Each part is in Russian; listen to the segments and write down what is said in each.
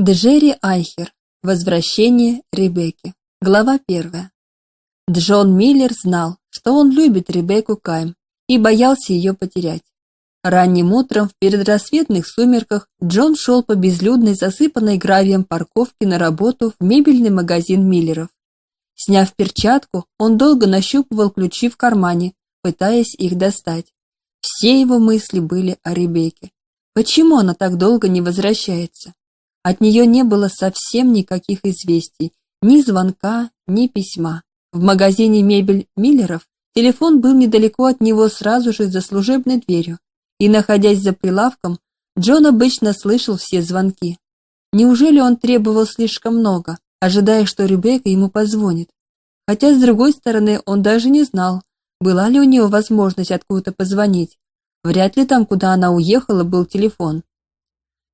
Джерри Айхер. Возвращение Ребекки. Глава первая. Джон Миллер знал, что он любит Ребекку Кайм и боялся ее потерять. Ранним утром в предрассветных сумерках Джон шел по безлюдной, засыпанной гравием парковке на работу в мебельный магазин Миллеров. Сняв перчатку, он долго нащупывал ключи в кармане, пытаясь их достать. Все его мысли были о Ребекке. Почему она так долго не возвращается? От нее не было совсем никаких известий, ни звонка, ни письма. В магазине «Мебель Миллеров» телефон был недалеко от него сразу же за служебной дверью, и, находясь за прилавком, Джон обычно слышал все звонки. Неужели он требовал слишком много, ожидая, что Ребекка ему позвонит? Хотя, с другой стороны, он даже не знал, была ли у нее возможность откуда-то позвонить. Вряд ли там, куда она уехала, был телефон.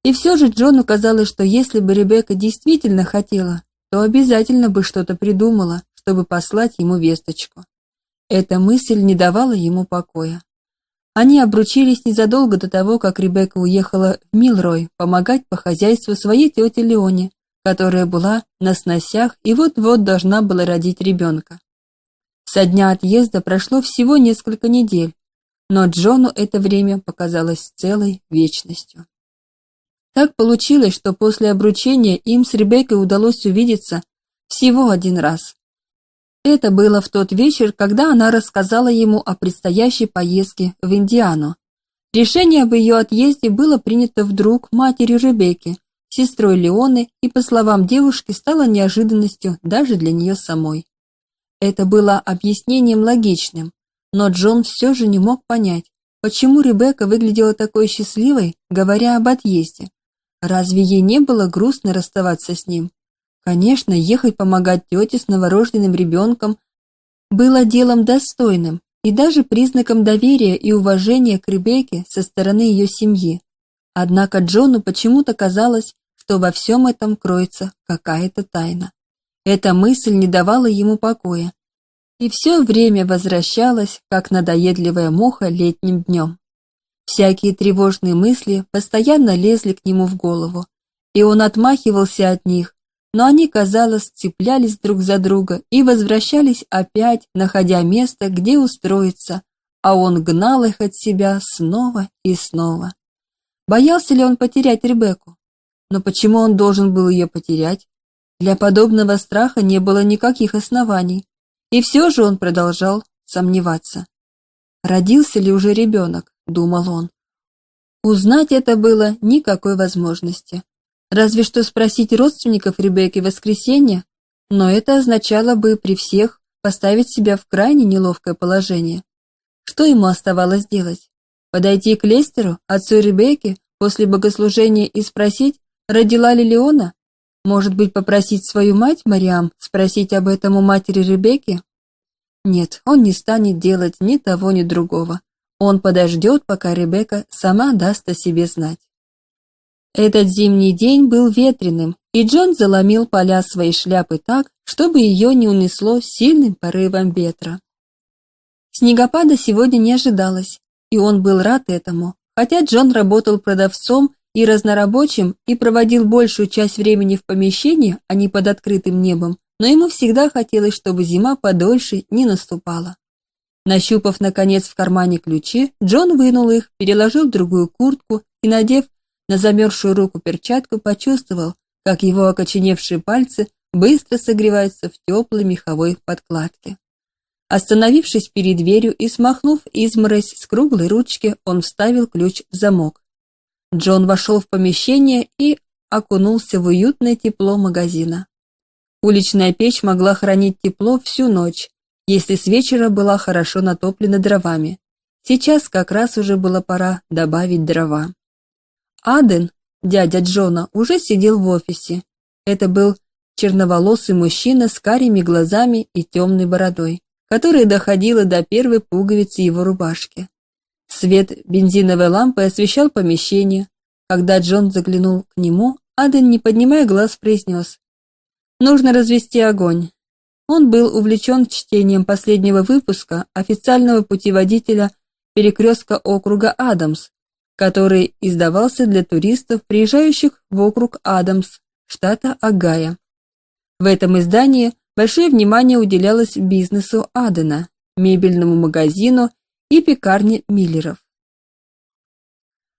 И все же Джону казалось, что если бы Ребекка действительно хотела, то обязательно бы что-то придумала, чтобы послать ему весточку. Эта мысль не давала ему покоя. Они обручились незадолго до того, как Ребекка уехала в Милрой помогать по хозяйству своей тете Леоне, которая была на сносях и вот-вот должна была родить ребенка. Со дня отъезда прошло всего несколько недель, но Джону это время показалось целой вечностью. Так получилось, что после обручения им с Ребеккой удалось увидеться всего один раз. Это было в тот вечер, когда она рассказала ему о предстоящей поездке в Индиану. Решение об ее отъезде было принято вдруг матерью Ребекки, сестрой Леоны, и, по словам девушки, стало неожиданностью даже для нее самой. Это было объяснением логичным, но Джон все же не мог понять, почему Ребекка выглядела такой счастливой, говоря об отъезде. Разве ей не было грустно расставаться с ним? Конечно, ехать помогать тете с новорожденным ребенком было делом достойным и даже признаком доверия и уважения к Ребекке со стороны ее семьи. Однако Джону почему-то казалось, что во всем этом кроется какая-то тайна. Эта мысль не давала ему покоя и все время возвращалась, как надоедливая муха летним днем. Всякие тревожные мысли постоянно лезли к нему в голову, и он отмахивался от них, но они, казалось, цеплялись друг за друга и возвращались опять, находя место, где устроиться, а он гнал их от себя снова и снова. Боялся ли он потерять Ребекку? Но почему он должен был ее потерять? Для подобного страха не было никаких оснований, и все же он продолжал сомневаться. Родился ли уже ребенок? Думал он. Узнать это было никакой возможности. Разве что спросить родственников Ребекки в воскресенье, но это означало бы при всех поставить себя в крайне неловкое положение. Что ему оставалось делать? Подойти к Лестеру, отцу Ребекки, после богослужения и спросить, родила ли Леона? Может быть, попросить свою мать, Мариам, спросить об этом у матери Ребекки? Нет, он не станет делать ни того, ни другого. Он подождет, пока Ребекка сама даст о себе знать. Этот зимний день был ветреным, и Джон заломил поля своей шляпы так, чтобы ее не унесло сильным порывом ветра. Снегопада сегодня не ожидалось, и он был рад этому, хотя Джон работал продавцом и разнорабочим и проводил большую часть времени в помещении, а не под открытым небом, но ему всегда хотелось, чтобы зима подольше не наступала. Нащупав, наконец, в кармане ключи, Джон вынул их, переложил в другую куртку и, надев на замерзшую руку перчатку, почувствовал, как его окоченевшие пальцы быстро согреваются в теплой меховой подкладке. Остановившись перед дверью и смахнув изморозь с круглой ручки, он вставил ключ в замок. Джон вошел в помещение и окунулся в уютное тепло магазина. Уличная печь могла хранить тепло всю ночь, если с вечера была хорошо натоплена дровами. Сейчас как раз уже была пора добавить дрова. Аден, дядя Джона, уже сидел в офисе. Это был черноволосый мужчина с карими глазами и темной бородой, которая доходила до первой пуговицы его рубашки. Свет бензиновой лампы освещал помещение. Когда Джон заглянул к нему, Аден, не поднимая глаз, произнес «Нужно развести огонь. Он был увлечен чтением последнего выпуска официального путеводителя перекрестка округа Адамс, который издавался для туристов, приезжающих в округ Адамс штата Огайо. В этом издании большое внимание уделялось бизнесу Адена, мебельному магазину и пекарне Миллеров.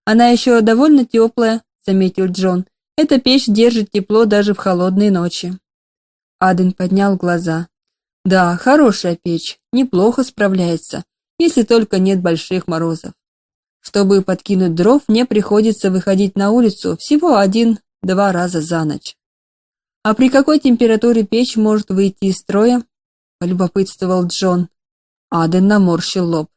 «Она еще довольно теплая», — заметил Джон. «Эта печь держит тепло даже в холодные ночи». Аден поднял глаза. «Да, хорошая печь, неплохо справляется, если только нет больших морозов. Чтобы подкинуть дров, мне приходится выходить на улицу всего один-два раза за ночь. А при какой температуре печь может выйти из строя? полюбопытствовал Джон. Аден наморщил лоб.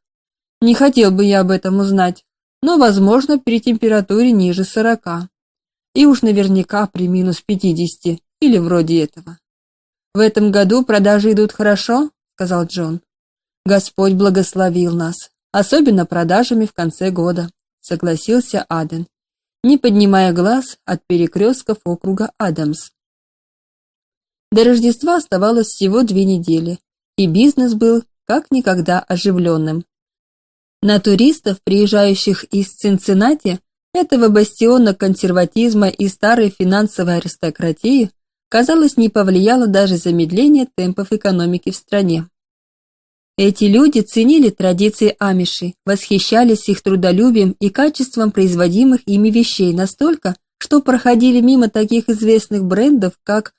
Не хотел бы я об этом узнать, но, возможно, при температуре ниже сорока. И уж наверняка при минус пятидесяти или вроде этого. В этом году продажи идут хорошо, сказал Джон. Господь благословил нас особенно продажами в конце года, согласился Аден, не поднимая глаз от перекрестков округа Адамс. До Рождества оставалось всего две недели, и бизнес был как никогда оживленным. На туристов, приезжающих из Цинциннати, этого бастиона консерватизма и старой финансовой аристократии, казалось, не повлияло даже замедление темпов экономики в стране. Эти люди ценили традиции амишей, восхищались их трудолюбием и качеством производимых ими вещей настолько, что проходили мимо таких известных брендов, как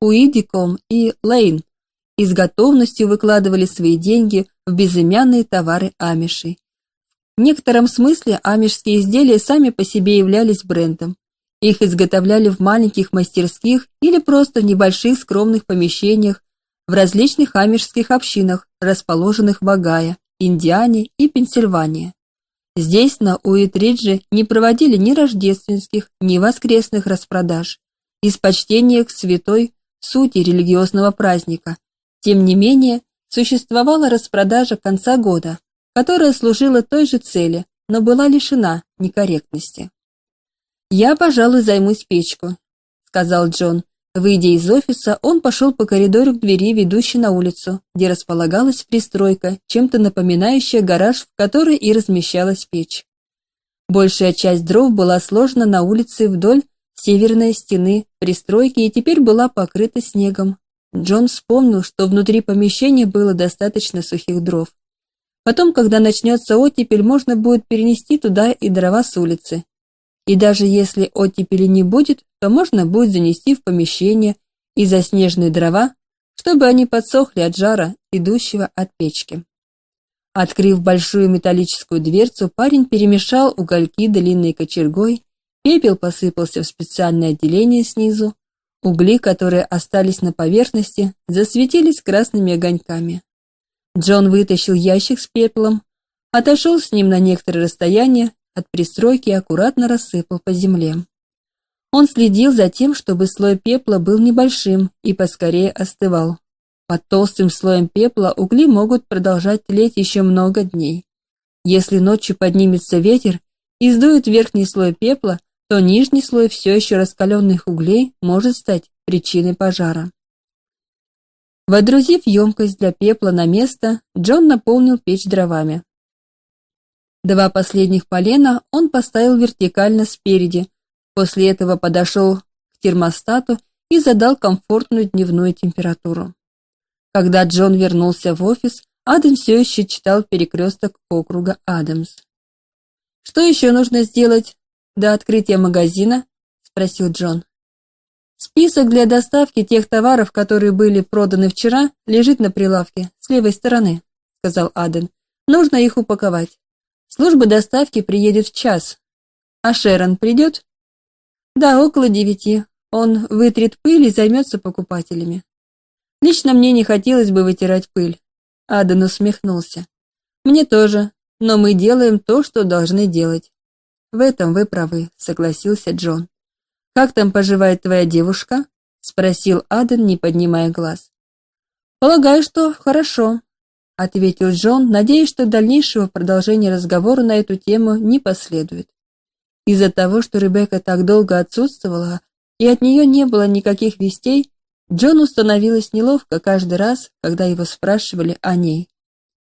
Уидиком и Лейн, и с готовностью выкладывали свои деньги в безымянные товары амишей. В некотором смысле амишские изделия сами по себе являлись брендом. Их изготовляли в маленьких мастерских или просто в небольших скромных помещениях в различных амишских общинах, расположенных в Огайо, Индиане и Пенсильвании. Здесь, на Уитридже, не проводили ни рождественских, ни воскресных распродаж, из почтения к святой сути религиозного праздника. Тем не менее, существовала распродажа конца года, которая служила той же цели, но была лишена некорректности. «Я, пожалуй, займусь печку», — сказал Джон, Выйдя из офиса, он пошел по коридору к двери, ведущей на улицу, где располагалась пристройка, чем-то напоминающая гараж, в которой и размещалась печь. Большая часть дров была сложена на улице вдоль северной стены пристройки и теперь была покрыта снегом. Джон вспомнил, что внутри помещения было достаточно сухих дров. Потом, когда начнется оттепель, можно будет перенести туда и дрова с улицы. И даже если оттепели не будет, то можно будет занести в помещение и заснеженные дрова, чтобы они подсохли от жара, идущего от печки. Открыв большую металлическую дверцу, парень перемешал угольки длинной кочергой, пепел посыпался в специальное отделение снизу, угли, которые остались на поверхности, засветились красными огоньками. Джон вытащил ящик с пеплом, отошел с ним на некоторое расстояние от пристройки и аккуратно рассыпал по земле. Он следил за тем, чтобы слой пепла был небольшим и поскорее остывал. Под толстым слоем пепла угли могут продолжать тлеть еще много дней. Если ночью поднимется ветер и сдует верхний слой пепла, то нижний слой все еще раскаленных углей может стать причиной пожара. Водрузив емкость для пепла на место, Джон наполнил печь дровами. Два последних полена он поставил вертикально спереди, после этого подошел к термостату и задал комфортную дневную температуру. Когда Джон вернулся в офис, Адам все еще читал перекресток округа Адамс. «Что еще нужно сделать до открытия магазина?» – спросил Джон. «Список для доставки тех товаров, которые были проданы вчера, лежит на прилавке с левой стороны», – сказал Аден. «Нужно их упаковать. Служба доставки приедет в час. А Шерон придет? Да, около девяти. Он вытрет пыль и займется покупателями. Лично мне не хотелось бы вытирать пыль. Адан усмехнулся. Мне тоже, но мы делаем то, что должны делать. В этом вы правы, согласился Джон. Как там поживает твоя девушка? спросил Адан, не поднимая глаз. Полагаю, что хорошо ответил Джон, надеясь, что дальнейшего продолжения разговора на эту тему не последует. Из-за того, что Ребекка так долго отсутствовала, и от нее не было никаких вестей, Джону становилось неловко каждый раз, когда его спрашивали о ней.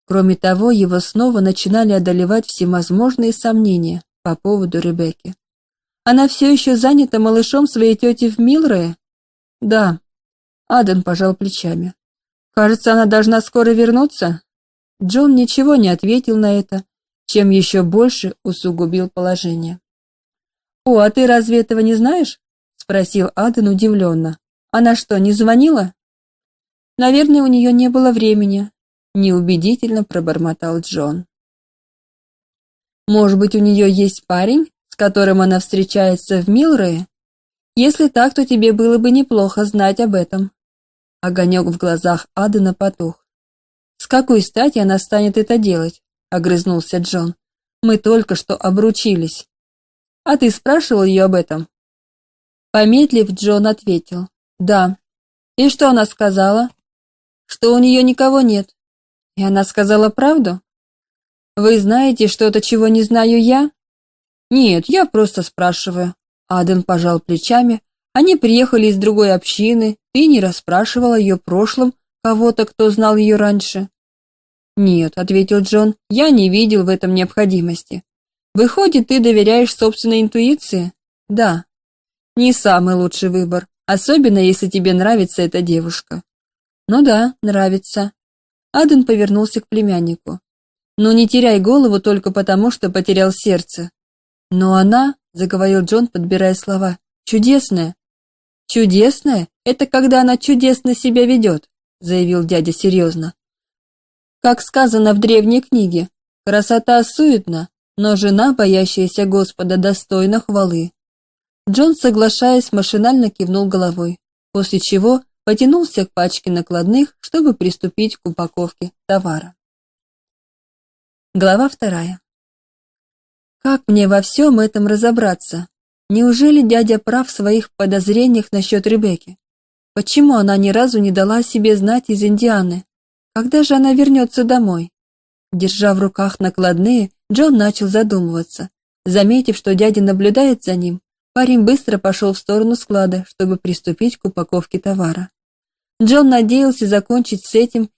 Кроме того, его снова начинали одолевать всевозможные сомнения по поводу Ребекки. Она все еще занята малышом своей тети в Милрое? Да. Аден пожал плечами. Кажется, она должна скоро вернуться. Джон ничего не ответил на это, чем еще больше усугубил положение. «О, а ты разве этого не знаешь?» — спросил Аден удивленно. «Она что, не звонила?» «Наверное, у нее не было времени», — неубедительно пробормотал Джон. «Может быть, у нее есть парень, с которым она встречается в Милрое? Если так, то тебе было бы неплохо знать об этом». Огонек в глазах Адена потух. «С какой стати она станет это делать?» — огрызнулся Джон. «Мы только что обручились». «А ты спрашивал ее об этом?» Помедлив, Джон ответил. «Да». «И что она сказала?» «Что у нее никого нет». «И она сказала правду?» «Вы знаете что-то, чего не знаю я?» «Нет, я просто спрашиваю». Аден пожал плечами. Они приехали из другой общины. Ты не расспрашивал о ее прошлом кого-то, кто знал ее раньше. «Нет», — ответил Джон, — «я не видел в этом необходимости. Выходит, ты доверяешь собственной интуиции?» «Да». «Не самый лучший выбор, особенно если тебе нравится эта девушка». «Ну да, нравится». Аден повернулся к племяннику. «Ну не теряй голову только потому, что потерял сердце». «Но она», — заговорил Джон, подбирая слова, — «чудесная». «Чудесная? Это когда она чудесно себя ведет», — заявил дядя серьезно. Как сказано в древней книге, красота суетна, но жена, боящаяся Господа, достойна хвалы. Джон, соглашаясь, машинально кивнул головой, после чего потянулся к пачке накладных, чтобы приступить к упаковке товара. Глава вторая. Как мне во всем этом разобраться? Неужели дядя прав в своих подозрениях насчет Ребекки? Почему она ни разу не дала себе знать из Индианы? Когда же она вернется домой? Держа в руках накладные, Джон начал задумываться. Заметив, что дядя наблюдает за ним, парень быстро пошел в сторону склада, чтобы приступить к упаковке товара. Джон надеялся закончить с этим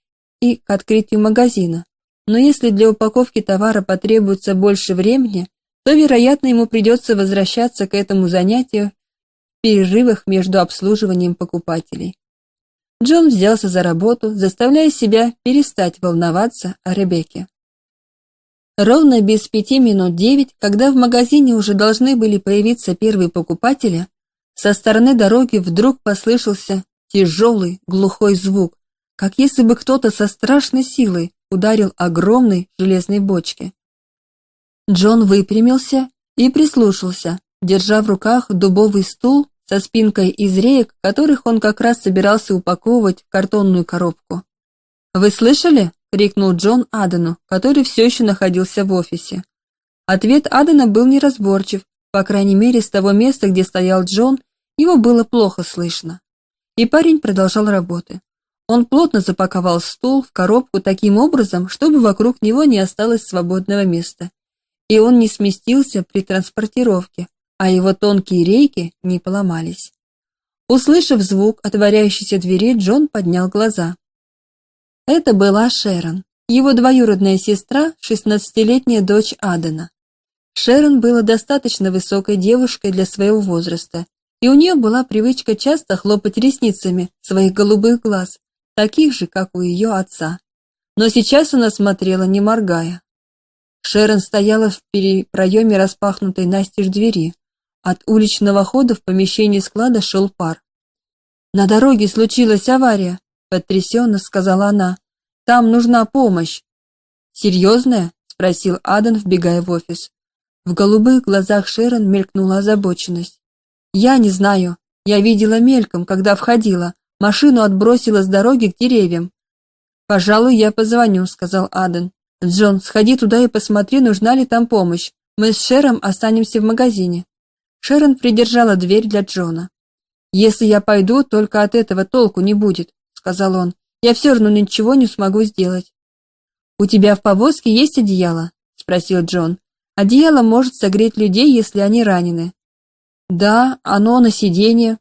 и к открытию магазина. Но если для упаковки товара потребуется больше времени, то, вероятно, ему придется возвращаться к этому занятию в перерывах между обслуживанием покупателей. Джон взялся за работу, заставляя себя перестать волноваться о Ребекке. Ровно без пяти минут девять, когда в магазине уже должны были появиться первые покупатели, со стороны дороги вдруг послышался тяжелый глухой звук, как если бы кто-то со страшной силой ударил огромной железной бочке. Джон выпрямился и прислушался, держа в руках дубовый стул со спинкой из реек, которых он как раз собирался упаковывать в картонную коробку. «Вы слышали?» — крикнул Джон Адену, который все еще находился в офисе. Ответ Адена был неразборчив, по крайней мере, с того места, где стоял Джон, его было плохо слышно. И парень продолжал работы. Он плотно запаковал стул в коробку таким образом, чтобы вокруг него не осталось свободного места. И он не сместился при транспортировке, а его тонкие рейки не поломались. Услышав звук отворяющейся двери, Джон поднял глаза. Это была Шерон, его двоюродная сестра, шестнадцатилетняя дочь Адена. Шерон была достаточно высокой девушкой для своего возраста, и у нее была привычка часто хлопать ресницами своих голубых глаз, таких же, как у ее отца. Но сейчас она смотрела, не моргая. Шерон стояла в проеме распахнутой настежь двери. От уличного хода в помещении склада шел пар. «На дороге случилась авария», — потрясенно сказала она. «Там нужна помощь». «Серьезная?» — спросил Адан, вбегая в офис. В голубых глазах Шерон мелькнула озабоченность. «Я не знаю. Я видела мельком, когда входила. Машину отбросила с дороги к деревьям». «Пожалуй, я позвоню», — сказал Аден. «Джон, сходи туда и посмотри, нужна ли там помощь. Мы с Шером останемся в магазине». Шерон придержала дверь для Джона. «Если я пойду, только от этого толку не будет», — сказал он. «Я все равно ничего не смогу сделать». «У тебя в повозке есть одеяло?» — спросил Джон. «Одеяло может согреть людей, если они ранены». «Да, оно на сиденье».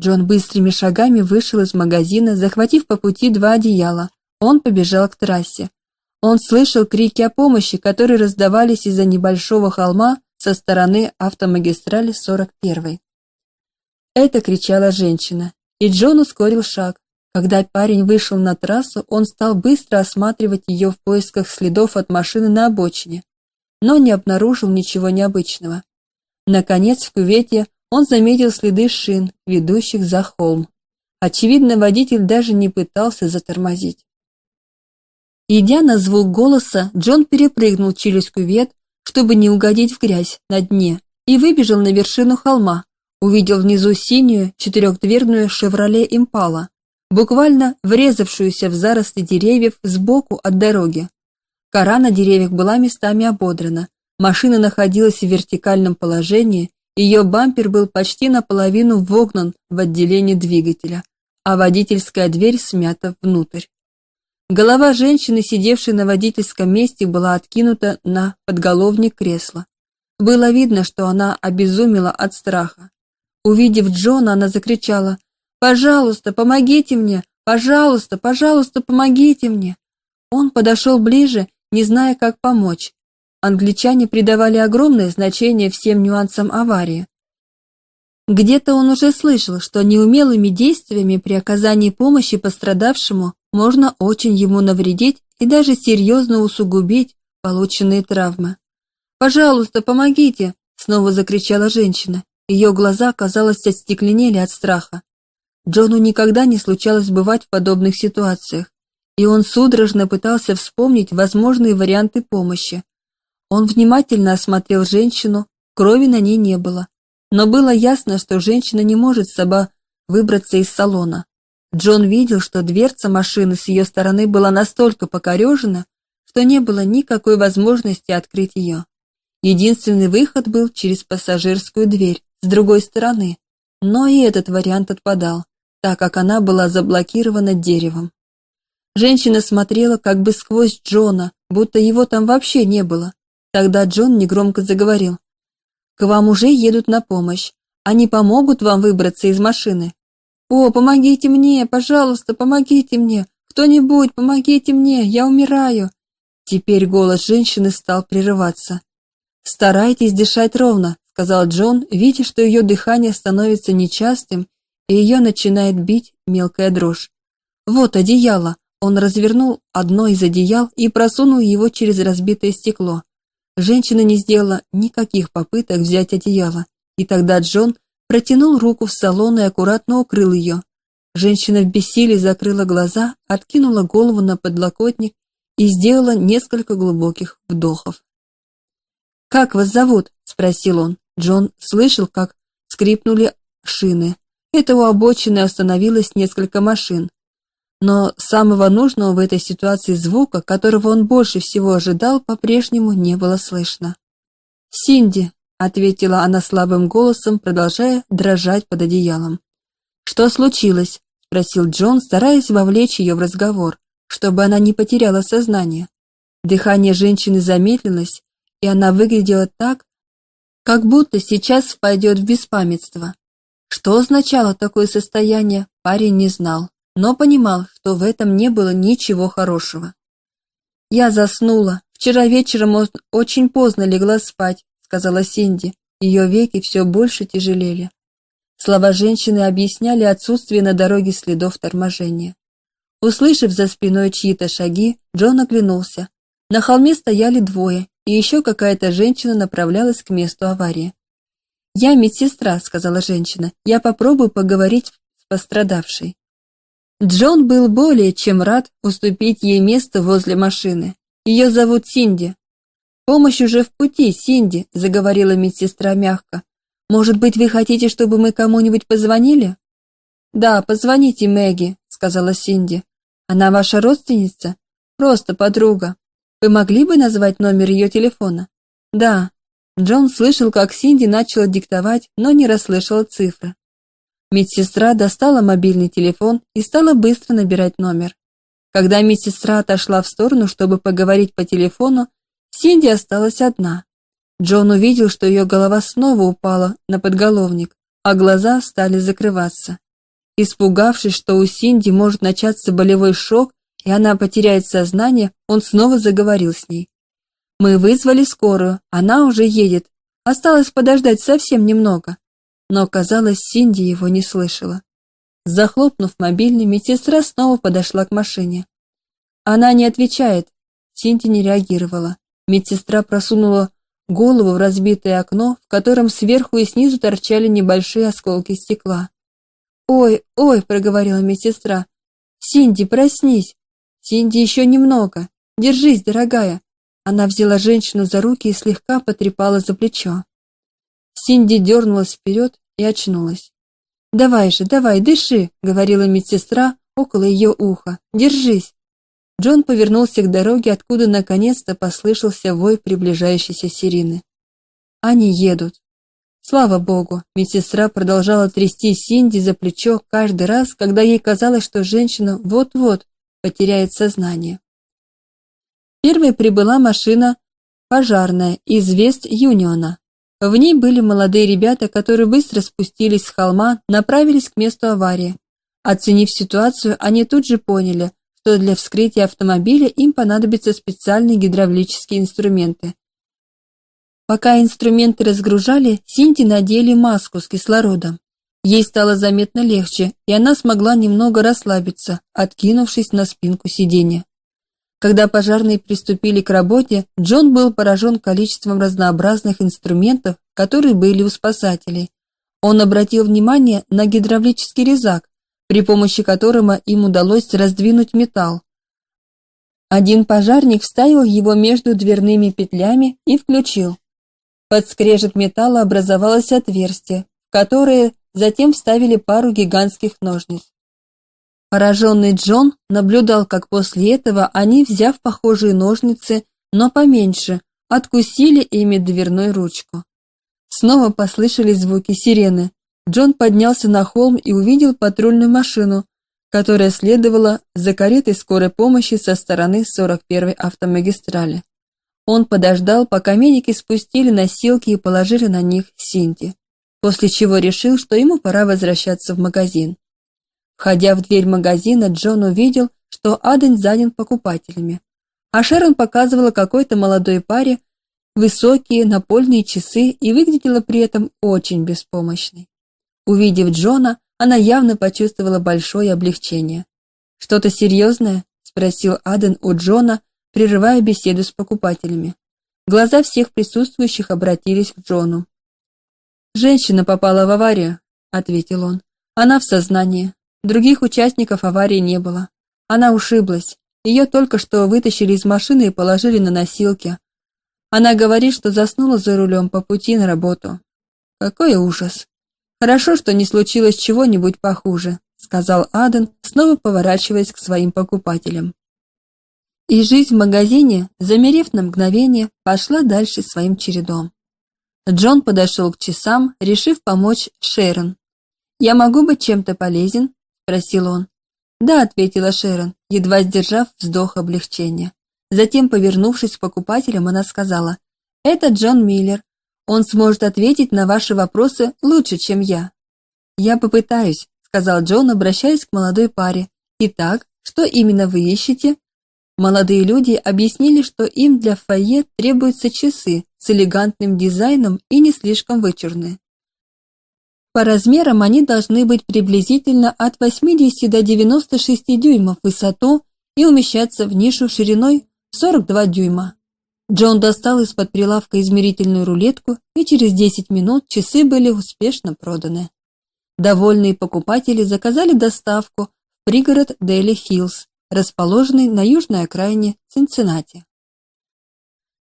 Джон быстрыми шагами вышел из магазина, захватив по пути два одеяла. Он побежал к трассе. Он слышал крики о помощи, которые раздавались из-за небольшого холма со стороны автомагистрали 41. Это кричала женщина, и Джон ускорил шаг. Когда парень вышел на трассу, он стал быстро осматривать ее в поисках следов от машины на обочине, но не обнаружил ничего необычного. Наконец, в кювете он заметил следы шин, ведущих за холм. Очевидно, водитель даже не пытался затормозить. Идя на звук голоса, Джон перепрыгнул через кювет, чтобы не угодить в грязь на дне, и выбежал на вершину холма. Увидел внизу синюю четырехдверную «Шевроле Импала», буквально врезавшуюся в заросли деревьев сбоку от дороги. Кора на деревьях была местами ободрана, машина находилась в вертикальном положении, ее бампер был почти наполовину вогнан в отделении двигателя, а водительская дверь смята внутрь. Голова женщины, сидевшей на водительском месте, была откинута на подголовник кресла. Было видно, что она обезумела от страха. Увидев Джона, она закричала «Пожалуйста, помогите мне! Пожалуйста, пожалуйста, помогите мне!» Он подошел ближе, не зная, как помочь. Англичане придавали огромное значение всем нюансам аварии. Где-то он уже слышал, что неумелыми действиями при оказании помощи пострадавшему можно очень ему навредить и даже серьезно усугубить полученные травмы. «Пожалуйста, помогите!» — снова закричала женщина. Ее глаза, казалось, остекленели от страха. Джону никогда не случалось бывать в подобных ситуациях, и он судорожно пытался вспомнить возможные варианты помощи. Он внимательно осмотрел женщину, крови на ней не было, но было ясно, что женщина не может сама выбраться из салона. Джон видел, что дверца машины с ее стороны была настолько покорежена, что не было никакой возможности открыть ее. Единственный выход был через пассажирскую дверь с другой стороны, но и этот вариант отпадал, так как она была заблокирована деревом. Женщина смотрела как бы сквозь Джона, будто его там вообще не было. Тогда Джон негромко заговорил. «К вам уже едут на помощь. Они помогут вам выбраться из машины». «О, помогите мне, пожалуйста, помогите мне! Кто-нибудь, помогите мне, я умираю!» Теперь голос женщины стал прерываться. «Старайтесь дышать ровно», — сказал Джон, видя, что ее дыхание становится нечастым, и ее начинает бить мелкая дрожь. «Вот одеяло». Он развернул одно из одеял и просунул его через разбитое стекло. Женщина не сделала никаких попыток взять одеяло, и тогда Джон протянул руку в салон и аккуратно укрыл ее. Женщина в бессилии закрыла глаза, откинула голову на подлокотник и сделала несколько глубоких вдохов. «Как вас зовут?» – спросил он. Джон слышал, как скрипнули шины. Это у обочины остановилось несколько машин. Но самого нужного в этой ситуации звука, которого он больше всего ожидал, по-прежнему не было слышно. «Синди», — ответила она слабым голосом, продолжая дрожать под одеялом. «Что случилось?» — спросил Джон, стараясь вовлечь ее в разговор, чтобы она не потеряла сознание. Дыхание женщины замедлилось, и она выглядела так, как будто сейчас впадет в беспамятство. Что означало такое состояние, парень не знал но понимал, что в этом не было ничего хорошего. «Я заснула. Вчера вечером очень поздно легла спать», — сказала Синди. Ее веки все больше тяжелели. Слова женщины объясняли отсутствие на дороге следов торможения. Услышав за спиной чьи-то шаги, Джон оглянулся. На холме стояли двое, и еще какая-то женщина направлялась к месту аварии. «Я медсестра», — сказала женщина. «Я попробую поговорить с пострадавшей». Джон был более чем рад уступить ей место возле машины. Ее зовут Синди. Помощь уже в пути, Синди, заговорила медсестра мягко. Может быть, вы хотите, чтобы мы кому-нибудь позвонили? Да, позвоните Мэгги, сказала Синди. Она ваша родственница? Просто подруга. Вы могли бы назвать номер ее телефона? Да. Джон слышал, как Синди начала диктовать, но не расслышала цифры. Медсестра достала мобильный телефон и стала быстро набирать номер. Когда медсестра отошла в сторону, чтобы поговорить по телефону, Синди осталась одна. Джон увидел, что ее голова снова упала на подголовник, а глаза стали закрываться. Испугавшись, что у Синди может начаться болевой шок, и она потеряет сознание, он снова заговорил с ней. «Мы вызвали скорую, она уже едет. Осталось подождать совсем немного. Но, казалось, Синди его не слышала. Захлопнув мобильный, медсестра снова подошла к машине. Она не отвечает. Синди не реагировала. Медсестра просунула голову в разбитое окно, в котором сверху и снизу торчали небольшие осколки стекла. «Ой, ой!» — проговорила медсестра. «Синди, проснись! Синди, еще немного! Держись, дорогая!» Она взяла женщину за руки и слегка потрепала за плечо. Синди дернулась вперед и очнулась. «Давай же, давай, дыши!» — говорила медсестра около ее уха. «Держись!» Джон повернулся к дороге, откуда наконец-то послышался вой приближающейся сирены. Они едут. Слава богу, медсестра продолжала трясти Синди за плечо каждый раз, когда ей казалось, что женщина вот-вот потеряет сознание. Первой прибыла машина пожарная из Вест-Юниона. В ней были молодые ребята, которые быстро спустились с холма, направились к месту аварии. Оценив ситуацию, они тут же поняли, что для вскрытия автомобиля им понадобятся специальные гидравлические инструменты. Пока инструменты разгружали, Синти надели маску с кислородом. Ей стало заметно легче, и она смогла немного расслабиться, откинувшись на спинку сиденья. Когда пожарные приступили к работе, Джон был поражен количеством разнообразных инструментов, которые были у спасателей. Он обратил внимание на гидравлический резак, при помощи которого им удалось раздвинуть металл. Один пожарник вставил его между дверными петлями и включил. Под скрежет металла образовалось отверстие, в которое затем вставили пару гигантских ножниц. Пораженный Джон наблюдал, как после этого они, взяв похожие ножницы, но поменьше, откусили ими дверную ручку. Снова послышались звуки сирены. Джон поднялся на холм и увидел патрульную машину, которая следовала за каретой скорой помощи со стороны 41-й автомагистрали. Он подождал, пока медики спустили носилки и положили на них Синди, после чего решил, что ему пора возвращаться в магазин. Входя в дверь магазина, Джон увидел, что Аден занят покупателями, а Шерон показывала какой-то молодой паре высокие напольные часы и выглядела при этом очень беспомощной. Увидев Джона, она явно почувствовала большое облегчение. «Что-то серьезное?» – спросил Аден у Джона, прерывая беседу с покупателями. Глаза всех присутствующих обратились к Джону. «Женщина попала в аварию», – ответил он. «Она в сознании. Других участников аварии не было. Она ушиблась. Ее только что вытащили из машины и положили на носилки. Она говорит, что заснула за рулем по пути на работу. Какой ужас. Хорошо, что не случилось чего-нибудь похуже, сказал Аден, снова поворачиваясь к своим покупателям. И жизнь в магазине, замерев на мгновение, пошла дальше своим чередом. Джон подошел к часам, решив помочь Шерон. «Я могу быть чем-то полезен?» – спросил он. «Да», – ответила Шерон, едва сдержав вздох облегчения. Затем, повернувшись к покупателям, она сказала, «Это Джон Миллер, он сможет ответить на ваши вопросы лучше, чем я. Я попытаюсь, сказал Джон, обращаясь к молодой паре. Итак, что именно вы ищете? Молодые люди объяснили, что им для фойе требуются часы с элегантным дизайном и не слишком вычурные. По размерам они должны быть приблизительно от 80 до 96 дюймов в высоту и умещаться в нишу шириной 42 дюйма. Джон достал из-под прилавка измерительную рулетку, и через 10 минут часы были успешно проданы. Довольные покупатели заказали доставку в пригород Дели Хиллз, расположенный на южной окраине Цинциннати.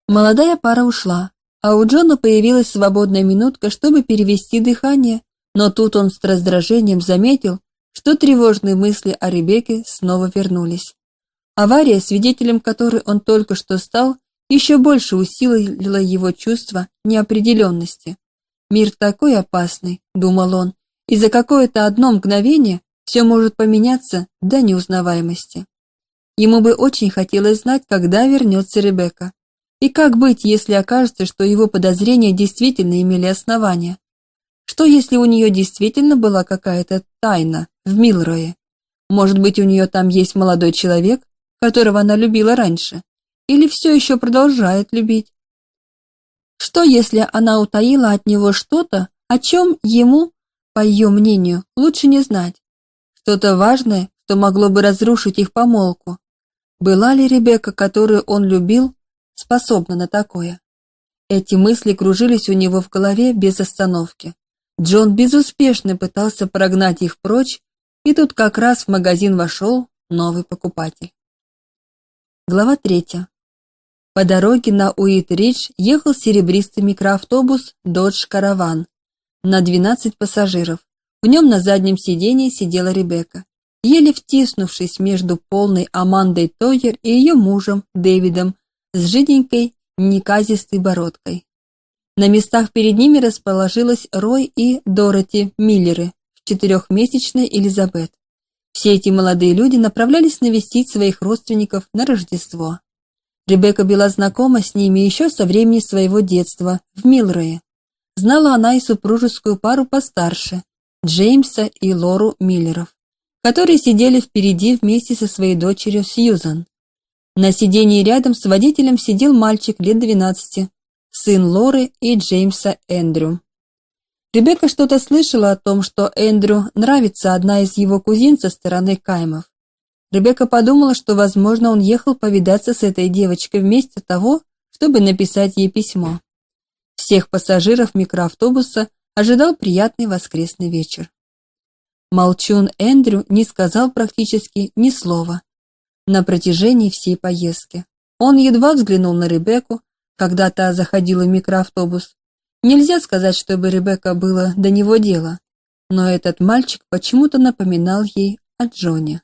Молодая пара ушла, а у Джона появилась свободная минутка, чтобы перевести дыхание, но тут он с раздражением заметил, что тревожные мысли о Ребекке снова вернулись. Авария, свидетелем которой он только что стал, еще больше усилило его чувство неопределенности. «Мир такой опасный», — думал он, «и за какое-то одно мгновение все может поменяться до неузнаваемости». Ему бы очень хотелось знать, когда вернется Ребекка. И как быть, если окажется, что его подозрения действительно имели основания? Что если у нее действительно была какая-то тайна в Милрое? Может быть, у нее там есть молодой человек, которого она любила раньше? Или все еще продолжает любить. Что, если она утаила от него что-то, о чем ему, по ее мнению, лучше не знать? Что-то важное, что могло бы разрушить их помолвку. Была ли Ребекка, которую он любил, способна на такое? Эти мысли кружились у него в голове без остановки. Джон безуспешно пытался прогнать их прочь, и тут как раз в магазин вошел новый покупатель. Глава третья. По дороге на Уит-Ридж ехал серебристый микроавтобус Dodge Caravan на 12 пассажиров. В нем на заднем сидении сидела Ребекка, еле втиснувшись между полной Амандой Тойер и ее мужем Дэвидом с жиденькой неказистой бородкой. На местах перед ними расположилась Рой и Дороти Миллеры в четырехмесячной Элизабет. Все эти молодые люди направлялись навестить своих родственников на Рождество. Ребекка была знакома с ними еще со времени своего детства в Милрое. Знала она и супружескую пару постарше, Джеймса и Лору Миллеров, которые сидели впереди вместе со своей дочерью Сьюзан. На сиденье рядом с водителем сидел мальчик лет 12, сын Лоры и Джеймса Эндрю. Ребекка что-то слышала о том, что Эндрю нравится одна из его кузин со стороны Каймов. Ребекка подумала, что, возможно, он ехал повидаться с этой девочкой вместо того, чтобы написать ей письмо. Всех пассажиров микроавтобуса ожидал приятный воскресный вечер. Молчун Эндрю не сказал практически ни слова на протяжении всей поездки. Он едва взглянул на Ребекку, когда та заходила в микроавтобус. Нельзя сказать, чтобы Ребекка было до него дело, но этот мальчик почему-то напоминал ей о Джоне.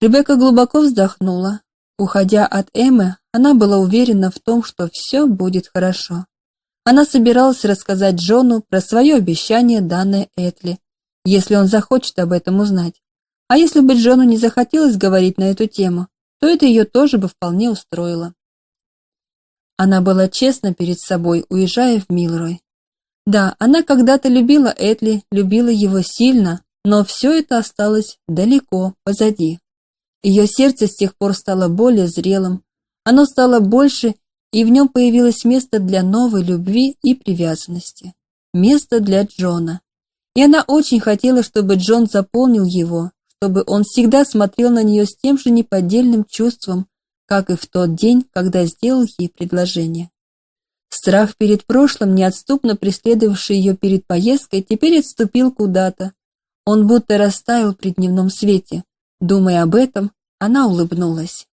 Ребекка глубоко вздохнула. Уходя от Эммы, она была уверена в том, что все будет хорошо. Она собиралась рассказать Джону про свое обещание, данное Этли, если он захочет об этом узнать. А если бы Джону не захотелось говорить на эту тему, то это ее тоже бы вполне устроило. Она была честна перед собой, уезжая в Милрой. Да, она когда-то любила Этли, любила его сильно, но все это осталось далеко позади. Ее сердце с тех пор стало более зрелым, оно стало больше, и в нем появилось место для новой любви и привязанности. Место для Джона. И она очень хотела, чтобы Джон заполнил его, чтобы он всегда смотрел на нее с тем же неподдельным чувством, как и в тот день, когда сделал ей предложение. Страх перед прошлым, неотступно преследовавший ее перед поездкой, теперь отступил куда-то. Он будто растаял при дневном свете, Думая об этом, она улыбнулась.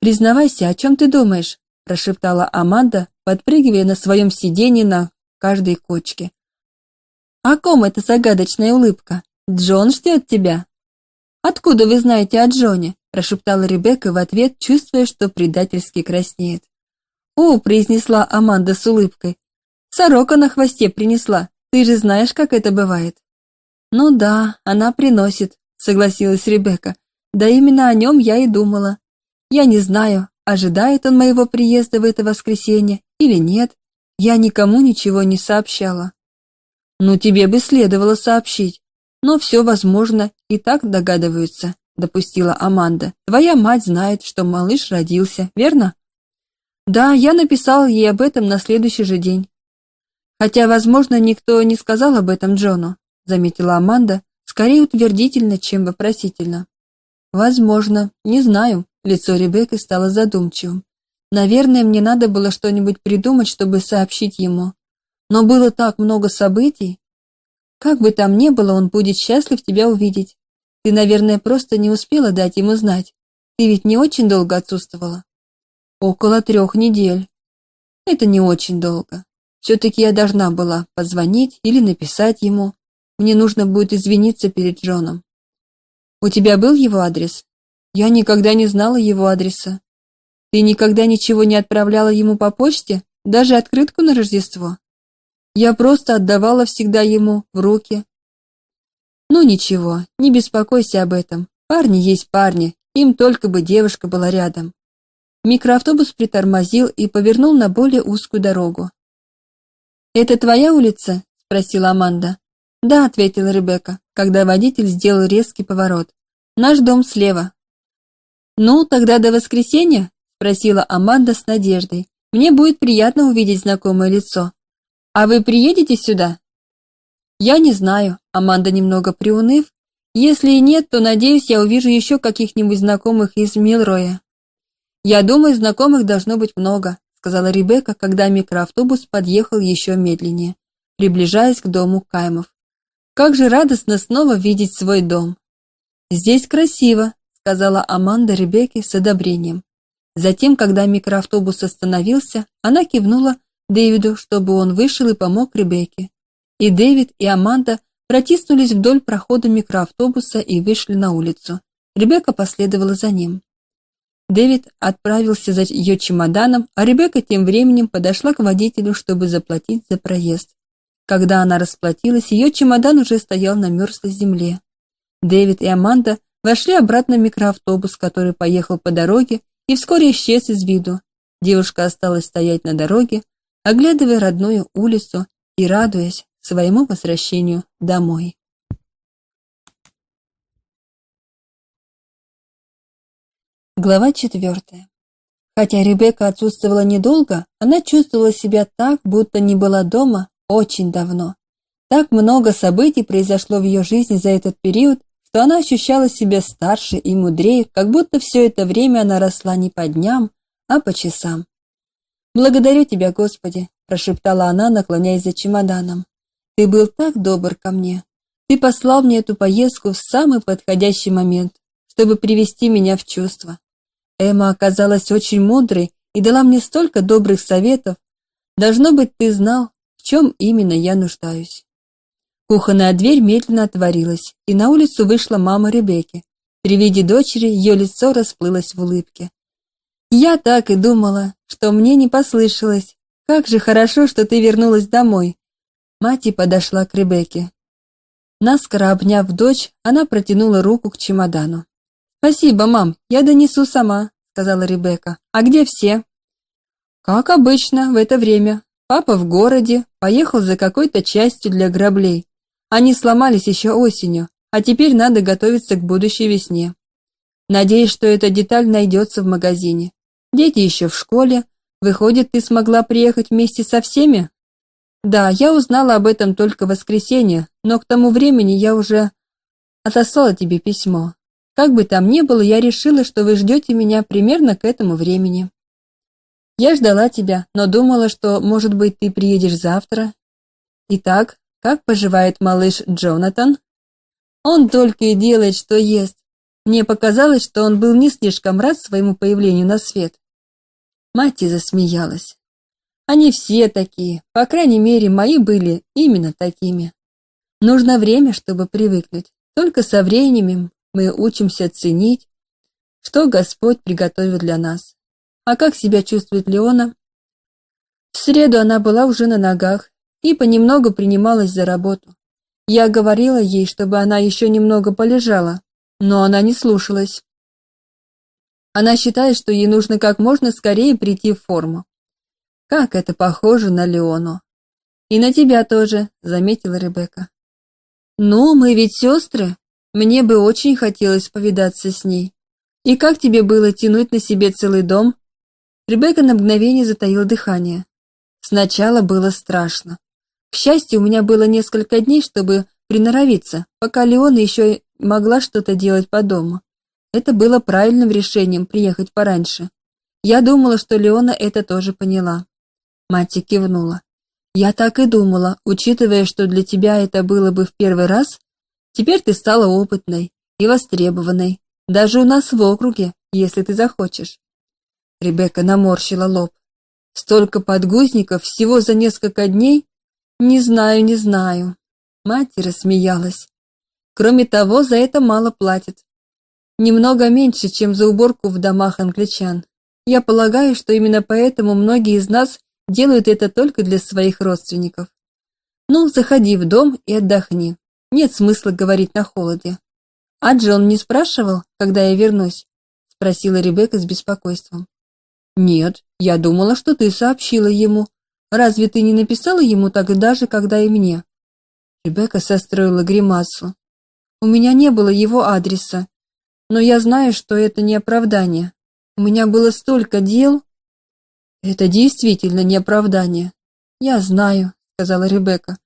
«Признавайся, о чем ты думаешь?» – прошептала Аманда, подпрыгивая на своем сиденье на каждой кочке. «О ком эта загадочная улыбка? Джон ждет тебя?» «Откуда вы знаете о Джоне?» – прошептала Ребекка в ответ, чувствуя, что предательски краснеет. «О!» – произнесла Аманда с улыбкой. «Сорока на хвосте принесла. Ты же знаешь, как это бывает». «Ну да, она приносит», согласилась Ребекка. Да именно о нем я и думала. Я не знаю, ожидает он моего приезда в это воскресенье или нет. Я никому ничего не сообщала. Ну, тебе бы следовало сообщить. Но все возможно, и так догадываются, допустила Аманда. Твоя мать знает, что малыш родился, верно? Да, я написала ей об этом на следующий же день. Хотя, возможно, никто не сказал об этом Джону, заметила Аманда, скорее утвердительно, чем вопросительно. Возможно, не знаю. Лицо Ребекки стало задумчивым. Наверное, мне надо было что-нибудь придумать, чтобы сообщить ему. Но было так много событий. Как бы там ни было, он будет счастлив тебя увидеть. Ты, наверное, просто не успела дать ему знать. Ты ведь не очень долго отсутствовала. Около трех недель. Это не очень долго. Все-таки я должна была позвонить или написать ему. Мне нужно будет извиниться перед Джоном. У тебя был его адрес? Я никогда не знала его адреса. Ты никогда ничего не отправляла ему по почте, даже открытку на Рождество? Я просто отдавала всегда ему в руки. Ну ничего, не беспокойся об этом. Парни есть парни, им только бы девушка была рядом. Микроавтобус притормозил и повернул на более узкую дорогу. «Это твоя улица?» – спросила Аманда. «Да», — ответила Ребекка, когда водитель сделал резкий поворот. «Наш дом слева». «Ну, тогда до воскресенья?» — спросила Аманда с надеждой, Мне будет приятно увидеть знакомое лицо. А вы приедете сюда? Я не знаю, Аманда немного приуныв. Если и нет, то надеюсь, я увижу еще каких-нибудь знакомых из Милроя. Я думаю, знакомых должно быть много, сказала Ребекка, когда микроавтобус подъехал еще медленнее, приближаясь к дому Каймов. Как же радостно снова видеть свой дом. Здесь красиво, сказала Аманда Ребекке с одобрением. Затем, когда микроавтобус остановился, она кивнула Дэвиду, чтобы он вышел и помог Ребекке. И Дэвид, и Аманда протиснулись вдоль прохода микроавтобуса и вышли на улицу. Ребекка последовала за ним. Дэвид отправился за ее чемоданом, а Ребекка тем временем подошла к водителю, чтобы заплатить за проезд. Когда она расплатилась, ее чемодан уже стоял на мерзлой земле. Дэвид и Аманда вошли обратно в микроавтобус, который поехал по дороге и вскоре исчез из виду. Девушка осталась стоять на дороге, оглядывая родную улицу и радуясь своему возвращению домой. Глава четвертая. Хотя Ребекка отсутствовала недолго, она чувствовала себя так, будто не была дома очень давно. Так много событий произошло в ее жизни за этот период, что она ощущала себя старше и мудрее, как будто все это время она росла не по дням, а по часам. «Благодарю тебя, Господи», – прошептала она, наклоняясь за чемоданом. «Ты был так добр ко мне. Ты послал мне эту поездку в самый подходящий момент, чтобы привести меня в чувство. Эмма оказалась очень мудрой и дала мне столько добрых советов. Должно быть, ты знал, чем именно я нуждаюсь. Кухонная дверь медленно отворилась, и на улицу вышла мама Ребекки. При виде дочери ее лицо расплылось в улыбке. Я так и думала, что мне не послышалось. Как же хорошо, что ты вернулась домой. Мать подошла к Ребекке. Наскоро обняв дочь, она протянула руку к чемодану. «Спасибо, мам, я донесу сама», — сказала Ребекка. «А где все?» «Как обычно, в это время. Папа в городе, поехал за какой-то частью для граблей. Они сломались еще осенью, а теперь надо готовиться к будущей весне. Надеюсь, что эта деталь найдется в магазине. Дети еще в школе. Выходит, ты смогла приехать вместе со всеми?» «Да, я узнала об этом только в воскресенье, но к тому времени я уже отослала тебе письмо. Как бы там ни было, я решила, что вы ждете меня примерно к этому времени. Я ждала тебя, но думала, что, может быть, ты приедешь завтра. Итак, как поживает малыш Джонатан? Он только и делает, что ест. Мне показалось, что он был не слишком рад своему появлению на свет. Мати засмеялась. Они все такие, по крайней мере, мои были именно такими. Нужно время, чтобы привыкнуть. Только со временем мы учимся ценить, что Господь приготовил для нас. А как себя чувствует Леона? В среду она была уже на ногах и понемногу принималась за работу. Я говорила ей, чтобы она еще немного полежала, но она не слушалась. Она считает, что ей нужно как можно скорее прийти в форму. Как это похоже на Леону. И на тебя тоже, заметила Ребекка. Ну, мы ведь сестры, мне бы очень хотелось повидаться с ней. И как тебе было тянуть на себе целый дом? Ребекка на мгновение затаила дыхание. Сначала было страшно. К счастью, у меня было несколько дней, чтобы приноровиться, пока Леона еще могла что-то делать по дому. Это было правильным решением приехать пораньше. Я думала, что Леона это тоже поняла. Мать кивнула. Я так и думала, учитывая, что для тебя это было бы в первый раз, Теперь ты стала опытной и востребованной, даже у нас в округе, если ты захочешь. Ребекка наморщила лоб. Столько подгузников всего за несколько дней? Не знаю, не знаю. Мать рассмеялась. Кроме того, за это мало платят. Немного меньше, чем за уборку в домах англичан. Я полагаю, что именно поэтому многие из нас делают это только для своих родственников. Ну, заходи в дом и отдохни. Нет смысла говорить на холоде. А Джон не спрашивал, когда я вернусь? Спросила Ребекка с беспокойством. Нет, я думала, что ты сообщила ему. Разве ты не написала ему тогда же, когда и мне? Ребекка состроила гримасу. У меня не было его адреса, но я знаю, что это не оправдание. У меня было столько дел. Это действительно не оправдание. Я знаю, сказала Ребекка.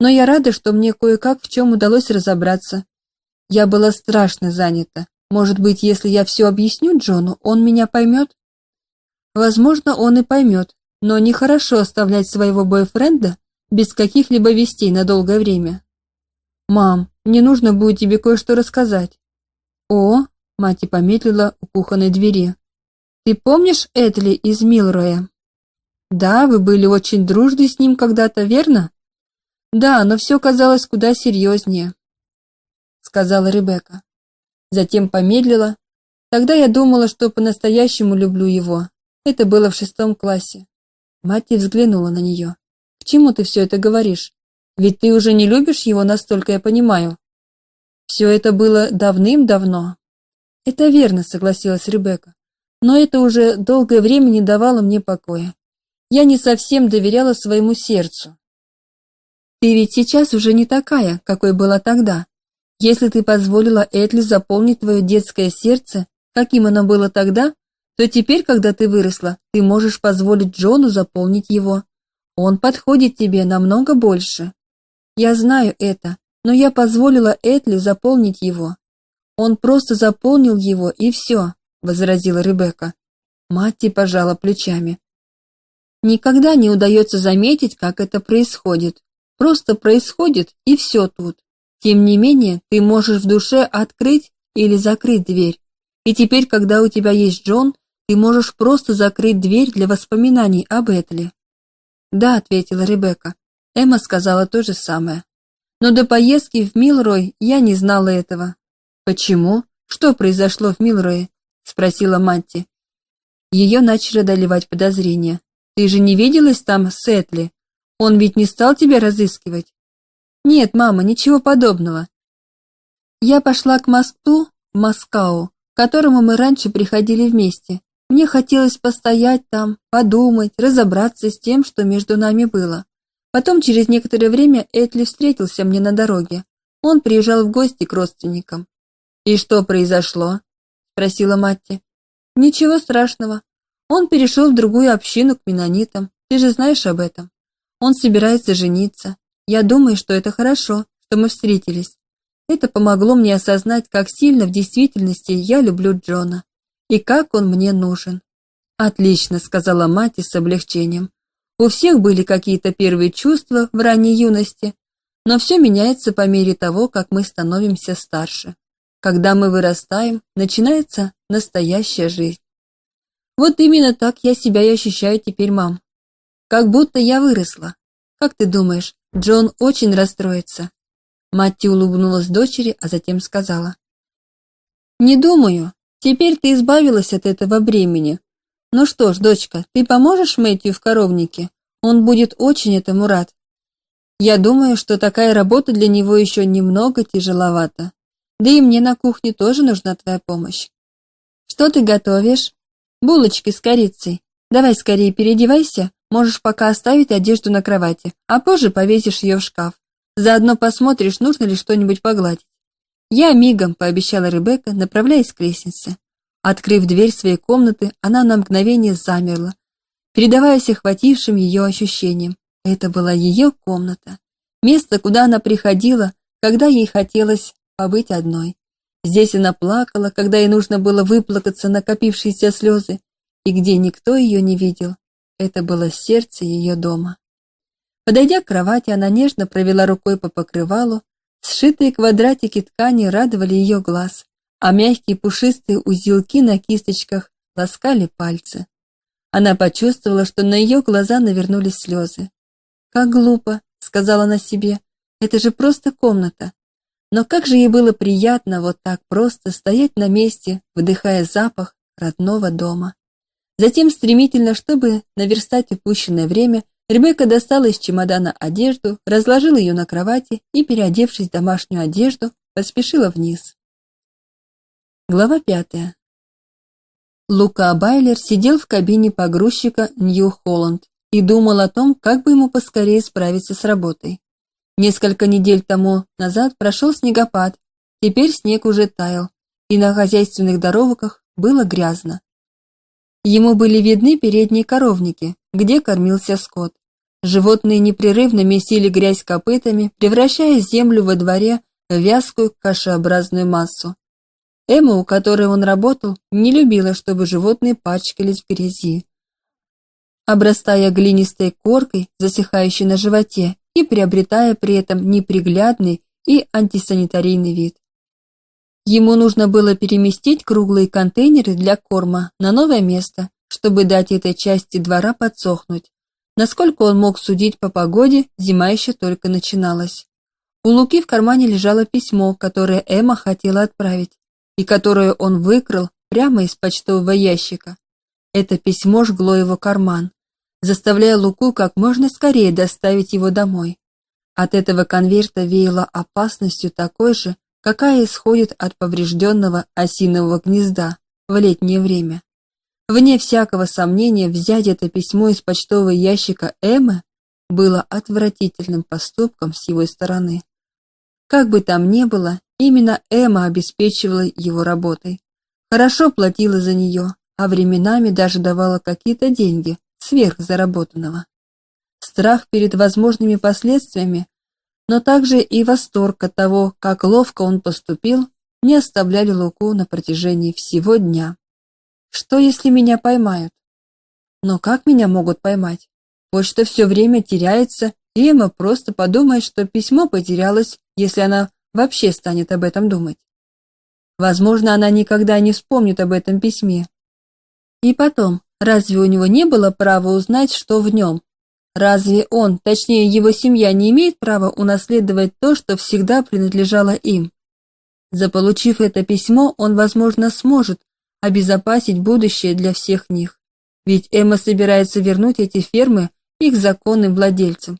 Но я рада, что мне кое-как в чем удалось разобраться. Я была страшно занята. Может быть, если я все объясню Джону, он меня поймет? Возможно, он и поймет, но нехорошо оставлять своего бойфренда без каких-либо вестей на долгое время. Мам, мне нужно будет тебе кое-что рассказать. О, мать помедлила у кухонной двери. Ты помнишь Этли из Милроя? Да, вы были очень дружны с ним когда-то, верно? Да, но все казалось куда серьезнее», — сказала Ребекка. Затем помедлила. Тогда я думала, что по-настоящему люблю его. Это было в шестом классе. Мать взглянула на нее. К чему ты все это говоришь? Ведь ты уже не любишь его настолько, я понимаю. Все это было давным-давно. Это верно, согласилась Ребекка. Но это уже долгое время не давало мне покоя. Я не совсем доверяла своему сердцу. Ты ведь сейчас уже не такая, какой была тогда. Если ты позволила Этли заполнить твое детское сердце, каким оно было тогда, то теперь, когда ты выросла, ты можешь позволить Джону заполнить его. Он подходит тебе намного больше. Я знаю это, но я позволила Этли заполнить его. Он просто заполнил его и все, возразила Ребекка. Матти пожала плечами. Никогда не удается заметить, как это происходит. Просто происходит, и все тут. Тем не менее, ты можешь в душе открыть или закрыть дверь. И теперь, когда у тебя есть Джон, ты можешь просто закрыть дверь для воспоминаний об Этли. Да, ответила Ребекка. Эмма сказала то же самое. Но до поездки в Милрой я не знала этого. Почему? Что произошло в Милрое? спросила Матти. Ее начали доливать подозрения. Ты же не виделась там с Этли? Он ведь не стал тебя разыскивать? Нет, мама, ничего подобного. Я пошла к мосту в Москау, к которому мы раньше приходили вместе. Мне хотелось постоять там, подумать, разобраться с тем, что между нами было. Потом через некоторое время Этли встретился мне на дороге. Он приезжал в гости к родственникам. «И что произошло?» – спросила Матти. «Ничего страшного. Он перешел в другую общину к менонитам. Ты же знаешь об этом. Он собирается жениться. Я думаю, что это хорошо, что мы встретились. Это помогло мне осознать, как сильно в действительности я люблю Джона и как он мне нужен. Отлично, сказала мать с облегчением. У всех были какие-то первые чувства в ранней юности, но все меняется по мере того, как мы становимся старше. Когда мы вырастаем, начинается настоящая жизнь. Вот именно так я себя и ощущаю теперь, мам. Как будто я выросла. Как ты думаешь, Джон очень расстроится? Мать улыбнулась дочери, а затем сказала: "Не думаю. Теперь ты избавилась от этого бремени. Ну что ж, дочка, ты поможешь Мэтью в коровнике? Он будет очень этому рад. Я думаю, что такая работа для него еще немного тяжеловата. Да и мне на кухне тоже нужна твоя помощь. Что ты готовишь? Булочки с корицей. Давай скорее переодевайся, можешь пока оставить одежду на кровати, а позже повесишь ее в шкаф. Заодно посмотришь, нужно ли что-нибудь погладить. Я мигом, пообещала Ребекка, направляясь к лестнице. Открыв дверь своей комнаты, она на мгновение замерла, передаваясь охватившим ее ощущениям. Это была ее комната, место, куда она приходила, когда ей хотелось побыть одной. Здесь она плакала, когда ей нужно было выплакаться накопившиеся слезы, и где никто ее не видел. Это было сердце ее дома. Подойдя к кровати, она нежно провела рукой по покрывалу, Сшитые квадратики ткани радовали ее глаз, а мягкие пушистые узелки на кисточках ласкали пальцы. Она почувствовала, что на ее глаза навернулись слезы. «Как глупо», — сказала она себе, — «это же просто комната». Но как же ей было приятно вот так просто стоять на месте, вдыхая запах родного дома. Затем стремительно, чтобы наверстать упущенное время, Ребекка достала из чемодана одежду, разложила ее на кровати и, переодевшись в домашнюю одежду, поспешила вниз. Глава пятая. Лука Байлер сидел в кабине погрузчика Нью-Холланд и думал о том, как бы ему поскорее справиться с работой. Несколько недель тому назад прошел снегопад, теперь снег уже таял, и на хозяйственных дорогах было грязно. Ему были видны передние коровники, где кормился скот. Животные непрерывно месили грязь копытами, превращая землю во дворе в вязкую кашеобразную массу. Эмма, у которой он работал, не любила, чтобы животные пачкались в грязи, обрастая глинистой коркой, засыхающей на животе, и приобретая при этом неприглядный и антисанитарийный вид. Ему нужно было переместить круглые контейнеры для корма на новое место, чтобы дать этой части двора подсохнуть. Насколько он мог судить по погоде, зима еще только начиналась. У Луки в кармане лежало письмо, которое Эмма хотела отправить, и которое он выкрал прямо из почтового ящика. Это письмо жгло его карман, заставляя Луку как можно скорее доставить его домой. От этого конверта веяло опасностью такой же, какая исходит от поврежденного осинового гнезда в летнее время. Вне всякого сомнения взять это письмо из почтового ящика Эммы было отвратительным поступком с его стороны. Как бы там ни было, именно Эмма обеспечивала его работой. Хорошо платила за нее, а временами даже давала какие-то деньги сверх заработанного. Страх перед возможными последствиями, но также и восторг от того, как ловко он поступил, не оставляли Луку на протяжении всего дня. Что, если меня поймают? Но как меня могут поймать? Почта все время теряется, и Эмма просто подумает, что письмо потерялось, если она вообще станет об этом думать. Возможно, она никогда не вспомнит об этом письме. И потом, разве у него не было права узнать, что в нем? Разве он, точнее его семья, не имеет права унаследовать то, что всегда принадлежало им? Заполучив это письмо, он, возможно, сможет обезопасить будущее для всех них. Ведь Эмма собирается вернуть эти фермы их законным владельцам.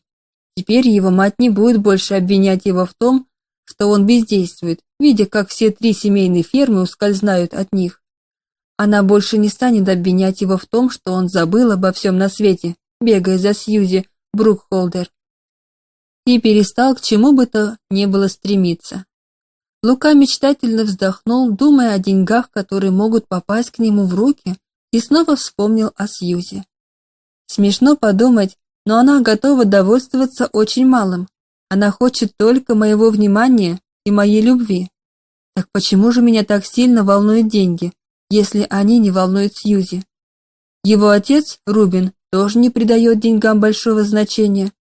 Теперь его мать не будет больше обвинять его в том, что он бездействует, видя, как все три семейные фермы ускользают от них. Она больше не станет обвинять его в том, что он забыл обо всем на свете, бегая за Сьюзи Брукхолдер. И перестал к чему бы то ни было стремиться. Лука мечтательно вздохнул, думая о деньгах, которые могут попасть к нему в руки, и снова вспомнил о Сьюзе. Смешно подумать, но она готова довольствоваться очень малым. Она хочет только моего внимания и моей любви. Так почему же меня так сильно волнуют деньги, если они не волнуют Сьюзи? Его отец, Рубин, тоже не придает деньгам большого значения.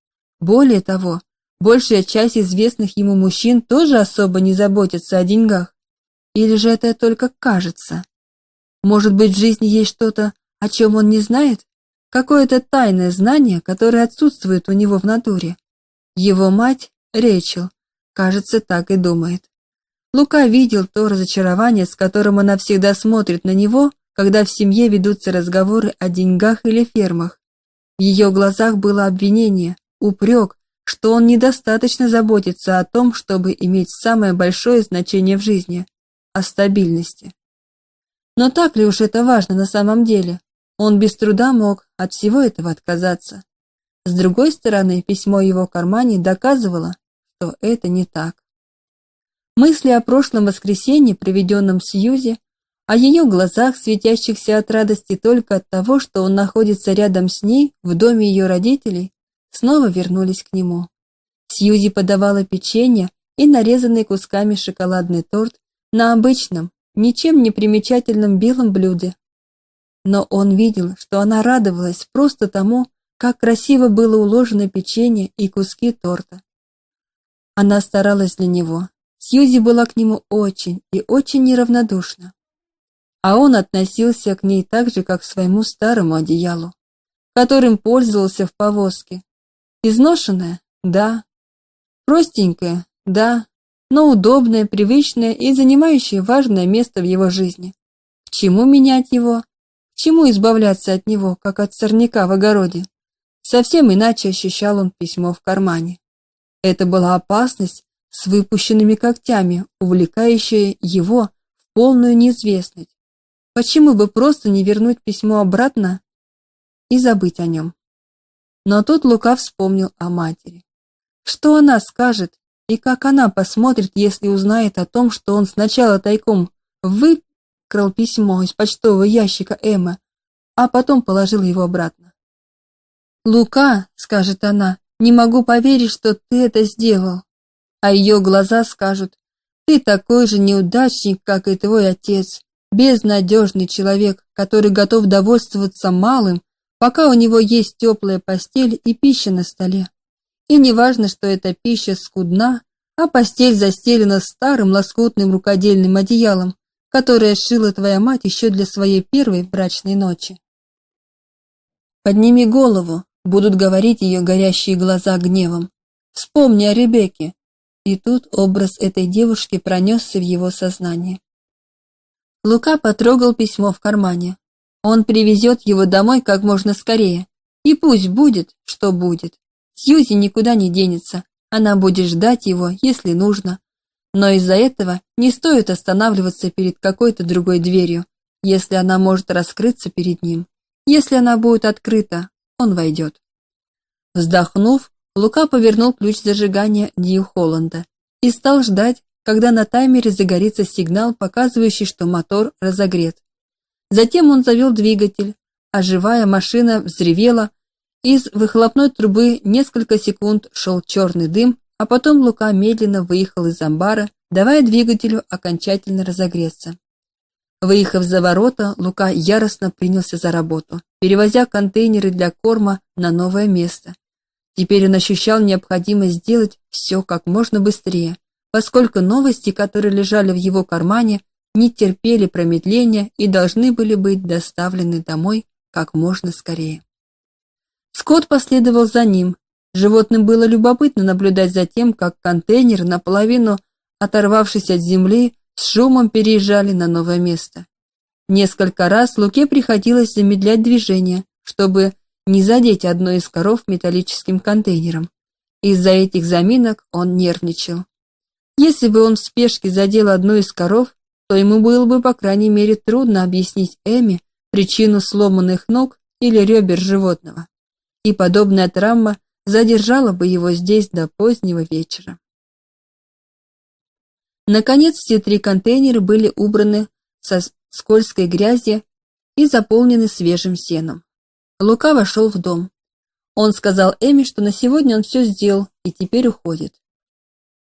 Более того, Большая часть известных ему мужчин тоже особо не заботятся о деньгах. Или же это только кажется? Может быть, в жизни есть что-то, о чем он не знает? Какое-то тайное знание, которое отсутствует у него в натуре. Его мать, Рэйчел, кажется, так и думает. Лука видел то разочарование, с которым она всегда смотрит на него, когда в семье ведутся разговоры о деньгах или фермах. В ее глазах было обвинение, упрек, что он недостаточно заботится о том, чтобы иметь самое большое значение в жизни о стабильности. Но так ли уж это важно на самом деле? Он без труда мог от всего этого отказаться. С другой стороны, письмо его кармане доказывало, что это не так. Мысли о прошлом воскресенье, проведенном в Сьюзи, о ее глазах, светящихся от радости только от того, что он находится рядом с ней в доме ее родителей, снова вернулись к нему. Сьюзи подавала печенье и нарезанный кусками шоколадный торт на обычном, ничем не примечательном белом блюде. Но он видел, что она радовалась просто тому, как красиво было уложено печенье и куски торта. Она старалась для него. Сьюзи была к нему очень и очень неравнодушна. А он относился к ней так же, как к своему старому одеялу, которым пользовался в повозке, Изношенная? Да. Простенькая? Да. Но удобная, привычная и занимающая важное место в его жизни. К чему менять его? К чему избавляться от него, как от сорняка в огороде? Совсем иначе ощущал он письмо в кармане. Это была опасность с выпущенными когтями, увлекающая его в полную неизвестность. Почему бы просто не вернуть письмо обратно и забыть о нем? Но тут Лука вспомнил о матери. Что она скажет и как она посмотрит, если узнает о том, что он сначала тайком выкрал письмо из почтового ящика Эммы, а потом положил его обратно. «Лука», — скажет она, — «не могу поверить, что ты это сделал». А ее глаза скажут, «Ты такой же неудачник, как и твой отец, безнадежный человек, который готов довольствоваться малым, пока у него есть теплая постель и пища на столе. И не важно, что эта пища скудна, а постель застелена старым лоскутным рукодельным одеялом, которое шила твоя мать еще для своей первой брачной ночи. Подними голову, будут говорить ее горящие глаза гневом. Вспомни о Ребекке. И тут образ этой девушки пронесся в его сознание. Лука потрогал письмо в кармане. Он привезет его домой как можно скорее. И пусть будет, что будет. Сьюзи никуда не денется. Она будет ждать его, если нужно. Но из-за этого не стоит останавливаться перед какой-то другой дверью, если она может раскрыться перед ним. Если она будет открыта, он войдет. Вздохнув, Лука повернул ключ зажигания Нью-Холланда и стал ждать, когда на таймере загорится сигнал, показывающий, что мотор разогрет. Затем он завел двигатель, а живая машина взревела. Из выхлопной трубы несколько секунд шел черный дым, а потом Лука медленно выехал из амбара, давая двигателю окончательно разогреться. Выехав за ворота, Лука яростно принялся за работу, перевозя контейнеры для корма на новое место. Теперь он ощущал необходимость сделать все как можно быстрее, поскольку новости, которые лежали в его кармане, не терпели промедления и должны были быть доставлены домой как можно скорее. Скотт последовал за ним. Животным было любопытно наблюдать за тем, как контейнер, наполовину оторвавшись от земли, с шумом переезжали на новое место. Несколько раз Луке приходилось замедлять движение, чтобы не задеть одну из коров металлическим контейнером. Из-за этих заминок он нервничал. Если бы он в спешке задел одну из коров, то ему было бы, по крайней мере, трудно объяснить Эми причину сломанных ног или ребер животного. И подобная травма задержала бы его здесь до позднего вечера. Наконец, все три контейнера были убраны со скользкой грязи и заполнены свежим сеном. Лука вошел в дом. Он сказал Эми, что на сегодня он все сделал и теперь уходит.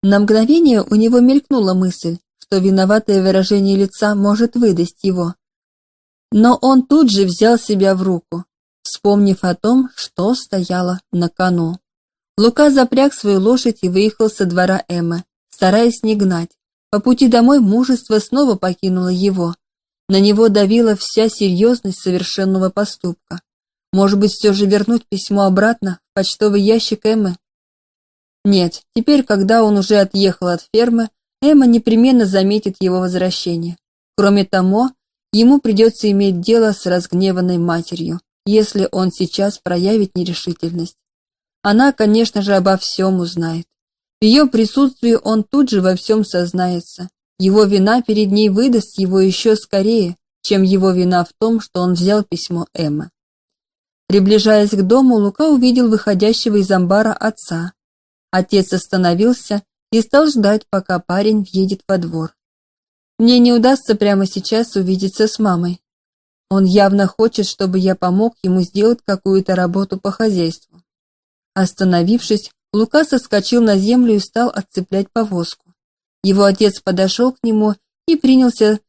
На мгновение у него мелькнула мысль, что виноватое выражение лица может выдать его. Но он тут же взял себя в руку, вспомнив о том, что стояло на кону. Лука запряг свою лошадь и выехал со двора Эммы, стараясь не гнать. По пути домой мужество снова покинуло его. На него давила вся серьезность совершенного поступка. Может быть, все же вернуть письмо обратно в почтовый ящик Эммы? Нет, теперь, когда он уже отъехал от фермы, Эмма непременно заметит его возвращение. Кроме того, ему придется иметь дело с разгневанной матерью, если он сейчас проявит нерешительность. Она, конечно же, обо всем узнает. В ее присутствии он тут же во всем сознается. Его вина перед ней выдаст его еще скорее, чем его вина в том, что он взял письмо Эммы. Приближаясь к дому, Лука увидел выходящего из амбара отца. Отец остановился и стал ждать, пока парень въедет во двор. Мне не удастся прямо сейчас увидеться с мамой. Он явно хочет, чтобы я помог ему сделать какую-то работу по хозяйству. Остановившись, Лука соскочил на землю и стал отцеплять повозку. Его отец подошел к нему и принялся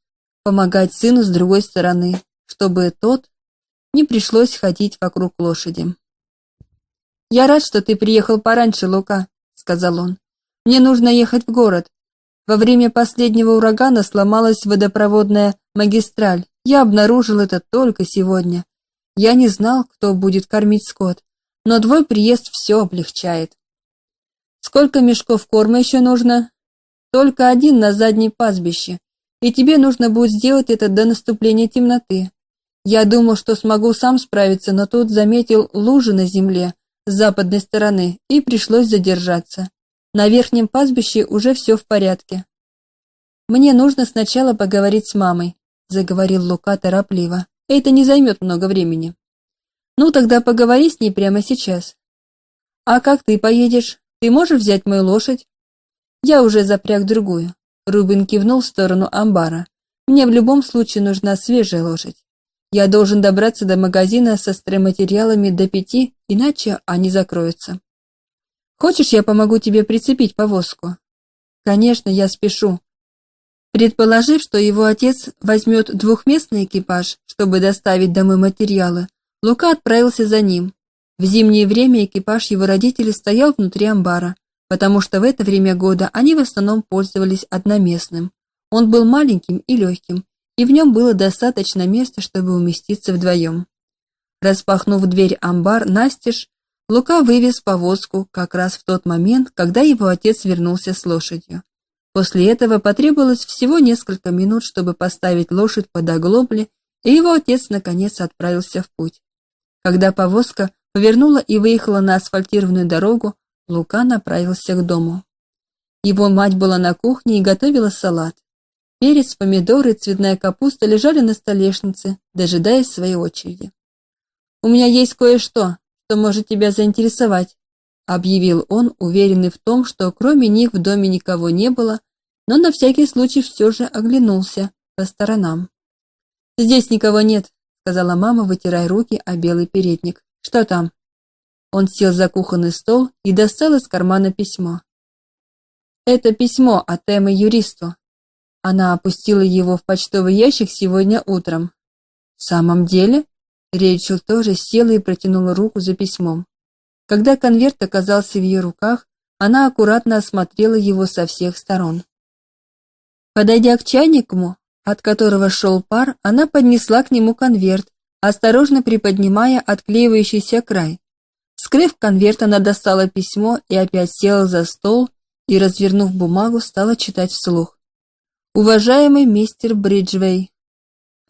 помогать сыну с другой стороны, чтобы тот не пришлось ходить вокруг лошади. «Я рад, что ты приехал пораньше, Лука», — сказал он. Мне нужно ехать в город. Во время последнего урагана сломалась водопроводная магистраль. Я обнаружил это только сегодня. Я не знал, кто будет кормить скот, но твой приезд все облегчает. Сколько мешков корма еще нужно? Только один на задней пастбище, и тебе нужно будет сделать это до наступления темноты. Я думал, что смогу сам справиться, но тут заметил лужи на земле с западной стороны и пришлось задержаться. На верхнем пастбище уже все в порядке. Мне нужно сначала поговорить с мамой, заговорил Лука торопливо. Это не займет много времени. Ну тогда поговори с ней прямо сейчас. А как ты поедешь? Ты можешь взять мою лошадь? Я уже запряг другую. Рубин кивнул в сторону амбара. Мне в любом случае нужна свежая лошадь. Я должен добраться до магазина со стройматериалами до пяти, иначе они закроются. Хочешь, я помогу тебе прицепить повозку? Конечно, я спешу. Предположив, что его отец возьмет двухместный экипаж, чтобы доставить домой материалы, Лука отправился за ним. В зимнее время экипаж его родителей стоял внутри амбара, потому что в это время года они в основном пользовались одноместным. Он был маленьким и легким, и в нем было достаточно места, чтобы уместиться вдвоем. Распахнув дверь амбар настежь, Лука вывез повозку как раз в тот момент, когда его отец вернулся с лошадью. После этого потребовалось всего несколько минут, чтобы поставить лошадь под оглобли, и его отец наконец отправился в путь. Когда повозка повернула и выехала на асфальтированную дорогу, Лука направился к дому. Его мать была на кухне и готовила салат. Перец, помидоры и цветная капуста лежали на столешнице, дожидаясь своей очереди. «У меня есть кое-что, что может тебя заинтересовать», объявил он, уверенный в том, что кроме них в доме никого не было, но на всякий случай все же оглянулся по сторонам. «Здесь никого нет», — сказала мама, вытирая руки о белый передник. «Что там?» Он сел за кухонный стол и достал из кармана письмо. «Это письмо от Эммы юристу», она опустила его в почтовый ящик сегодня утром. В самом деле, Рейчел тоже села и протянула руку за письмом. Когда конверт оказался в ее руках, она аккуратно осмотрела его со всех сторон. Подойдя к чайнику, от которого шел пар, она поднесла к нему конверт, осторожно приподнимая отклеивающийся край. Скрыв конверт, она достала письмо и опять села за стол и, развернув бумагу, стала читать вслух. Уважаемый мистер Бриджвей,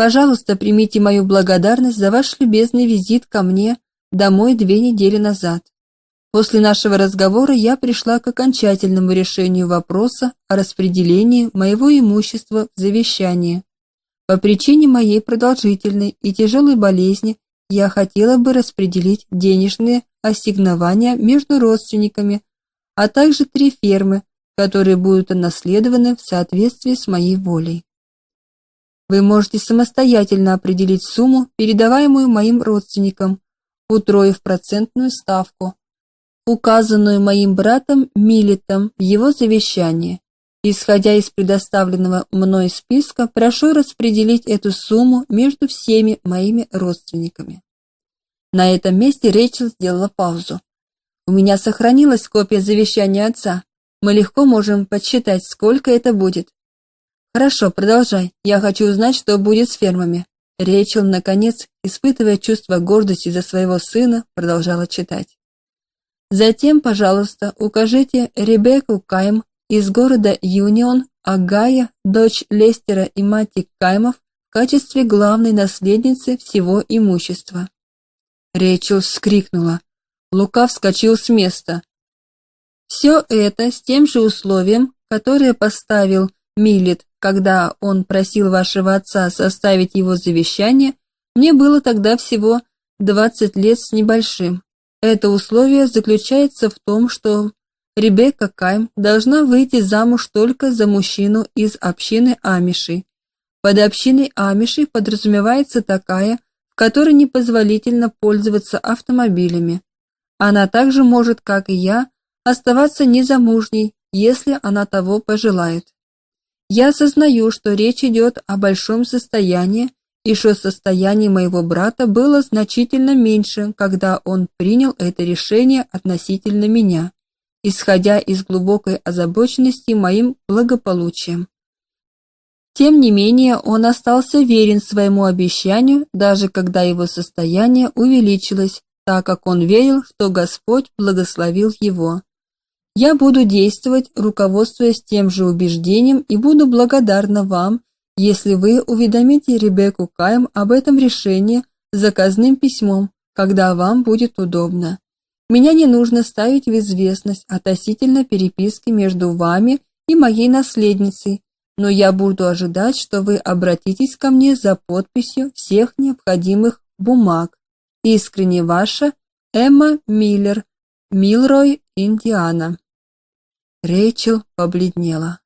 пожалуйста, примите мою благодарность за ваш любезный визит ко мне домой две недели назад. После нашего разговора я пришла к окончательному решению вопроса о распределении моего имущества в завещании. По причине моей продолжительной и тяжелой болезни я хотела бы распределить денежные ассигнования между родственниками, а также три фермы, которые будут унаследованы в соответствии с моей волей. Вы можете самостоятельно определить сумму, передаваемую моим родственникам, утроив процентную ставку, указанную моим братом Милитом в его завещании. Исходя из предоставленного мной списка, прошу распределить эту сумму между всеми моими родственниками. На этом месте Рэйчел сделала паузу. У меня сохранилась копия завещания отца, мы легко можем подсчитать, сколько это будет. Хорошо, продолжай. Я хочу узнать, что будет с фермами. Рейчел, наконец, испытывая чувство гордости за своего сына, продолжала читать. Затем, пожалуйста, укажите Ребекку Кайм из города Юнион, Агая, дочь Лестера и мати Каймов, в качестве главной наследницы всего имущества. Рейчел вскрикнула. Лука вскочил с места. Все это с тем же условием, которое поставил Милет, когда он просил вашего отца составить его завещание, мне было тогда всего 20 лет с небольшим. Это условие заключается в том, что Ребекка Кайм должна выйти замуж только за мужчину из общины Амишей. Под общиной Амишей подразумевается такая, в которой непозволительно пользоваться автомобилями. Она также может, как и я, оставаться незамужней, если она того пожелает. Я осознаю, что речь идет о большом состоянии, и что состояние моего брата было значительно меньше, когда он принял это решение относительно меня, исходя из глубокой озабоченности моим благополучием. Тем не менее, он остался верен своему обещанию, даже когда его состояние увеличилось, так как он верил, что Господь благословил его. Я буду действовать, руководствуясь тем же убеждением и буду благодарна вам, если вы уведомите Ребекку Кайм об этом решении заказным письмом, когда вам будет удобно. Меня не нужно ставить в известность относительно переписки между вами и моей наследницей, но я буду ожидать, что вы обратитесь ко мне за подписью всех необходимых бумаг. Искренне ваша Эмма Миллер, Милрой, Индиана. Рэйчел побледнела.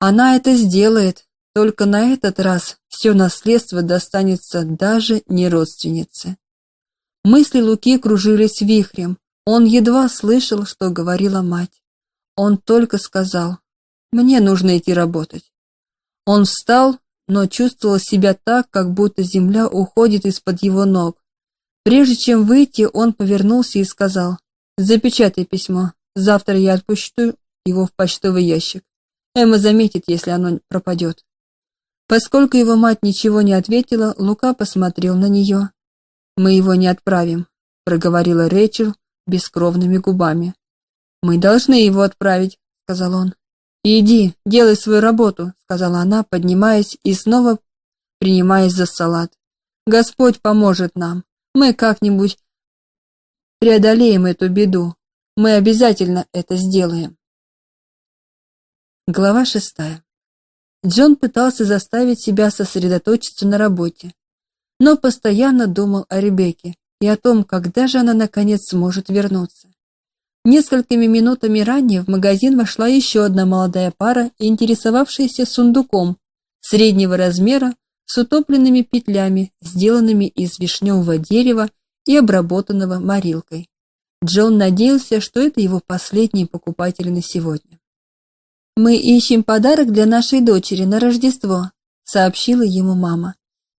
Она это сделает, только на этот раз все наследство достанется даже не родственнице. Мысли Луки кружились вихрем. Он едва слышал, что говорила мать. Он только сказал, «Мне нужно идти работать». Он встал, но чувствовал себя так, как будто земля уходит из-под его ног. Прежде чем выйти, он повернулся и сказал, «Запечатай письмо. Завтра я отпущу его в почтовый ящик. Эмма заметит, если оно пропадет». Поскольку его мать ничего не ответила, Лука посмотрел на нее. «Мы его не отправим», — проговорила Рэйчел бескровными губами. «Мы должны его отправить», — сказал он. «Иди, делай свою работу», — сказала она, поднимаясь и снова принимаясь за салат. «Господь поможет нам. Мы как-нибудь преодолеем эту беду. Мы обязательно это сделаем». Глава шестая. Джон пытался заставить себя сосредоточиться на работе, но постоянно думал о Ребекке и о том, когда же она наконец сможет вернуться. Несколькими минутами ранее в магазин вошла еще одна молодая пара, интересовавшаяся сундуком среднего размера с утопленными петлями, сделанными из вишневого дерева и обработанного морилкой. Джон надеялся, что это его последний покупатель на сегодня. «Мы ищем подарок для нашей дочери на Рождество», — сообщила ему мама.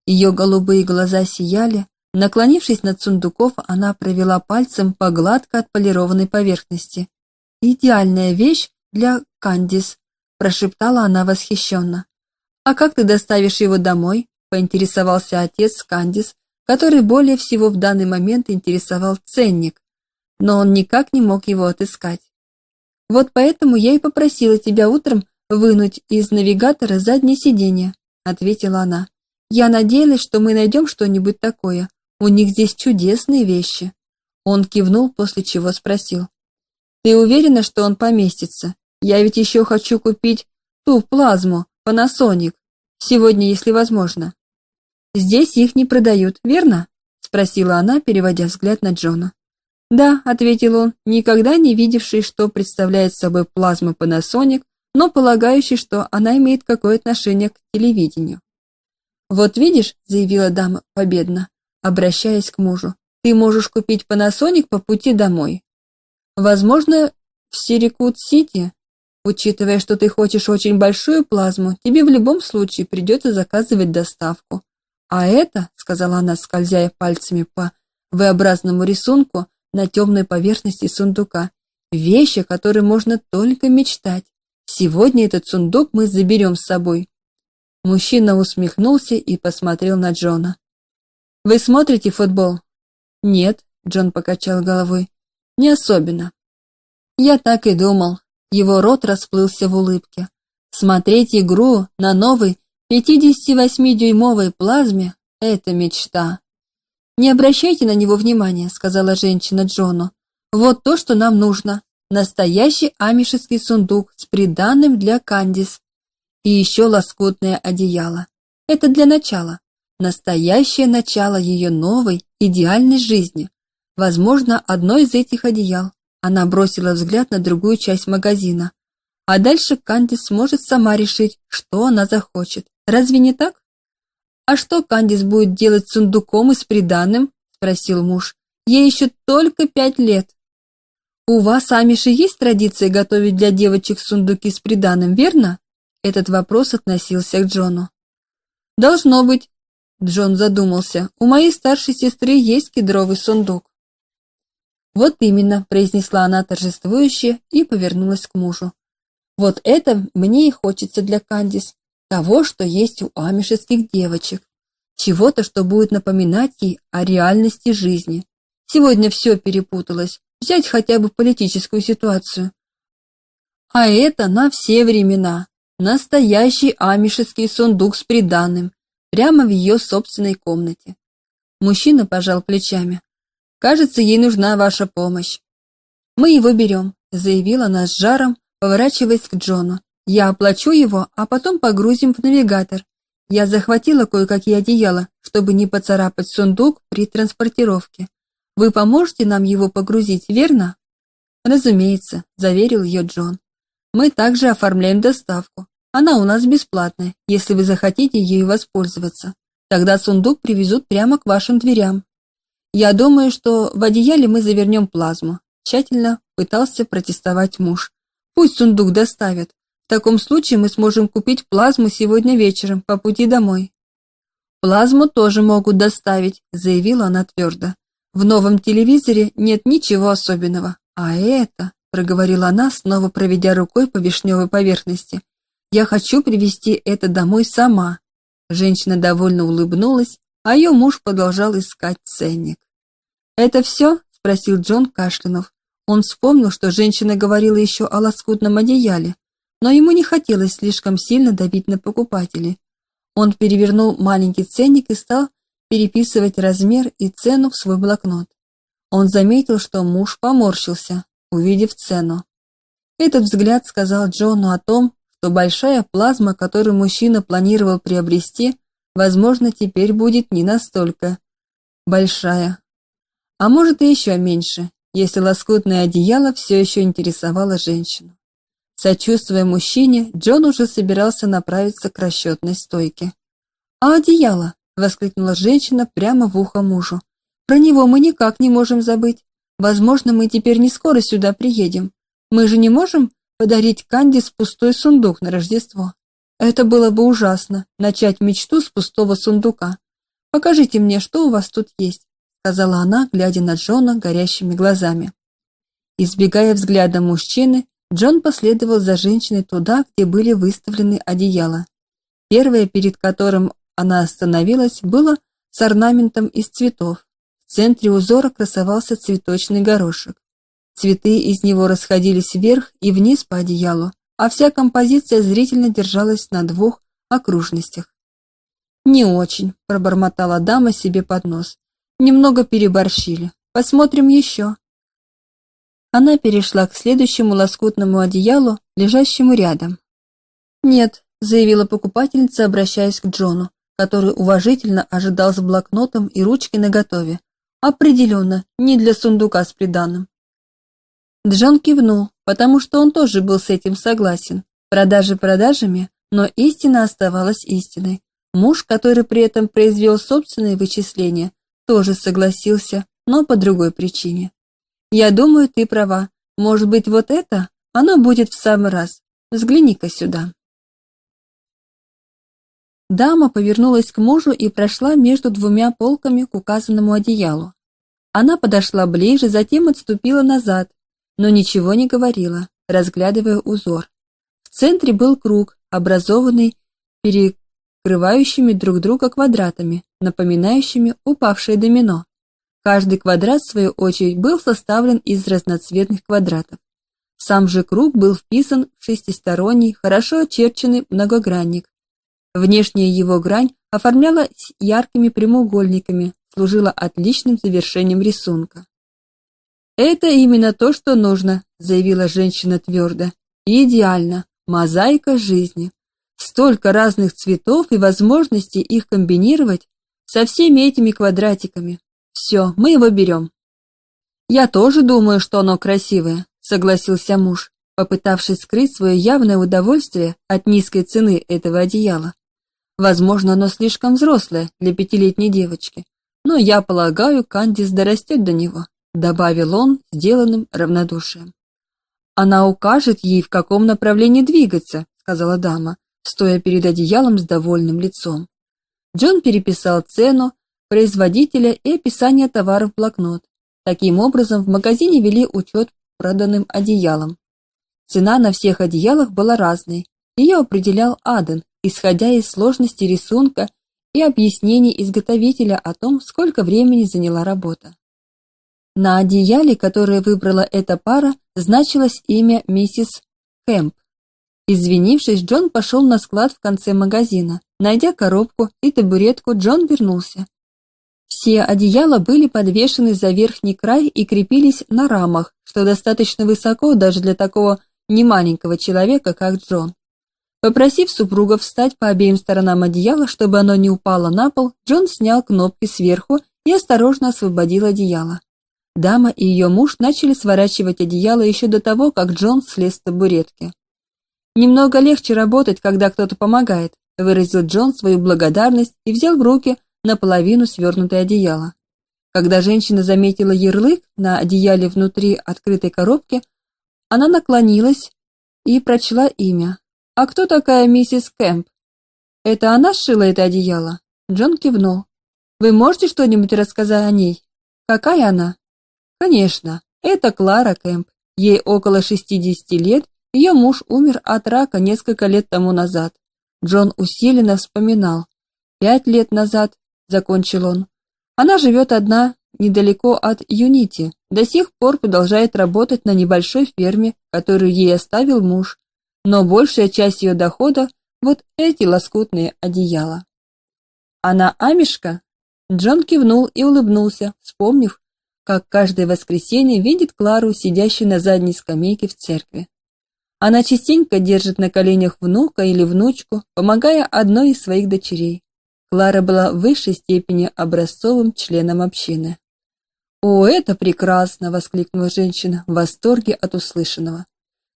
Ее голубые глаза сияли. Наклонившись над сундуков, она провела пальцем по гладко отполированной поверхности. «Идеальная вещь для Кандис», — прошептала она восхищенно. «А как ты доставишь его домой?» — поинтересовался отец Кандис, который более всего в данный момент интересовал ценник, но он никак не мог его отыскать. Вот поэтому я и попросила тебя утром вынуть из навигатора заднее сиденье, ответила она. Я надеялась, что мы найдем что-нибудь такое. У них здесь чудесные вещи. Он кивнул, после чего спросил. Ты уверена, что он поместится? Я ведь еще хочу купить ту плазму, Panasonic, сегодня, если возможно. Здесь их не продают, верно? спросила она, переводя взгляд на Джона. «Да», — ответил он, никогда не видевший, что представляет собой плазма Panasonic, но полагающий, что она имеет какое отношение к телевидению. «Вот видишь», — заявила дама победно, обращаясь к мужу, «ты можешь купить Panasonic по пути домой. Возможно, в Сирикут-Сити, учитывая, что ты хочешь очень большую плазму, тебе в любом случае придется заказывать доставку. А это, — сказала она, скользя пальцами по V-образному рисунку, на темной поверхности сундука. Вещь, о которой можно только мечтать. Сегодня этот сундук мы заберем с собой. Мужчина усмехнулся и посмотрел на Джона. «Вы смотрите футбол?» «Нет», — Джон покачал головой. «Не особенно». «Я так и думал». Его рот расплылся в улыбке. «Смотреть игру на новой 58-дюймовой плазме — это мечта». «Не обращайте на него внимания», — сказала женщина Джону. «Вот то, что нам нужно. Настоящий амишеский сундук с приданным для Кандис. И еще лоскутное одеяло. Это для начала. Настоящее начало ее новой, идеальной жизни. Возможно, одно из этих одеял. Она бросила взгляд на другую часть магазина. А дальше Кандис сможет сама решить, что она захочет. Разве не так? «А что Кандис будет делать с сундуком и с приданым?» — спросил муж. «Ей еще только пять лет». «У вас, Амиши, есть традиция готовить для девочек сундуки с приданым, верно?» Этот вопрос относился к Джону. «Должно быть», — Джон задумался. «У моей старшей сестры есть кедровый сундук». «Вот именно», — произнесла она торжествующе и повернулась к мужу. «Вот это мне и хочется для Кандис того, что есть у амишеских девочек, чего-то, что будет напоминать ей о реальности жизни. Сегодня все перепуталось, взять хотя бы политическую ситуацию. А это на все времена. Настоящий амишеский сундук с приданым, прямо в ее собственной комнате. Мужчина пожал плечами. «Кажется, ей нужна ваша помощь». «Мы его берем», — заявила она с жаром, поворачиваясь к Джону. Я оплачу его, а потом погрузим в навигатор. Я захватила кое-какие одеяла, чтобы не поцарапать сундук при транспортировке. Вы поможете нам его погрузить, верно? Разумеется, заверил ее Джон. Мы также оформляем доставку. Она у нас бесплатная, если вы захотите ею воспользоваться. Тогда сундук привезут прямо к вашим дверям. Я думаю, что в одеяле мы завернем плазму. Тщательно пытался протестовать муж. Пусть сундук доставят. Таком случае мы сможем купить плазму сегодня вечером по пути домой. Плазму тоже могут доставить, заявила она твердо. В новом телевизоре нет ничего особенного. А это, проговорила она, снова проведя рукой по вишневой поверхности. Я хочу привезти это домой сама. Женщина довольно улыбнулась, а ее муж продолжал искать ценник. «Это все?» – спросил Джон Кашлянов. Он вспомнил, что женщина говорила еще о лоскутном одеяле, но ему не хотелось слишком сильно давить на покупателей. Он перевернул маленький ценник и стал переписывать размер и цену в свой блокнот. Он заметил, что муж поморщился, увидев цену. Этот взгляд сказал Джону о том, что большая плазма, которую мужчина планировал приобрести, возможно, теперь будет не настолько большая. А может и еще меньше, если лоскутное одеяло все еще интересовало женщину. Сочувствуя мужчине, Джон уже собирался направиться к расчетной стойке. «А одеяло?» — воскликнула женщина прямо в ухо мужу. «Про него мы никак не можем забыть. Возможно, мы теперь не скоро сюда приедем. Мы же не можем подарить Кандис пустой сундук на Рождество. Это было бы ужасно, начать мечту с пустого сундука. Покажите мне, что у вас тут есть, сказала она, глядя на Джона горящими глазами. Избегая взгляда мужчины, Джон последовал за женщиной туда, где были выставлены одеяла. Первое, перед которым она остановилась, было с орнаментом из цветов. В центре узора красовался цветочный горошек. Цветы из него расходились вверх и вниз по одеялу, а вся композиция зрительно держалась на двух окружностях. «Не очень», — пробормотала дама себе под нос. «Немного переборщили. Посмотрим еще». Она перешла к следующему лоскутному одеялу, лежащему рядом. «Нет», — заявила покупательница, обращаясь к Джону, который уважительно ожидал с блокнотом и ручкой наготове. «Определенно, не для сундука с приданым. Джон кивнул, потому что он тоже был с этим согласен. Продажи продажами, но истина оставалась истиной. Муж, который при этом произвел собственные вычисления, тоже согласился, но по другой причине. «Я думаю, ты права. Может быть, вот это? Оно будет в самый раз. Взгляни-ка сюда». Дама повернулась к мужу и прошла между двумя полками к указанному одеялу. Она подошла ближе, затем отступила назад, но ничего не говорила, разглядывая узор. В центре был круг, образованный перекрывающими друг друга квадратами, напоминающими упавшее домино. Каждый квадрат, в свою очередь, был составлен из разноцветных квадратов. Сам же круг был вписан в шестисторонний, хорошо очерченный многогранник. Внешняя его грань оформлялась яркими прямоугольниками, служила отличным завершением рисунка. «Это именно то, что нужно», — заявила женщина твердо. «Идеально. Мозаика жизни. Столько разных цветов и возможностей их комбинировать со всеми этими квадратиками. Все, мы его берем». «Я тоже думаю, что оно красивое», — согласился муж, попытавшись скрыть свое явное удовольствие от низкой цены этого одеяла. «Возможно, оно слишком взрослое для пятилетней девочки, но я полагаю, Кандис дорастет до него добавил он сделанным равнодушием. Она укажет ей, в каком направлении двигаться, сказала дама, стоя перед одеялом с довольным лицом. Джон переписал цену, производителя и описание товара в блокнот. Таким образом, в магазине вели учет проданным одеялам. Цена на всех одеялах была разной. Ее определял Аден, исходя из сложности рисунка и объяснений изготовителя о том, сколько времени заняла работа. На одеяле, которое выбрала эта пара, значилось имя миссис Хэмп. Извинившись, Джон пошел на склад в конце магазина. Найдя коробку и табуретку, Джон вернулся. Все одеяла были подвешены за верхний край и крепились на рамах, что достаточно высоко даже для такого немаленького человека, как Джон. Попросив супруга встать по обеим сторонам одеяла, чтобы оно не упало на пол, Джон снял кнопки сверху и осторожно освободил одеяло. Дама и ее муж начали сворачивать одеяло еще до того, как Джон слез с табуретки. Немного легче работать, когда кто-то помогает, выразил Джон свою благодарность и взял в руки наполовину свернутое одеяло. Когда женщина заметила ярлык на одеяле внутри открытой коробки, она наклонилась и прочла имя. «А кто такая миссис Кэмп?» «Это она сшила это одеяло?» Джон кивнул. «Вы можете что-нибудь рассказать о ней? Какая она?» «Конечно, это Клара Кэмп. Ей около 60 лет, ее муж умер от рака несколько лет тому назад. Джон усиленно вспоминал. Пять лет назад, закончил он. Она живет одна недалеко от Юнити, до сих пор продолжает работать на небольшой ферме, которую ей оставил муж, но большая часть ее дохода – вот эти лоскутные одеяла. Она амишка? Джон кивнул и улыбнулся, вспомнив, как каждое воскресенье видит Клару, сидящую на задней скамейке в церкви. Она частенько держит на коленях внука или внучку, помогая одной из своих дочерей. Клара была в высшей степени образцовым членом общины. «О, это прекрасно!» — воскликнула женщина в восторге от услышанного.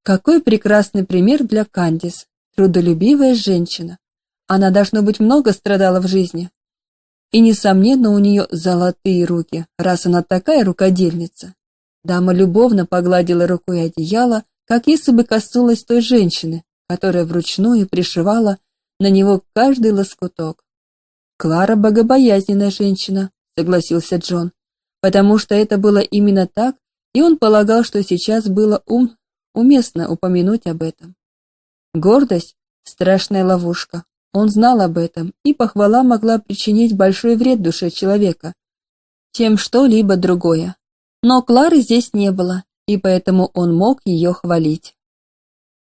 «Какой прекрасный пример для Кандис! Трудолюбивая женщина! Она, должно быть, много страдала в жизни. И, несомненно, у нее золотые руки, раз она такая рукодельница». Дама любовно погладила рукой одеяло, как если бы коснулась той женщины, которая вручную пришивала на него каждый лоскуток. Клара богобоязненная женщина, согласился Джон, потому что это было именно так, и он полагал, что сейчас было ум уместно упомянуть об этом. Гордость страшная ловушка. Он знал об этом, и похвала могла причинить большой вред душе человека, чем что-либо другое. Но Клары здесь не было, и поэтому он мог ее хвалить.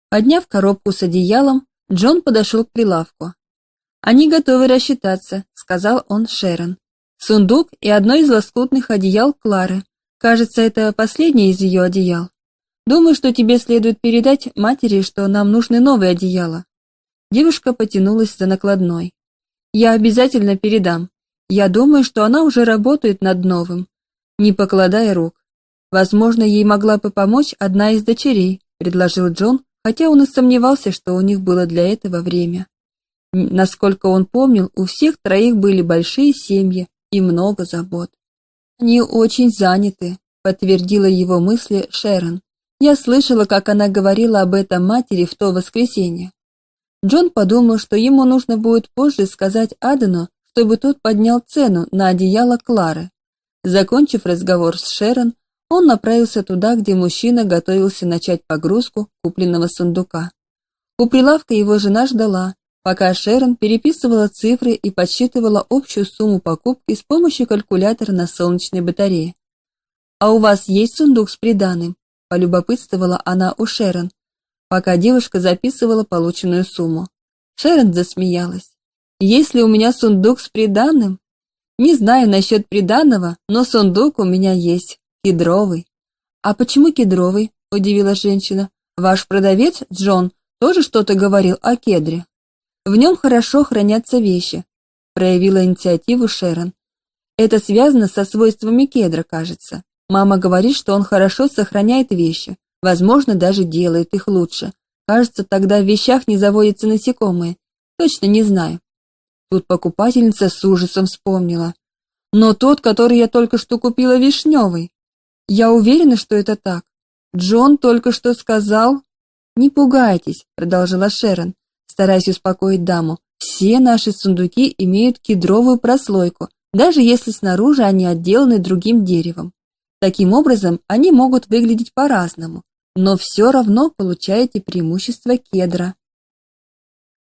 Подняв коробку с одеялом, Джон подошел к прилавку. «Они готовы рассчитаться», — сказал он Шерон. «Сундук и одно из лоскутных одеял Клары. Кажется, это последнее из ее одеял. Думаю, что тебе следует передать матери, что нам нужны новые одеяла». Девушка потянулась за накладной. «Я обязательно передам. Я думаю, что она уже работает над новым, не покладая рук. Возможно, ей могла бы помочь одна из дочерей», — предложил Джон, хотя он и сомневался, что у них было для этого время. Насколько он помнил, у всех троих были большие семьи и много забот. «Они очень заняты», — подтвердила его мысли Шерон. «Я слышала, как она говорила об этом матери в то воскресенье». Джон подумал, что ему нужно будет позже сказать Адану, чтобы тот поднял цену на одеяло Клары. Закончив разговор с Шерон, он направился туда, где мужчина готовился начать погрузку купленного сундука. У прилавка его жена ждала, пока Шерон переписывала цифры и подсчитывала общую сумму покупки с помощью калькулятора на солнечной батарее. «А у вас есть сундук с приданым?» – полюбопытствовала она у Шерон, пока девушка записывала полученную сумму. Шерон засмеялась. «Есть ли у меня сундук с приданым?» «Не знаю насчет приданого, но сундук у меня есть, кедровый». «А почему кедровый?» – удивила женщина. «Ваш продавец, Джон, тоже что-то говорил о кедре?» В нем хорошо хранятся вещи, проявила инициативу Шерон. Это связано со свойствами кедра, кажется. Мама говорит, что он хорошо сохраняет вещи, возможно, даже делает их лучше. Кажется, тогда в вещах не заводятся насекомые. Точно не знаю. Тут покупательница с ужасом вспомнила. Но тот, который я только что купила вишневый. Я уверена, что это так. Джон только что сказал... Не пугайтесь, продолжила Шерон стараясь успокоить даму. Все наши сундуки имеют кедровую прослойку, даже если снаружи они отделаны другим деревом. Таким образом, они могут выглядеть по-разному, но все равно получаете преимущество кедра.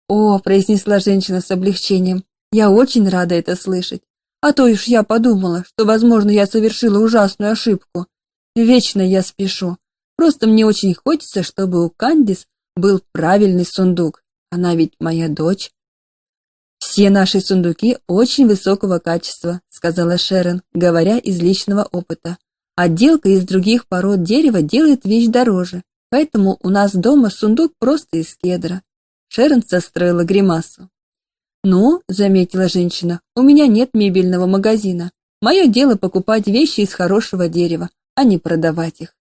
«О», — произнесла женщина с облегчением, — «я очень рада это слышать. А то уж я подумала, что, возможно, я совершила ужасную ошибку. Вечно я спешу. Просто мне очень хочется, чтобы у Кандис был правильный сундук. Она ведь моя дочь. Все наши сундуки очень высокого качества, сказала Шерон, говоря из личного опыта. Отделка из других пород дерева делает вещь дороже, поэтому у нас дома сундук просто из кедра. Шерон состроила гримасу. «Ну», — заметила женщина, — «у меня нет мебельного магазина. Мое дело покупать вещи из хорошего дерева, а не продавать их».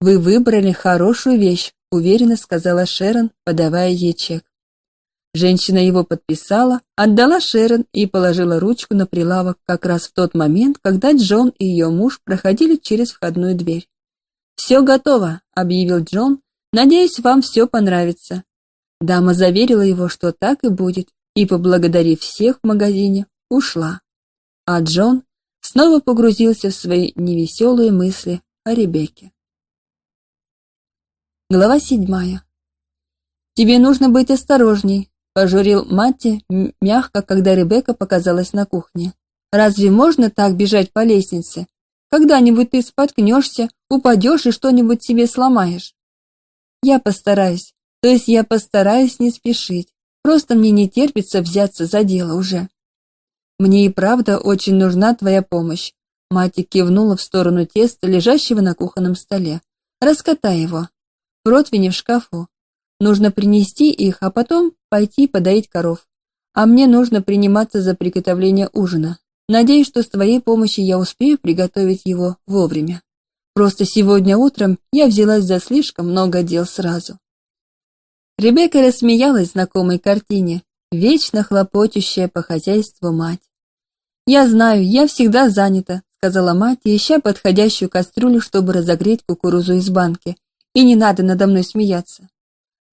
«Вы выбрали хорошую вещь», уверенно сказала Шерон, подавая ей чек. Женщина его подписала, отдала Шерон и положила ручку на прилавок как раз в тот момент, когда Джон и ее муж проходили через входную дверь. «Все готово», — объявил Джон. «Надеюсь, вам все понравится». Дама заверила его, что так и будет, и, поблагодарив всех в магазине, ушла. А Джон снова погрузился в свои невеселые мысли о Ребекке. Глава седьмая. «Тебе нужно быть осторожней», Пожурил Матти мягко, когда Ребекка показалась на кухне. «Разве можно так бежать по лестнице? Когда-нибудь ты споткнешься, упадешь и что-нибудь себе сломаешь». «Я постараюсь. То есть я постараюсь не спешить. Просто мне не терпится взяться за дело уже». «Мне и правда очень нужна твоя помощь». Мати кивнула в сторону теста, лежащего на кухонном столе. «Раскатай его. Противни в шкафу. Нужно принести их, а потом пойти подоить коров. А мне нужно приниматься за приготовление ужина. Надеюсь, что с твоей помощью я успею приготовить его вовремя. Просто сегодня утром я взялась за слишком много дел сразу. Ребекка рассмеялась знакомой картине, вечно хлопочущая по хозяйству мать. «Я знаю, я всегда занята», — сказала мать, ища подходящую кастрюлю, чтобы разогреть кукурузу из банки. «И не надо надо мной смеяться.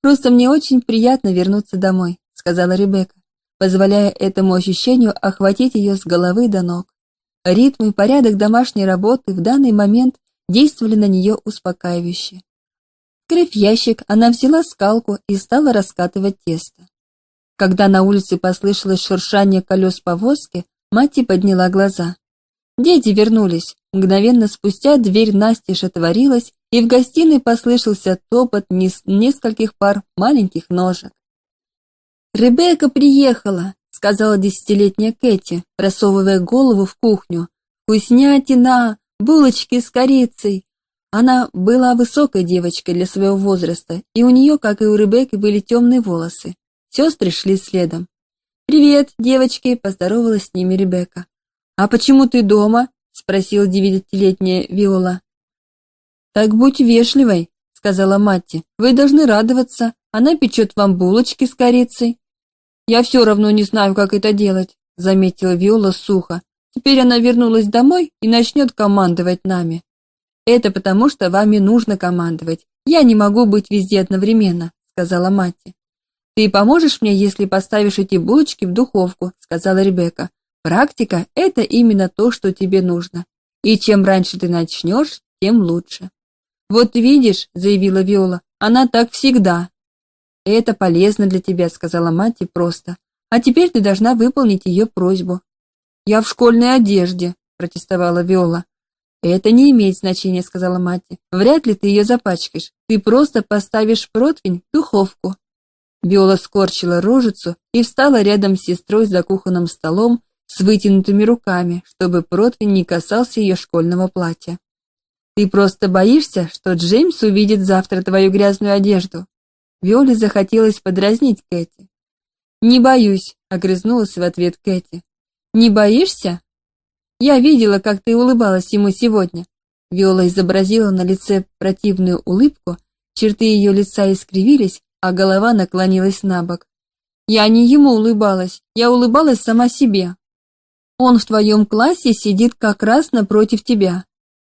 «Просто мне очень приятно вернуться домой», — сказала Ребекка, позволяя этому ощущению охватить ее с головы до ног. Ритм и порядок домашней работы в данный момент действовали на нее успокаивающе. Открыв ящик, она взяла скалку и стала раскатывать тесто. Когда на улице послышалось шуршание колес повозки, Матти подняла глаза. Дети вернулись. Мгновенно спустя дверь настежь отворилась, и в гостиной послышался топот нескольких пар маленьких ножек. «Ребекка приехала», — сказала десятилетняя Кэти, просовывая голову в кухню. «Вкуснятина! Булочки с корицей!» Она была высокой девочкой для своего возраста, и у нее, как и у Ребекки, были темные волосы. Сестры шли следом. «Привет, девочки!» — поздоровалась с ними Ребекка. «А почему ты дома?» — спросила девятилетняя Виола. «Так будь вежливой», — сказала Матти. «Вы должны радоваться. Она печет вам булочки с корицей». «Я все равно не знаю, как это делать», — заметила Виола сухо. «Теперь она вернулась домой и начнет командовать нами». «Это потому, что вами нужно командовать. Я не могу быть везде одновременно», — сказала Матти. «Ты поможешь мне, если поставишь эти булочки в духовку», — сказала Ребекка. Практика – это именно то, что тебе нужно. И чем раньше ты начнешь, тем лучше. Вот видишь, заявила Виола, она так всегда. Это полезно для тебя, сказала мать и просто. А теперь ты должна выполнить ее просьбу. Я в школьной одежде, протестовала Виола. Это не имеет значения, сказала мать. Вряд ли ты ее запачкаешь. Ты просто поставишь противень в духовку. Виола скорчила рожицу и встала рядом с сестрой за кухонным столом, с вытянутыми руками, чтобы противень не касался ее школьного платья. Ты просто боишься, что Джеймс увидит завтра твою грязную одежду. Виоле захотелось подразнить Кэти. Не боюсь, огрызнулась в ответ Кэти. Не боишься? Я видела, как ты улыбалась ему сегодня. Виола изобразила на лице противную улыбку, черты ее лица искривились, а голова наклонилась на бок. Я не ему улыбалась, я улыбалась сама себе. Он в твоем классе сидит как раз напротив тебя»,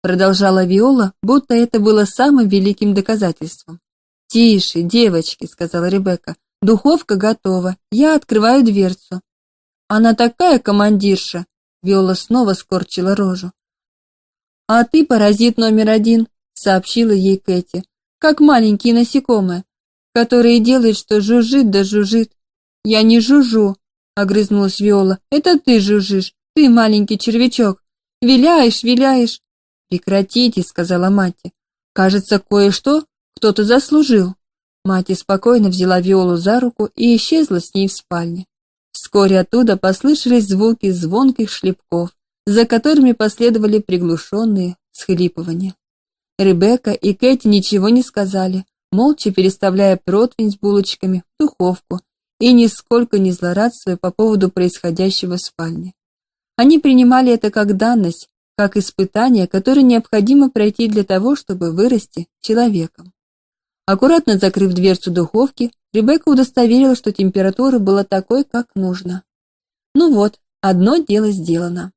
продолжала Виола, будто это было самым великим доказательством. «Тише, девочки», — сказала Ребекка, — «духовка готова, я открываю дверцу». «Она такая командирша», — Виола снова скорчила рожу. «А ты паразит номер один», — сообщила ей Кэти, «как маленькие насекомые, которые делают, что жужжит да жужжит». «Я не жужжу», огрызнулась Виола. Это ты жужжишь, ты маленький червячок. Виляешь, виляешь. Прекратите, сказала мать. Кажется, кое-что кто-то заслужил. Мать спокойно взяла Виолу за руку и исчезла с ней в спальне. Вскоре оттуда послышались звуки звонких шлепков, за которыми последовали приглушенные схлипывания. Ребекка и Кэти ничего не сказали, молча переставляя противень с булочками в духовку и нисколько не злорадствуя по поводу происходящего в спальне. Они принимали это как данность, как испытание, которое необходимо пройти для того, чтобы вырасти человеком. Аккуратно закрыв дверцу духовки, Ребекка удостоверила, что температура была такой, как нужно. Ну вот, одно дело сделано.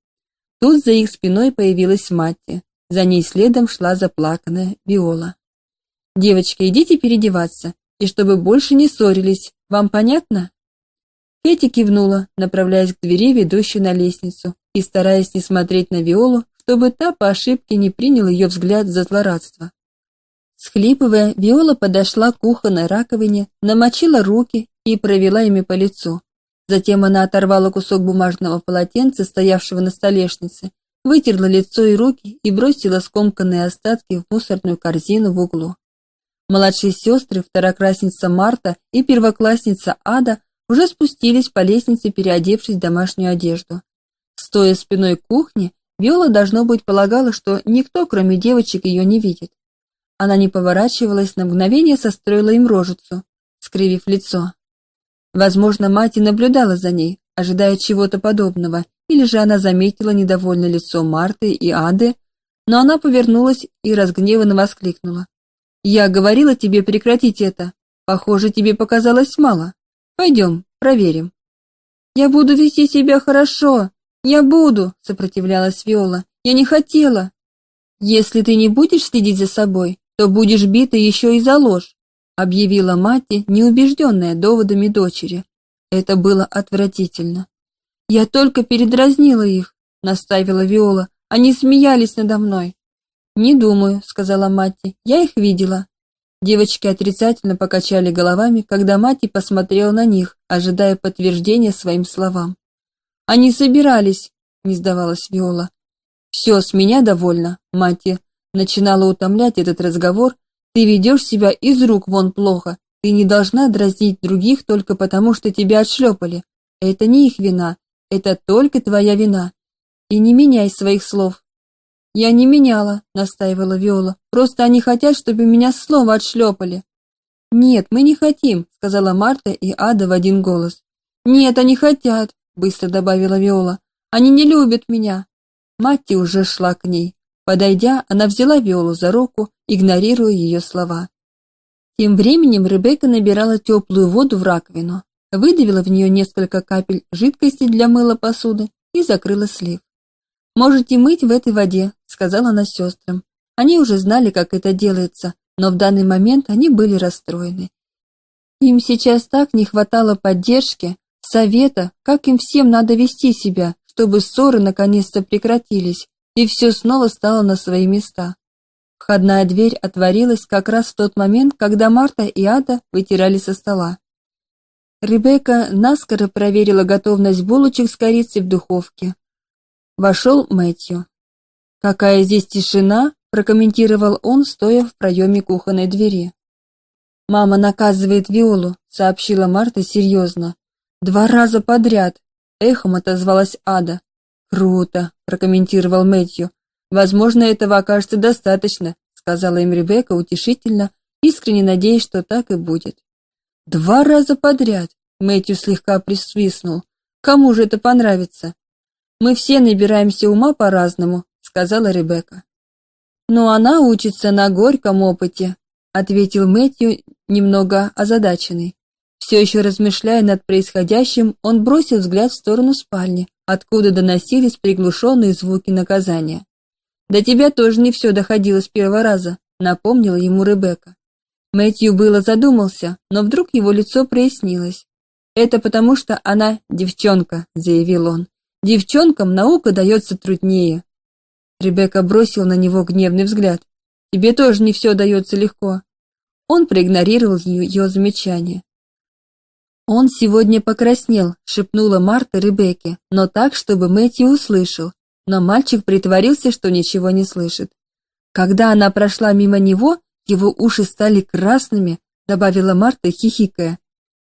Тут за их спиной появилась Матти. За ней следом шла заплаканная Виола. «Девочки, идите переодеваться, и чтобы больше не ссорились, вам понятно?» Кэти кивнула, направляясь к двери, ведущей на лестницу, и стараясь не смотреть на Виолу, чтобы та по ошибке не приняла ее взгляд за злорадство. Схлипывая, Виола подошла к кухонной раковине, намочила руки и провела ими по лицу. Затем она оторвала кусок бумажного полотенца, стоявшего на столешнице, вытерла лицо и руки и бросила скомканные остатки в мусорную корзину в углу. Младшие сестры, второклассница Марта и первоклассница Ада уже спустились по лестнице, переодевшись в домашнюю одежду. Стоя спиной к кухне, Виола, должно быть, полагала, что никто, кроме девочек, ее не видит. Она не поворачивалась, на мгновение состроила им рожицу, скривив лицо. Возможно, мать и наблюдала за ней, ожидая чего-то подобного, или же она заметила недовольное лицо Марты и Ады, но она повернулась и разгневанно воскликнула. «Я говорила тебе прекратить это. Похоже, тебе показалось мало. Пойдем, проверим». «Я буду вести себя хорошо. Я буду», — сопротивлялась Виола. «Я не хотела». «Если ты не будешь следить за собой, то будешь бита еще и за ложь», объявила мать, неубежденная доводами дочери. Это было отвратительно. «Я только передразнила их», — наставила Виола. «Они смеялись надо мной». «Не думаю», — сказала Матти. «Я их видела». Девочки отрицательно покачали головами, когда Матти посмотрела на них, ожидая подтверждения своим словам. «Они собирались», — не сдавалась Виола. «Все, с меня довольно, Матти», начинала утомлять этот разговор, ты ведешь себя из рук вон плохо. Ты не должна дразнить других только потому, что тебя отшлепали. Это не их вина, это только твоя вина. И не меняй своих слов. Я не меняла, настаивала Виола. Просто они хотят, чтобы меня снова отшлепали. Нет, мы не хотим, сказала Марта и Ада в один голос. Нет, они хотят, быстро добавила Виола. Они не любят меня. Матти уже шла к ней. Подойдя, она взяла Виолу за руку, игнорируя ее слова. Тем временем Ребекка набирала теплую воду в раковину, выдавила в нее несколько капель жидкости для мыла посуды и закрыла слив. «Можете мыть в этой воде», — сказала она сестрам. Они уже знали, как это делается, но в данный момент они были расстроены. Им сейчас так не хватало поддержки, совета, как им всем надо вести себя, чтобы ссоры наконец-то прекратились, и все снова стало на свои места. Входная дверь отворилась как раз в тот момент, когда Марта и Ада вытирали со стола. Ребекка наскоро проверила готовность булочек с корицей в духовке. Вошел Мэтью. «Какая здесь тишина!» – прокомментировал он, стоя в проеме кухонной двери. «Мама наказывает Виолу», – сообщила Марта серьезно. «Два раза подряд», – эхом отозвалась Ада. «Круто», — прокомментировал Мэтью. «Возможно, этого окажется достаточно», — сказала им Ребекка утешительно, искренне надеясь, что так и будет. «Два раза подряд», — Мэтью слегка присвистнул. «Кому же это понравится?» «Мы все набираемся ума по-разному», — сказала Ребекка. «Но она учится на горьком опыте», — ответил Мэтью, немного озадаченный. Все еще размышляя над происходящим, он бросил взгляд в сторону спальни, откуда доносились приглушенные звуки наказания. «До тебя тоже не все доходило с первого раза», — напомнила ему Ребекка. Мэтью было задумался, но вдруг его лицо прояснилось. «Это потому, что она девчонка», — заявил он. «Девчонкам наука дается труднее». Ребекка бросил на него гневный взгляд. «Тебе тоже не все дается легко». Он проигнорировал ее замечание. «Он сегодня покраснел», — шепнула Марта Ребекке, но так, чтобы Мэтью услышал. Но мальчик притворился, что ничего не слышит. Когда она прошла мимо него, его уши стали красными, добавила Марта, хихикая.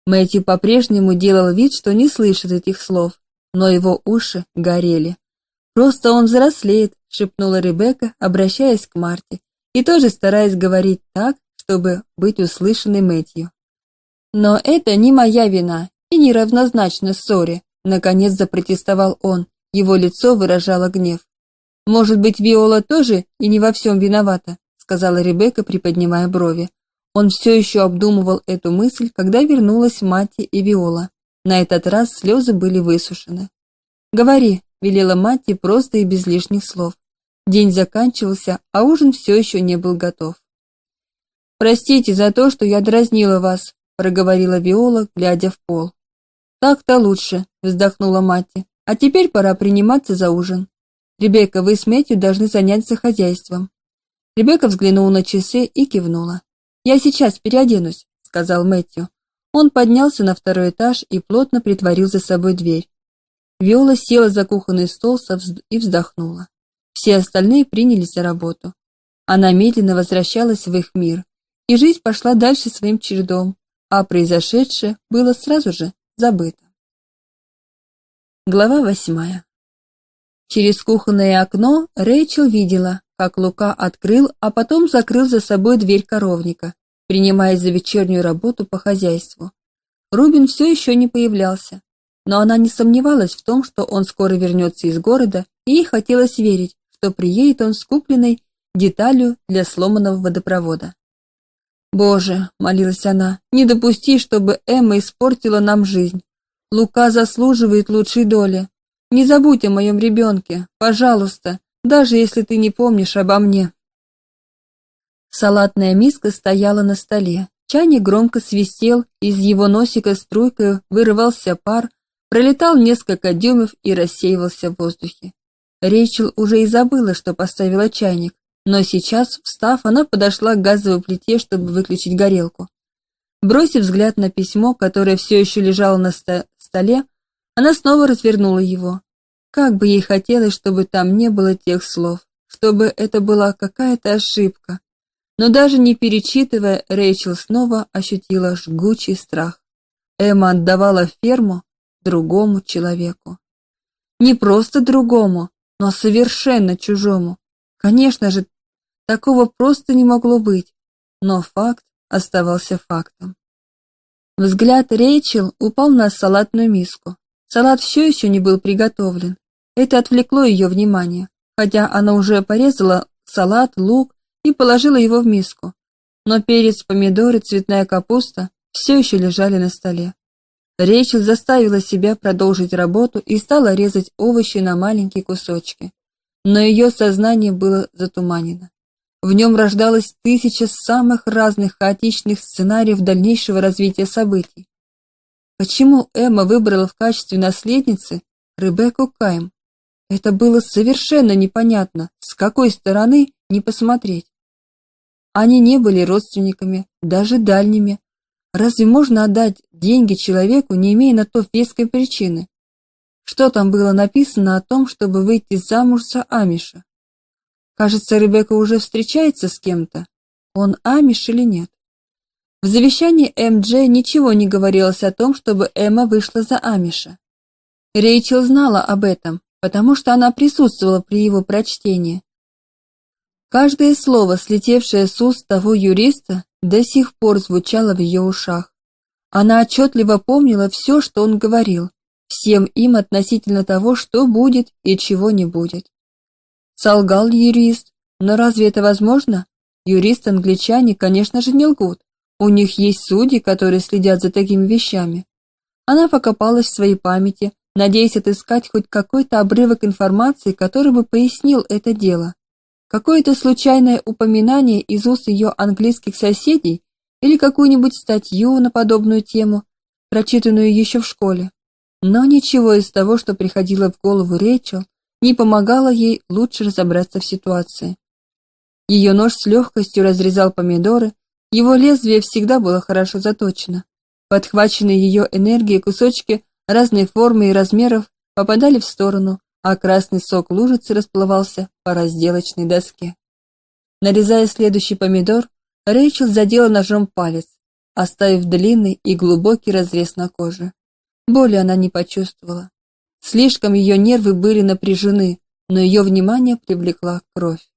Мэтью по-прежнему делал вид, что не слышит этих слов, но его уши горели. «Просто он взрослеет», — шепнула Ребекка, обращаясь к Марте, и тоже стараясь говорить так, чтобы быть услышанной Мэтью. Но это не моя вина и не равнозначно ссоре, наконец запротестовал он. Его лицо выражало гнев. Может быть, Виола тоже и не во всем виновата, сказала Ребекка, приподнимая брови. Он все еще обдумывал эту мысль, когда вернулась Матти и Виола. На этот раз слезы были высушены. «Говори», — велела Матти просто и без лишних слов. День заканчивался, а ужин все еще не был готов. «Простите за то, что я дразнила вас», — проговорила Виола, глядя в пол. «Так-то лучше», — вздохнула Матти. «А теперь пора приниматься за ужин. Ребекка, вы с Мэтью должны заняться хозяйством». Ребекка взглянула на часы и кивнула. «Я сейчас переоденусь», — сказал Мэтью. Он поднялся на второй этаж и плотно притворил за собой дверь. Виола села за кухонный стол и вздохнула. Все остальные принялись за работу. Она медленно возвращалась в их мир, и жизнь пошла дальше своим чередом, а произошедшее было сразу же забыто. Глава восьмая. Через кухонное окно Рэйчел видела, как Лука открыл, а потом закрыл за собой дверь коровника, принимаясь за вечернюю работу по хозяйству. Рубин все еще не появлялся, но она не сомневалась в том, что он скоро вернется из города, и ей хотелось верить, что приедет он с купленной деталью для сломанного водопровода. «Боже!» — молилась она, — «не допусти, чтобы Эмма испортила нам жизнь. Лука заслуживает лучшей доли. Не забудь о моем ребенке, пожалуйста, даже если ты не помнишь обо мне». Салатная миска стояла на столе. Чайник громко свистел, из его носика струйкой вырывался пар, пролетал несколько дюймов и рассеивался в воздухе. Рейчел уже и забыла, что поставила чайник, но сейчас, встав, она подошла к газовой плите, чтобы выключить горелку. Бросив взгляд на письмо, которое все еще лежало на столе, она снова развернула его. Как бы ей хотелось, чтобы там не было тех слов, чтобы это была какая-то ошибка. Но даже не перечитывая, Рэйчел снова ощутила жгучий страх. Эмма отдавала ферму другому человеку. Не просто другому, но совершенно чужому. Конечно же, такого просто не могло быть, но факт оставался фактом. Взгляд Рейчел упал на салатную миску. Салат все еще не был приготовлен. Это отвлекло ее внимание, хотя она уже порезала салат, лук и положила его в миску. Но перец, помидоры, цветная капуста все еще лежали на столе. Рейчел заставила себя продолжить работу и стала резать овощи на маленькие кусочки. Но ее сознание было затуманено. В нем рождалось тысяча самых разных хаотичных сценариев дальнейшего развития событий. Почему Эмма выбрала в качестве наследницы Ребекку Кайм? Это было совершенно непонятно, с какой стороны не посмотреть. Они не были родственниками, даже дальними, Разве можно отдать деньги человеку, не имея на то веской причины? Что там было написано о том, чтобы выйти замуж за Амиша? Кажется, Ребекка уже встречается с кем-то. Он Амиш или нет? В завещании МД ничего не говорилось о том, чтобы Эмма вышла за Амиша. Рейчел знала об этом, потому что она присутствовала при его прочтении. Каждое слово, слетевшее с уст того юриста, до сих пор звучало в ее ушах. Она отчетливо помнила все, что он говорил, всем им относительно того, что будет и чего не будет. Солгал юрист, но разве это возможно? Юристы-англичане, конечно же, не лгут. У них есть судьи, которые следят за такими вещами. Она покопалась в своей памяти, надеясь отыскать хоть какой-то обрывок информации, который бы пояснил это дело. Какое-то случайное упоминание из уст ее английских соседей или какую-нибудь статью на подобную тему, прочитанную еще в школе. Но ничего из того, что приходило в голову Рэйчел, не помогало ей лучше разобраться в ситуации. Ее нож с легкостью разрезал помидоры, его лезвие всегда было хорошо заточено. Подхваченные ее энергией кусочки разной формы и размеров попадали в сторону, а красный сок лужицы расплывался по разделочной доске. Нарезая следующий помидор, Рэйчел задела ножом палец, оставив длинный и глубокий разрез на коже. Боли она не почувствовала. Слишком ее нервы были напряжены, но ее внимание привлекла кровь.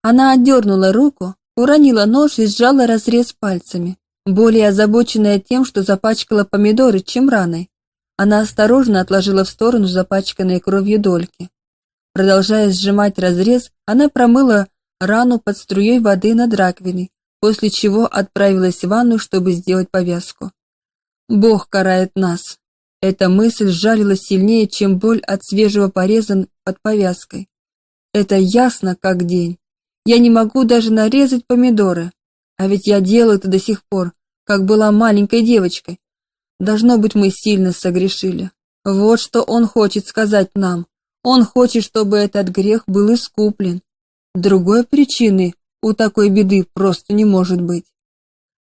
Она отдернула руку, уронила нож и сжала разрез пальцами, более озабоченная тем, что запачкала помидоры, чем раной. Она осторожно отложила в сторону запачканные кровью дольки. Продолжая сжимать разрез, она промыла рану под струей воды над раковиной, после чего отправилась в ванну, чтобы сделать повязку. Бог карает нас. Эта мысль сжалила сильнее, чем боль от свежего пореза под повязкой. Это ясно, как день. Я не могу даже нарезать помидоры. А ведь я делаю это до сих пор, как была маленькой девочкой. Должно быть, мы сильно согрешили. Вот что он хочет сказать нам. Он хочет, чтобы этот грех был искуплен. Другой причины у такой беды просто не может быть.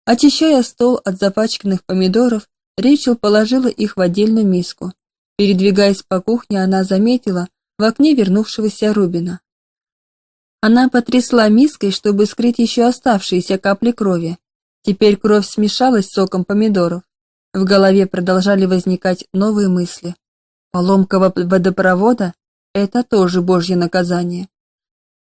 Очищая стол от запачканных помидоров, Рэйчел положила их в отдельную миску. Передвигаясь по кухне, она заметила в окне вернувшегося Рубина. Она потрясла миской, чтобы скрыть еще оставшиеся капли крови. Теперь кровь смешалась с соком помидоров. В голове продолжали возникать новые мысли. Поломка водопровода – это тоже божье наказание.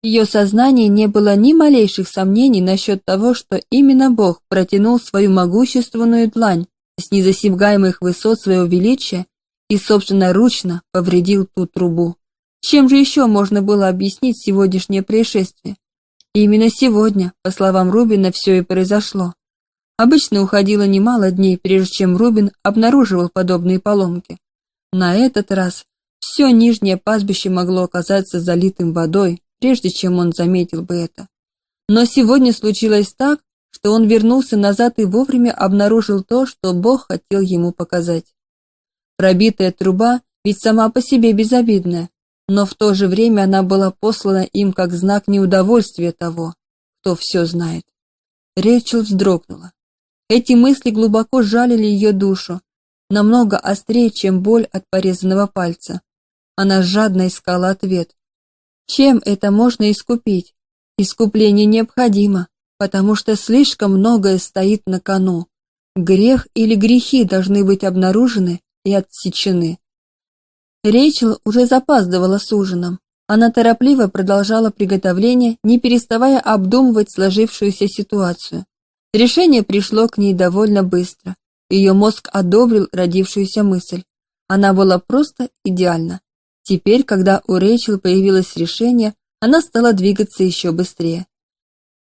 Ее сознании не было ни малейших сомнений насчет того, что именно Бог протянул свою могущественную длань с незасибгаемых высот своего величия и собственноручно повредил ту трубу. Чем же еще можно было объяснить сегодняшнее происшествие? И именно сегодня, по словам Рубина, все и произошло. Обычно уходило немало дней, прежде чем Рубин обнаруживал подобные поломки. На этот раз все нижнее пастбище могло оказаться залитым водой, прежде чем он заметил бы это. Но сегодня случилось так, что он вернулся назад и вовремя обнаружил то, что Бог хотел ему показать. Пробитая труба ведь сама по себе безобидная, но в то же время она была послана им как знак неудовольствия того, кто все знает. Рэйчел вздрогнула. Эти мысли глубоко жалили ее душу, намного острее, чем боль от порезанного пальца. Она жадно искала ответ. Чем это можно искупить? Искупление необходимо, потому что слишком многое стоит на кону. Грех или грехи должны быть обнаружены и отсечены. Рейчел уже запаздывала с ужином. Она торопливо продолжала приготовление, не переставая обдумывать сложившуюся ситуацию. Решение пришло к ней довольно быстро. Ее мозг одобрил родившуюся мысль. Она была просто идеальна. Теперь, когда у Рэйчел появилось решение, она стала двигаться еще быстрее.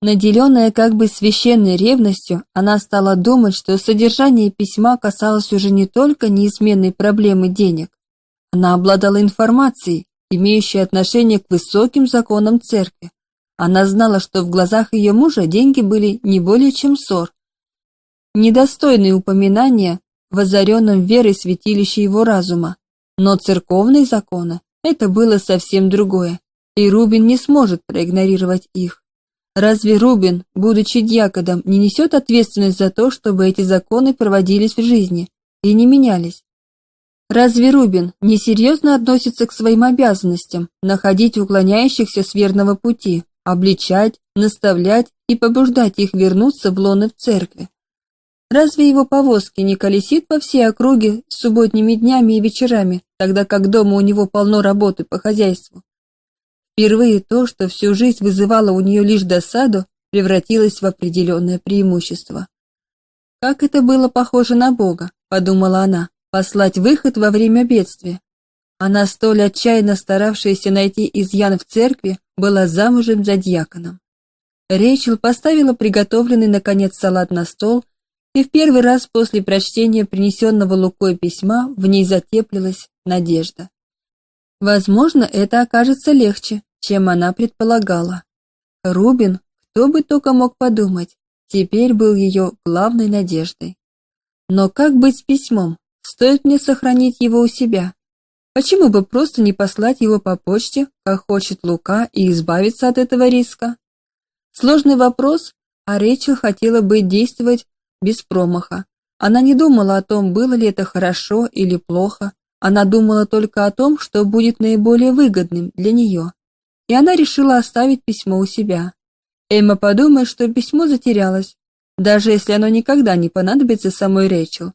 Наделенная как бы священной ревностью, она стала думать, что содержание письма касалось уже не только неизменной проблемы денег. Она обладала информацией, имеющей отношение к высоким законам церкви. Она знала, что в глазах ее мужа деньги были не более чем ссор. Недостойные упоминания в озаренном верой святилище его разума. Но церковные законы – это было совсем другое, и Рубин не сможет проигнорировать их. Разве Рубин, будучи дьяконом, не несет ответственность за то, чтобы эти законы проводились в жизни и не менялись? Разве Рубин несерьезно относится к своим обязанностям находить уклоняющихся с верного пути, обличать, наставлять и побуждать их вернуться в лоны в церкви. Разве его повозки не колесит по всей округе субботними днями и вечерами, тогда как дома у него полно работы по хозяйству? Впервые то, что всю жизнь вызывало у нее лишь досаду, превратилось в определенное преимущество. Как это было похоже на Бога, подумала она, послать выход во время бедствия. Она, столь отчаянно старавшаяся найти изъян в церкви, была замужем за дьяконом. Рэйчел поставила приготовленный, наконец, салат на стол, и в первый раз после прочтения принесенного Лукой письма в ней затеплилась надежда. Возможно, это окажется легче, чем она предполагала. Рубин, кто бы только мог подумать, теперь был ее главной надеждой. Но как быть с письмом? Стоит мне сохранить его у себя? Почему бы просто не послать его по почте, как хочет Лука, и избавиться от этого риска? Сложный вопрос, а Рэйчел хотела бы действовать без промаха. Она не думала о том, было ли это хорошо или плохо. Она думала только о том, что будет наиболее выгодным для нее. И она решила оставить письмо у себя. Эмма подумает, что письмо затерялось, даже если оно никогда не понадобится самой Рэйчел.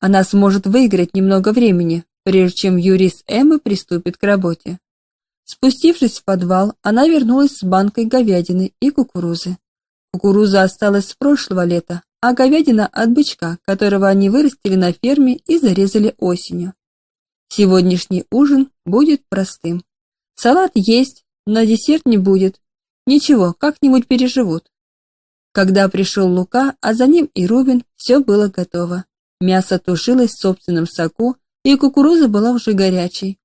Она сможет выиграть немного времени, прежде чем юрист Эммы приступит к работе. Спустившись в подвал, она вернулась с банкой говядины и кукурузы. Кукуруза осталась с прошлого лета, а говядина от бычка, которого они вырастили на ферме и зарезали осенью. Сегодняшний ужин будет простым. Салат есть, на десерт не будет. Ничего, как-нибудь переживут. Когда пришел Лука, а за ним и Рубин, все было готово. Мясо тушилось в собственном соку, и кукуруза была уже горячей.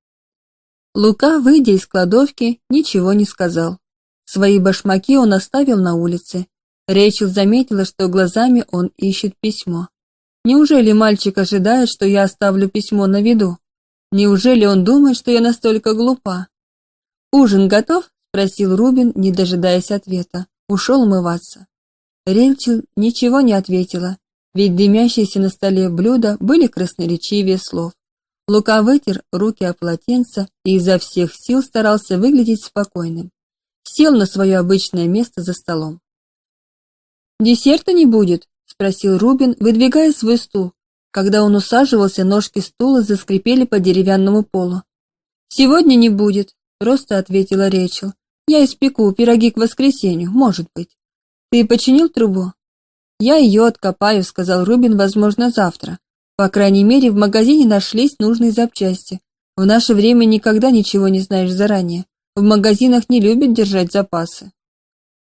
Лука, выйдя из кладовки, ничего не сказал. Свои башмаки он оставил на улице. Рэйчел заметила, что глазами он ищет письмо. Неужели мальчик ожидает, что я оставлю письмо на виду? Неужели он думает, что я настолько глупа? «Ужин готов?» – спросил Рубин, не дожидаясь ответа. Ушел умываться. Рельчел ничего не ответила, ведь дымящиеся на столе блюда были красноречивее слов. Лука вытер руки о полотенце и изо всех сил старался выглядеть спокойным. Сел на свое обычное место за столом. «Десерта не будет?» – спросил Рубин, выдвигая свой стул. Когда он усаживался, ножки стула заскрипели по деревянному полу. «Сегодня не будет», – просто ответила Речел. «Я испеку пироги к воскресенью, может быть». «Ты починил трубу?» «Я ее откопаю», — сказал Рубин, — «возможно, завтра. По крайней мере, в магазине нашлись нужные запчасти. В наше время никогда ничего не знаешь заранее. В магазинах не любят держать запасы».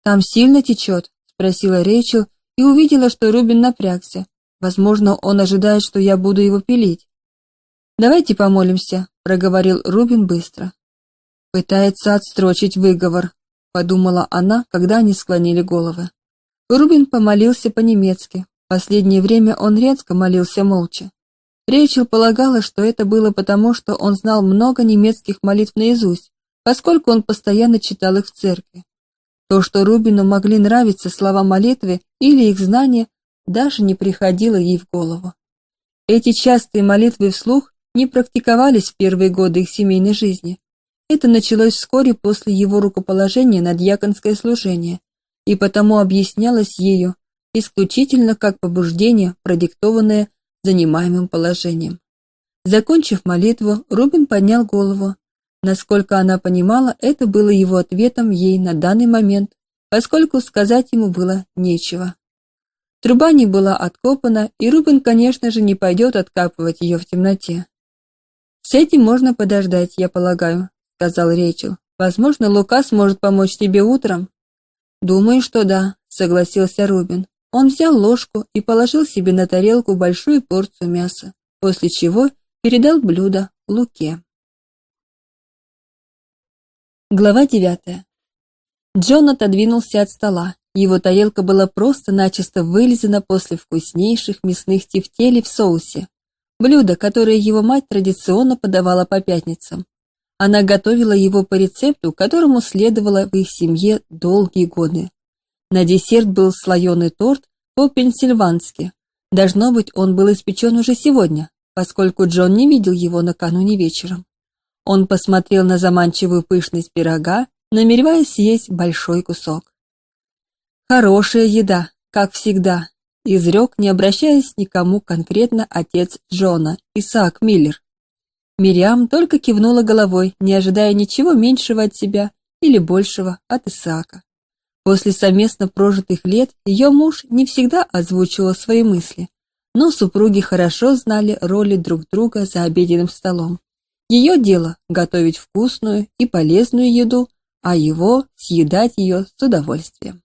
«Там сильно течет?» — спросила Рэйчел и увидела, что Рубин напрягся. Возможно, он ожидает, что я буду его пилить. «Давайте помолимся», — проговорил Рубин быстро. Пытается отстрочить выговор, подумала она, когда они склонили головы. Рубин помолился по-немецки. Последнее время он редко молился молча. Рейчел полагала, что это было потому, что он знал много немецких молитв наизусть, поскольку он постоянно читал их в церкви. То, что Рубину могли нравиться слова молитвы или их знания, даже не приходило ей в голову. Эти частые молитвы вслух не практиковались в первые годы их семейной жизни. Это началось вскоре после его рукоположения на дьяконское служение, и потому объяснялось ею исключительно как побуждение, продиктованное занимаемым положением. Закончив молитву, Рубин поднял голову. Насколько она понимала, это было его ответом ей на данный момент, поскольку сказать ему было нечего. Труба не была откопана, и Рубин, конечно же, не пойдет откапывать ее в темноте. С этим можно подождать, я полагаю, сказал Рейчел. Возможно, Лука сможет помочь тебе утром. Думаю, что да, согласился Рубин. Он взял ложку и положил себе на тарелку большую порцию мяса, после чего передал блюдо Луке. Глава девятая. Джон отодвинулся от стола. Его тарелка была просто-начисто вылизана после вкуснейших мясных тефтелей в соусе. Блюдо, которое его мать традиционно подавала по пятницам. Она готовила его по рецепту, которому следовало в их семье долгие годы. На десерт был слоеный торт по-пенсильвански. Должно быть, он был испечен уже сегодня, поскольку Джон не видел его накануне вечером. Он посмотрел на заманчивую пышность пирога, намереваясь съесть большой кусок. «Хорошая еда, как всегда», — изрек, не обращаясь никому конкретно отец Джона, Исаак Миллер. Мириам только кивнула головой, не ожидая ничего меньшего от себя или большего от Исаака. После совместно прожитых лет ее муж не всегда озвучивал свои мысли, но супруги хорошо знали роли друг друга за обеденным столом. Ее дело – готовить вкусную и полезную еду, а его – съедать ее с удовольствием.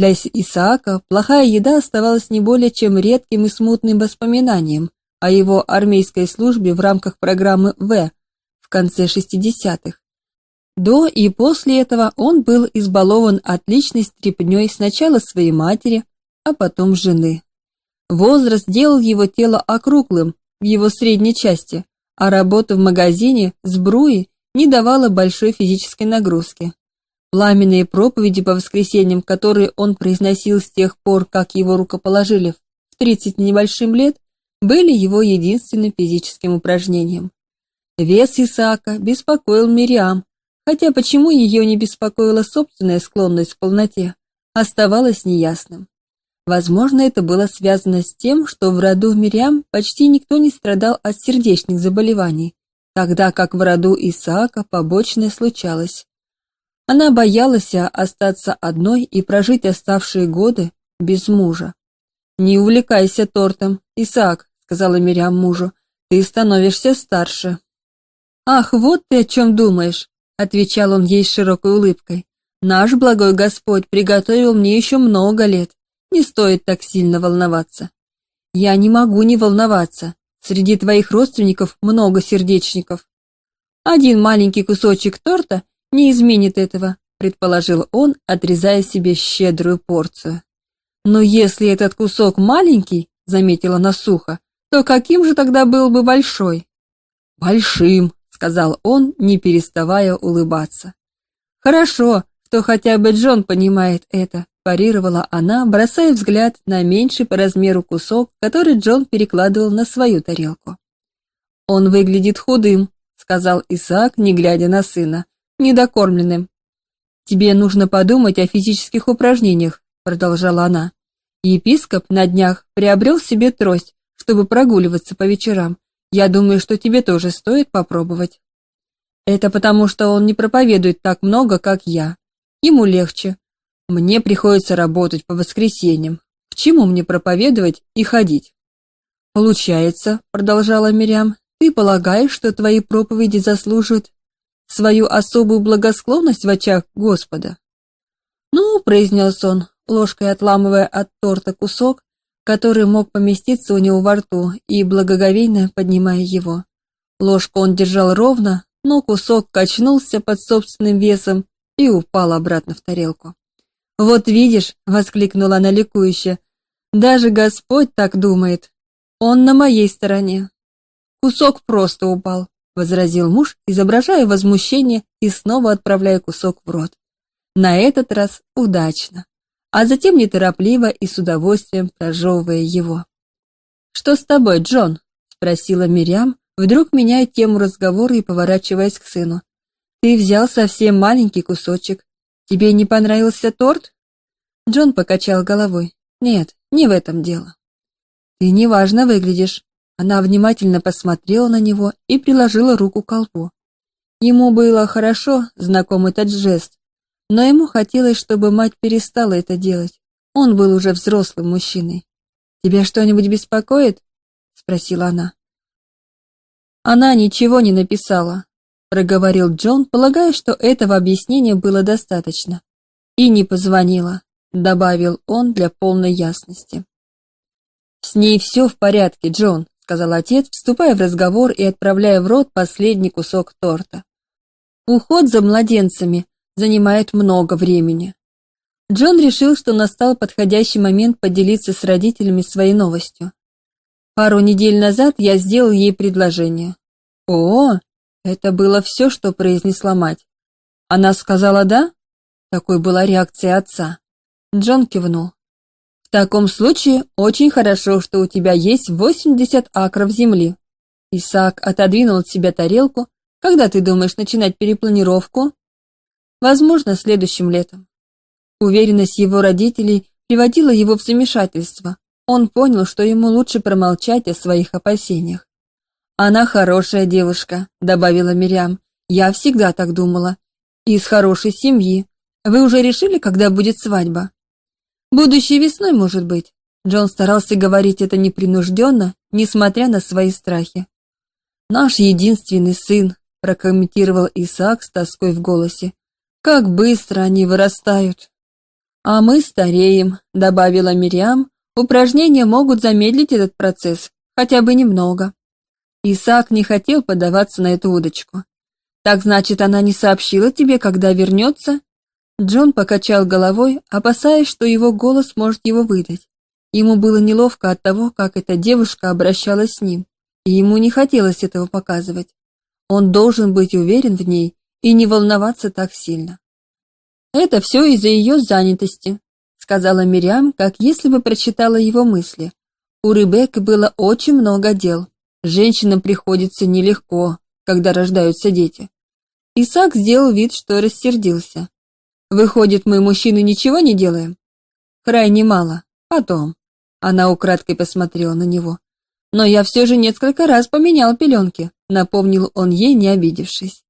Для Исаака плохая еда оставалась не более чем редким и смутным воспоминанием, о его армейской службе в рамках программы В в конце 60-х. До и после этого он был избалован отличной стряпнёй сначала своей матери, а потом жены. Возраст делал его тело округлым в его средней части, а работа в магазине с бруи не давала большой физической нагрузки. Пламенные проповеди по воскресеньям, которые он произносил с тех пор, как его рукоположили в 30 небольшим лет, были его единственным физическим упражнением. Вес Исаака беспокоил Мириам, хотя почему ее не беспокоила собственная склонность к полноте, оставалось неясным. Возможно, это было связано с тем, что в роду Мириам почти никто не страдал от сердечных заболеваний, тогда как в роду Исаака побочное случалось. Она боялась остаться одной и прожить оставшие годы без мужа. «Не увлекайся тортом, Исаак», сказала Мириам мужу, ты становишься старше. Ах, вот ты о чем думаешь, отвечал он ей с широкой улыбкой. Наш благой Господь приготовил мне еще много лет. Не стоит так сильно волноваться. Я не могу не волноваться. Среди твоих родственников много сердечников. Один маленький кусочек торта не изменит этого, предположил он, отрезая себе щедрую порцию. Но если этот кусок маленький, заметила она сухо, то каким же тогда был бы большой? Большим, сказал он, не переставая улыбаться. Хорошо, что хотя бы Джон понимает это, парировала она, бросая взгляд на меньший по размеру кусок, который Джон перекладывал на свою тарелку. Он выглядит худым, сказал Исаак, не глядя на сына, недокормленным. Тебе нужно подумать о физических упражнениях, продолжала она. Епископ на днях приобрел себе трость, чтобы прогуливаться по вечерам. Я думаю, что тебе тоже стоит попробовать. Это потому, что он не проповедует так много, как я. Ему легче. Мне приходится работать по воскресеньям. К чему мне проповедовать и ходить? Получается, продолжала Мирям, ты полагаешь, что твои проповеди заслуживают свою особую благосклонность в очах Господа? Ну, произнес он, ложкой отламывая от торта кусок, который мог поместиться у него во рту, и благоговейно поднимая его. Ложку он держал ровно, но кусок качнулся под собственным весом и упал обратно в тарелку. «Вот видишь», — воскликнула она ликующе, — «даже Господь так думает. Он на моей стороне». «Кусок просто упал», — возразил муж, изображая возмущение и снова отправляя кусок в рот. На этот раз удачно а затем неторопливо и с удовольствием прожевывая его. «Что с тобой, Джон?» — спросила Мириам, вдруг меняя тему разговора и поворачиваясь к сыну. «Ты взял совсем маленький кусочек. Тебе не понравился торт?» Джон покачал головой. «Нет, не в этом дело». «Ты неважно выглядишь». Она внимательно посмотрела на него и приложила руку к колбу. Ему было хорошо знаком этот жест, но ему хотелось, чтобы мать перестала это делать. Он был уже взрослым мужчиной. «Тебя что-нибудь беспокоит?» — спросила она. «Она ничего не написала», — проговорил Джон, полагая, что этого объяснения было достаточно. «И не позвонила», — добавил он для полной ясности. «С ней все в порядке, Джон», — сказал отец, вступая в разговор и отправляя в рот последний кусок торта. «Уход за младенцами занимает много времени. Джон решил, что настал подходящий момент поделиться с родителями своей новостью. Пару недель назад я сделал ей предложение. О, это было все, что произнесла мать. Она сказала «да»? Такой была реакция отца. Джон кивнул. В таком случае очень хорошо, что у тебя есть 80 акров земли. Исаак отодвинул от себя тарелку. Когда ты думаешь начинать перепланировку? Возможно, следующим летом. Уверенность его родителей приводила его в замешательство. Он понял, что ему лучше промолчать о своих опасениях. «Она хорошая девушка», — добавила Мирям. «Я всегда так думала. Из хорошей семьи. Вы уже решили, когда будет свадьба?» «Будущей весной, может быть». Джон старался говорить это непринужденно, несмотря на свои страхи. «Наш единственный сын», — прокомментировал Исаак с тоской в голосе. Как быстро они вырастают. А мы стареем, добавила Мириам. Упражнения могут замедлить этот процесс, хотя бы немного. Исаак не хотел поддаваться на эту удочку. Так значит, она не сообщила тебе, когда вернется?» Джон покачал головой, опасаясь, что его голос может его выдать. Ему было неловко от того, как эта девушка обращалась с ним, и ему не хотелось этого показывать. Он должен быть уверен в ней и не волноваться так сильно. Это все из-за ее занятости, сказала Мириам, как если бы прочитала его мысли. У Ребекки было очень много дел. Женщинам приходится нелегко, когда рождаются дети. Исаак сделал вид, что рассердился. Выходит, мы, мужчины, ничего не делаем? Крайне мало. Потом. Она украдкой посмотрела на него. Но я все же несколько раз поменял пеленки, напомнил он ей, не обидевшись.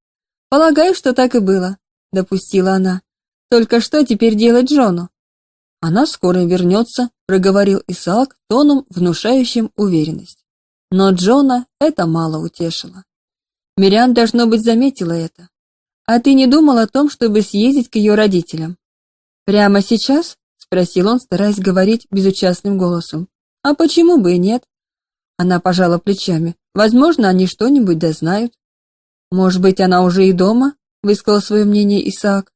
Полагаю, что так и было, допустила она. Только что теперь делать Джону? Она скоро вернется, проговорил Исаак тоном, внушающим уверенность. Но Джона это мало утешило. Мириан, должно быть, заметила это. «А ты не думал о том, чтобы съездить к ее родителям?» «Прямо сейчас?» — спросил он, стараясь говорить безучастным голосом. «А почему бы и нет?» Она пожала плечами. «Возможно, они что-нибудь дознают». «Может быть, она уже и дома?» — высказал свое мнение Исаак.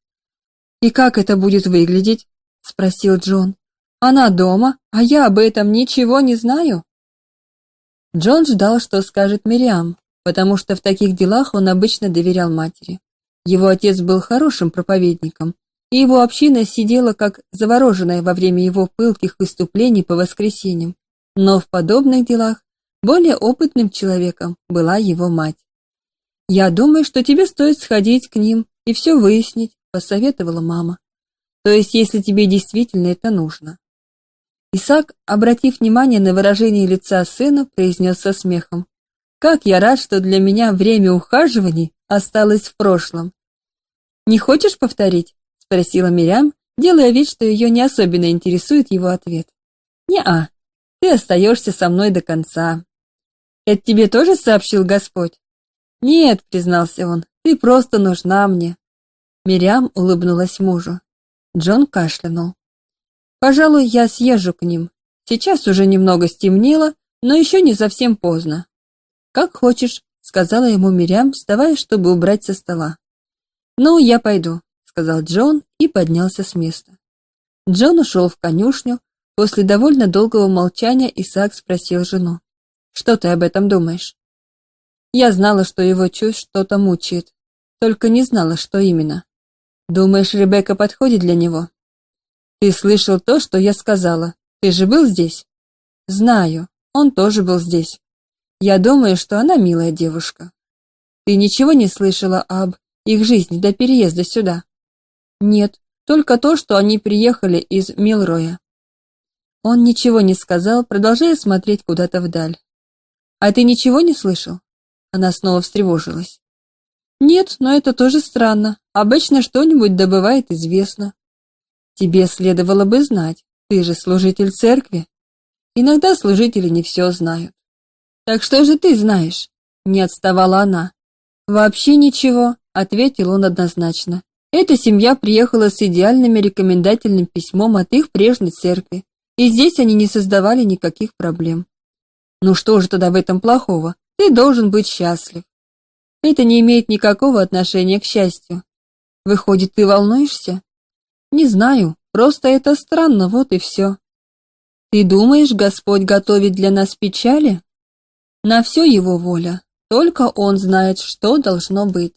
«И как это будет выглядеть?» — спросил Джон. «Она дома, а я об этом ничего не знаю». Джон ждал, что скажет Мириам, потому что в таких делах он обычно доверял матери. Его отец был хорошим проповедником, и его община сидела как завороженная во время его пылких выступлений по воскресеньям. Но в подобных делах более опытным человеком была его мать. «Я думаю, что тебе стоит сходить к ним и все выяснить», — посоветовала мама. «То есть, если тебе действительно это нужно». Исаак, обратив внимание на выражение лица сына, произнес со смехом. «Как я рад, что для меня время ухаживаний осталось в прошлом». «Не хочешь повторить?» — спросила Мирям, делая вид, что ее не особенно интересует его ответ. «Не-а, ты остаешься со мной до конца». «Это тебе тоже сообщил Господь?» «Нет», — признался он, — «ты просто нужна мне». Мирям улыбнулась мужу. Джон кашлянул. «Пожалуй, я съезжу к ним. Сейчас уже немного стемнело, но еще не совсем поздно». «Как хочешь», — сказала ему Мирям, вставая, чтобы убрать со стола. «Ну, я пойду», — сказал Джон и поднялся с места. Джон ушел в конюшню. После довольно долгого молчания Исаак спросил жену. «Что ты об этом думаешь?» Я знала, что его чувств что-то мучает, только не знала, что именно. Думаешь, Ребекка подходит для него? Ты слышал то, что я сказала. Ты же был здесь? Знаю, он тоже был здесь. Я думаю, что она милая девушка. Ты ничего не слышала об их жизни до переезда сюда? Нет, только то, что они приехали из Милроя. Он ничего не сказал, продолжая смотреть куда-то вдаль. А ты ничего не слышал? Она снова встревожилась. Нет, но это тоже странно. Обычно что-нибудь добывает известно. Тебе следовало бы знать. Ты же служитель церкви. Иногда служители не все знают. Так что же ты знаешь? Не отставала она. Вообще ничего, ответил он однозначно. Эта семья приехала с идеальным рекомендательным письмом от их прежней церкви, и здесь они не создавали никаких проблем. Ну что же тогда в этом плохого? Ты должен быть счастлив. Это не имеет никакого отношения к счастью. Выходит, ты волнуешься? Не знаю, просто это странно, вот и все. Ты думаешь, Господь готовит для нас печали? На все его воля, только он знает, что должно быть.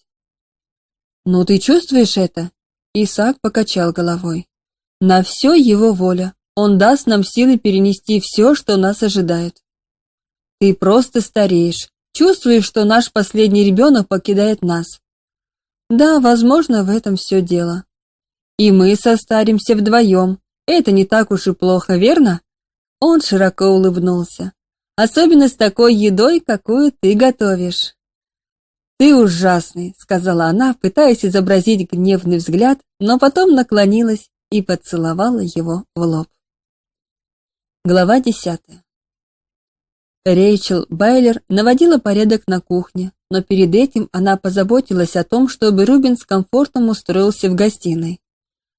Ну ты чувствуешь это? Исаак покачал головой. На все его воля. Он даст нам силы перенести все, что нас ожидает. Ты просто стареешь, чувствуешь, что наш последний ребенок покидает нас. Да, возможно, в этом все дело. И мы состаримся вдвоем. Это не так уж и плохо, верно? Он широко улыбнулся. Особенно с такой едой, какую ты готовишь. Ты ужасный, сказала она, пытаясь изобразить гневный взгляд, но потом наклонилась и поцеловала его в лоб. Глава десятая. Рэйчел Байлер наводила порядок на кухне, но перед этим она позаботилась о том, чтобы Рубин с комфортом устроился в гостиной.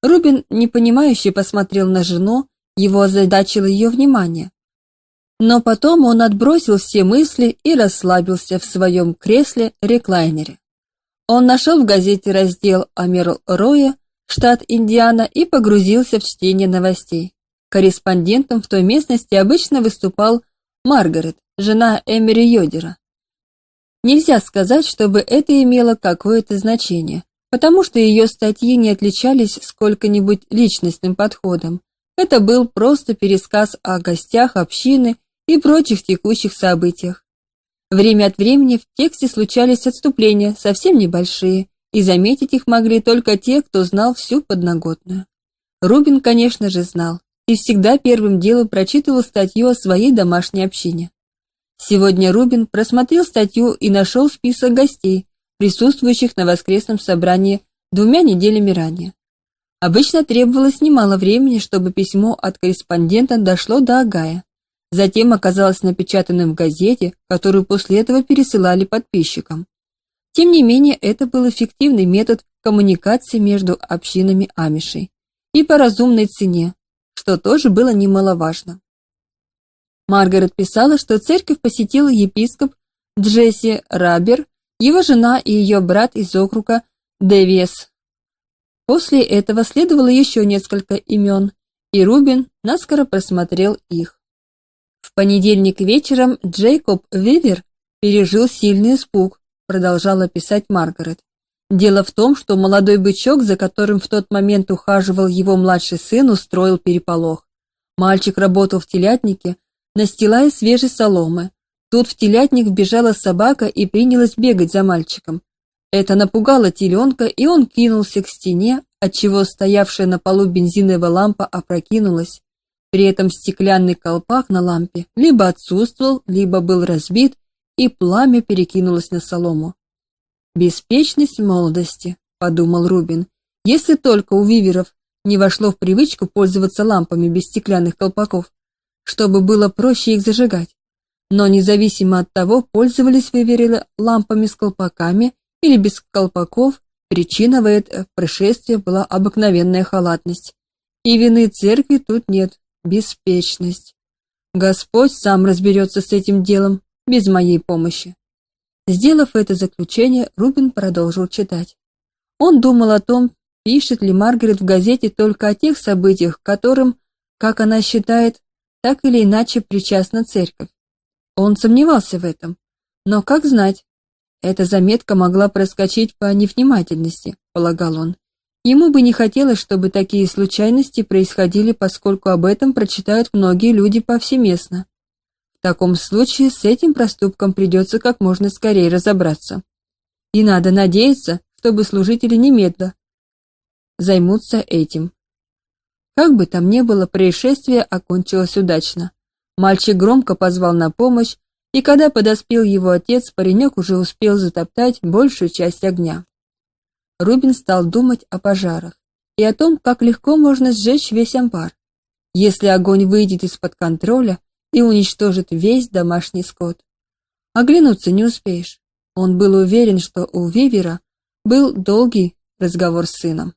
Рубин, непонимающе посмотрел на жену, его озадачило ее внимание. Но потом он отбросил все мысли и расслабился в своем кресле-реклайнере. Он нашел в газете раздел о Мерл Роя, штат Индиана, и погрузился в чтение новостей. Корреспондентом в той местности обычно выступал Маргарет, жена Эмери Йодера. Нельзя сказать, чтобы это имело какое-то значение, потому что ее статьи не отличались сколько-нибудь личностным подходом. Это был просто пересказ о гостях общины и прочих текущих событиях. Время от времени в тексте случались отступления, совсем небольшие, и заметить их могли только те, кто знал всю подноготную. Рубин, конечно же, знал и всегда первым делом прочитывал статью о своей домашней общине. Сегодня Рубин просмотрел статью и нашел список гостей, присутствующих на воскресном собрании двумя неделями ранее. Обычно требовалось немало времени, чтобы письмо от корреспондента дошло до Агая. Затем оказалось напечатанным в газете, которую после этого пересылали подписчикам. Тем не менее, это был эффективный метод коммуникации между общинами амишей и по разумной цене, что тоже было немаловажно. Маргарет писала, что церковь посетил епископ Джесси Рабер, его жена и ее брат из округа Дэвиес. После этого следовало еще несколько имен, и Рубин наскоро просмотрел их. В понедельник вечером Джейкоб Вивер пережил сильный испуг, продолжала писать Маргарет. Дело в том, что молодой бычок, за которым в тот момент ухаживал его младший сын, устроил переполох. Мальчик работал в телятнике, настилая свежей соломы. Тут в телятник вбежала собака и принялась бегать за мальчиком. Это напугало теленка, и он кинулся к стене, отчего стоявшая на полу бензиновая лампа опрокинулась. При этом стеклянный колпак на лампе либо отсутствовал, либо был разбит, и пламя перекинулось на солому. «Беспечность молодости», — подумал Рубин. «Если только у виверов не вошло в привычку пользоваться лампами без стеклянных колпаков, чтобы было проще их зажигать. Но независимо от того, пользовались выверили лампами с колпаками или без колпаков, причина в этом происшествия была обыкновенная халатность. И вины церкви тут нет, беспечность. Господь сам разберется с этим делом, без моей помощи. Сделав это заключение, Рубин продолжил читать. Он думал о том, пишет ли Маргарет в газете только о тех событиях, к которым, как она считает, так или иначе причастна церковь. Он сомневался в этом. Но как знать? Эта заметка могла проскочить по невнимательности, полагал он. Ему бы не хотелось, чтобы такие случайности происходили, поскольку об этом прочитают многие люди повсеместно. В таком случае с этим проступком придется как можно скорее разобраться. И надо надеяться, чтобы служители немедля займутся этим. Как бы там ни было, происшествие окончилось удачно. Мальчик громко позвал на помощь, и когда подоспел его отец, паренек уже успел затоптать большую часть огня. Рубин стал думать о пожарах и о том, как легко можно сжечь весь амбар. Если огонь выйдет из-под контроля и уничтожит весь домашний скот. Оглянуться не успеешь. Он был уверен, что у Вивера был долгий разговор с сыном.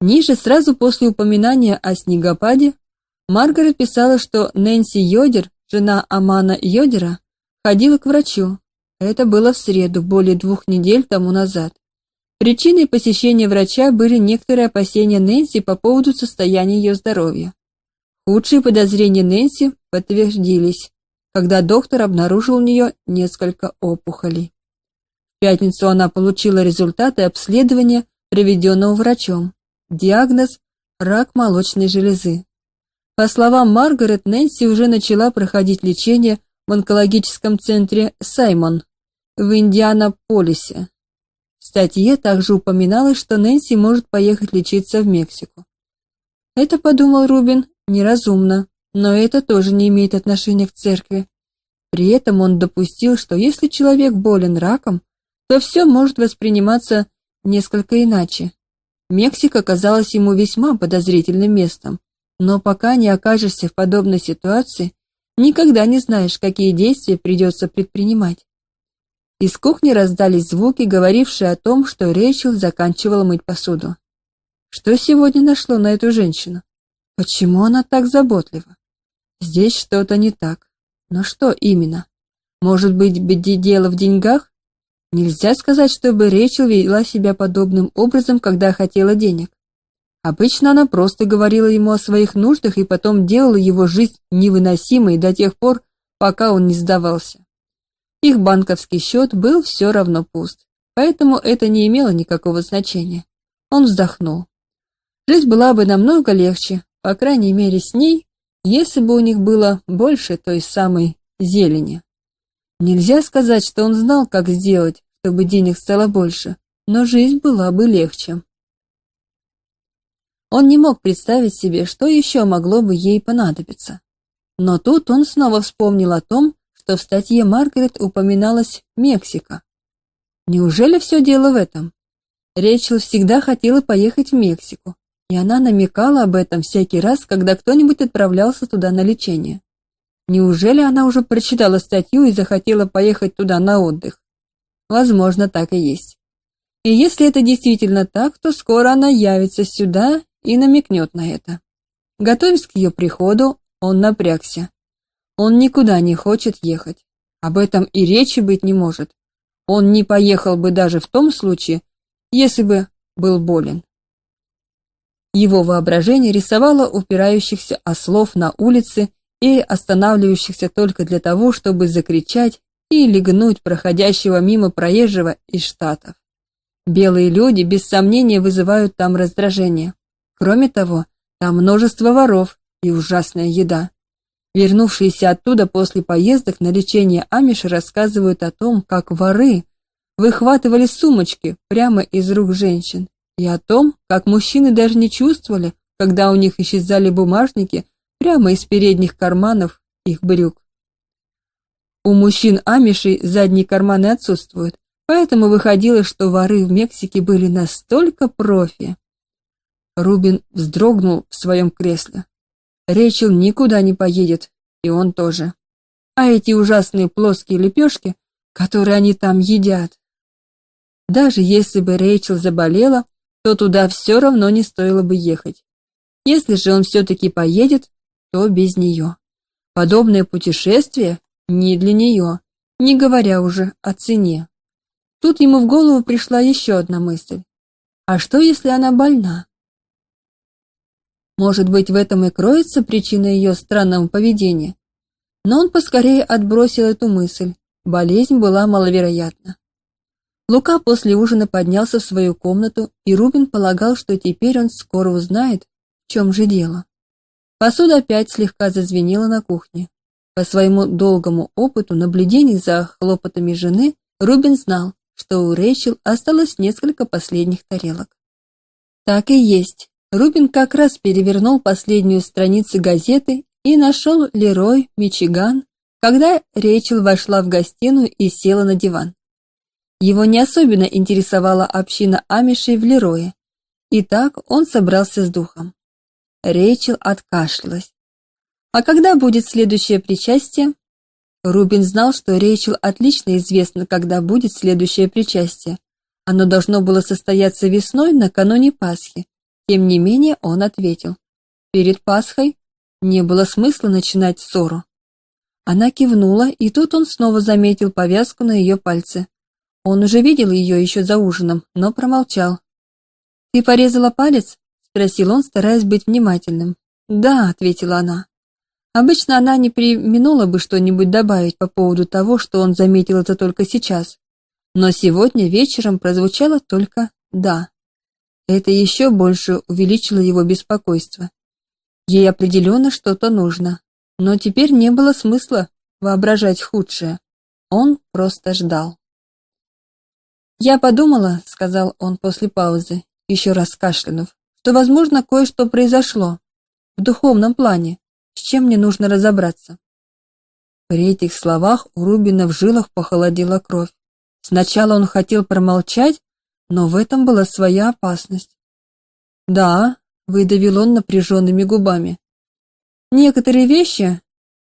Ниже, сразу после упоминания о снегопаде, Маргарет писала, что Нэнси Йодер, жена Амана Йодера, ходила к врачу. Это было в среду, более двух недель тому назад. Причиной посещения врача были некоторые опасения Нэнси по поводу состояния ее здоровья. Худшие подозрения Нэнси подтвердились, когда доктор обнаружил у нее несколько опухолей. В пятницу она получила результаты обследования, проведенного врачом. Диагноз – рак молочной железы. По словам Маргарет, Нэнси уже начала проходить лечение в онкологическом центре «Саймон» в Индианаполисе. Статье также упоминалось, что Нэнси может поехать лечиться в Мексику. Это, подумал Рубин, неразумно, но это тоже не имеет отношения к церкви. При этом он допустил, что если человек болен раком, то все может восприниматься несколько иначе. Мексика казалась ему весьма подозрительным местом, но пока не окажешься в подобной ситуации, никогда не знаешь, какие действия придется предпринимать. Из кухни раздались звуки, говорившие о том, что Рэйчел заканчивала мыть посуду. Что сегодня нашло на эту женщину? Почему она так заботлива? Здесь что-то не так. Но что именно? Может быть, дело в деньгах? Нельзя сказать, чтобы Рэйчел вела себя подобным образом, когда хотела денег. Обычно она просто говорила ему о своих нуждах и потом делала его жизнь невыносимой до тех пор, пока он не сдавался. Их банковский счет был все равно пуст, поэтому это не имело никакого значения. Он вздохнул. Жизнь была бы намного легче, по крайней мере с ней, если бы у них было больше той самой зелени. Нельзя сказать, что он знал, как сделать, чтобы денег стало больше, но жизнь была бы легче. Он не мог представить себе, что еще могло бы ей понадобиться. Но тут он снова вспомнил о том, что в статье Маргарет упоминалась Мексика. Неужели все дело в этом? Рэйчел всегда хотела поехать в Мексику, и она намекала об этом всякий раз, когда кто-нибудь отправлялся туда на лечение. Неужели она уже прочитала статью и захотела поехать туда на отдых? Возможно, так и есть. И если это действительно так, то скоро она явится сюда и намекнет на это. Готовясь к ее приходу, он напрягся. Он никуда не хочет ехать. Об этом и речи быть не может. Он не поехал бы даже в том случае, если бы был болен. Его воображение рисовало упирающихся ослов на улице и останавливающихся только для того, чтобы закричать и легнуть проходящего мимо проезжего из Штатов. Белые люди без сомнения вызывают там раздражение. Кроме того, там множество воров и ужасная еда. Вернувшиеся оттуда после поездок на лечение амиши рассказывают о том, как воры выхватывали сумочки прямо из рук женщин, и о том, как мужчины даже не чувствовали, когда у них исчезали бумажники прямо из передних карманов их брюк. У мужчин амишей задние карманы отсутствуют, поэтому выходило, что воры в Мексике были настолько профи. Рубин вздрогнул в своем кресле. Рейчел никуда не поедет, и он тоже. А эти ужасные плоские лепешки, которые они там едят. Даже если бы Рейчел заболела, то туда все равно не стоило бы ехать. Если же он все-таки поедет, то без нее. Подобное путешествие не для нее, не говоря уже о цене. Тут ему в голову пришла еще одна мысль. А что, если она больна? Может быть, в этом и кроется причина ее странного поведения. Но он поскорее отбросил эту мысль. Болезнь была маловероятна. Лука после ужина поднялся в свою комнату, и Рубин полагал, что теперь он скоро узнает, в чем же дело. Посуда опять слегка зазвенела на кухне. По своему долгому опыту наблюдений за хлопотами жены Рубин знал, что у Рэйчел осталось несколько последних тарелок. Так и есть. Рубин как раз перевернул последнюю страницу газеты и нашел Лерой, Мичиган, когда Рэйчел вошла в гостиную и села на диван. Его не особенно интересовала община амишей в Лерое, и так он собрался с духом. Рэйчел откашлялась. А когда будет следующее причастие? Рубин знал, что Рэйчел отлично известно, когда будет следующее причастие. Оно должно было состояться весной накануне Пасхи. Тем не менее, он ответил: "Перед Пасхой не было смысла начинать ссору". Она кивнула, и тут он снова заметил повязку на ее пальце. Он уже видел ее еще за ужином, но промолчал. "Ты порезала палец?" спросил он, стараясь быть внимательным. "Да", ответила она. Обычно она не преминула бы что-нибудь добавить по поводу того, что он заметил это только сейчас. Но сегодня вечером прозвучало только «да». Это еще больше увеличило его беспокойство. Ей определенно что-то нужно, но теперь не было смысла воображать худшее. Он просто ждал. «Я подумала», — сказал он после паузы, еще раз кашлянув, что, возможно, кое-что произошло в духовном плане, с чем мне нужно разобраться. При этих словах у Рубина в жилах похолодела кровь. Сначала он хотел промолчать, но в этом была своя опасность. «Да», — выдавил он напряженными губами. «Некоторые вещи,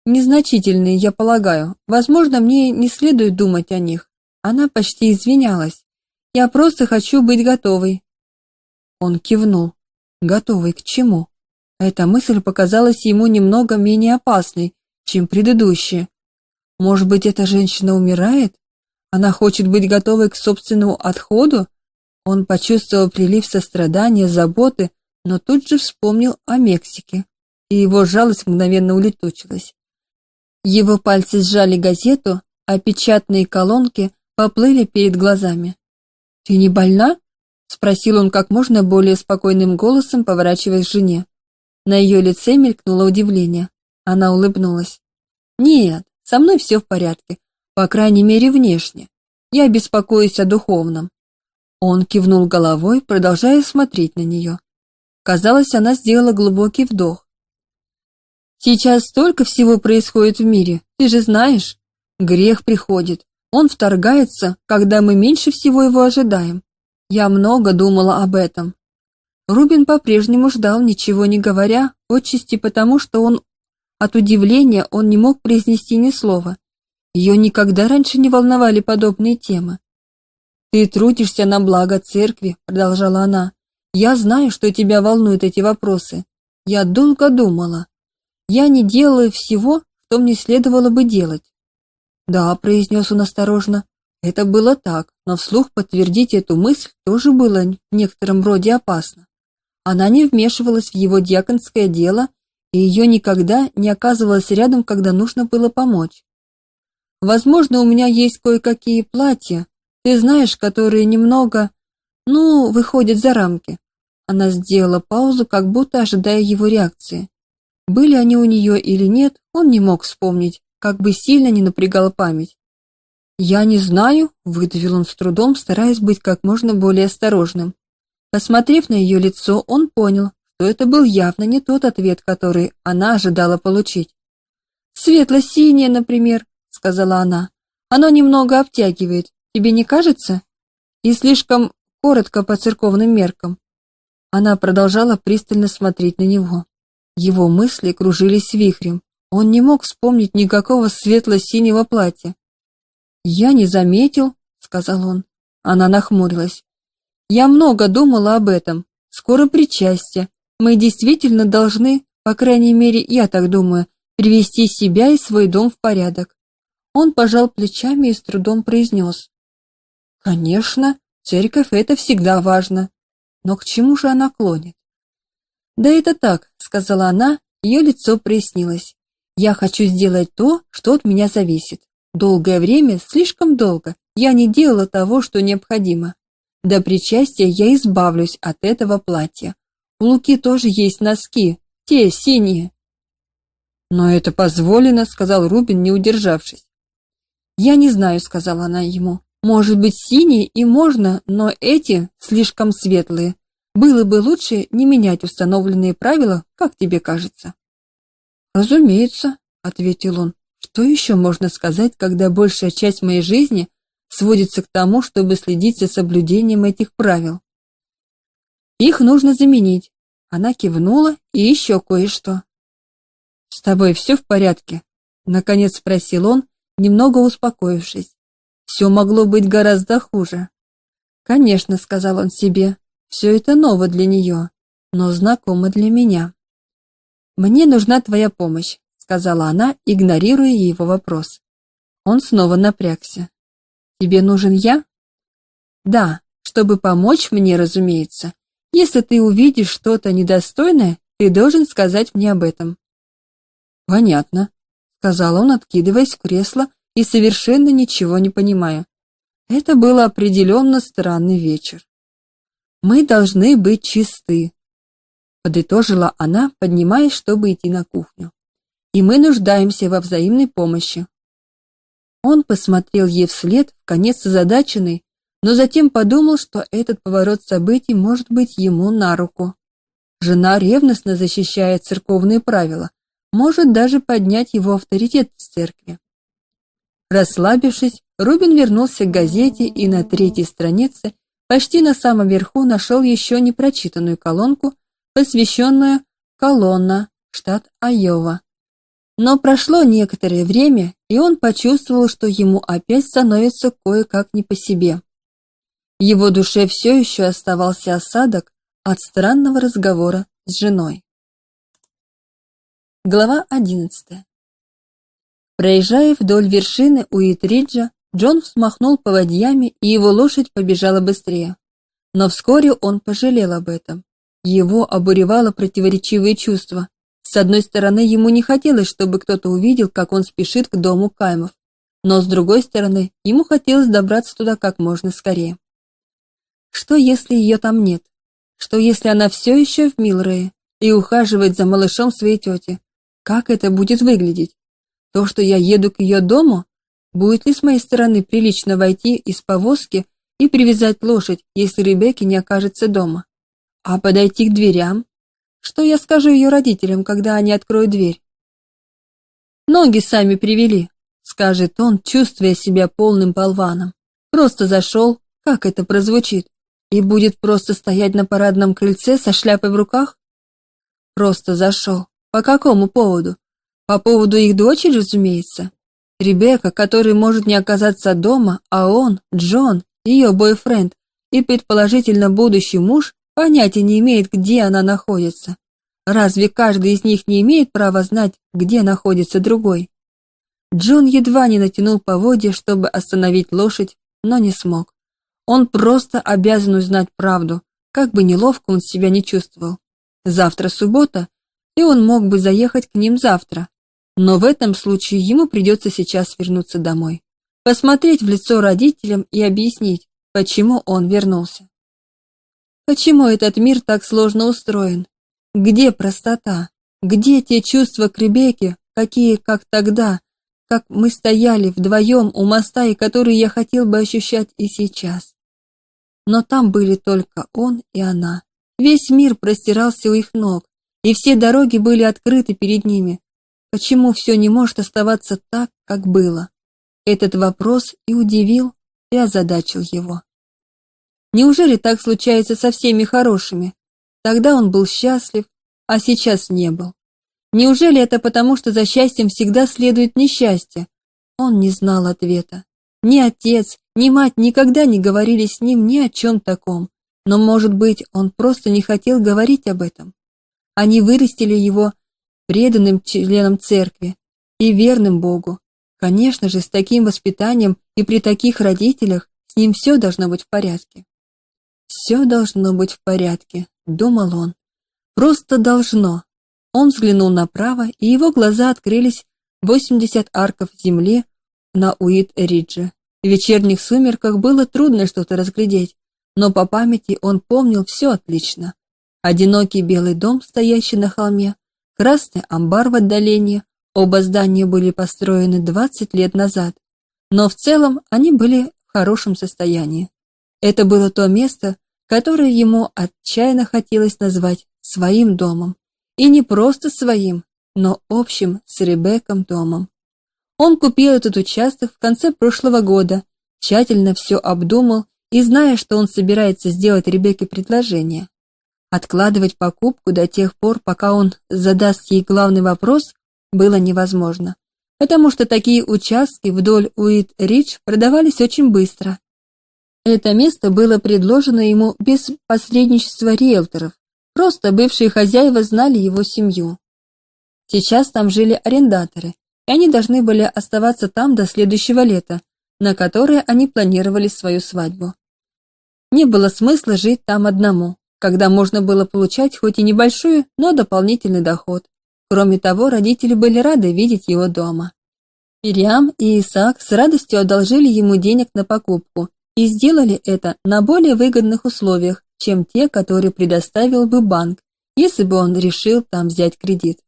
незначительные, я полагаю, возможно, мне не следует думать о них». Она почти извинялась. «Я просто хочу быть готовой». Он кивнул. Готовый к чему? Эта мысль показалась ему немного менее опасной, чем предыдущая. Может быть, эта женщина умирает? Она хочет быть готовой к собственному отходу? Он почувствовал прилив сострадания, заботы, но тут же вспомнил о Мексике, и его жалость мгновенно улетучилась. Его пальцы сжали газету, а печатные колонки поплыли перед глазами. «Ты не больна?» — спросил он как можно более спокойным голосом, поворачиваясь к жене. На ее лице мелькнуло удивление. Она улыбнулась. «Нет, со мной все в порядке, по крайней мере внешне. Я беспокоюсь о духовном». Он кивнул головой, продолжая смотреть на нее. Казалось, она сделала глубокий вдох. «Сейчас столько всего происходит в мире, ты же знаешь. Грех приходит, он вторгается, когда мы меньше всего его ожидаем. Я много думала об этом. Рубин по-прежнему ждал, ничего не говоря, отчасти потому, что он от удивления он не мог произнести ни слова. Ее никогда раньше не волновали подобные темы. «Ты трудишься на благо церкви», — продолжала она. «Я знаю, что тебя волнуют эти вопросы. Я долго думала. Я не делаю всего, что мне следовало бы делать». «Да», — произнес он осторожно, — «это было так, но вслух подтвердить эту мысль тоже было в некотором роде опасно. Она не вмешивалась в его диаконское дело, и ее никогда не оказывалась рядом, когда нужно было помочь. Возможно, у меня есть кое-какие платья, ты знаешь, которые немного, ну, выходят за рамки. Она сделала паузу, как будто ожидая его реакции. Были они у нее или нет, он не мог вспомнить, как бы сильно не напрягала память. «Я не знаю», — выдавил он с трудом, стараясь быть как можно более осторожным. Посмотрев на ее лицо, он понял, что это был явно не тот ответ, который она ожидала получить. «Светло-синее, например», — сказала она. «Оно немного обтягивает. Тебе не кажется? И слишком коротко по церковным меркам». Она продолжала пристально смотреть на него. Его мысли кружились вихрем. Он не мог вспомнить никакого светло-синего платья. «Я не заметил», — сказал он. Она нахмурилась. «Я много думала об этом. Скоро причастие. Мы действительно должны, по крайней мере, я так думаю, привести себя и свой дом в порядок. Он пожал плечами и с трудом произнес. Конечно, церковь это всегда важно. Но к чему же она клонит? Да это так, сказала она, ее лицо прояснилось. Я хочу сделать то, что от меня зависит. Долгое время, слишком долго, я не делала того, что необходимо. До причастия я избавлюсь от этого платья. У Луки тоже есть носки, те синие. Но это позволено, сказал Рубин, не удержавшись. Я не знаю, сказала она ему. Может быть, синие и можно, но эти слишком светлые. Было бы лучше не менять установленные правила, как тебе кажется? Разумеется, ответил он. Что еще можно сказать, когда большая часть моей жизни сводится к тому, чтобы следить за соблюдением этих правил? Их нужно заменить. Она кивнула и еще кое-что. С тобой все в порядке? наконец спросил он, немного успокоившись. Все могло быть гораздо хуже. Конечно, сказал он себе. все это ново для нее, но знакомо для меня. Мне нужна твоя помощь, сказала она, игнорируя его вопрос. Он снова напрягся. Тебе нужен я? Да, чтобы помочь мне, разумеется. Если ты увидишь что-то недостойное, ты должен сказать мне об этом. Понятно, сказал он, откидываясь в кресло и совершенно ничего не понимая. Это был определенно странный вечер. Мы должны быть чисты, подытожила она, поднимаясь, чтобы идти на кухню. И мы нуждаемся во взаимной помощи. Он посмотрел ей вслед, в конец озадаченный, но затем подумал, что этот поворот событий может быть ему на руку. Жена ревностно защищает церковные правила, может даже поднять его авторитет в церкви. Расслабившись, Рубин вернулся к газете и на третьей странице, почти на самом верху, нашел еще не прочитанную колонку, посвященную Колонна, штат Айова. Но прошло некоторое время, и он почувствовал, что ему опять становится кое-как не по себе. В его душе все еще оставался осадок от странного разговора с женой. Глава 11. Проезжая вдоль вершины Уитриджа, Джон взмахнул поводьями, и его лошадь побежала быстрее. Но вскоре он пожалел об этом. Его обуревало противоречивые чувства. С одной стороны, ему не хотелось, чтобы кто-то увидел, как он спешит к дому Каймов, но с другой стороны, ему хотелось добраться туда как можно скорее. Что если ее там нет? Что если она все еще в Милрее и ухаживает за малышом своей тети? Как это будет выглядеть? То, что я еду к ее дому? Будет ли с моей стороны прилично войти из повозки и привязать лошадь, если Ребекки не окажется дома? А подойти к дверям? Что я скажу ее родителям, когда они откроют дверь? Ноги сами привели, скажет он, чувствуя себя полным болваном. Просто зашел, как это прозвучит, и будет просто стоять на парадном крыльце со шляпой в руках? Просто зашел. По какому поводу? По поводу их дочери, разумеется. Ребекка, который может не оказаться дома, а он, Джон, ее бойфренд и предположительно будущий муж, понятия не имеет, где она находится. Разве каждый из них не имеет права знать, где находится другой? Джон едва не натянул поводья, чтобы остановить лошадь, но не смог. Он просто обязан узнать правду, как бы неловко он себя не чувствовал. Завтра суббота, и он мог бы заехать к ним завтра. Но в этом случае ему придется сейчас вернуться домой, посмотреть в лицо родителям и объяснить, почему он вернулся. Почему этот мир так сложно устроен? Где простота? Где те чувства к Ребекке, какие, как тогда, как мы стояли вдвоем у моста и которые я хотел бы ощущать и сейчас? Но там были только он и она. Весь мир простирался у их ног, и все дороги были открыты перед ними. Почему все не может оставаться так, как было? Этот вопрос и удивил, и озадачил его. Неужели так случается со всеми хорошими? Тогда он был счастлив, а сейчас не был. Неужели это потому, что за счастьем всегда следует несчастье? Он не знал ответа. Ни отец, ни мать никогда не говорили с ним ни о чем таком. Но, может быть, он просто не хотел говорить об этом. Они вырастили его преданным членом церкви и верным Богу. Конечно же, с таким воспитанием и при таких родителях с ним все должно быть в порядке. Все должно быть в порядке, думал он. Просто должно. Он взглянул направо, и его глаза открылись 80 арков земли на Уит-Ридже. В вечерних сумерках было трудно что-то разглядеть, но по памяти он помнил все отлично. Одинокий белый дом, стоящий на холме, красный амбар в отдалении, оба здания были построены 20 лет назад, но в целом они были в хорошем состоянии. Это было то место, которое ему отчаянно хотелось назвать своим домом. И не просто своим, но общим с Ребеком домом. Он купил этот участок в конце прошлого года, тщательно все обдумал и зная, что он собирается сделать Ребекке предложение. Откладывать покупку до тех пор, пока он задаст ей главный вопрос, было невозможно, потому что такие участки вдоль Уит-Ридж продавались очень быстро. Это место было предложено ему без посредничества риэлторов, просто бывшие хозяева знали его семью. Сейчас там жили арендаторы, и они должны были оставаться там до следующего лета, на которое они планировали свою свадьбу. Не было смысла жить там одному, когда можно было получать хоть и небольшую, но дополнительный доход. Кроме того, родители были рады видеть его дома. Ириам и Исаак с радостью одолжили ему денег на покупку и сделали это на более выгодных условиях, чем те, которые предоставил бы банк, если бы он решил там взять кредит.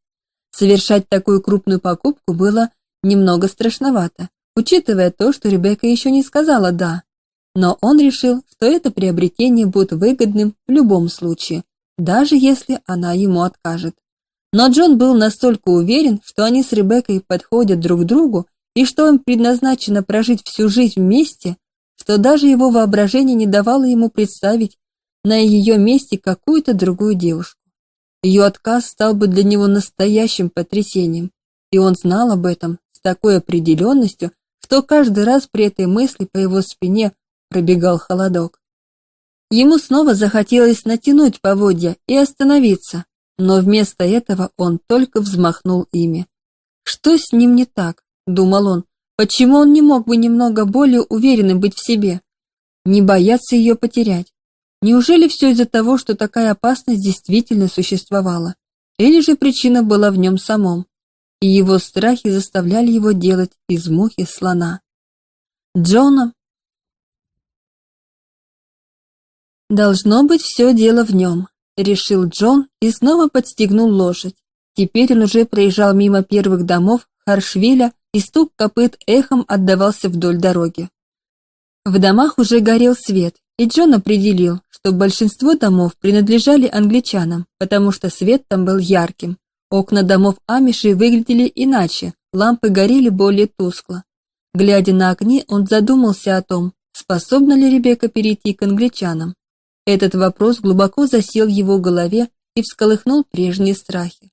Совершать такую крупную покупку было немного страшновато, учитывая то, что Ребекка еще не сказала «да». Но он решил, что это приобретение будет выгодным в любом случае, даже если она ему откажет. Но Джон был настолько уверен, что они с Ребеккой подходят друг другу и что им предназначено прожить всю жизнь вместе, что даже его воображение не давало ему представить на ее месте какую-то другую девушку. Ее отказ стал бы для него настоящим потрясением, и он знал об этом с такой определенностью, что каждый раз при этой мысли по его спине пробегал холодок. Ему снова захотелось натянуть поводья и остановиться, но вместо этого он только взмахнул ими. Что с ним не так, думал он, почему он не мог бы немного более уверенным быть в себе, не бояться ее потерять? Неужели все из-за того, что такая опасность действительно существовала? Или же причина была в нем самом, и его страхи заставляли его делать из мухи слона? Джона Должно быть, все дело в нем, решил Джон и снова подстегнул лошадь. Теперь он уже проезжал мимо первых домов Харшвиля, и стук копыт эхом отдавался вдоль дороги. В домах уже горел свет, и Джон определил, что большинство домов принадлежали англичанам, потому что свет там был ярким. Окна домов Амиши выглядели иначе, лампы горели более тускло. Глядя на огни, он задумался о том, способна ли Ребекка перейти к англичанам. Этот вопрос глубоко засел в его голове и всколыхнул прежние страхи.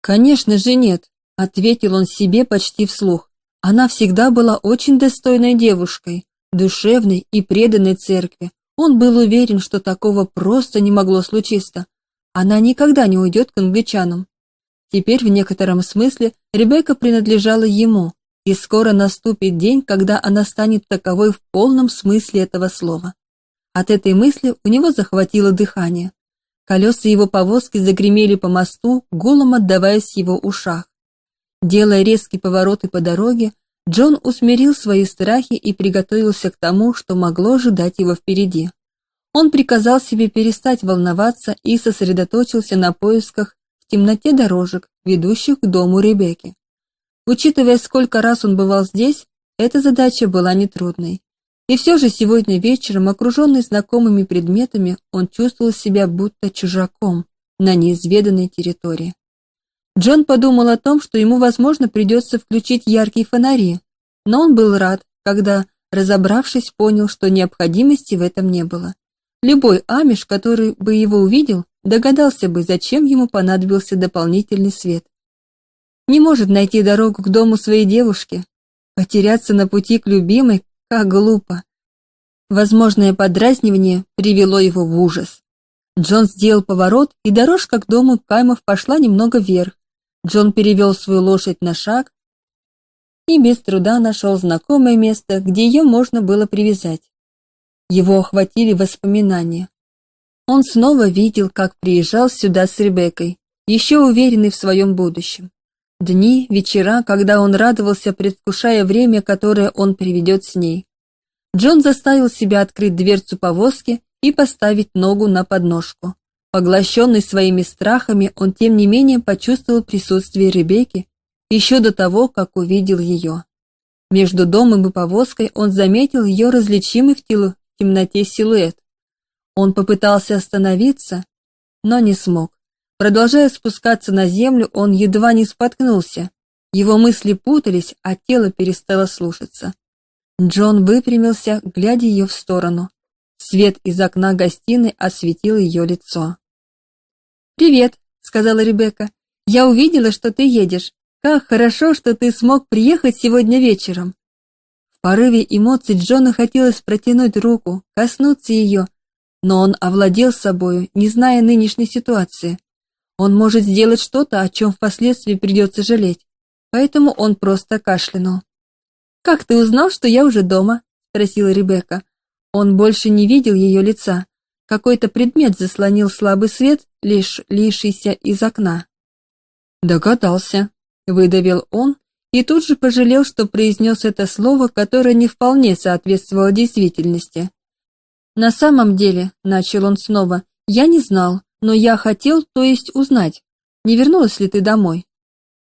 «Конечно же нет», — ответил он себе почти вслух. «Она всегда была очень достойной девушкой. душевной и преданной церкви. Он был уверен, что такого просто не могло случиться. Она никогда не уйдет к англичанам. Теперь в некотором смысле Ребекка принадлежала ему, и скоро наступит день, когда она станет таковой в полном смысле этого слова. От этой мысли у него захватило дыхание. Колеса его повозки загремели по мосту, гулом отдаваясь его ушах. Делая резкие повороты по дороге, Джон усмирил свои страхи и приготовился к тому, что могло ожидать его впереди. Он приказал себе перестать волноваться и сосредоточился на поисках в темноте дорожек, ведущих к дому Ребекки. Учитывая, сколько раз он бывал здесь, эта задача была нетрудной. И все же сегодня вечером, окруженный знакомыми предметами, он чувствовал себя будто чужаком на неизведанной территории. Джон подумал о том, что ему, возможно, придется включить яркие фонари, но он был рад, когда, разобравшись, понял, что необходимости в этом не было. Любой амиш, который бы его увидел, догадался бы, зачем ему понадобился дополнительный свет. Не может найти дорогу к дому своей девушки, потеряться на пути к любимой, как глупо. Возможное подразнивание привело его в ужас. Джон сделал поворот, и дорожка к дому Каймов пошла немного вверх. Джон перевел свою лошадь на шаг и без труда нашел знакомое место, где ее можно было привязать. Его охватили воспоминания. Он снова видел, как приезжал сюда с Ребеккой, еще уверенный в своем будущем. Дни, вечера, когда он радовался, предвкушая время, которое он приведет с ней. Джон заставил себя открыть дверцу повозки и поставить ногу на подножку. Поглощенный своими страхами, он тем не менее почувствовал присутствие Ребекки еще до того, как увидел ее. Между домом и повозкой он заметил ее различимый в темноте силуэт. Он попытался остановиться, но не смог. Продолжая спускаться на землю, он едва не споткнулся. Его мысли путались, а тело перестало слушаться. Джон выпрямился, глядя ее в сторону. Свет из окна гостиной осветил ее лицо. «Привет», — сказала Ребекка. «Я увидела, что ты едешь. Как хорошо, что ты смог приехать сегодня вечером». В порыве эмоций Джону хотелось протянуть руку, коснуться ее, но он овладел собою, не зная нынешней ситуации. Он может сделать что-то, о чем впоследствии придется жалеть. Поэтому он просто кашлянул. «Как ты узнал, что я уже дома?» – спросила Ребекка. Он больше не видел ее лица. Какой-то предмет заслонил слабый свет, лишь лившийся из окна. «Догадался», – выдавил он, и тут же пожалел, что произнес это слово, которое не вполне соответствовало действительности. «На самом деле», – начал он снова, – «я не знал, но я хотел, то есть узнать, не вернулась ли ты домой.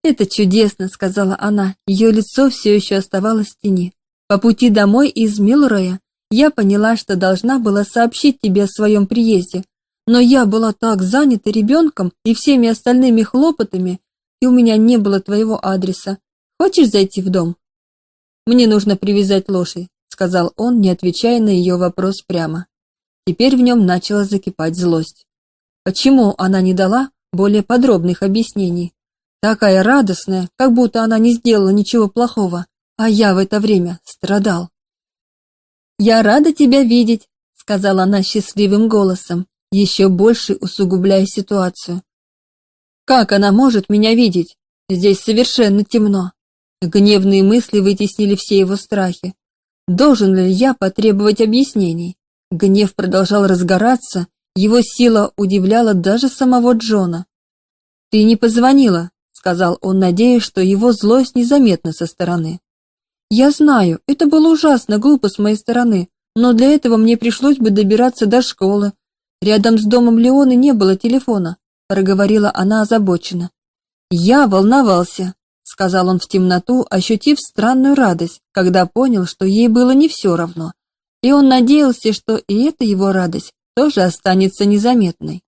Это чудесно, сказала она. Ее лицо все еще оставалось в тени. По пути домой из Милроя я поняла, что должна была сообщить тебе о своем приезде, но я была так занята ребенком и всеми остальными хлопотами, и у меня не было твоего адреса. Хочешь зайти в дом? Мне нужно привязать лошадь, сказал он, не отвечая на ее вопрос прямо. Теперь в нем начала закипать злость. Почему она не дала более подробных объяснений? Такая радостная, как будто она не сделала ничего плохого, а я в это время страдал. «Я рада тебя видеть», — сказала она счастливым голосом, еще больше усугубляя ситуацию. «Как она может меня видеть? Здесь совершенно темно». Гневные мысли вытеснили все его страхи. Должен ли я потребовать объяснений? Гнев продолжал разгораться, его сила удивляла даже самого Джона. «Ты не позвонила», — сказал он, надеясь, что его злость незаметна со стороны. «Я знаю, это было ужасно глупо с моей стороны, но для этого мне пришлось бы добираться до школы. Рядом с домом Леоны не было телефона», — проговорила она озабоченно. «Я волновался», — сказал он в темноту, ощутив странную радость, когда понял, что ей было не все равно. И он надеялся, что и эта его радость тоже останется незаметной.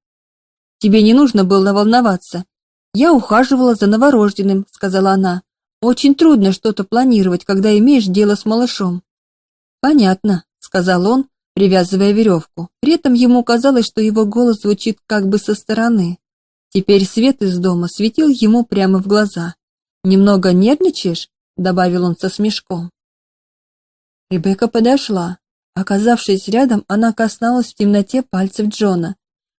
Тебе не нужно было волноваться. Я ухаживала за новорожденным, сказала она. Очень трудно что-то планировать, когда имеешь дело с малышом. Понятно, сказал он, привязывая веревку. При этом ему казалось, что его голос звучит как бы со стороны. Теперь свет из дома светил ему прямо в глаза. Немного нервничаешь? добавил он со смешком. Ребекка подошла. Оказавшись рядом, она коснулась в темноте пальцев Джона.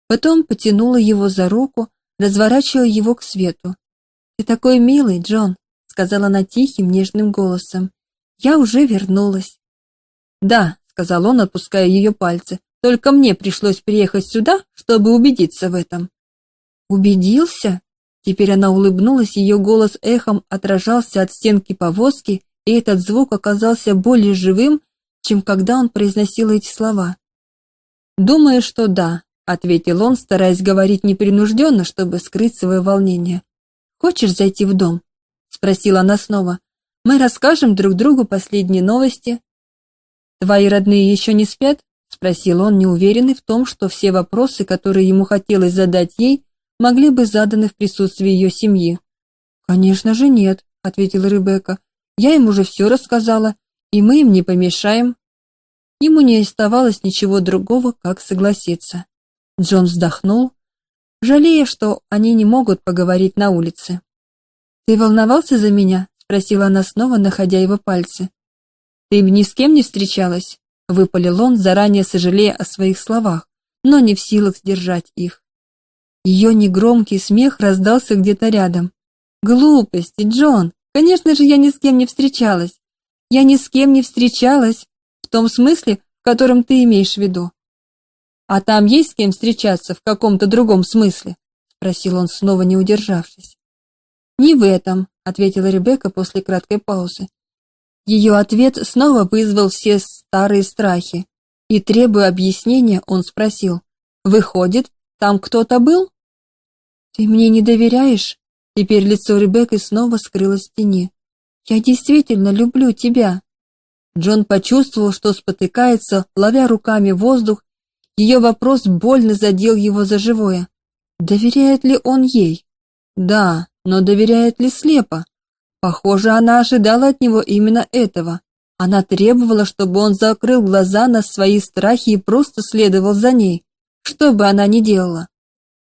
Потом потянула его за руку, разворачивая его к свету. «Ты такой милый, Джон», — сказала она тихим, нежным голосом. «Я уже вернулась». «Да», — сказал он, отпуская ее пальцы, «только мне пришлось приехать сюда, чтобы убедиться в этом». «Убедился?» Теперь она улыбнулась, ее голос эхом отражался от стенки повозки, и этот звук оказался более живым, чем когда он произносил эти слова. «Думаю, что да», — ответил он, стараясь говорить непринужденно, чтобы скрыть свое волнение. «Хочешь зайти в дом?» — спросила она снова. «Мы расскажем друг другу последние новости». «Твои родные еще не спят?» — спросил он, неуверенный в том, что все вопросы, которые ему хотелось задать ей, могли быть заданы в присутствии ее семьи. «Конечно же нет», — ответила Ребекка. «Я им уже все рассказала, и мы им не помешаем». Ему не оставалось ничего другого, как согласиться. Джон вздохнул, жалея, что они не могут поговорить на улице. «Ты волновался за меня?» — спросила она снова, находя его пальцы. «Ты ни с кем не встречалась?» — выпалил он, заранее сожалея о своих словах, но не в силах сдержать их. Ее негромкий смех раздался где-то рядом. «Глупости, Джон! Конечно же, я ни с кем не встречалась. Я ни с кем не встречалась, в том смысле, в котором ты имеешь в виду. А там есть с кем встречаться в каком-то другом смысле? спросил он, снова не удержавшись. Не в этом, ответила Ребекка после краткой паузы. Ее ответ снова вызвал все старые страхи, и требуя объяснения, он спросил: "Выходит, там кто-то был?" "Ты мне не доверяешь?" Теперь лицо Ребекки снова скрылось в тени. Я действительно люблю тебя. Джон почувствовал, что спотыкается, ловя руками воздух. Ее вопрос больно задел его за живое. Доверяет ли он ей? Да, но доверяет ли слепо? Похоже, она ожидала от него именно этого. Она требовала, чтобы он закрыл глаза на свои страхи и просто следовал за ней, что бы она ни делала.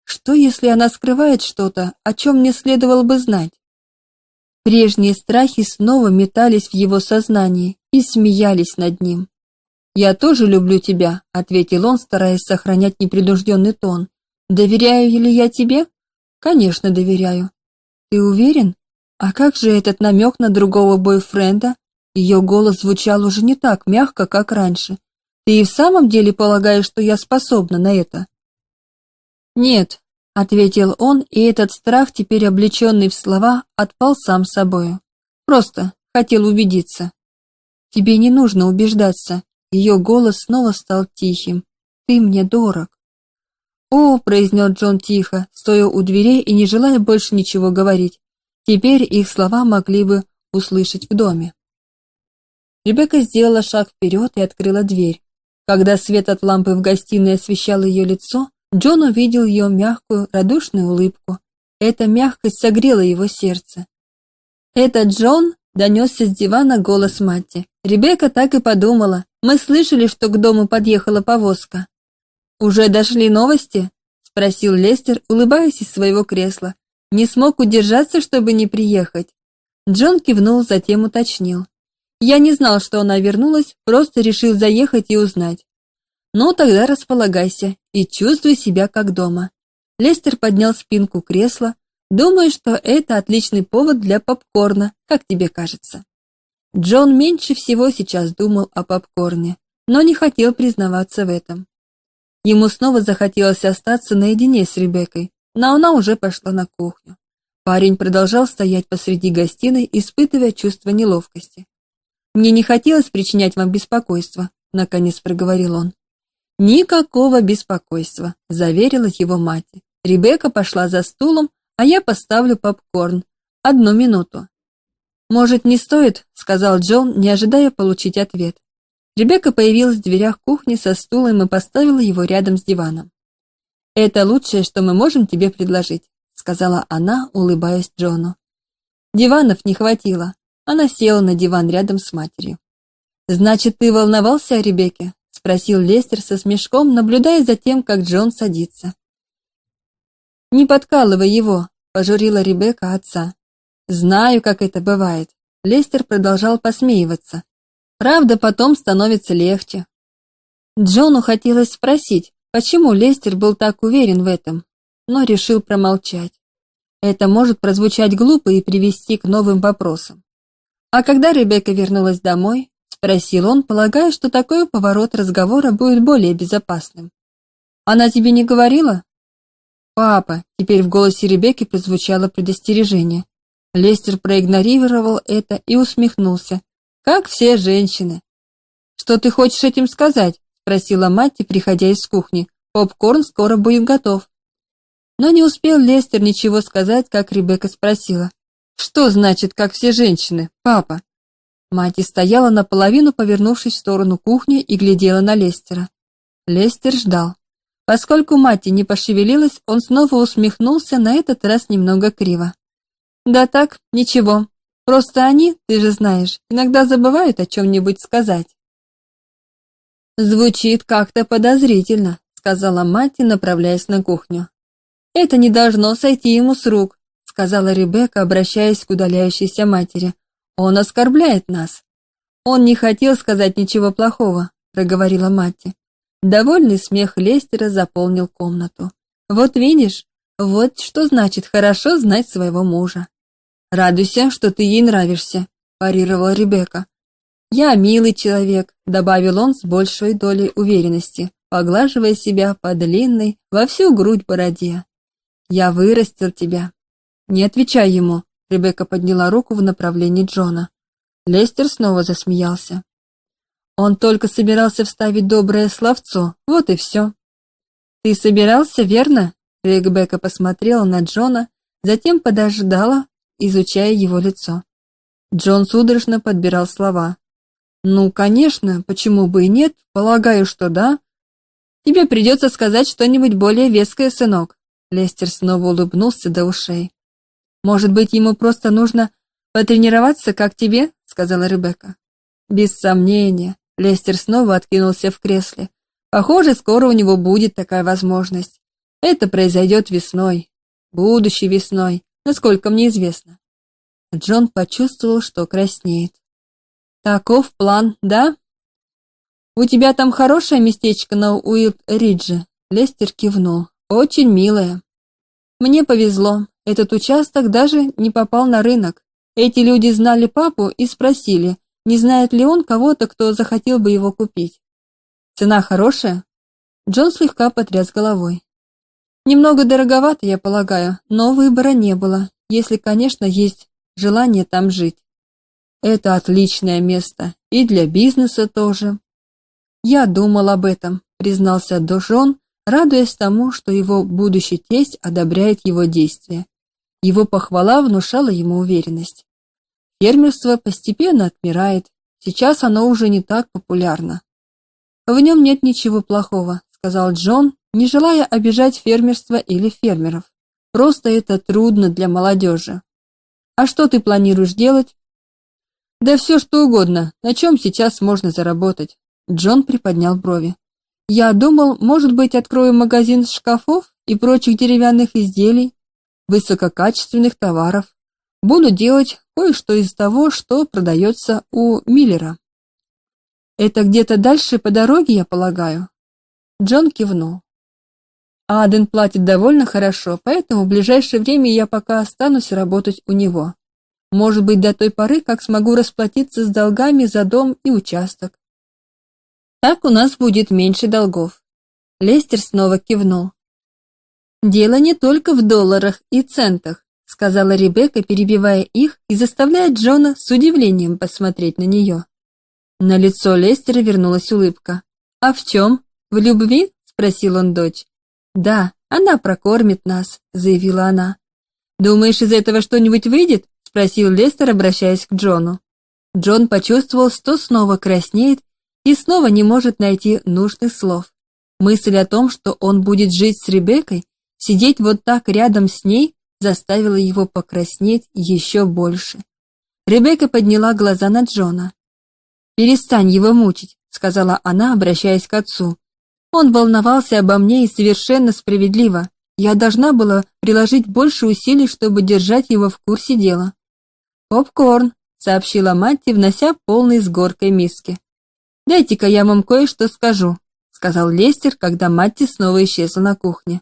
Что, если она скрывает что-то, о чем мне следовало бы знать? Прежние страхи снова метались в его сознании и смеялись над ним. «Я тоже люблю тебя», — ответил он, стараясь сохранять непринужденный тон. «Доверяю ли я тебе?» «Конечно, доверяю». «Ты уверен? А как же этот намек на другого бойфренда?» Ее голос звучал уже не так мягко, как раньше. «Ты и в самом деле полагаешь, что я способна на это?» «Нет, ответил он, и этот страх, теперь облеченный в слова, отпал сам собою. Просто хотел убедиться. Тебе не нужно убеждаться. Ее голос снова стал тихим. Ты мне дорог. О, произнес Джон тихо, стоя у дверей и не желая больше ничего говорить. Теперь их слова могли бы услышать в доме. Ребекка сделала шаг вперед и открыла дверь. Когда свет от лампы в гостиной освещал ее лицо, Джон увидел ее мягкую, радушную улыбку. Эта мягкость согрела его сердце. «Это Джон?» – донесся с дивана голос Матти. Ребекка так и подумала. Мы слышали, что к дому подъехала повозка. «Уже дошли новости?» – спросил Лестер, улыбаясь из своего кресла. Не смог удержаться, чтобы не приехать. Джон кивнул, затем уточнил. «Я не знал, что она вернулась, просто решил заехать и узнать. Ну, тогда располагайся и чувствуй себя как дома. Лестер поднял спинку кресла. Думаю, что это отличный повод для попкорна, как тебе кажется. Джон меньше всего сейчас думал о попкорне, но не хотел признаваться в этом. Ему снова захотелось остаться наедине с Ребеккой, но она уже пошла на кухню. Парень продолжал стоять посреди гостиной, испытывая чувство неловкости. Мне не хотелось причинять вам беспокойство, наконец проговорил он. Никакого беспокойства, заверила его мать. Ребекка пошла за стулом, а я поставлю попкорн. Одну минуту. Может, не стоит, сказал Джон, не ожидая получить ответ. Ребекка появилась в дверях кухни со стулом и поставила его рядом с диваном. Это лучшее, что мы можем тебе предложить, сказала она, улыбаясь Джону. Диванов не хватило. Она села на диван рядом с матерью. Значит, ты волновался о Ребекке? Спросил Лестер со смешком, наблюдая за тем, как Джон садится. Не подкалывай его, пожурила Ребекка отца. Знаю, как это бывает. Лестер продолжал посмеиваться. Правда, потом становится легче. Джону хотелось спросить, почему Лестер был так уверен в этом, но решил промолчать. Это может прозвучать глупо и привести к новым вопросам. А когда Ребекка вернулась домой, спросил он, полагая, что такой поворот разговора будет более безопасным. Она тебе не говорила? Папа, теперь в голосе Ребекки прозвучало предостережение. Лестер проигнорировал это и усмехнулся, как все женщины. Что ты хочешь этим сказать? спросила мать, приходя из кухни. Попкорн скоро будет готов. Но не успел Лестер ничего сказать, как Ребекка спросила: "Что значит, как все женщины, папа?" Мать стояла наполовину, повернувшись в сторону кухни и глядела на Лестера. Лестер ждал. Поскольку мать не пошевелилась, он снова усмехнулся, на этот раз немного криво. Да так, ничего. Просто они, ты же знаешь, иногда забывают о чем нибудь сказать. Звучит как-то подозрительно, сказала мать, направляясь на кухню. Это не должно сойти ему с рук, сказала Ребекка, обращаясь к удаляющейся матери. Он оскорбляет нас. Он не хотел сказать ничего плохого, проговорила мать. Довольный смех Лестера заполнил комнату. Вот видишь, вот что значит хорошо знать своего мужа. Радуйся, что ты ей нравишься, парировала Ребекка. «Я милый человек», — добавил он с большей долей уверенности, поглаживая себя по длинной во всю грудь бороде. «Я вырастил тебя». «Не отвечай ему», — Ребекка подняла руку в направлении Джона. Лестер снова засмеялся. Он только собирался вставить доброе словцо, вот и все. «Ты собирался, верно?» Ребекка посмотрела на Джона, затем подождала, изучая его лицо. Джон судорожно подбирал слова. Ну, конечно, почему бы и нет? Полагаю, что да. Тебе придется сказать что-нибудь более веское, сынок. Лестер снова улыбнулся до ушей. Может быть, ему просто нужно потренироваться, как тебе, сказала Ребекка. Без сомнения, Лестер снова откинулся в кресле. Похоже, скоро у него будет такая возможность. Это произойдет весной, будущей весной, насколько мне известно. Джон почувствовал, что краснеет. Таков план, да? У тебя там хорошее местечко на Уилд-Ридже? Лестер кивнул. Очень милое. Мне повезло. Этот участок даже не попал на рынок. Эти люди знали папу и спросили, не знает ли он кого-то, кто захотел бы его купить. Цена хорошая? Джон слегка потряс головой. Немного дороговато, я полагаю, но выбора не было, если, конечно, есть желание там жить. Это отличное место, и для бизнеса тоже. Я думал об этом, признался Дожон, радуясь тому, что его будущий тесть одобряет его действия. Его похвала внушала ему уверенность. Фермерство постепенно отмирает, сейчас оно уже не так популярно. В нем нет ничего плохого, сказал Джон, не желая обижать фермерство или фермеров. Просто это трудно для молодежи. А что ты планируешь делать? Да все что угодно, на чем сейчас можно заработать. Джон приподнял брови. Я думал, может быть, открою магазин шкафов и прочих деревянных изделий, высококачественных товаров. Буду делать кое-что из того, что продается у Миллера. Это где-то дальше по дороге, я полагаю. Джон кивнул. Аден платит довольно хорошо, поэтому в ближайшее время я пока останусь работать у него. Может быть, до той поры, как смогу расплатиться с долгами за дом и участок. Так у нас будет меньше долгов. Лестер снова кивнул. Дело не только в долларах и центах, сказала Ребекка, перебивая их и заставляя Джона с удивлением посмотреть на нее. На лицо Лестера вернулась улыбка. А в чем? В любви? спросил он дочь. Да, она прокормит нас, заявила она. Думаешь, из этого что-нибудь выйдет? спросил Лестер, обращаясь к Джону. Джон почувствовал, что снова краснеет и снова не может найти нужных слов. Мысль о том, что он будет жить с Ребеккой, сидеть вот так рядом с ней, заставила его покраснеть еще больше. Ребекка подняла глаза на Джона. «Перестань его мучить», — сказала она, обращаясь к отцу. «Он волновался обо мне и совершенно справедливо. Я должна была приложить больше усилий, чтобы держать его в курсе дела. «Попкорн», сообщила Матти, внося полный с горкой миски. «Дайте-ка я вам кое-что скажу», — сказал Лестер, когда Матти снова исчезла на кухне.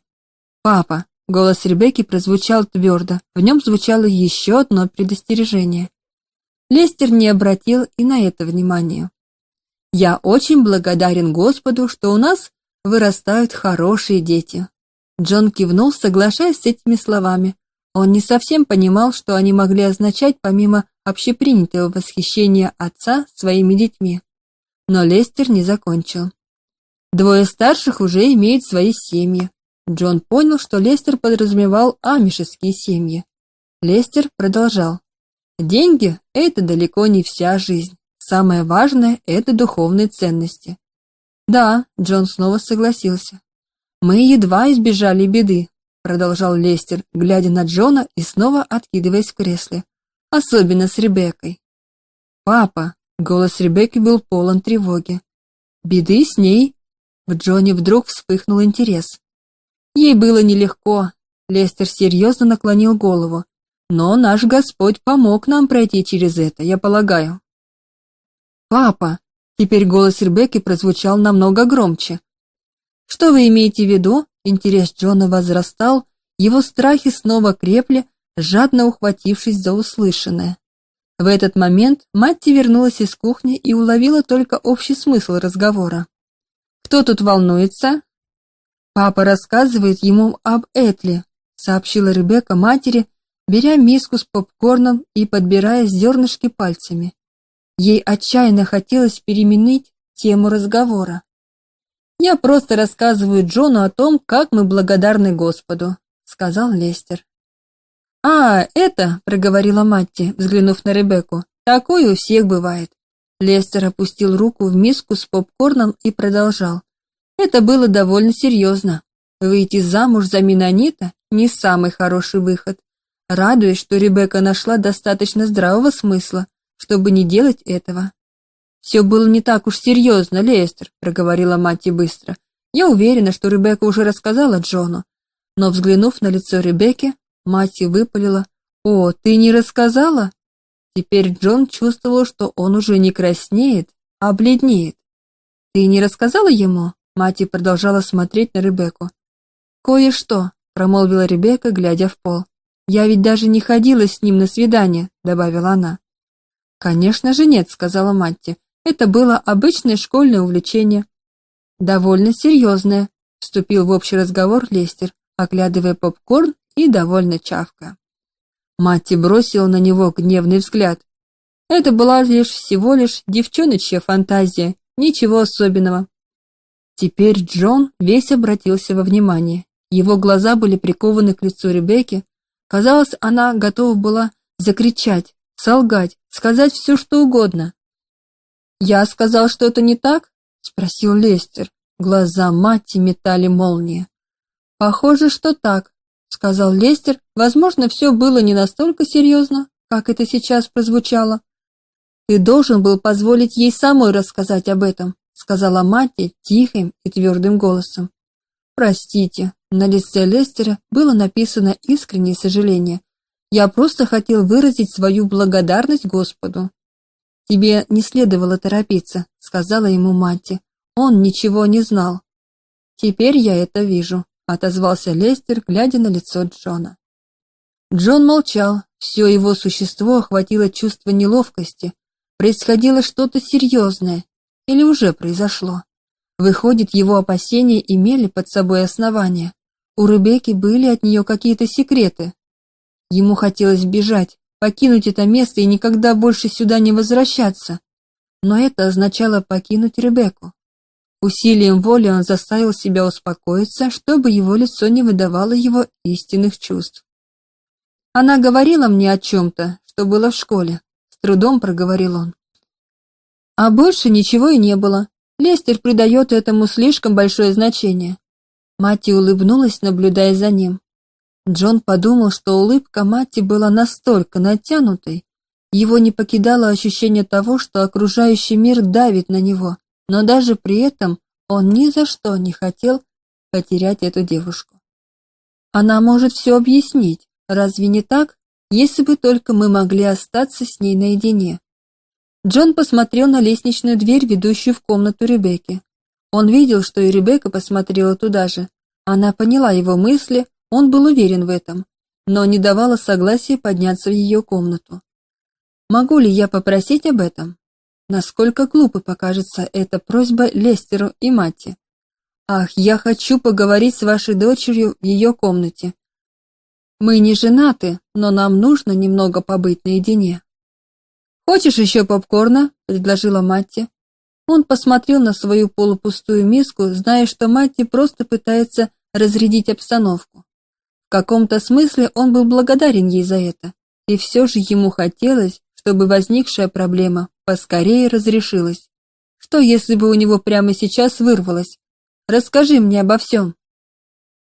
«Папа», — голос Ребекки прозвучал твердо, в нем звучало еще одно предостережение. Лестер не обратил и на это внимания. «Я очень благодарен Господу, что у нас вырастают хорошие дети». Джон кивнул, соглашаясь с этими словами. Он не совсем понимал, что они могли означать помимо общепринятого восхищения отца своими детьми. Но Лестер не закончил. Двое старших уже имеют свои семьи. Джон понял, что Лестер подразумевал амишеские семьи. Лестер продолжал. Деньги – это далеко не вся жизнь. Самое важное – это духовные ценности. Да, Джон снова согласился. Мы едва избежали беды, продолжал Лестер, глядя на Джона и снова откидываясь в кресле. Особенно с Ребеккой. Папа, голос Ребекки был полон тревоги. Беды с ней? В Джоне вдруг вспыхнул интерес. Ей было нелегко. Лестер серьезно наклонил голову. Но наш Господь помог нам пройти через это, я полагаю. Папа, теперь голос Ребекки прозвучал намного громче. Что вы имеете в виду? Интерес Джона возрастал, его страхи снова крепли, жадно ухватившись за услышанное. В этот момент Матти вернулась из кухни и уловила только общий смысл разговора. «Кто тут волнуется?» «Папа рассказывает ему об Этли», — сообщила Ребекка матери, беря миску с попкорном и подбирая зернышки пальцами. Ей отчаянно хотелось переменить тему разговора. «Я просто рассказываю Джону о том, как мы благодарны Господу», — сказал Лестер. «А, это», — проговорила Матти, взглянув на Ребекку, — «такое у всех бывает». Лестер опустил руку в миску с попкорном и продолжал. Это было довольно серьезно. Выйти замуж за Минонита – не самый хороший выход. Радуясь, что Ребекка нашла достаточно здравого смысла, чтобы не делать этого. «Все было не так уж серьезно, Лестер», – проговорила Матти быстро. «Я уверена, что Ребекка уже рассказала Джону». Но, взглянув на лицо Ребекки, Матти выпалила. «О, ты не рассказала?» Теперь Джон чувствовал, что он уже не краснеет, а бледнеет. «Ты не рассказала ему?» Мати продолжала смотреть на Ребекку. «Кое-что», — промолвила Ребекка, глядя в пол. «Я ведь даже не ходила с ним на свидание», — добавила она. «Конечно же нет», — сказала Матти. «Это было обычное школьное увлечение». «Довольно серьезное», — вступил в общий разговор Лестер, оглядывая попкорн и довольно чавкая. Матти бросила на него гневный взгляд. Это была лишь всего лишь девчоночья фантазия, ничего особенного. Теперь Джон весь обратился во внимание. Его глаза были прикованы к лицу Ребекки. Казалось, она готова была закричать, солгать, сказать все, что угодно. «Я сказал что-то не так?» — спросил Лестер. Глаза Матти метали молнии. «Похоже, что так», — сказал Лестер. «Возможно, все было не настолько серьезно, как это сейчас прозвучало. Ты должен был позволить ей самой рассказать об этом сказала Матти тихим и твердым голосом. Простите, на лице Лестера было написано искреннее сожаление. Я просто хотел выразить свою благодарность Господу. Тебе не следовало торопиться, сказала ему Матти. Он ничего не знал. Теперь я это вижу, отозвался Лестер, глядя на лицо Джона. Джон молчал. Все его существо охватило чувство неловкости. Происходило что-то серьезное, или уже произошло? Выходит, его опасения имели под собой основания. У Ребекки были от нее какие-то секреты. Ему хотелось бежать, покинуть это место и никогда больше сюда не возвращаться. Но это означало покинуть Ребекку. Усилием воли он заставил себя успокоиться, чтобы его лицо не выдавало его истинных чувств. Она говорила мне о чем-то, что было в школе. С трудом проговорил он. А больше ничего и не было. Лестер придает этому слишком большое значение. Матти улыбнулась, наблюдая за ним. Джон подумал, что улыбка Матти была настолько натянутой, его не покидало ощущение того, что окружающий мир давит на него, но даже при этом он ни за что не хотел потерять эту девушку. Она может все объяснить, разве не так? Если бы только мы могли остаться с ней наедине. Джон посмотрел на лестничную дверь, ведущую в комнату Ребекки. Он видел, что и Ребекка посмотрела туда же. Она поняла его мысли, он был уверен в этом, но не давала согласия подняться в ее комнату. Могу ли я попросить об этом? Насколько глупо покажется эта просьба Лестеру и Матти. Ах, я хочу поговорить с вашей дочерью в ее комнате. Мы не женаты, но нам нужно немного побыть наедине. Хочешь еще попкорна? предложила Матти. Он посмотрел на свою полупустую миску, зная, что Матти просто пытается разрядить обстановку. В каком-то смысле он был благодарен ей за это, и все же ему хотелось, чтобы возникшая проблема поскорее разрешилась. Что, если бы у него прямо сейчас вырвалось? Расскажи мне обо всем».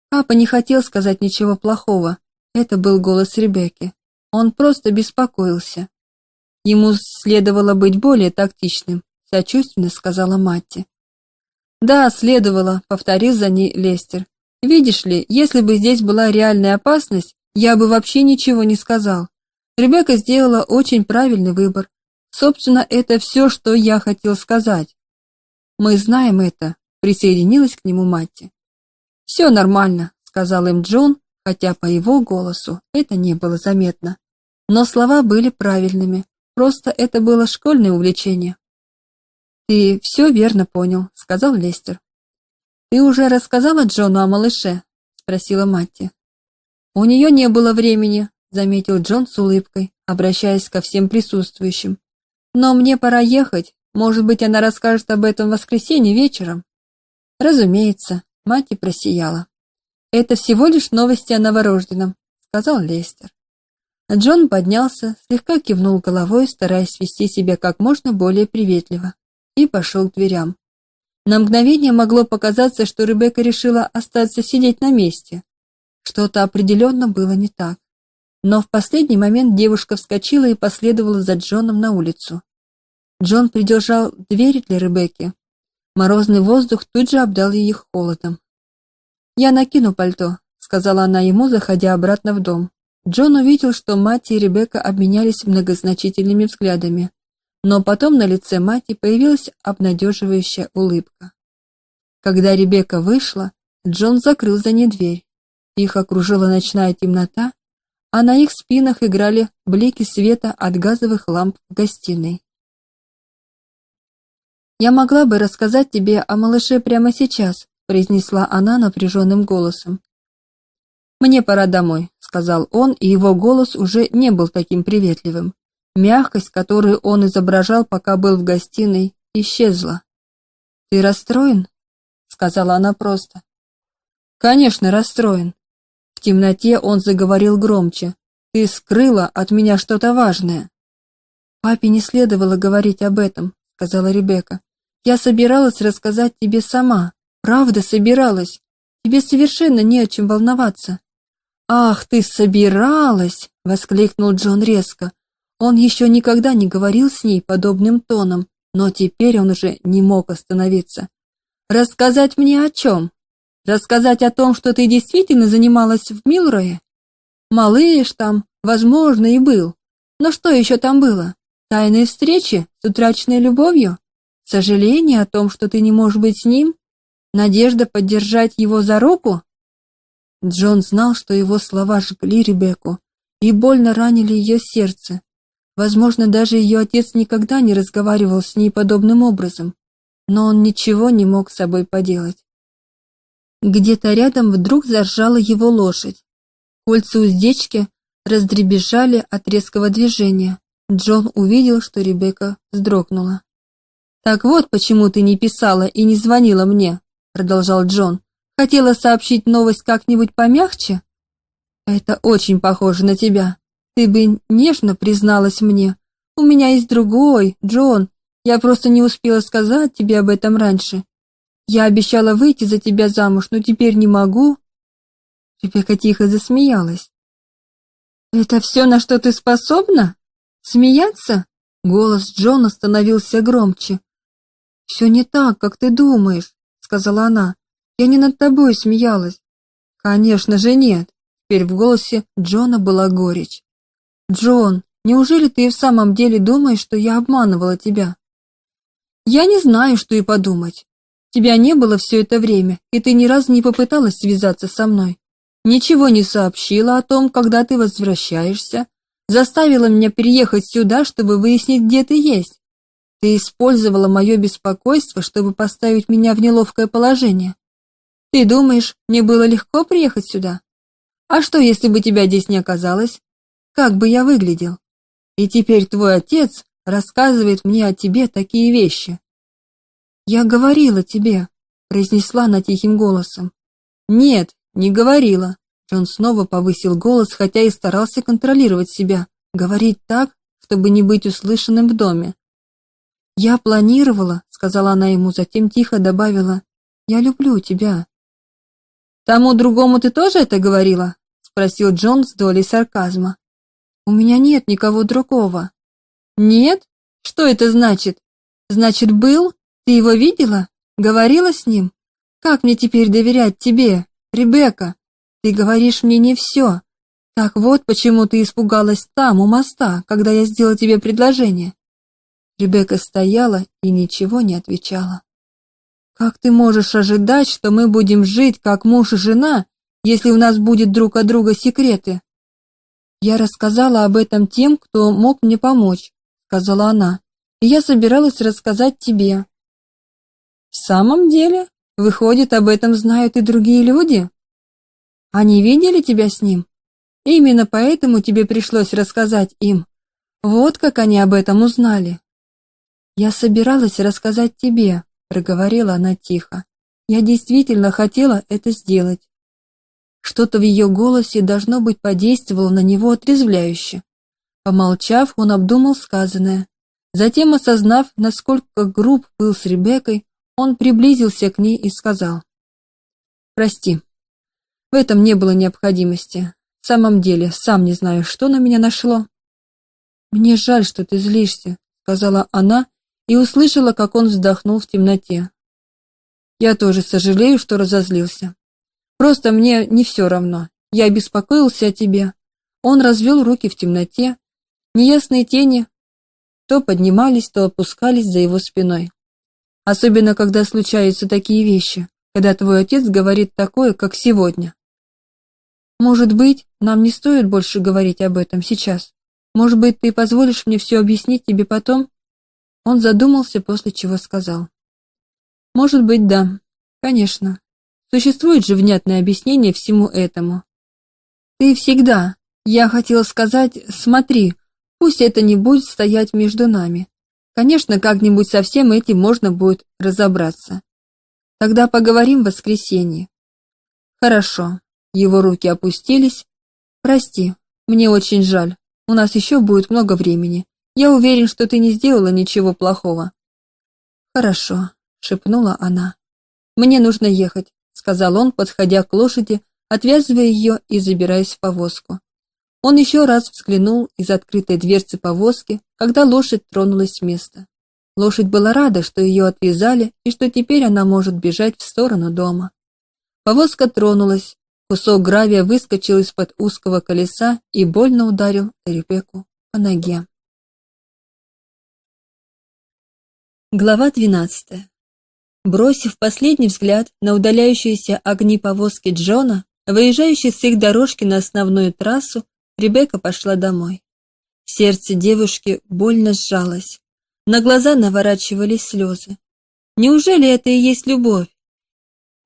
Папа не хотел сказать ничего плохого. Это был голос Ребекки. Он просто беспокоился. Ему следовало быть более тактичным, сочувственно сказала Матти. Да, следовало, повторил за ней Лестер. Видишь ли, если бы здесь была реальная опасность, я бы вообще ничего не сказал. Ребекка сделала очень правильный выбор. Собственно, это все, что я хотел сказать. Мы знаем это, присоединилась к нему Матти. «Все нормально, сказал им Джон, хотя по его голосу это не было заметно. Но слова были правильными. Просто это было школьное увлечение. Ты все верно понял, сказал Лестер. Ты уже рассказала Джону о малыше? спросила Матти. У нее не было времени, заметил Джон с улыбкой, обращаясь ко всем присутствующим. Но мне пора ехать. Может быть, она расскажет об этом в воскресенье вечером. Разумеется, Матти просияла. Это всего лишь новости о новорожденном, сказал Лестер. Джон поднялся, слегка кивнул головой, стараясь вести себя как можно более приветливо, и пошел к дверям. На мгновение могло показаться, что Ребекка решила остаться сидеть на месте. Что-то определенно было не так. Но в последний момент девушка вскочила и последовала за Джоном на улицу. Джон придержал дверь для Ребекки. Морозный воздух тут же обдал их холодом. «Я накину пальто», — сказала она ему, заходя обратно в дом. Джон увидел, что мать и Ребекка обменялись многозначительными взглядами, но потом на лице Мати появилась обнадеживающая улыбка. Когда Ребекка вышла, Джон закрыл за ней дверь. Их окружила ночная темнота, а на их спинах играли блики света от газовых ламп в гостиной. «Я могла бы рассказать тебе о малыше прямо сейчас», произнесла она напряженным голосом. «Мне пора домой», — сказал он, и его голос уже не был таким приветливым. Мягкость, которую он изображал, пока был в гостиной, исчезла. «Ты расстроен?» — сказала она просто. «Конечно, расстроен. В темноте он заговорил громче. «Ты скрыла от меня что-то важное». «Папе не следовало говорить об этом», — сказала Ребекка. «Я собиралась рассказать тебе сама. Правда, собиралась. Тебе совершенно не о чем волноваться». «Ах, ты собиралась!» — воскликнул Джон резко. Он еще никогда не говорил с ней подобным тоном, но теперь он уже не мог остановиться. «Рассказать мне о чем?» Рассказать о том, что ты действительно занималась в Милрое? Малыш там, возможно, и был. Но что еще там было? Тайные встречи с утраченной любовью? Сожаление о том, что ты не можешь быть с ним? Надежда поддержать его за руку? Джон знал, что его слова жгли Ребекку и больно ранили ее сердце. Возможно, даже ее отец никогда не разговаривал с ней подобным образом, но он ничего не мог с собой поделать. Где-то рядом вдруг заржала его лошадь. Кольца уздечки раздребезжали от резкого движения. Джон увидел, что Ребекка вздрогнула. «Так вот, почему ты не писала и не звонила мне», — продолжал Джон. «Хотела сообщить новость как-нибудь помягче?» «Это очень похоже на тебя. Ты бы нежно призналась мне. У меня есть другой, Джон. Я просто не успела сказать тебе об этом раньше. Я обещала выйти за тебя замуж, но теперь не могу. Ребекка тихо засмеялась. Это все, на что ты способна? Смеяться? Голос Джона становился громче. «Все не так, как ты думаешь, сказала она. Я не над тобой смеялась. Конечно же нет. Теперь в голосе Джона была горечь. Джон, неужели ты и в самом деле думаешь, что я обманывала тебя? Я не знаю, что и подумать. Тебя не было все это время, и ты ни разу не попыталась связаться со мной. Ничего не сообщила о том, когда ты возвращаешься. Заставила меня переехать сюда, чтобы выяснить, где ты есть. Ты использовала мое беспокойство, чтобы поставить меня в неловкое положение. Ты думаешь, мне было легко приехать сюда? А что, если бы тебя здесь не оказалось? Как бы я выглядел? И теперь твой отец рассказывает мне о тебе такие вещи. Я говорила тебе, произнесла она тихим голосом. Нет, не говорила. Джон снова повысил голос, хотя и старался контролировать себя, говорить так, чтобы не быть услышанным в доме. Я планировала, сказала она ему, затем тихо добавила: "Я люблю тебя". Тому другому ты тоже это говорила? спросил Джон с долей сарказма. У меня нет никого другого. Нет? Что это значит? Значит, был? Ты его видела? Говорила с ним? Как мне теперь доверять тебе, Ребекка? Ты говоришь мне не все. Так вот, почему ты испугалась там, у моста, когда я сделал тебе предложение. Ребекка стояла и ничего не отвечала. Как ты можешь ожидать, что мы будем жить как муж и жена, если у нас будет друг от друга секреты? Я рассказала об этом тем, кто мог мне помочь, сказала она. И я собиралась рассказать тебе. В самом деле, выходит, об этом знают и другие люди? Они видели тебя с ним? Именно поэтому тебе пришлось рассказать им. Вот как они об этом узнали. Я собиралась рассказать тебе, проговорила она тихо. Я действительно хотела это сделать. Что-то в ее голосе должно быть подействовало на него отрезвляюще. Помолчав, он обдумал сказанное. Затем, осознав, насколько груб был с Ребеккой, он приблизился к ней и сказал: "Прости. В этом не было необходимости. В самом деле, сам не знаю, что на меня нашло". "Мне жаль, что ты злишься", сказала она и услышала, как он вздохнул в темноте. "Я тоже сожалею, что разозлился. Просто мне не все равно. Я беспокоился о тебе". Он развел руки в темноте. Неясные тени то поднимались, то опускались за его спиной. Особенно, когда случаются такие вещи, когда твой отец говорит такое, как сегодня. Может быть, нам не стоит больше говорить об этом сейчас. Может быть, ты позволишь мне все объяснить тебе потом? Он задумался, после чего сказал: Может быть, да. Конечно. Существует же внятное объяснение всему этому. Ты всегда, я хотела сказать, смотри, пусть это не будет стоять между нами. Конечно, как-нибудь со всем этим можно будет разобраться. Тогда поговорим в воскресенье. Хорошо. Его руки опустились. Прости, мне очень жаль. У нас еще будет много времени. Я уверен, что ты не сделала ничего плохого. Хорошо, шепнула она. Мне нужно ехать, сказал он, подходя к лошади, отвязывая ее и забираясь в повозку. Он еще раз взглянул из открытой дверцы повозки, когда лошадь тронулась с места. Лошадь была рада, что ее отвязали и что теперь она может бежать в сторону дома. Повозка тронулась, кусок гравия выскочил из-под узкого колеса и больно ударил Ребекку по ноге. Глава 12. Бросив последний взгляд на удаляющиеся огни повозки Джона, выезжающей с их дорожки на основную трассу, Ребекка пошла домой. Сердце девушки больно сжалось. На глаза наворачивались слезы. Неужели это и есть любовь?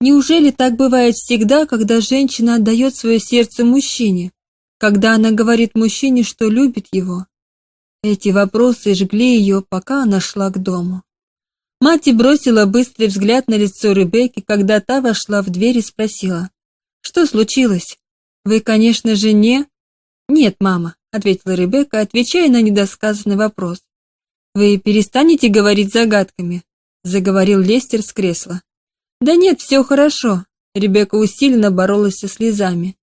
Неужели так бывает всегда, когда женщина отдает свое сердце мужчине, когда она говорит мужчине, что любит его? Эти вопросы жгли ее, пока она шла к дому. Мать бросила быстрый взгляд на лицо Ребекки, когда та вошла в дверь и спросила: "Что случилось? Вы, конечно же, не «Нет, мама», — ответила Ребекка, отвечая на недосказанный вопрос. «Вы перестанете говорить загадками?» — заговорил Лестер с кресла. «Да нет, все хорошо», — Ребекка усиленно боролась со слезами.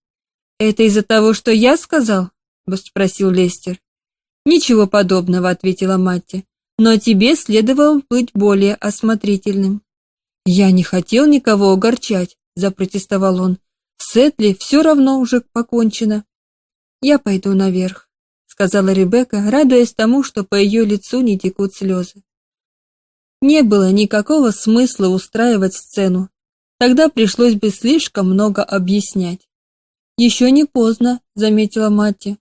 «Это из-за того, что я сказал?» — спросил Лестер. «Ничего подобного», — ответила Матти. «Но тебе следовало быть более осмотрительным». «Я не хотел никого огорчать», — запротестовал он. «С Этли все равно уже покончено. «Я пойду наверх», — сказала Ребекка, радуясь тому, что по ее лицу не текут слезы. Не было никакого смысла устраивать сцену. Тогда пришлось бы слишком много объяснять. «Еще не поздно», — заметила Матти.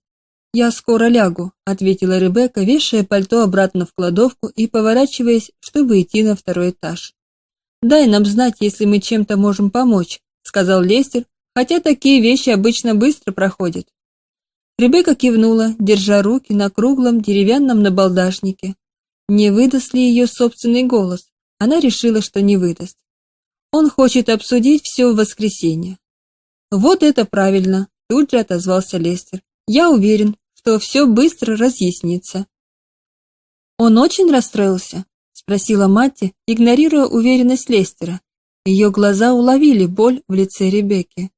«Я скоро лягу», — ответила Ребекка, вешая пальто обратно в кладовку и поворачиваясь, чтобы идти на второй этаж. «Дай нам знать, если мы чем-то можем помочь», — сказал Лестер, хотя такие вещи обычно быстро проходят. Ребекка кивнула, держа руки на круглом деревянном набалдашнике. Не выдаст ли ее собственный голос? Она решила, что не выдаст. Он хочет обсудить все в воскресенье. Вот это правильно, тут же отозвался Лестер. Я уверен, что все быстро разъяснится. Он очень расстроился, спросила Матти, игнорируя уверенность Лестера. Ее глаза уловили боль в лице Ребекки.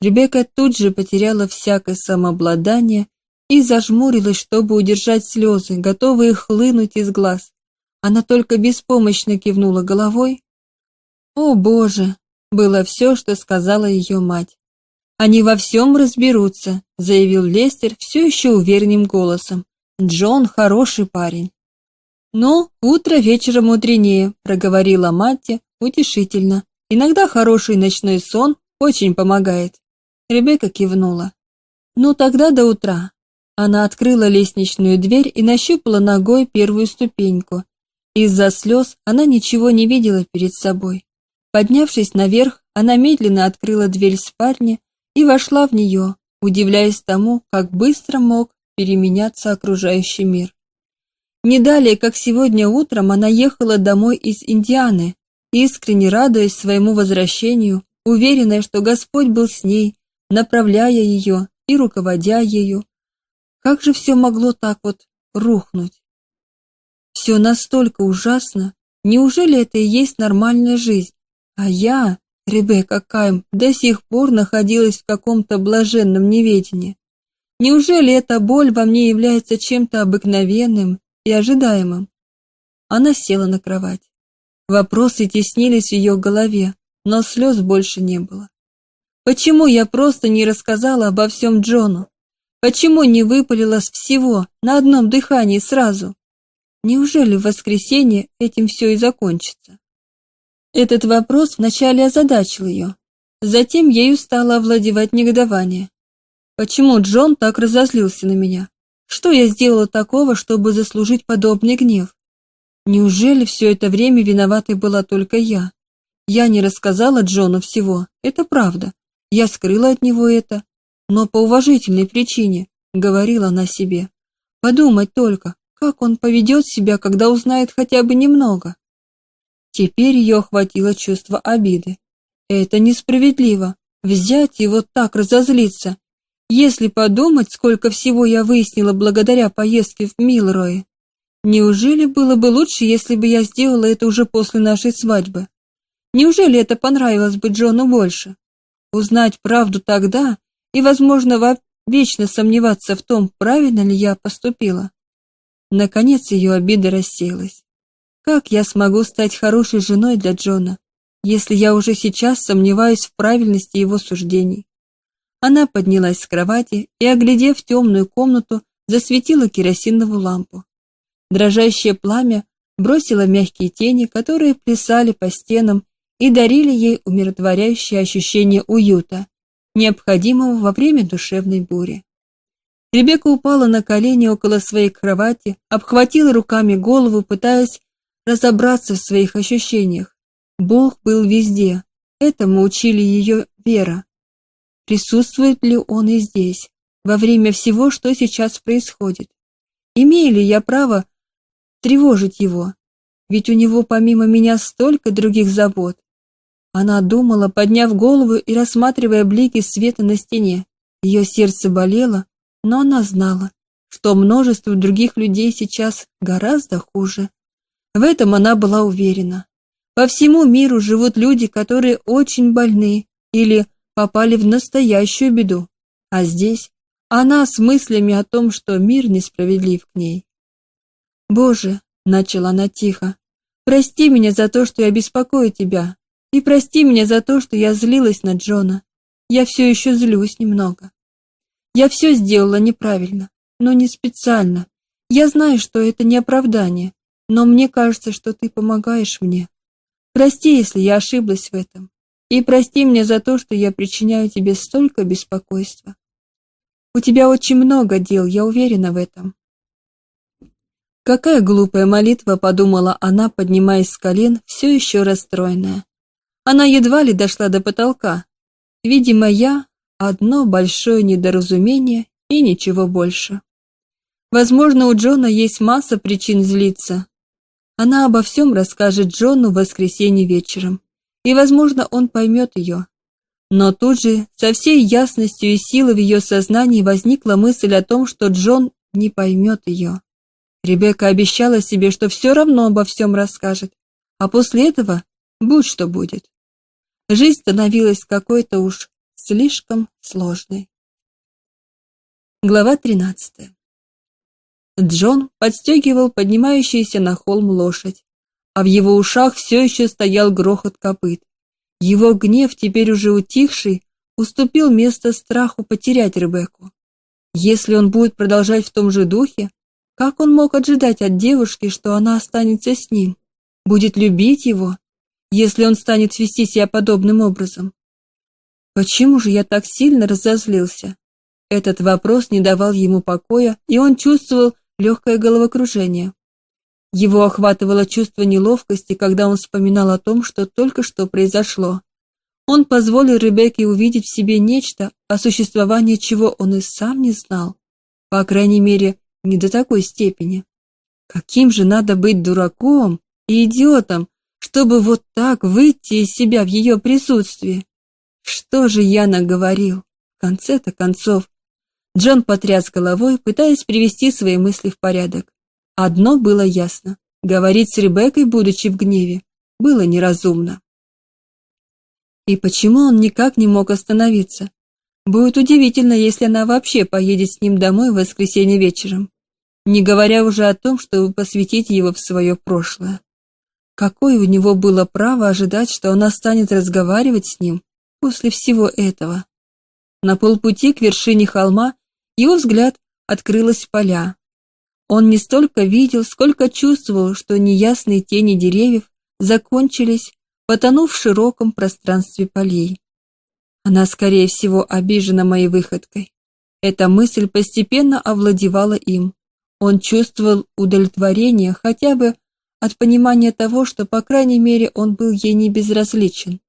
Ребекка тут же потеряла всякое самообладание и зажмурилась, чтобы удержать слезы, готовые хлынуть из глаз. Она только беспомощно кивнула головой. «О, Боже!» — было все, что сказала ее мать. «Они во всем разберутся», — заявил Лестер все еще уверенным голосом. «Джон хороший парень». «Но утро вечера мудренее», — проговорила Матти утешительно. «Иногда хороший ночной сон очень помогает». Ребекка кивнула. «Ну тогда до утра». Она открыла лестничную дверь и нащупала ногой первую ступеньку. Из-за слез она ничего не видела перед собой. Поднявшись наверх, она медленно открыла дверь спальни и вошла в нее, удивляясь тому, как быстро мог переменяться окружающий мир. Не далее, как сегодня утром, она ехала домой из Индианы, искренне радуясь своему возвращению, уверенная, что Господь был с ней направляя ее и руководя ею. Как же все могло так вот рухнуть? Все настолько ужасно. Неужели это и есть нормальная жизнь? А я, Ребекка Кайм, до сих пор находилась в каком-то блаженном неведении. Неужели эта боль во мне является чем-то обыкновенным и ожидаемым? Она села на кровать. Вопросы теснились в ее голове, но слез больше не было. Почему я просто не рассказала обо всем Джону? Почему не выпалила с всего на одном дыхании сразу? Неужели в воскресенье этим все и закончится? Этот вопрос вначале озадачил ее. Затем ею стало овладевать негодование. Почему Джон так разозлился на меня? Что я сделала такого, чтобы заслужить подобный гнев? Неужели все это время виноватой была только я? Я не рассказала Джону всего, это правда. Я скрыла от него это, но по уважительной причине, говорила она себе. Подумать только, как он поведет себя, когда узнает хотя бы немного. Теперь ее охватило чувство обиды. Это несправедливо, взять и вот так разозлиться. Если подумать, сколько всего я выяснила благодаря поездке в Милрое. Неужели было бы лучше, если бы я сделала это уже после нашей свадьбы? Неужели это понравилось бы Джону больше? Узнать правду тогда и, возможно, вечно сомневаться в том, правильно ли я поступила. Наконец ее обида рассеялась. Как я смогу стать хорошей женой для Джона, если я уже сейчас сомневаюсь в правильности его суждений? Она поднялась с кровати и, оглядев темную комнату, засветила керосиновую лампу. Дрожащее пламя бросило мягкие тени, которые плясали по стенам и дарили ей умиротворяющее ощущение уюта, необходимого во время душевной бури. Ребекка упала на колени около своей кровати, обхватила руками голову, пытаясь разобраться в своих ощущениях. Бог был везде, этому учили ее Вера. Присутствует ли он и здесь, во время всего, что сейчас происходит? Имею ли я право тревожить его? Ведь у него помимо меня столько других забот. Она думала, подняв голову и рассматривая блики света на стене. Ее сердце болело, но она знала, что множество других людей сейчас гораздо хуже. В этом она была уверена. По всему миру живут люди, которые очень больны или попали в настоящую беду. А здесь она с мыслями о том, что мир несправедлив к ней. «Боже», — начала она тихо, — «прости меня за то, что я беспокою тебя. И прости меня за то, что я злилась на Джона. Я все еще злюсь немного. Я все сделала неправильно. но не специально. Я знаю, что это не оправдание, но мне кажется, что ты помогаешь мне. Прости, если я ошиблась в этом. И прости меня за то, что я причиняю тебе столько беспокойства. У тебя очень много дел, я уверена в этом. Какая глупая молитва, подумала она, поднимаясь с колен, все еще расстроенная. Она едва ли дошла до потолка. Видимо, я одно большое недоразумение и ничего больше. Возможно, у Джона есть масса причин злиться. Она обо всем расскажет Джону в воскресенье вечером, и, возможно, он поймет ее. Но тут же, со всей ясностью и силой в ее сознании возникла мысль о том, что Джон не поймет ее. Ребекка обещала себе, что все равно обо всем расскажет, а после этого будь что будет. Жизнь становилась какой-то уж слишком сложной. Глава тринадцатая. Джон подстегивал поднимающуюся на холм лошадь, а в его ушах все еще стоял грохот копыт. Его гнев, теперь уже утихший, уступил место страху потерять Ребекку. Если он будет продолжать в том же духе, как он мог ожидать от девушки, что она останется с ним, будет любить его, если он станет вести себя подобным образом? Почему же я так сильно разозлился? Этот вопрос не давал ему покоя, и он чувствовал, легкое головокружение. Его охватывало чувство неловкости, когда он вспоминал о том, что только что произошло. Он позволил Ребекке увидеть в себе нечто, о существовании чего он и сам не знал. По крайней мере, не до такой степени. Каким же надо быть дураком и идиотом, чтобы вот так выйти из себя в ее присутствии? Что же я наговорил? В конце-то концов, Джон потряс головой, пытаясь привести свои мысли в порядок. Одно было ясно. Говорить с Ребеккой, будучи в гневе, было неразумно. И почему он никак не мог остановиться? Будет удивительно, если она вообще поедет с ним домой в воскресенье вечером, не говоря уже о том, чтобы посвятить его в свое прошлое. Какое у него было право ожидать, что она станет разговаривать с ним после всего этого? На полпути к вершине холма его взгляд открылась поля. Он не столько видел, сколько чувствовал, что неясные тени деревьев закончились, потонув в широком пространстве полей. Она, скорее всего, обижена моей выходкой. Эта мысль постепенно овладевала им. Он чувствовал удовлетворение хотя бы от понимания того, что, по крайней мере, он был ей не безразличен.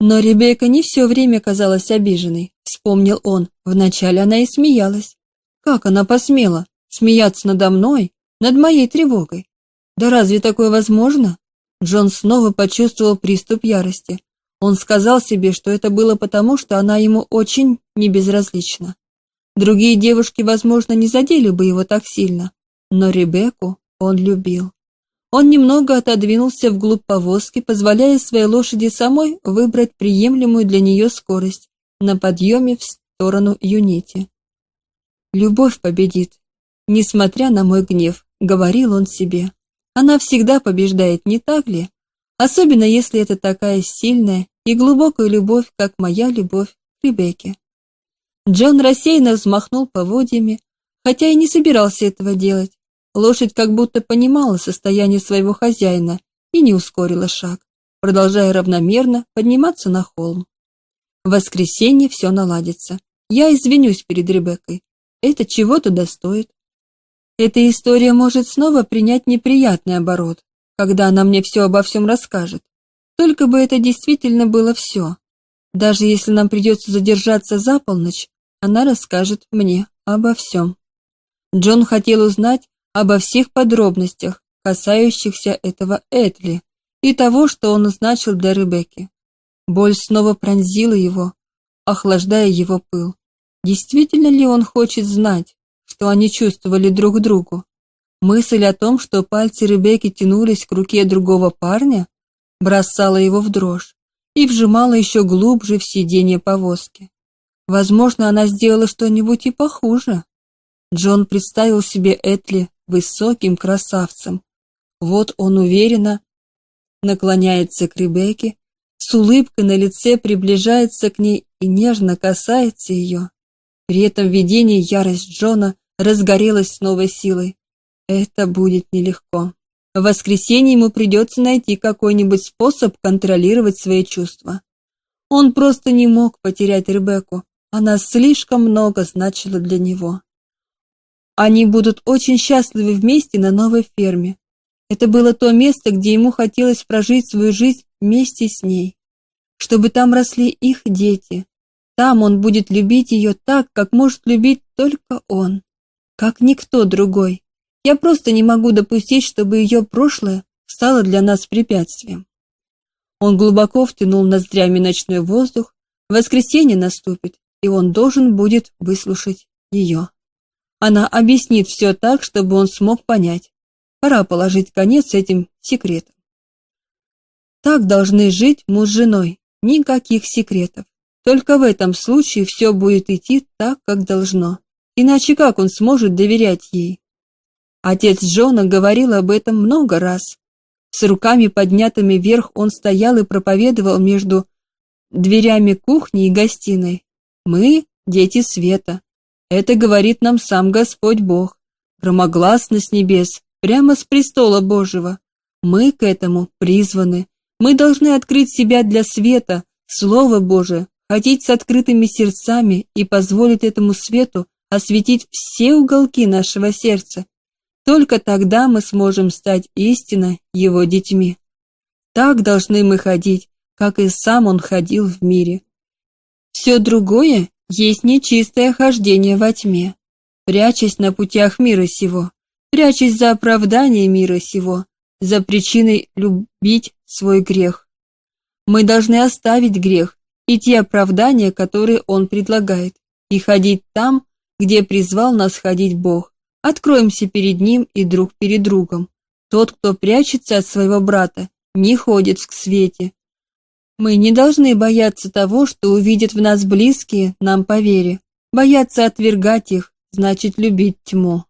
Но Ребекка не все время казалась обиженной, вспомнил он. Вначале она и смеялась. Как она посмела смеяться надо мной, над моей тревогой? Да разве такое возможно? Джон снова почувствовал приступ ярости. Он сказал себе, что это было потому, что она ему очень небезразлична. Другие девушки, возможно, не задели бы его так сильно, но Ребекку он любил. Он немного отодвинулся вглубь повозки, позволяя своей лошади самой выбрать приемлемую для нее скорость на подъеме в сторону Юнити. «Любовь победит, несмотря на мой гнев», — говорил он себе. «Она всегда побеждает, не так ли? Особенно если это такая сильная и глубокая любовь, как моя любовь к Ребекке». Джон рассеянно взмахнул поводьями, хотя и не собирался этого делать. Лошадь как будто понимала состояние своего хозяина и не ускорила шаг, продолжая равномерно подниматься на холм. В воскресенье все наладится. Я извинюсь перед Ребеккой. Это чего-то достоит. Эта история может снова принять неприятный оборот, когда она мне все обо всем расскажет. Только бы это действительно было все. Даже если нам придется задержаться за полночь, она расскажет мне обо всем. Джон хотел узнать, обо всех подробностях, касающихся этого Этли и того, что он назначил для Ребекки. Боль снова пронзила его, охлаждая его пыл. Действительно ли он хочет знать, что они чувствовали друг другу? Мысль о том, что пальцы Ребекки тянулись к руке другого парня, бросала его в дрожь и вжимала еще глубже в сиденье повозки. Возможно, она сделала что-нибудь и похуже. Джон представил себе Этли высоким красавцем. Вот он уверенно наклоняется к Ребекке, с улыбкой на лице приближается к ней и нежно касается ее. При этом видении ярость Джона разгорелось с новой силой. Это будет нелегко. В воскресенье ему придется найти какой-нибудь способ контролировать свои чувства. Он просто не мог потерять Ребекку. Она слишком много значила для него. Они будут очень счастливы вместе на новой ферме. Это было то место, где ему хотелось прожить свою жизнь вместе с ней. Чтобы там росли их дети. Там он будет любить ее так, как может любить только он. Как никто другой. Я просто не могу допустить, чтобы ее прошлое стало для нас препятствием. Он глубоко втянул ноздрями ночной воздух. Воскресенье наступит, и он должен будет выслушать ее. Она объяснит все так, чтобы он смог понять. Пора положить конец этим секретам. Так должны жить муж с женой. Никаких секретов. Только в этом случае все будет идти так, как должно. Иначе как он сможет доверять ей? Отец Джона говорил об этом много раз. С руками поднятыми вверх он стоял и проповедовал между дверями кухни и гостиной. Мы – дети света. Это говорит нам сам Господь Бог. Громогласно с небес, прямо с престола Божьего. Мы к этому призваны. Мы должны открыть себя для света, Слово Божие, ходить с открытыми сердцами и позволить этому свету осветить все уголки нашего сердца. Только тогда мы сможем стать истинно Его детьми. Так должны мы ходить, как и сам Он ходил в мире. Все другое есть нечистое хождение во тьме, прячась на путях мира сего, прячась за оправдание мира сего, за причиной любить свой грех. Мы должны оставить грех и те оправдания, которые он предлагает, и ходить там, где призвал нас ходить Бог. Откроемся перед Ним и друг перед другом. Тот, кто прячется от своего брата, не ходит в свете, мы не должны бояться того, что увидят в нас близкие нам по вере. Бояться отвергать их, значит любить тьму.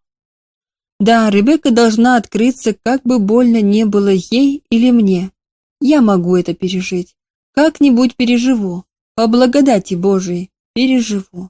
Да, Ребекка должна открыться, как бы больно не было ей или мне. Я могу это пережить. Как-нибудь переживу. По благодати Божией переживу.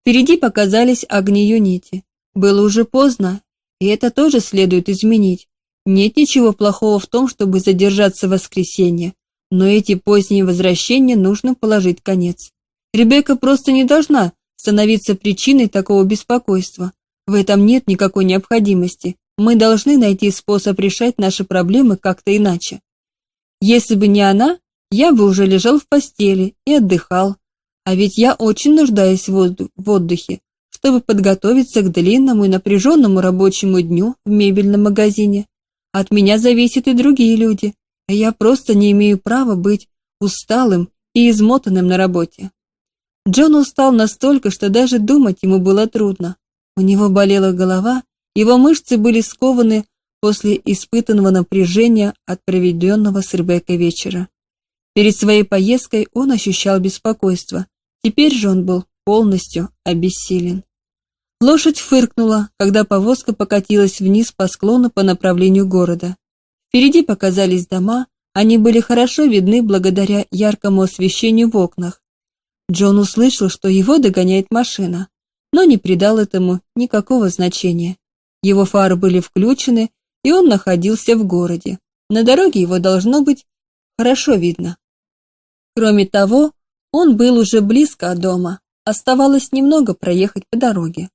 Впереди показались огни Юнити. Было уже поздно, и это тоже следует изменить. Нет ничего плохого в том, чтобы задержаться в воскресенье, но эти поздние возвращения нужно положить конец. Ребекка просто не должна становиться причиной такого беспокойства. В этом нет никакой необходимости. Мы должны найти способ решать наши проблемы как-то иначе. Если бы не она, я бы уже лежал в постели и отдыхал. А ведь я очень нуждаюсь в отдыхе, чтобы подготовиться к длинному и напряженному рабочему дню в мебельном магазине. От меня зависят и другие люди, я просто не имею права быть усталым и измотанным на работе. Джон устал настолько, что даже думать ему было трудно. У него болела голова, его мышцы были скованы после испытанного напряжения от проведенного с Ребеккой вечера. Перед своей поездкой он ощущал беспокойство. Теперь же он был полностью обессилен. Лошадь фыркнула, когда повозка покатилась вниз по склону по направлению города. Впереди показались дома, они были хорошо видны благодаря яркому освещению в окнах. Джон услышал, что его догоняет машина, но не придал этому никакого значения. Его фары были включены, и он находился в городе. На дороге его должно быть хорошо видно. Кроме того, он был уже близко от дома, оставалось немного проехать по дороге.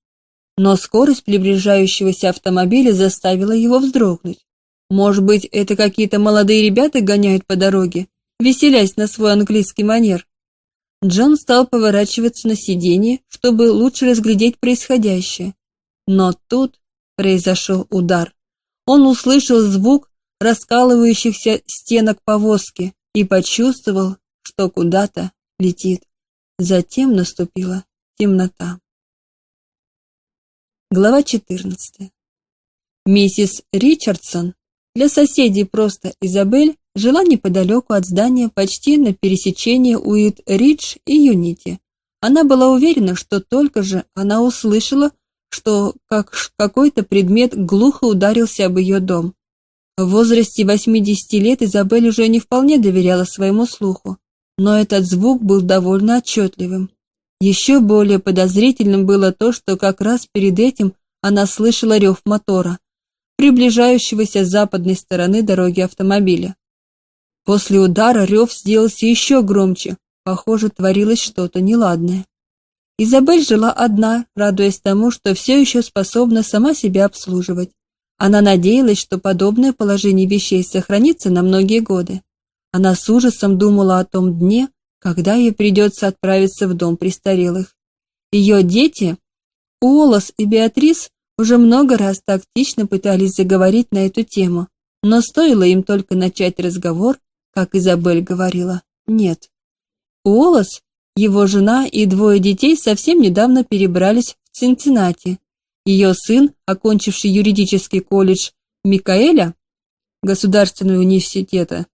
Но скорость приближающегося автомобиля заставила его вздрогнуть. Может быть, это какие-то молодые ребята гоняют по дороге, веселясь на свой английский манер. Джон стал поворачиваться на сиденье, чтобы лучше разглядеть происходящее. Но тут произошел удар. Он услышал звук раскалывающихся стенок повозки и почувствовал, что куда-то летит. Затем наступила темнота. Глава 14. Миссис Ричардсон для соседей просто Изабель жила неподалеку от здания почти на пересечении Уит-Ридж и Юнити. Она была уверена, что только же она услышала, что как какой-то предмет глухо ударился об ее дом. В возрасте 80 лет Изабель уже не вполне доверяла своему слуху, но этот звук был довольно отчетливым. Еще более подозрительным было то, что как раз перед этим она слышала рев мотора, приближающегося с западной стороны дороги автомобиля. После удара рев сделался еще громче, похоже, творилось что-то неладное. Изабель жила одна, радуясь тому, что все еще способна сама себя обслуживать. Она надеялась, что подобное положение вещей сохранится на многие годы. Она с ужасом думала о том дне, когда ей придется отправиться в дом престарелых. Ее дети, Уоллес и Беатрис, уже много раз тактично пытались заговорить на эту тему, но стоило им только начать разговор, как Изабель говорила «нет». Уоллес, его жена и двое детей совсем недавно перебрались в Цинциннати. Ее сын, окончивший юридический колледж Микаэля, государственного университета,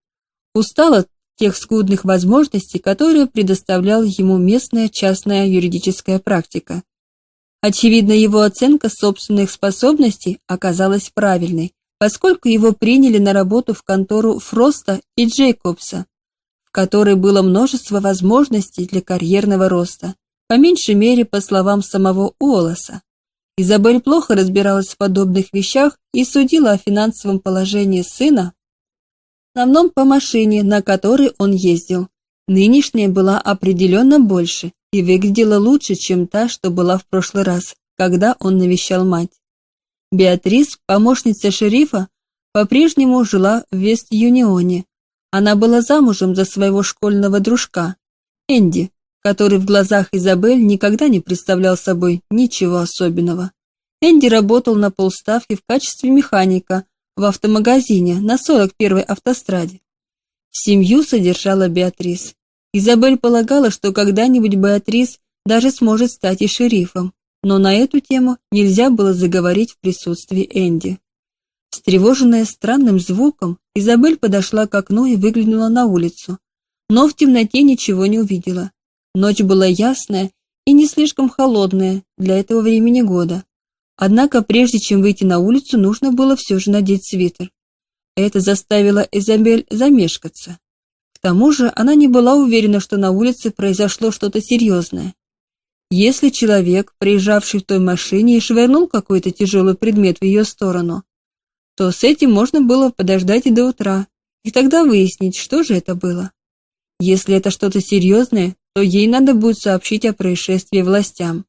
устал от тех скудных возможностей, которые предоставляла ему местная частная юридическая практика. Очевидно, его оценка собственных способностей оказалась правильной, поскольку его приняли на работу в контору Фроста и Джейкобса, в которой было множество возможностей для карьерного роста, по меньшей мере, по словам самого Уоллеса. Изабель плохо разбиралась в подобных вещах и судила о финансовом положении сына в основном по машине, на которой он ездил. Нынешняя была определенно больше и выглядела лучше, чем та, что была в прошлый раз, когда он навещал мать. Беатрис, помощница шерифа, по-прежнему жила в Вест-Юнионе. Она была замужем за своего школьного дружка, Энди, который в глазах Изабель никогда не представлял собой ничего особенного. Энди работал на полставки в качестве механика в автомагазине на 41-й автостраде. Семью содержала Беатрис. Изабель полагала, что когда-нибудь Беатрис даже сможет стать и шерифом, но на эту тему нельзя было заговорить в присутствии Энди. Встревоженная странным звуком, Изабель подошла к окну и выглянула на улицу, но в темноте ничего не увидела. Ночь была ясная и не слишком холодная для этого времени года. Однако прежде чем выйти на улицу, нужно было все же надеть свитер. Это заставило Изабель замешкаться. Тому же она не была уверена, что на улице произошло что-то серьезное. Если человек, приезжавший в той машине и швырнул какой-то тяжелый предмет в ее сторону, то с этим можно было подождать и до утра, и тогда выяснить, что же это было. Если это что-то серьезное, то ей надо будет сообщить о происшествии властям.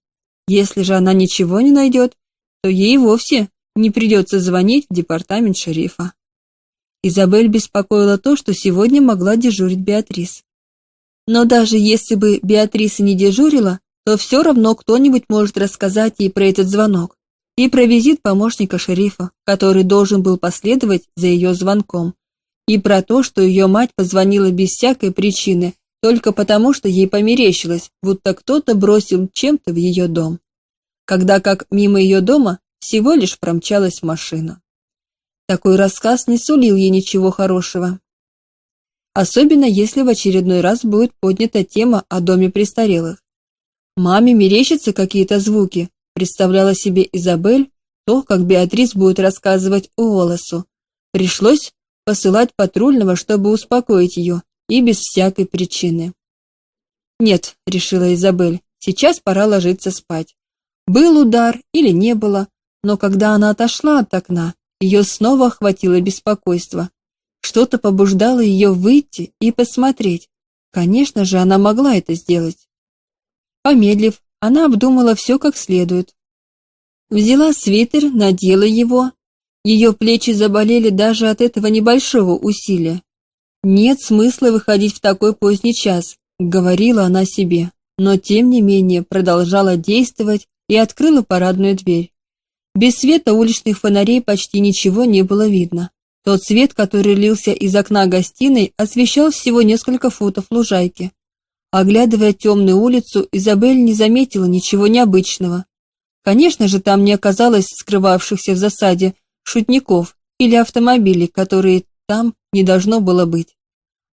Если же она ничего не найдет, то ей вовсе не придется звонить в департамент шерифа. Изабель беспокоила то, что сегодня могла дежурить Беатрис. Но даже если бы Беатриса не дежурила, то все равно кто-нибудь может рассказать ей про этот звонок и про визит помощника шерифа, который должен был последовать за ее звонком, и про то, что ее мать позвонила без всякой причины, только потому, что ей померещилось, будто кто-то бросил чем-то в ее дом когда как мимо ее дома всего лишь промчалась машина. Такой рассказ не сулил ей ничего хорошего. Особенно если в очередной раз будет поднята тема о доме престарелых. Маме мерещатся какие-то звуки, представляла себе Изабель то, как Беатрис будет рассказывать Уоллесу. Пришлось посылать патрульного, чтобы успокоить ее, и без всякой причины. «Нет», — решила Изабель, — «сейчас пора ложиться спать. Был удар или не было, но когда она отошла от окна, ее снова охватило беспокойство. Что-то побуждало ее выйти и посмотреть. Конечно же, она могла это сделать. Помедлив, она обдумала все как следует. Взяла свитер, надела его. Ее плечи заболели даже от этого небольшого усилия. Нет смысла выходить в такой поздний час, говорила она себе, но тем не менее продолжала действовать, и открыла парадную дверь. Без света уличных фонарей почти ничего не было видно. Тот свет, который лился из окна гостиной, освещал всего несколько футов лужайки. Оглядывая темную улицу, Изабель не заметила ничего необычного. Конечно же, там не оказалось скрывавшихся в засаде шутников или автомобилей, которые там не должно было быть.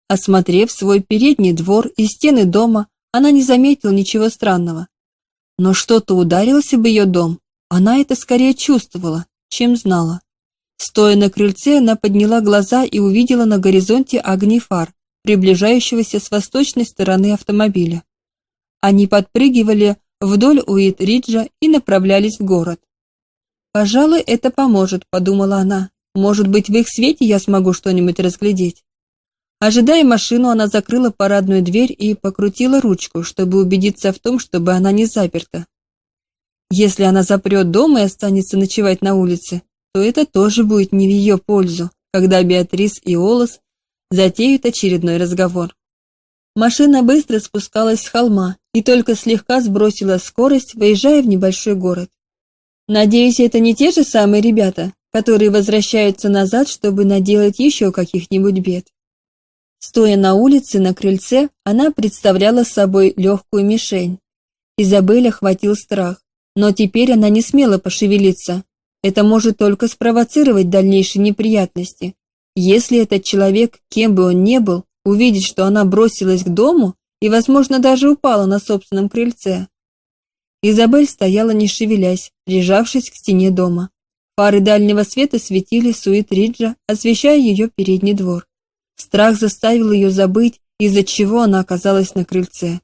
Осмотрев свой передний двор и стены дома, она не заметила ничего странного. Но что-то ударился бы ее дом, она это скорее чувствовала, чем знала. Стоя на крыльце, она подняла глаза и увидела на горизонте огни фар, приближающегося с восточной стороны автомобиля. Они подпрыгивали вдоль Уит-Риджа и направлялись в город. «Пожалуй, это поможет», — подумала она. «Может быть, в их свете я смогу что-нибудь разглядеть». Ожидая машину, она закрыла парадную дверь и покрутила ручку, чтобы убедиться в том, чтобы она не заперта. Если она запрет дом и останется ночевать на улице, то это тоже будет не в ее пользу, когда Беатрис и Олос затеют очередной разговор. Машина быстро спускалась с холма и только слегка сбросила скорость, выезжая в небольшой город. Надеюсь, это не те же самые ребята, которые возвращаются назад, чтобы наделать еще каких-нибудь бед. Стоя на улице на крыльце, она представляла собой легкую мишень. Изабель охватил страх, но теперь она не смела пошевелиться. Это может только спровоцировать дальнейшие неприятности. Если этот человек, кем бы он ни был, увидит, что она бросилась к дому и, возможно, даже упала на собственном крыльце. Изабель стояла не шевелясь, прижавшись к стене дома. Фары дальнего света светили сует Риджа, освещая ее передний двор. Страх заставил ее забыть, из-за чего она оказалась на крыльце.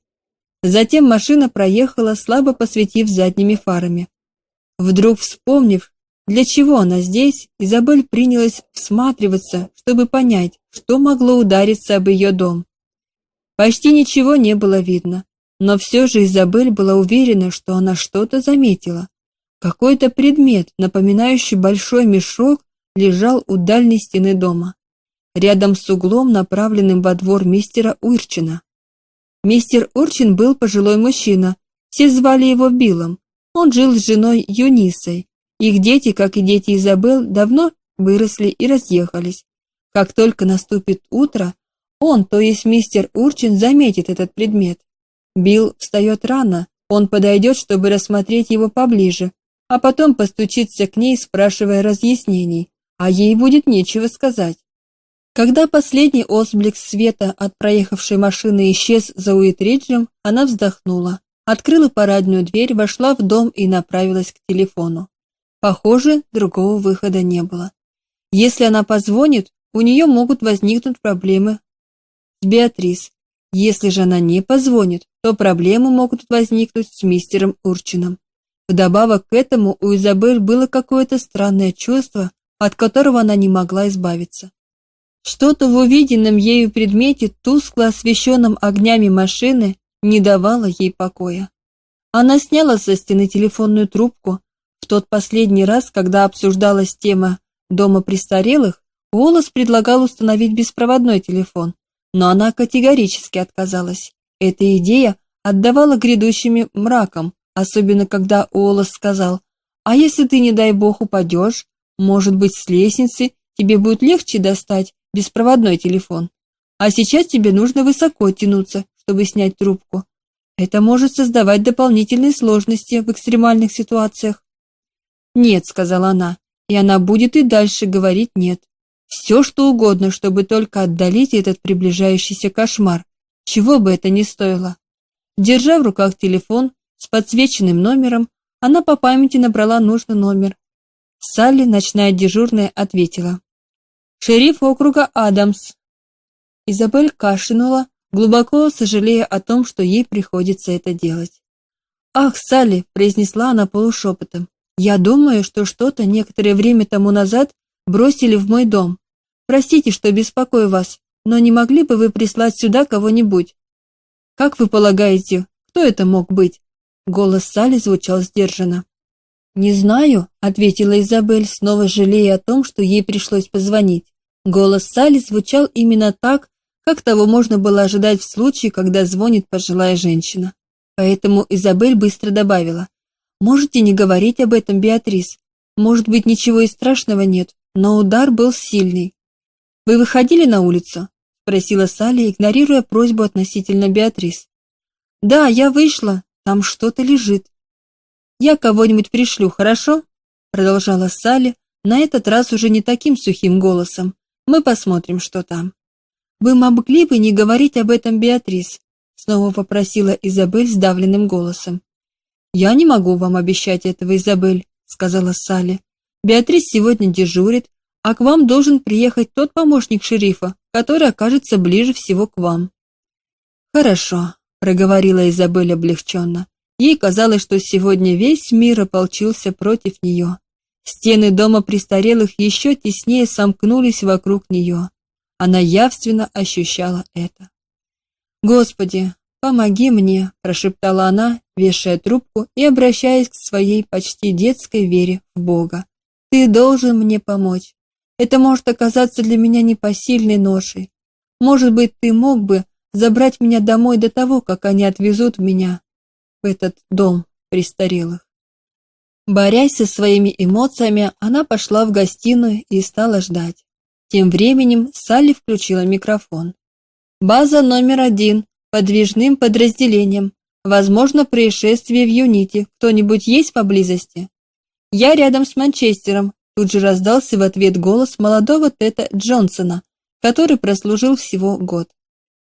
Затем машина проехала, слабо посветив задними фарами. Вдруг вспомнив, для чего она здесь, Изабель принялась всматриваться, чтобы понять, что могло удариться об ее дом. Почти ничего не было видно, но все же Изабель была уверена, что она что-то заметила. Какой-то предмет, напоминающий большой мешок, лежал у дальней стены дома рядом с углом, направленным во двор мистера Урчина. Мистер Урчин был пожилой мужчина, все звали его Биллом. Он жил с женой Юнисой. Их дети, как и дети Изабел, давно выросли и разъехались. Как только наступит утро, он, то есть мистер Урчин, заметит этот предмет. Билл встает рано, он подойдет, чтобы рассмотреть его поближе, а потом постучится к ней, спрашивая разъяснений, а ей будет нечего сказать. Когда последний отблик света от проехавшей машины исчез за Уитриджем, она вздохнула, открыла парадную дверь, вошла в дом и направилась к телефону. Похоже, другого выхода не было. Если она позвонит, у нее могут возникнуть проблемы с Беатрис. Если же она не позвонит, то проблемы могут возникнуть с мистером Урчином. Вдобавок к этому у Изабель было какое-то странное чувство, от которого она не могла избавиться. Что-то в увиденном ею предмете, тускло освещенном огнями машины, не давало ей покоя. Она сняла со стены телефонную трубку. В тот последний раз, когда обсуждалась тема дома престарелых, Уоллес предлагал установить беспроводной телефон, но она категорически отказалась. Эта идея отдавала грядущими мраком, особенно когда Уоллес сказал, «А если ты, не дай бог, упадешь? Может быть, с лестницы тебе будет легче достать беспроводной телефон. А сейчас тебе нужно высоко тянуться, чтобы снять трубку. Это может создавать дополнительные сложности в экстремальных ситуациях. Нет, сказала она, и она будет и дальше говорить нет. Все, что угодно, чтобы только отдалить этот приближающийся кошмар, чего бы это ни стоило. Держа в руках телефон с подсвеченным номером, она по памяти набрала нужный номер. Салли, ночная дежурная, ответила. Шериф округа Адамс. Изабель кашлянула, глубоко сожалея о том, что ей приходится это делать. «Ах, Салли!» – произнесла она полушепотом. «Я думаю, что что-то некоторое время тому назад бросили в мой дом. Простите, что беспокою вас, но не могли бы вы прислать сюда кого-нибудь?» «Как вы полагаете, кто это мог быть?» Голос Салли звучал сдержанно. «Не знаю», — ответила Изабель, снова жалея о том, что ей пришлось позвонить. Голос Салли звучал именно так, как того можно было ожидать в случае, когда звонит пожилая женщина. Поэтому Изабель быстро добавила. «Можете не говорить об этом, Беатрис. Может быть, ничего и страшного нет, но удар был сильный». «Вы выходили на улицу?» – спросила Салли, игнорируя просьбу относительно Беатрис. «Да, я вышла. Там что-то лежит. «Я кого-нибудь пришлю, хорошо?» Продолжала Салли, на этот раз уже не таким сухим голосом. «Мы посмотрим, что там». «Вы могли бы не говорить об этом, Беатрис?» Снова попросила Изабель сдавленным голосом. «Я не могу вам обещать этого, Изабель», сказала Салли. «Беатрис сегодня дежурит, а к вам должен приехать тот помощник шерифа, который окажется ближе всего к вам». «Хорошо», проговорила Изабель облегченно. Ей казалось, что сегодня весь мир ополчился против нее. Стены дома престарелых еще теснее сомкнулись вокруг нее. Она явственно ощущала это. «Господи, помоги мне», – прошептала она, вешая трубку и обращаясь к своей почти детской вере в Бога. «Ты должен мне помочь. Это может оказаться для меня непосильной ношей. Может быть, ты мог бы забрать меня домой до того, как они отвезут меня в этот дом престарелых. Борясь со своими эмоциями, она пошла в гостиную и стала ждать. Тем временем Салли включила микрофон. «База номер один, подвижным подразделением. Возможно, происшествие в Юните. Кто-нибудь есть поблизости?» «Я рядом с Манчестером», тут же раздался в ответ голос молодого Тета Джонсона, который прослужил всего год.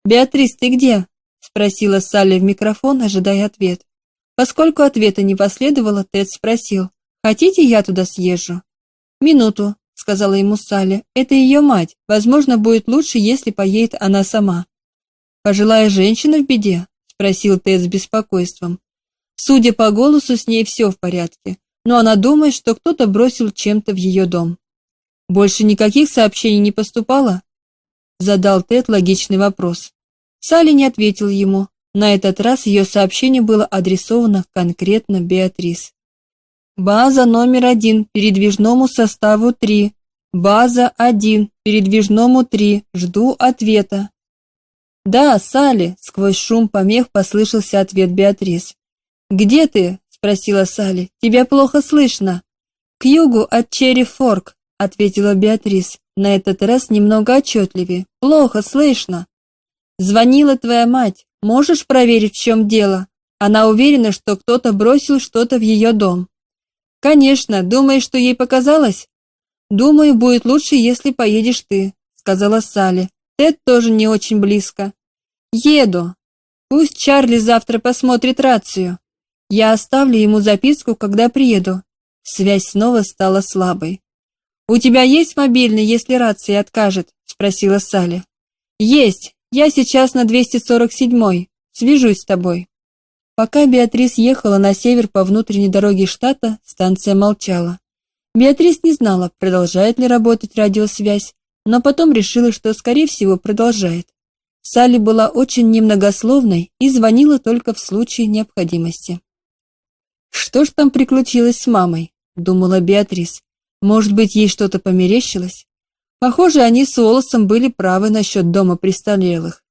«Беатрис, ты где?» – спросила Салли в микрофон, ожидая ответ. Поскольку ответа не последовало, Тед спросил, «Хотите, я туда съезжу?» «Минуту», — сказала ему Салли, «это ее мать. Возможно, будет лучше, если поедет она сама». «Пожилая женщина в беде?» — спросил Тед с беспокойством. Судя по голосу, с ней все в порядке, но она думает, что кто-то бросил чем-то в ее дом. «Больше никаких сообщений не поступало?» Задал Тед логичный вопрос. Салли не ответил ему, на этот раз ее сообщение было адресовано конкретно Беатрис. База номер один передвижному составу 3. База 1 передвижному 3. Жду ответа. Да, Салли, сквозь шум помех послышался ответ Беатрис. Где ты? спросила Салли. Тебя плохо слышно. К югу от Черри Форк, ответила Беатрис. На этот раз немного отчетливее. Плохо слышно. Звонила твоя мать. Можешь проверить, в чем дело? Она уверена, что кто-то бросил что-то в ее дом. Конечно, думаешь, что ей показалось? Думаю, будет лучше, если поедешь ты, сказала Салли. Тед тоже не очень близко. Еду. Пусть Чарли завтра посмотрит рацию. Я оставлю ему записку, когда приеду. Связь снова стала слабой. У тебя есть мобильный, если рация откажет, спросила Салли. Есть, я сейчас на 247-й. Свяжусь с тобой. Пока Беатрис ехала на север по внутренней дороге штата, станция молчала. Беатрис не знала, продолжает ли работать радиосвязь, но потом решила, что скорее всего продолжает. Салли была очень немногословной и звонила только в случае необходимости. Что ж там приключилось с мамой, думала Беатрис. Может быть, ей что-то померещилось? Похоже, они с Уоллесом были правы насчет дома престарелых.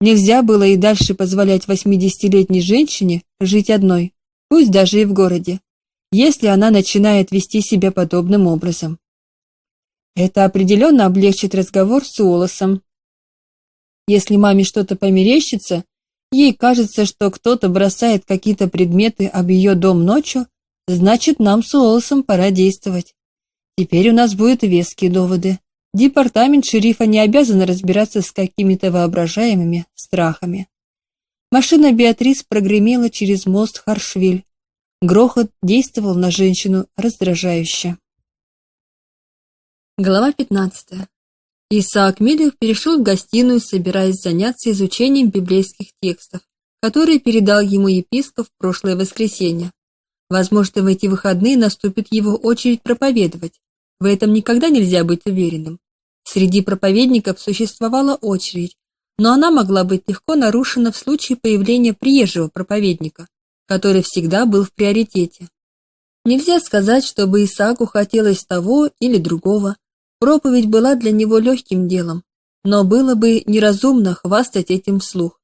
Нельзя было и дальше позволять восьмидесятилетней женщине жить одной, пусть даже и в городе, если она начинает вести себя подобным образом. Это определенно облегчит разговор с Уоллесом. Если маме что-то померещится, ей кажется, что кто-то бросает какие-то предметы об ее дом ночью, значит, нам с Уоллесом пора действовать. Теперь у нас будут веские доводы. Департамент шерифа не обязан разбираться с какими-то воображаемыми страхами. Машина Беатрис прогремела через мост Харшвиль. Грохот действовал на женщину раздражающе. Глава 15. Исаак Миллер перешел в гостиную, собираясь заняться изучением библейских текстов, которые передал ему епископ в прошлое воскресенье. Возможно, в эти выходные наступит его очередь проповедовать. В этом никогда нельзя быть уверенным. Среди проповедников существовала очередь, но она могла быть легко нарушена в случае появления приезжего проповедника, который всегда был в приоритете. Нельзя сказать, чтобы Исааку хотелось того или другого. Проповедь была для него легким делом, но было бы неразумно хвастать этим вслух.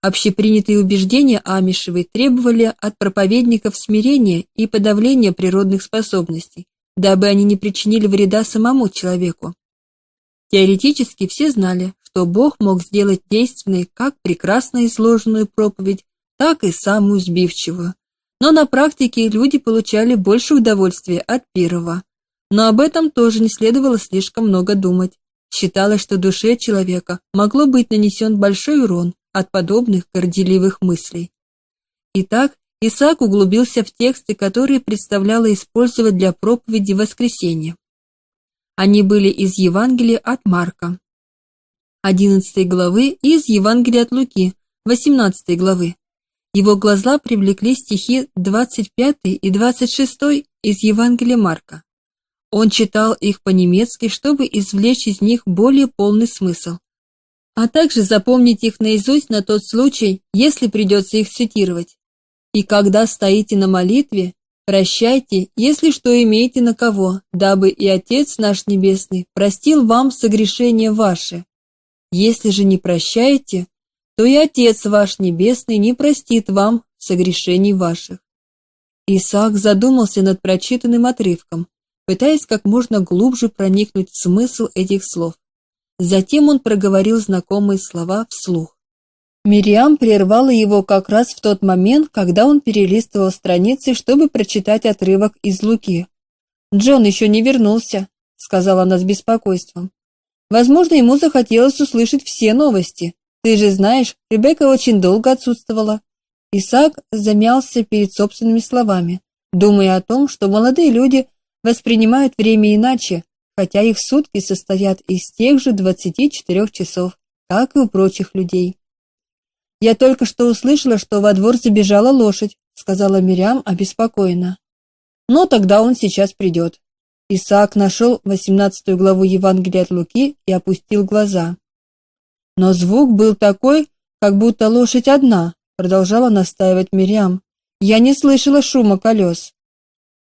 Общепринятые убеждения Амишевой требовали от проповедников смирения и подавления природных способностей, дабы они не причинили вреда самому человеку. Теоретически все знали, что Бог мог сделать действенной как прекрасно изложенную проповедь, так и самую сбивчивую. Но на практике люди получали больше удовольствия от первого. Но об этом тоже не следовало слишком много думать. Считалось, что душе человека могло быть нанесен большой урон от подобных горделивых мыслей. Итак, Исаак углубился в тексты, которые представляло использовать для проповеди воскресенья. Они были из Евангелия от Марка, 11 главы и из Евангелия от Луки, 18 главы. Его глаза привлекли стихи 25 и 26 из Евангелия Марка. Он читал их по-немецки, чтобы извлечь из них более полный смысл, а также запомнить их наизусть на тот случай, если придется их цитировать. И когда стоите на молитве, прощайте, если что имеете на кого, дабы и Отец наш Небесный простил вам согрешения ваши. Если же не прощаете, то и Отец ваш Небесный не простит вам согрешений ваших. Исаак задумался над прочитанным отрывком, пытаясь как можно глубже проникнуть в смысл этих слов. Затем он проговорил знакомые слова вслух. Мириам прервала его как раз в тот момент, когда он перелистывал страницы, чтобы прочитать отрывок из Луки. «Джон еще не вернулся», — сказала она с беспокойством. «Возможно, ему захотелось услышать все новости. Ты же знаешь, Ребекка очень долго отсутствовала». Исаак замялся перед собственными словами, думая о том, что молодые люди воспринимают время иначе, хотя их сутки состоят из тех же 24 часов, как и у прочих людей. «Я только что услышала, что во двор забежала лошадь», сказала Мириам обеспокоенно. «Но тогда он сейчас придет». Исаак нашел 18 главу Евангелия от Луки и опустил глаза. Но звук был такой, как будто лошадь одна, продолжала настаивать Мириам. Я не слышала шума колес.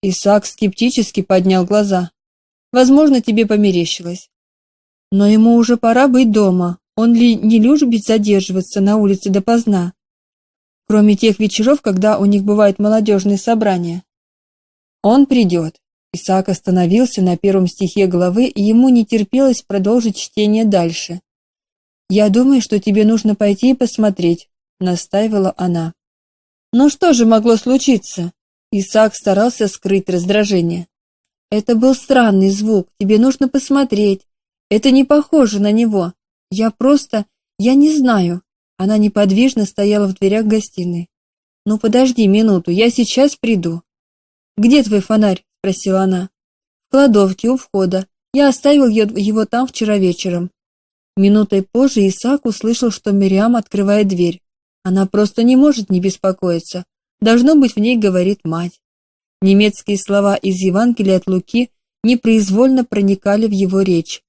Исаак скептически поднял глаза. Возможно, тебе померещилось. Но ему уже пора быть дома. Он ли не любит задерживаться на улице допоздна? Кроме тех вечеров, когда у них бывают молодежные собрания. Он придет. Исаак остановился на первом стихе главы, и ему не терпелось продолжить чтение дальше. «Я думаю, что тебе нужно пойти и посмотреть», — настаивала она. «Ну что же могло случиться?» Исаак старался скрыть раздражение. «Это был странный звук, тебе нужно посмотреть. Это не похоже на него. Я просто... Я не знаю. Она неподвижно стояла в дверях гостиной. Ну подожди минуту, я сейчас приду. Где твой фонарь? спросила она. В кладовке у входа. Я оставил его там вчера вечером. Минутой позже Исаак услышал, что Мириам открывает дверь. Она просто не может не беспокоиться. Должно быть, в ней говорит мать. Немецкие слова из Евангелия от Луки непроизвольно проникали в его речь.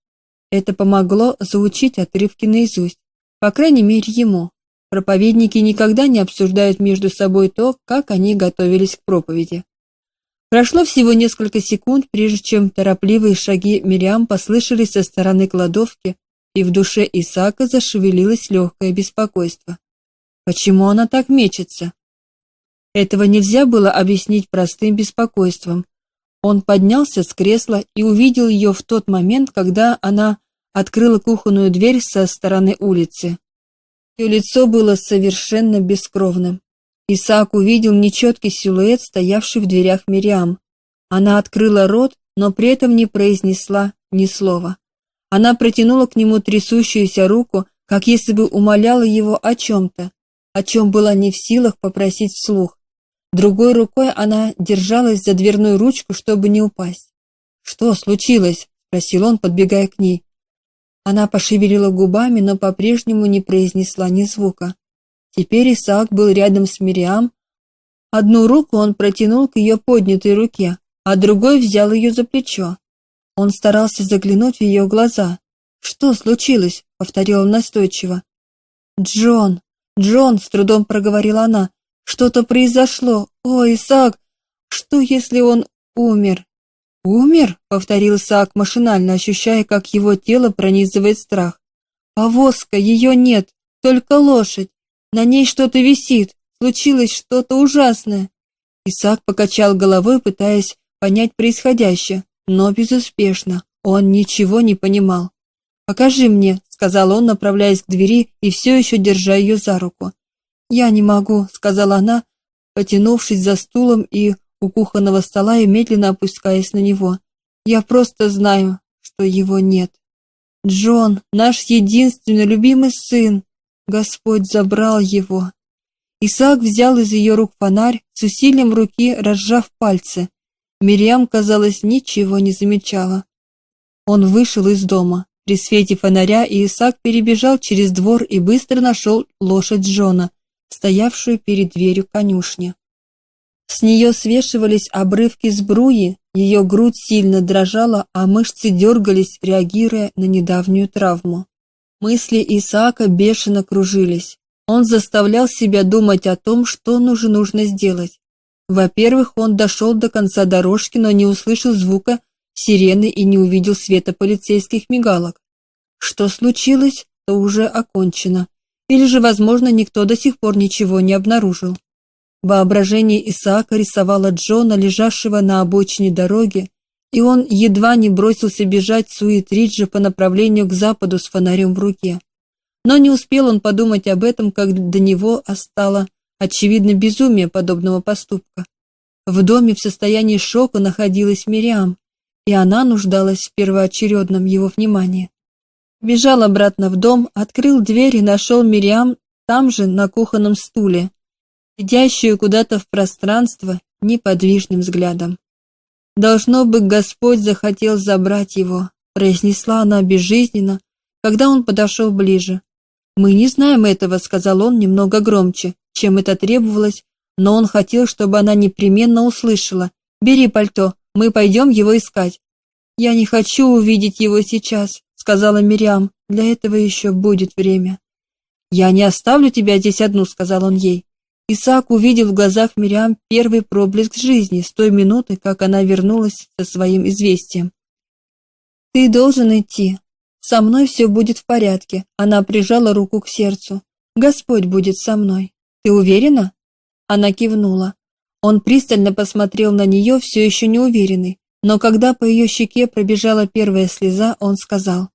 Это помогло заучить отрывки наизусть, по крайней мере ему. Проповедники никогда не обсуждают между собой то, как они готовились к проповеди. Прошло всего несколько секунд, прежде чем торопливые шаги Мириам послышались со стороны кладовки, и в душе Исаака зашевелилось легкое беспокойство. Почему она так мечется? Этого нельзя было объяснить простым беспокойством, он поднялся с кресла и увидел ее в тот момент, когда она открыла кухонную дверь со стороны улицы. Ее лицо было совершенно бескровным. Исаак увидел нечеткий силуэт, стоявший в дверях Мириам. Она открыла рот, но при этом не произнесла ни слова. Она протянула к нему трясущуюся руку, как если бы умоляла его о чем-то, о чем была не в силах попросить вслух. Другой рукой она держалась за дверную ручку, чтобы не упасть. «Что случилось?» – спросил он, подбегая к ней. Она пошевелила губами, но по-прежнему не произнесла ни звука. Теперь Исаак был рядом с Мириам. Одну руку он протянул к ее поднятой руке, а другой взял ее за плечо. Он старался заглянуть в ее глаза. «Что случилось?» — повторил он настойчиво. «Джон! Джон!» — с трудом проговорила она. Что-то произошло. О, Исаак, что если он умер? Умер? повторил Исаак машинально, ощущая, как его тело пронизывает страх. Повозка, ее нет, только лошадь. На ней что-то висит. Случилось что-то ужасное. Исаак покачал головой, пытаясь понять происходящее, но безуспешно. Он ничего не понимал. «Покажи мне», — сказал он, направляясь к двери и все еще держа ее за руку. «Я не могу», — сказала она, потянувшись за стулом и у кухонного стола и медленно опускаясь на него. «Я просто знаю, что его нет. Джон, наш единственный любимый сын, Господь забрал его». Исаак взял из ее рук фонарь, с усилием руки разжав пальцы. Мириам, казалось, ничего не замечала. Он вышел из дома. При свете фонаря Исаак перебежал через двор и быстро нашел лошадь Джона, стоявшую перед дверью конюшни. С нее свешивались обрывки сбруи, ее грудь сильно дрожала, а мышцы дергались, реагируя на недавнюю травму. Мысли Исаака бешено кружились. Он заставлял себя думать о том, что нужно нужно сделать. Во-первых, он дошел до конца дорожки, но не услышал звука сирены и не увидел света полицейских мигалок. Что случилось, то уже окончено. Или же, возможно, никто до сих пор ничего не обнаружил. Воображение Исаака рисовало Джона, лежавшего на обочине дороги, и он едва не бросился бежать с Уитриджа по направлению к западу с фонарем в руке. Но не успел он подумать об этом, как до него остало очевидно безумие подобного поступка. В доме в состоянии шока находилась Мириам, и она нуждалась в первоочередном его внимании. Бежал обратно в дом, открыл дверь и нашел Мириам там же, на кухонном стуле, сидящую куда-то в пространство неподвижным взглядом. «Должно быть, Господь захотел забрать его», произнесла она безжизненно, когда он подошел ближе. «Мы не знаем этого», — сказал он немного громче, чем это требовалось, но он хотел, чтобы она непременно услышала. «Бери пальто, мы пойдем его искать». «Я не хочу увидеть его сейчас», — сказала Мириам. «Для этого еще будет время». «Я не оставлю тебя здесь одну», — сказал он ей. Исаак увидел в глазах Мириам первый проблеск жизни с той минуты, как она вернулась со своим известием. «Ты должен идти. Со мной все будет в порядке». Она прижала руку к сердцу. «Господь будет со мной. Ты уверена?» Она кивнула. Он пристально посмотрел на нее, все еще не уверенный, но когда по ее щеке пробежала первая слеза, он сказал,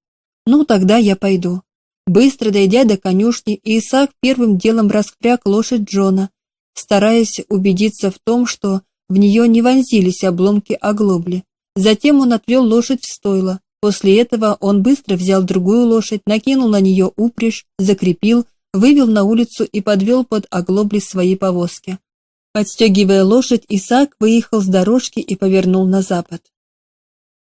«Ну, тогда я пойду». Быстро дойдя до конюшни, Исаак первым делом распряг лошадь Джона, стараясь убедиться в том, что в нее не вонзились обломки оглобли. Затем он отвел лошадь в стойло. После этого он быстро взял другую лошадь, накинул на нее упряжь, закрепил, вывел на улицу и подвел под оглобли своей повозки. Подстегивая лошадь, Исаак выехал с дорожки и повернул на запад.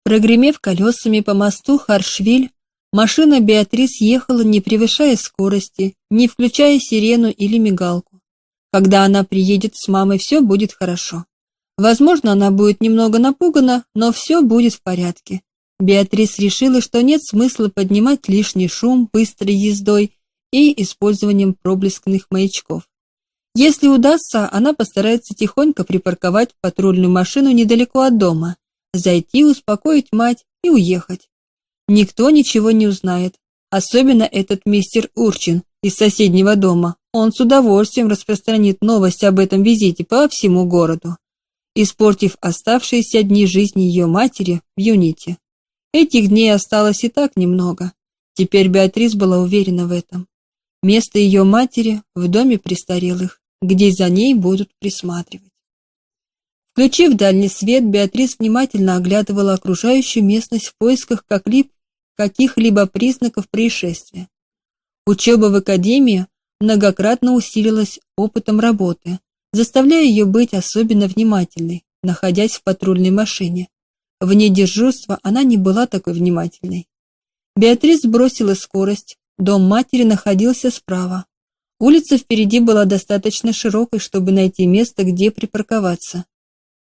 Прогремев колесами по мосту Харшвиль, Машина Беатрис ехала, не превышая скорости, не включая сирену или мигалку. Когда она приедет с мамой, все будет хорошо. Возможно, она будет немного напугана, но все будет в порядке. Беатрис решила, что нет смысла поднимать лишний шум быстрой ездой и использованием проблескных маячков. Если удастся, она постарается тихонько припарковать патрульную машину недалеко от дома, зайти, успокоить мать и уехать. Никто ничего не узнает, особенно этот мистер Урчин из соседнего дома. Он с удовольствием распространит новость об этом визите по всему городу, испортив оставшиеся дни жизни ее матери в Юните. Этих дней осталось и так немного. Теперь Беатрис была уверена в этом. Место ее матери в доме престарелых, где за ней будут присматривать. Включив дальний свет, Беатрис внимательно оглядывала окружающую местность в поисках каких-либо признаков происшествия. Учеба в академии многократно усилилась опытом работы, заставляя ее быть особенно внимательной, находясь в патрульной машине. Вне дежурства она не была такой внимательной. Беатрис сбросила скорость, дом матери находился справа. Улица впереди была достаточно широкой, чтобы найти место, где припарковаться.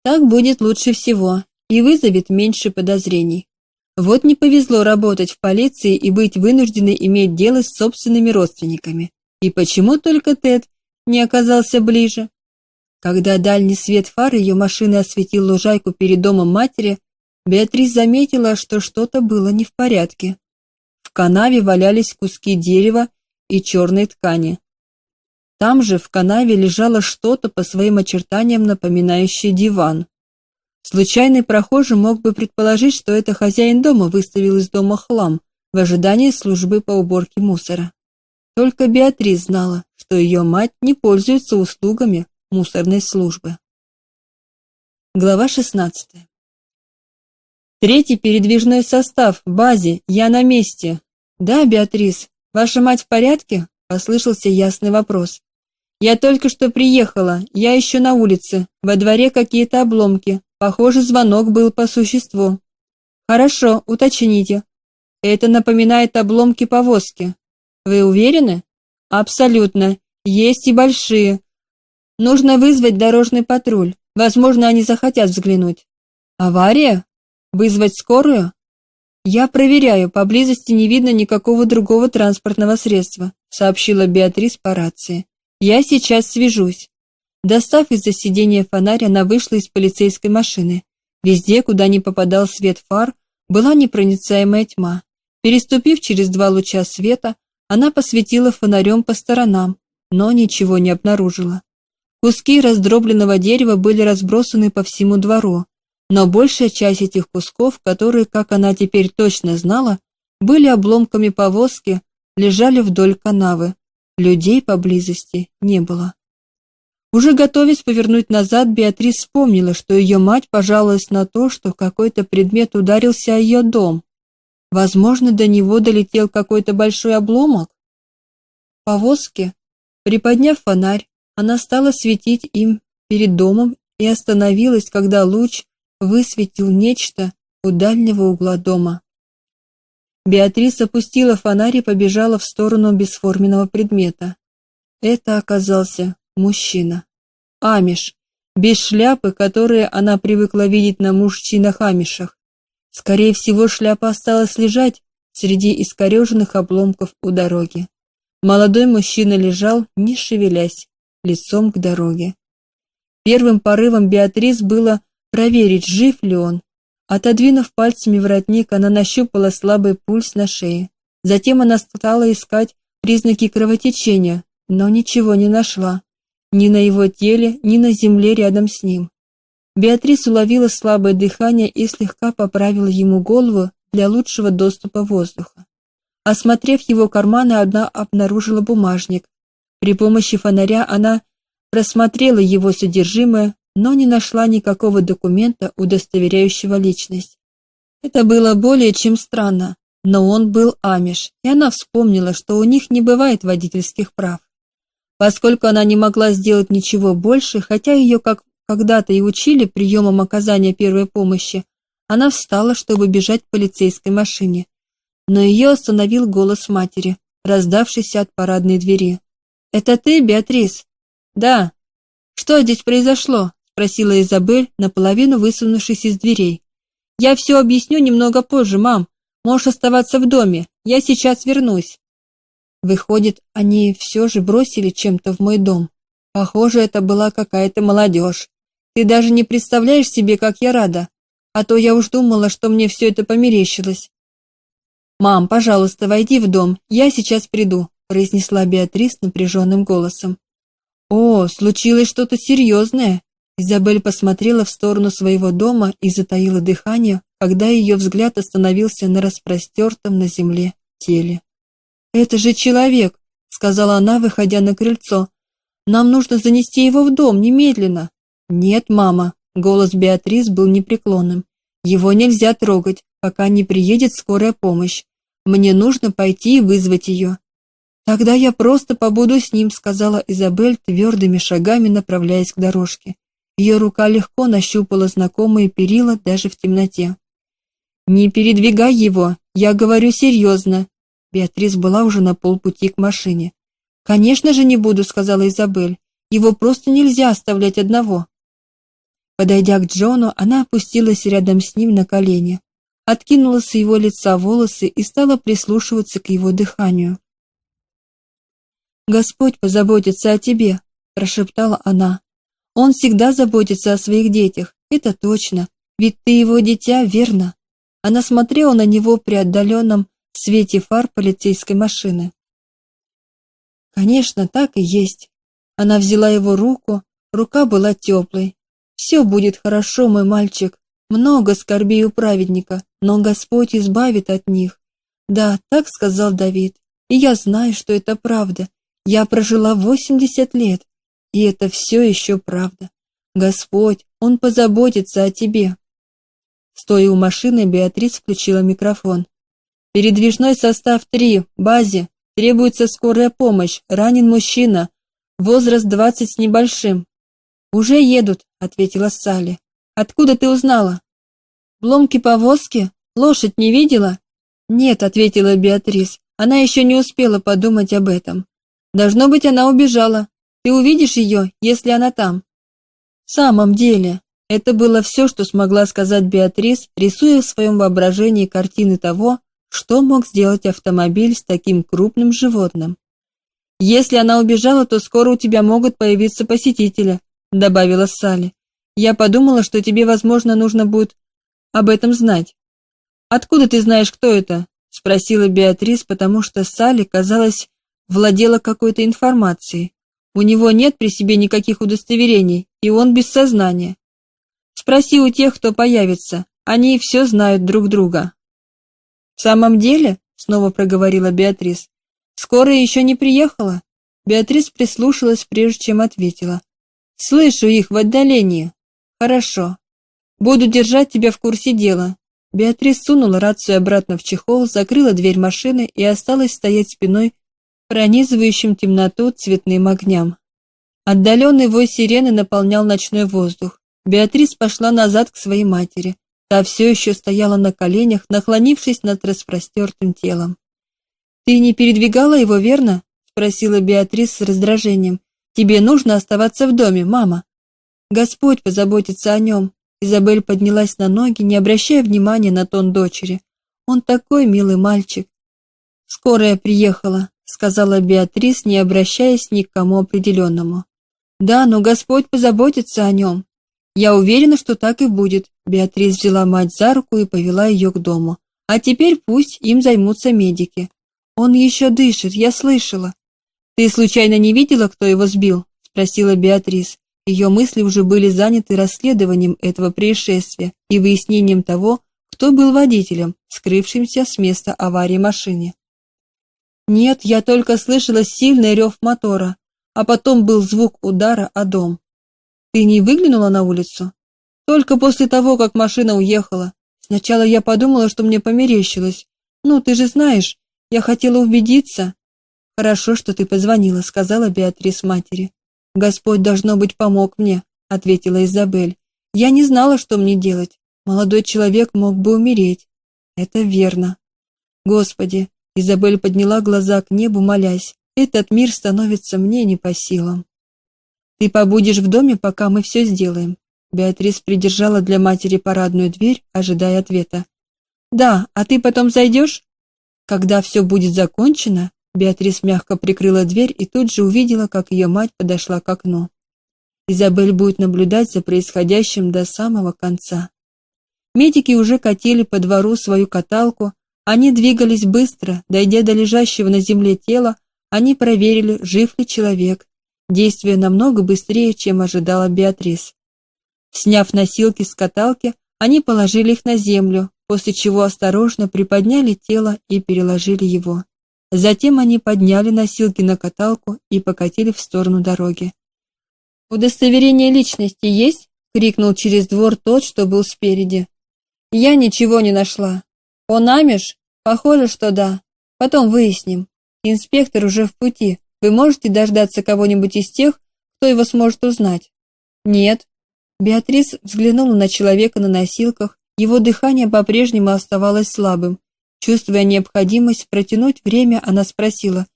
Так будет лучше всего и вызовет меньше подозрений. Вот не повезло работать в полиции и быть вынужденной иметь дело с собственными родственниками. И почему только Тед не оказался ближе? Когда дальний свет фар ее машины осветил лужайку перед домом матери, Беатрис заметила, что что-то было не в порядке. В канаве валялись куски дерева и черной ткани. Там же в канаве лежало что-то по своим очертаниям напоминающее диван. Случайный прохожий мог бы предположить, что это хозяин дома выставил из дома хлам в ожидании службы по уборке мусора. Только Беатрис знала, что ее мать не пользуется услугами мусорной службы. Глава 16. Третий передвижной состав в базе. Я на месте. Да, Беатрис, ваша мать в порядке? послышался ясный вопрос. Я только что приехала. Я еще на улице. Во дворе какие-то обломки. Похоже, звонок был по существу. Хорошо, уточните. Это напоминает обломки повозки. Вы уверены? Абсолютно. Есть и большие. Нужно вызвать дорожный патруль. Возможно, они захотят взглянуть. Авария? Вызвать скорую? Я проверяю, поблизости не видно никакого другого транспортного средства, сообщила Беатрис по рации. Я сейчас свяжусь. Достав из-за сиденья фонарь, она вышла из полицейской машины. Везде, куда не попадал свет фар, была непроницаемая тьма. Переступив через два луча света, она посветила фонарем по сторонам, но ничего не обнаружила. Куски раздробленного дерева были разбросаны по всему двору, но большая часть этих кусков, которые, как она теперь точно знала, были обломками повозки, лежали вдоль канавы. Людей поблизости не было. Уже готовясь повернуть назад, Беатрис вспомнила, что ее мать пожаловалась на то, что какой-то предмет ударился о ее дом. Возможно, до него долетел какой-то большой обломок. Повозки, приподняв фонарь, она стала светить им перед домом и остановилась, когда луч высветил нечто у дальнего угла дома. Беатрис опустила фонарь и побежала в сторону бесформенного предмета. Это оказался мужчина. Амиш, без шляпы, которые она привыкла видеть на мужчинах-амишах. Скорее всего, шляпа осталась лежать среди искореженных обломков у дороги. Молодой мужчина лежал, не шевелясь, лицом к дороге. Первым порывом Беатрис было проверить, жив ли он. Отодвинув пальцами воротник, она нащупала слабый пульс на шее. Затем она стала искать признаки кровотечения, но ничего не нашла. Ни на его теле, ни на земле рядом с ним. Беатрис уловила слабое дыхание и слегка поправила ему голову для лучшего доступа воздуха. Осмотрев его карманы, она обнаружила бумажник. При помощи фонаря она просмотрела его содержимое, но не нашла никакого документа, удостоверяющего личность. Это было более чем странно, но он был амиш, и она вспомнила, что у них не бывает водительских прав. Поскольку она не могла сделать ничего больше, хотя ее как когда-то и учили приемам оказания первой помощи, она встала, чтобы бежать к полицейской машине. Но ее остановил голос матери, раздавшийся от парадной двери. «Это ты, Беатрис?» «Да». «Что здесь произошло?» – спросила Изабель, наполовину высунувшись из дверей. «Я все объясню немного позже, мам. Можешь оставаться в доме. Я сейчас вернусь». Выходит, они все же бросили чем-то в мой дом. Похоже, это была какая-то молодежь. Ты даже не представляешь себе, как я рада. А то я уж думала, что мне все это померещилось. «Мам, пожалуйста, войди в дом, я сейчас приду», произнесла Беатрис напряженным голосом. «О, случилось что-то серьезное!» Изабель посмотрела в сторону своего дома и затаила дыхание, когда ее взгляд остановился на распростертом на земле теле. «Это же человек!» — сказала она, выходя на крыльцо. «Нам нужно занести его в дом немедленно!» «Нет, мама!» — голос Беатрис был непреклонным. «Его нельзя трогать, пока не приедет скорая помощь. Мне нужно пойти и вызвать ее». «Тогда я просто побуду с ним», — сказала Изабель твердыми шагами, направляясь к дорожке. Ее рука легко нащупала знакомые перила даже в темноте. «Не передвигай его, я говорю серьезно». Беатрис была уже на полпути к машине. «Конечно же не буду», — сказала Изабель. «Его просто нельзя оставлять одного». Подойдя к Джону, она опустилась рядом с ним на колени, откинула с его лица волосы и стала прислушиваться к его дыханию. «Господь позаботится о тебе», – прошептала она. «Он всегда заботится о своих детях, это точно, ведь ты его дитя, верно?» Она смотрела на него при отдаленном свете фар полицейской машины. Конечно, так и есть. Она взяла его руку, рука была теплой, все будет хорошо, мой мальчик. Много скорбей у праведника, но Господь избавит от них. Да, так сказал Давид. И я знаю, что это правда. Я прожила восемьдесят лет, и это все еще правда. Господь, Он позаботится о тебе. Стоя у машины, Беатрис включила микрофон. Передвижной состав 3, базе. Требуется скорая помощь. Ранен мужчина. Возраст 20 с небольшим. Уже едут, ответила Салли. Откуда ты узнала? Бломки повозки? Лошадь не видела? «Нет», — ответила Беатрис, — «она еще не успела подумать об этом. Должно быть, она убежала. Ты увидишь ее, если она там». В самом деле, это было все, что смогла сказать Беатрис, рисуя в своем воображении картины того, что мог сделать автомобиль с таким крупным животным. «Если она убежала, то скоро у тебя могут появиться посетители», — добавила Салли. «Я подумала, что тебе, возможно, нужно будет об этом знать». «Откуда ты знаешь, кто это?» — спросила Беатрис, потому что Салли, казалось, владела какой-то информацией. У него нет при себе никаких удостоверений, и он без сознания. Спроси у тех, кто появится. Они все знают друг друга. В самом деле, снова проговорила Беатрис. Скорая еще не приехала. Беатрис прислушалась, прежде чем ответила. Слышу их в отдалении. Хорошо. Буду держать тебя в курсе дела. Беатрис сунула рацию обратно в чехол, закрыла дверь машины и осталась стоять спиной пронизывающим темноту цветным огням. Отдаленный вой сирены наполнял ночной воздух. Беатрис пошла назад к своей матери. Та все еще стояла на коленях, наклонившись над распростертым телом. «Ты не передвигала его, верно?» — спросила Беатрис с раздражением. «Тебе нужно оставаться в доме, мама». «Господь позаботится о нем». Изабель поднялась на ноги, не обращая внимания на тон дочери. «Он такой милый мальчик». «Скорая приехала», — сказала Беатрис, не обращаясь ни к кому определенному. «Да, но Господь позаботится о нем. Я уверена, что так и будет. Беатрис взяла мать за руку и повела ее к дому. А теперь пусть им займутся медики. Он еще дышит, я слышала. Ты случайно не видела, кто его сбил? спросила Беатрис. Ее мысли уже были заняты расследованием этого происшествия и выяснением того, кто был водителем, скрывшимся с места аварии машины. Нет, я только слышала сильный рев мотора, а потом был звук удара о дом. Ты не выглянула на улицу? Только после того, как машина уехала. Сначала я подумала, что мне померещилось. Ну, ты же знаешь, я хотела убедиться. Хорошо, что ты позвонила, сказала Беатрис матери. Господь должно быть помог мне, ответила Изабель. Я не знала, что мне делать. Молодой человек мог бы умереть. Это верно. Господи, Изабель подняла глаза к небу, молясь. Этот мир становится мне не по силам. Ты побудешь в доме, пока мы все сделаем. Беатрис придержала для матери парадную дверь, ожидая ответа. Да, а ты потом зайдешь?» Когда все будет закончено, Беатрис мягко прикрыла дверь и тут же увидела, как ее мать подошла к окну. Изабель будет наблюдать за происходящим до самого конца. Медики уже катили по двору свою каталку, они двигались быстро, дойдя до лежащего на земле тела, они проверили, жив ли человек, действуя намного быстрее, чем ожидала Беатрис. Сняв носилки с каталки, они положили их на землю, после чего осторожно приподняли тело и переложили его. Затем они подняли носилки на каталку и покатили в сторону дороги. «Удостоверение личности есть?» — крикнул через двор тот, что был спереди. «Я ничего не нашла. Он амиш? Похоже, что да. Потом выясним. Инспектор уже в пути. Вы можете дождаться кого-нибудь из тех, кто его сможет узнать? Нет. Беатрис взглянула на человека на носилках. Его дыхание по-прежнему оставалось слабым. Чувствуя необходимость протянуть время, она спросила: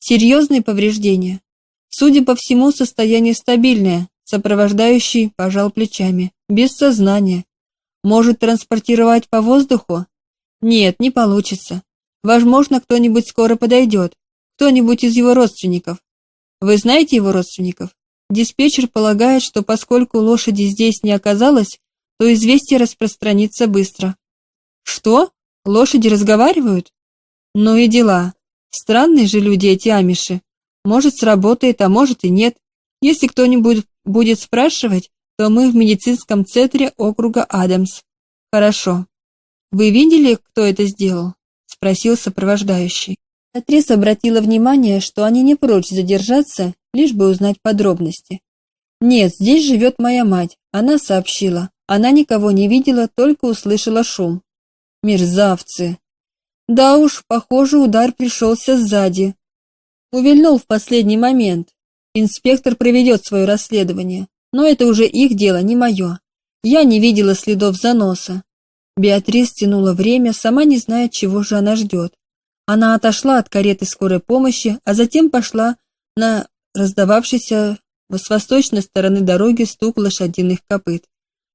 "Серьезные повреждения?" Судя по всему, состояние стабильное. Сопровождающий пожал плечами. Без сознания. Может транспортировать по воздуху? Нет, не получится. Возможно, кто-нибудь скоро подойдет. Кто-нибудь из его родственников? Вы знаете его родственников? Диспетчер полагает, что поскольку лошади здесь не оказалось, то известие распространится быстро. Что? Лошади разговаривают? Ну и дела. Странные же люди эти амиши. Может, сработает, а может и нет. Если кто-нибудь будет спрашивать, то мы в медицинском центре округа Адамс. Хорошо. Вы видели, кто это сделал? спросил сопровождающий. Актриса обратила внимание, что они не прочь задержаться, лишь бы узнать подробности. «Нет, здесь живет моя мать», — она сообщила. Она никого не видела, только услышала шум. «Мерзавцы!» «Да уж, похоже, удар пришелся сзади». Увильнул в последний момент. Инспектор проведет свое расследование, но это уже их дело, не мое. Я не видела следов заноса. Беатрис тянула время, сама не зная, чего же она ждет. Она отошла от кареты скорой помощи, а затем пошла на раздававшийся с восточной стороны дороги стук лошадиных копыт.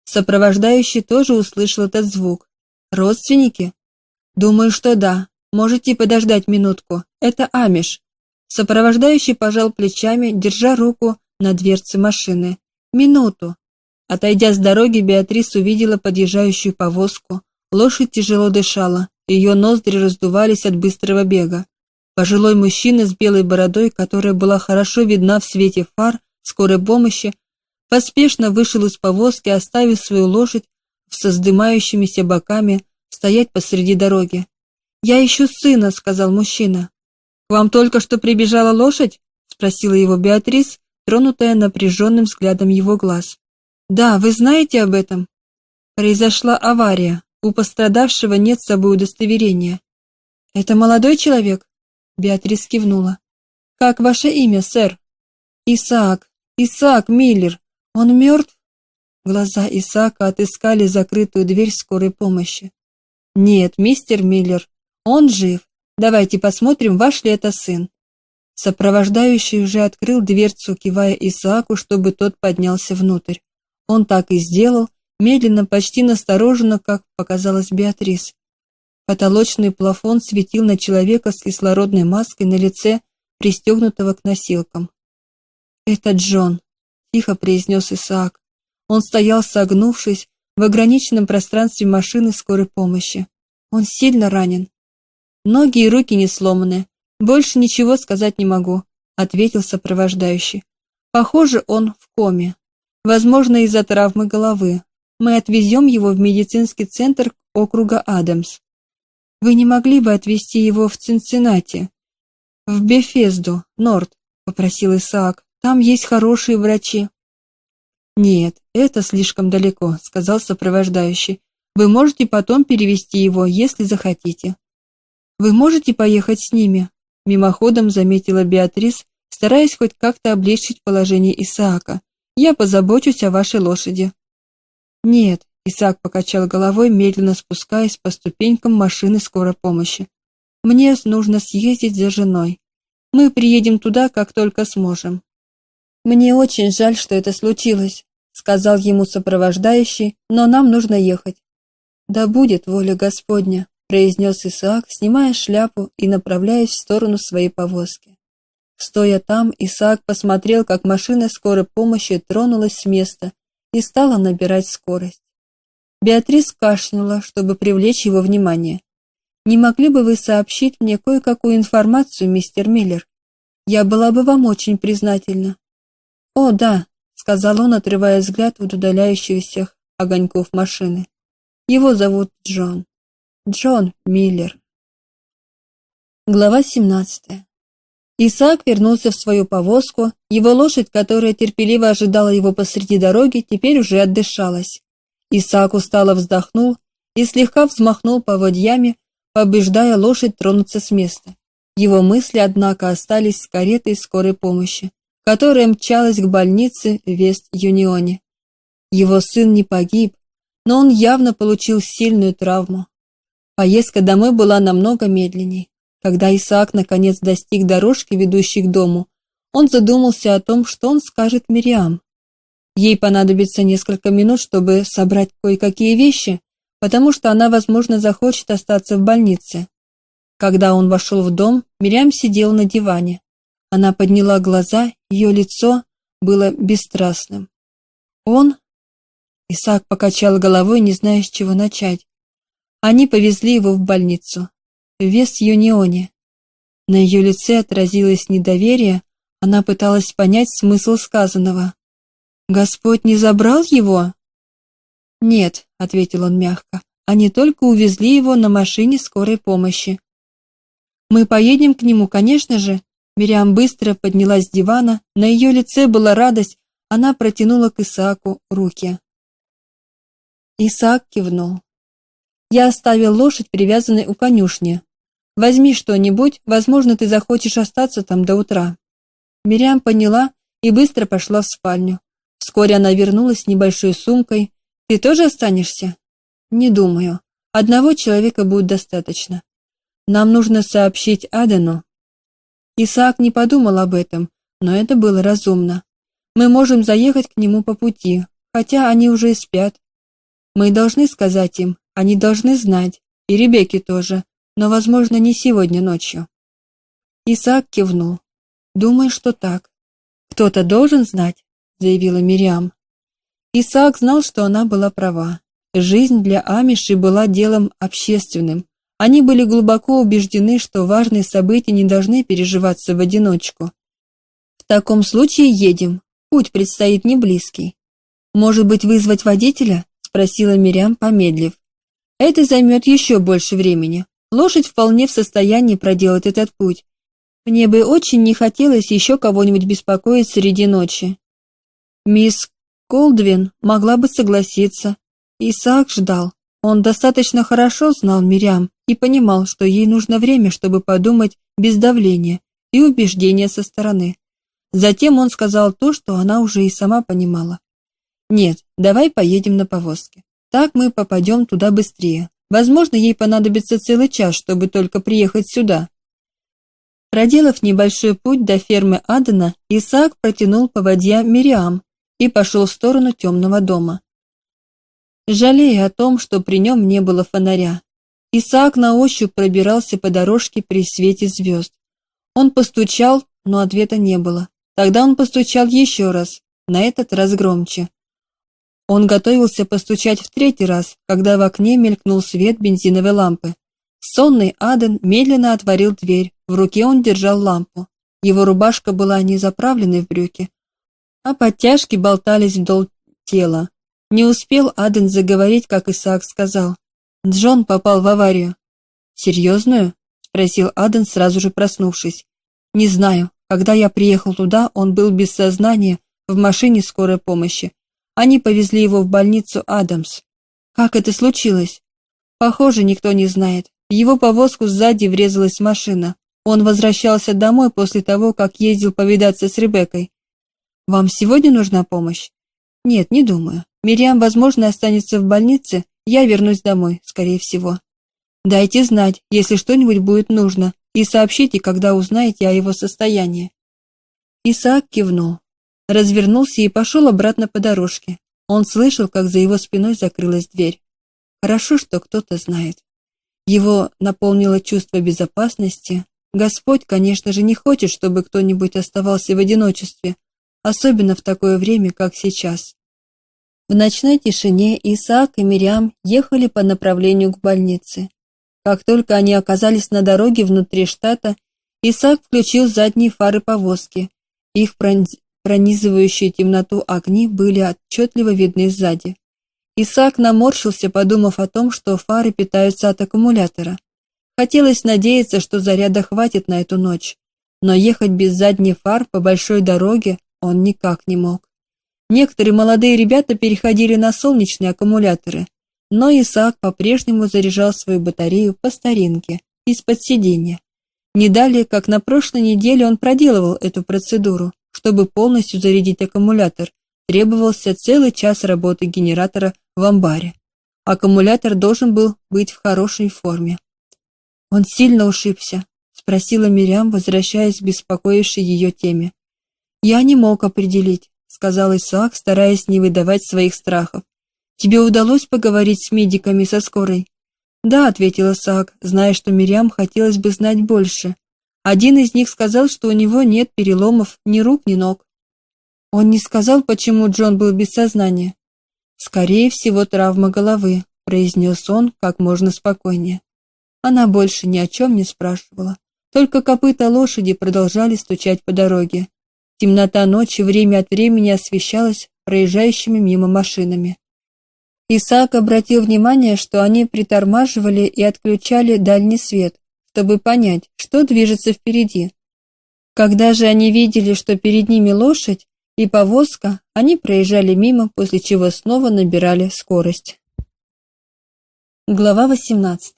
Сопровождающий тоже услышал этот звук. Родственники? Думаю, что да. Можете подождать минутку. Это Амиш. Сопровождающий пожал плечами, держа руку на дверце машины. Минуту. Отойдя с дороги, Беатрис увидела подъезжающую повозку. Лошадь тяжело дышала, ее ноздри раздувались от быстрого бега. Пожилой мужчина с белой бородой, которая была хорошо видна в свете фар скорой помощи, поспешно вышел из повозки, оставив свою лошадь с вздымающимися боками стоять посреди дороги. «Я ищу сына», — сказал мужчина. «К вам только что прибежала лошадь?» — спросила его Беатрис, тронутая напряженным взглядом его глаз. «Да, вы знаете об этом?» «Произошла авария. У пострадавшего нет с собой удостоверения». «Это молодой человек?» Беатрис кивнула. «Как ваше имя, сэр?» «Исаак. Исаак Миллер. Он мертв?» Глаза Исаака отыскали закрытую дверь скорой помощи. «Нет, мистер Миллер, он жив. Давайте посмотрим, ваш ли это сын». Сопровождающий уже открыл дверцу, кивая Исааку, чтобы тот поднялся внутрь. Он так и сделал, медленно, почти настороженно, как показалось Беатрис. Потолочный плафон светил на человека с кислородной маской на лице, пристегнутого к носилкам. «Это Джон», — тихо произнес Исаак. Он стоял согнувшись в ограниченном пространстве машины скорой помощи. Он сильно ранен. Ноги и руки не сломаны. Больше ничего сказать не могу, ответил сопровождающий. Похоже, он в коме. Возможно, из-за травмы головы. Мы отвезем его в медицинский центр округа Адамс. Вы не могли бы отвезти его в Цинциннати? В Бефезду, Норд, попросил Исаак. Там есть хорошие врачи. Нет, это слишком далеко, сказал сопровождающий. Вы можете потом перевести его, если захотите. Вы можете поехать с ними? Мимоходом заметила Беатрис, стараясь хоть как-то облегчить положение Исаака. Я позабочусь о вашей лошади. Нет, Исаак покачал головой, медленно спускаясь по ступенькам машины скорой помощи. Мне нужно съездить за женой. Мы приедем туда, как только сможем. Мне очень жаль, что это случилось, сказал ему сопровождающий, но нам нужно ехать. Да будет воля Господня, произнес Исаак, снимая шляпу и направляясь в сторону своей повозки. Стоя там, Исаак посмотрел, как машина скорой помощи тронулась с места и стала набирать скорость. Беатрис кашлянула, чтобы привлечь его внимание. «Не могли бы вы сообщить мне кое-какую информацию, мистер Миллер? Я была бы вам очень признательна». «О, да», — сказал он, отрывая взгляд от удаляющихся огоньков машины. «Его зовут Джон. Джон Миллер». Глава семнадцатая. Исаак вернулся в свою повозку, его лошадь, которая терпеливо ожидала его посреди дороги, теперь уже отдышалась. Исаак устало вздохнул и слегка взмахнул поводьями, побеждая лошадь тронуться с места. Его мысли, однако, остались с каретой скорой помощи, которая мчалась к больнице Вест-Юнионе. Его сын не погиб, но он явно получил сильную травму. Поездка домой была намного медленней. Когда Исаак наконец достиг дорожки, ведущей к дому, он задумался о том, что он скажет Мириам. Ей понадобится несколько минут, чтобы собрать кое-какие вещи, потому что она, возможно, захочет остаться в больнице. Когда он вошел в дом, Мириам сидела на диване. Она подняла глаза, ее лицо было бесстрастным. Он Исаак покачал головой, не зная, с чего начать. Они повезли его в больницу вес Юнионе. На ее лице отразилось недоверие, она пыталась понять смысл сказанного. «Господь не забрал его?» «Нет», — ответил он мягко, — «они только увезли его на машине скорой помощи». «Мы поедем к нему, конечно же». Мириам быстро поднялась с дивана, на ее лице была радость, она протянула к Исааку руки. Исаак кивнул. Я оставил лошадь, привязанной у конюшни. Возьми что-нибудь, возможно, ты захочешь остаться там до утра. Мириам поняла и быстро пошла в спальню. Вскоре она вернулась с небольшой сумкой. Ты тоже останешься? Не думаю. Одного человека будет достаточно. Нам нужно сообщить Адену». Исаак не подумал об этом, но это было разумно. Мы можем заехать к нему по пути, хотя они уже и спят. Мы должны сказать им, они должны знать, и Ребекке тоже, но, возможно, не сегодня ночью. Исаак кивнул. Думаю, что так. Кто-то должен знать, заявила Мириам. Исаак знал, что она была права. Жизнь для Амиши была делом общественным. Они были глубоко убеждены, что важные события не должны переживаться в одиночку. В таком случае едем. Путь предстоит не близкий. Может быть, вызвать водителя? спросила Мириам, помедлив. Это займет еще больше времени. Лошадь вполне в состоянии проделать этот путь. Мне бы очень не хотелось еще кого-нибудь беспокоить среди ночи. Мисс Колдвин могла бы согласиться. Исаак ждал. Он достаточно хорошо знал Мириам и понимал, что ей нужно время, чтобы подумать без давления и убеждения со стороны. Затем он сказал то, что она уже и сама понимала. «Нет, давай поедем на повозке. Так мы попадем туда быстрее. Возможно, ей понадобится целый час, чтобы только приехать сюда». Проделав небольшой путь до фермы Адена, Исаак протянул поводья Мириам и пошел в сторону темного дома. Жалея о том, что при нем не было фонаря, Исаак на ощупь пробирался по дорожке при свете звезд. Он постучал, но ответа не было. Тогда он постучал еще раз, на этот раз громче. Он готовился постучать в третий раз, когда в окне мелькнул свет бензиновой лампы. Сонный Аден медленно отворил дверь, в руке он держал лампу. Его рубашка была не заправленной в брюки, а подтяжки болтались вдоль тела. Не успел Аден заговорить, как Исаак сказал. Джон попал в аварию. «Серьезную?» – спросил Аден, сразу же проснувшись. «Не знаю. Когда я приехал туда, он был без сознания в машине скорой помощи. Они повезли его в больницу Адамс. Как это случилось? Похоже, никто не знает. В его повозку сзади врезалась машина. Он возвращался домой после того, как ездил повидаться с Ребеккой. Вам сегодня нужна помощь? Нет, не думаю. Мириам, возможно, останется в больнице. Я вернусь домой, скорее всего. Дайте знать, если что-нибудь будет нужно, и сообщите, когда узнаете о его состоянии. Исаак кивнул, развернулся и пошел обратно по дорожке. Он слышал, как за его спиной закрылась дверь. Хорошо, что кто-то знает. Его наполнило чувство безопасности. Господь, конечно же, не хочет, чтобы кто-нибудь оставался в одиночестве, особенно в такое время, как сейчас. В ночной тишине Исаак и Мириам ехали по направлению к больнице. Как только они оказались на дороге внутри штата, Исаак включил задние фары повозки. Их пронизывающие темноту огни были отчетливо видны сзади. Исаак наморщился, подумав о том, что фары питаются от аккумулятора. Хотелось надеяться, что заряда хватит на эту ночь, но ехать без задних фар по большой дороге он никак не мог. Некоторые молодые ребята переходили на солнечные аккумуляторы, но Исаак по-прежнему заряжал свою батарею по старинке, из-под сиденья. Не далее, как на прошлой неделе он проделывал эту процедуру, чтобы полностью зарядить аккумулятор, требовался целый час работы генератора в амбаре. Аккумулятор должен был быть в хорошей форме. Он сильно ушибся, спросила Мириам, возвращаясь к беспокоившей ее теме. Я не мог определить, сказал Исаак, стараясь не выдавать своих страхов. Тебе удалось поговорить с медиками со скорой? Да, ответил Исаак, зная, что Мириам хотелось бы знать больше. Один из них сказал, что у него нет переломов ни рук, ни ног. Он не сказал, почему Джон был без сознания. Скорее всего, травма головы, произнес он как можно спокойнее. Она больше ни о чем не спрашивала, только копыта лошади продолжали стучать по дороге. Темнота ночи время от времени освещалась проезжающими мимо машинами. Исаак обратил внимание, что они притормаживали и отключали дальний свет, чтобы понять, что движется впереди. Когда же они видели, что перед ними лошадь, и повозка, они проезжали мимо, после чего снова набирали скорость. Глава 18.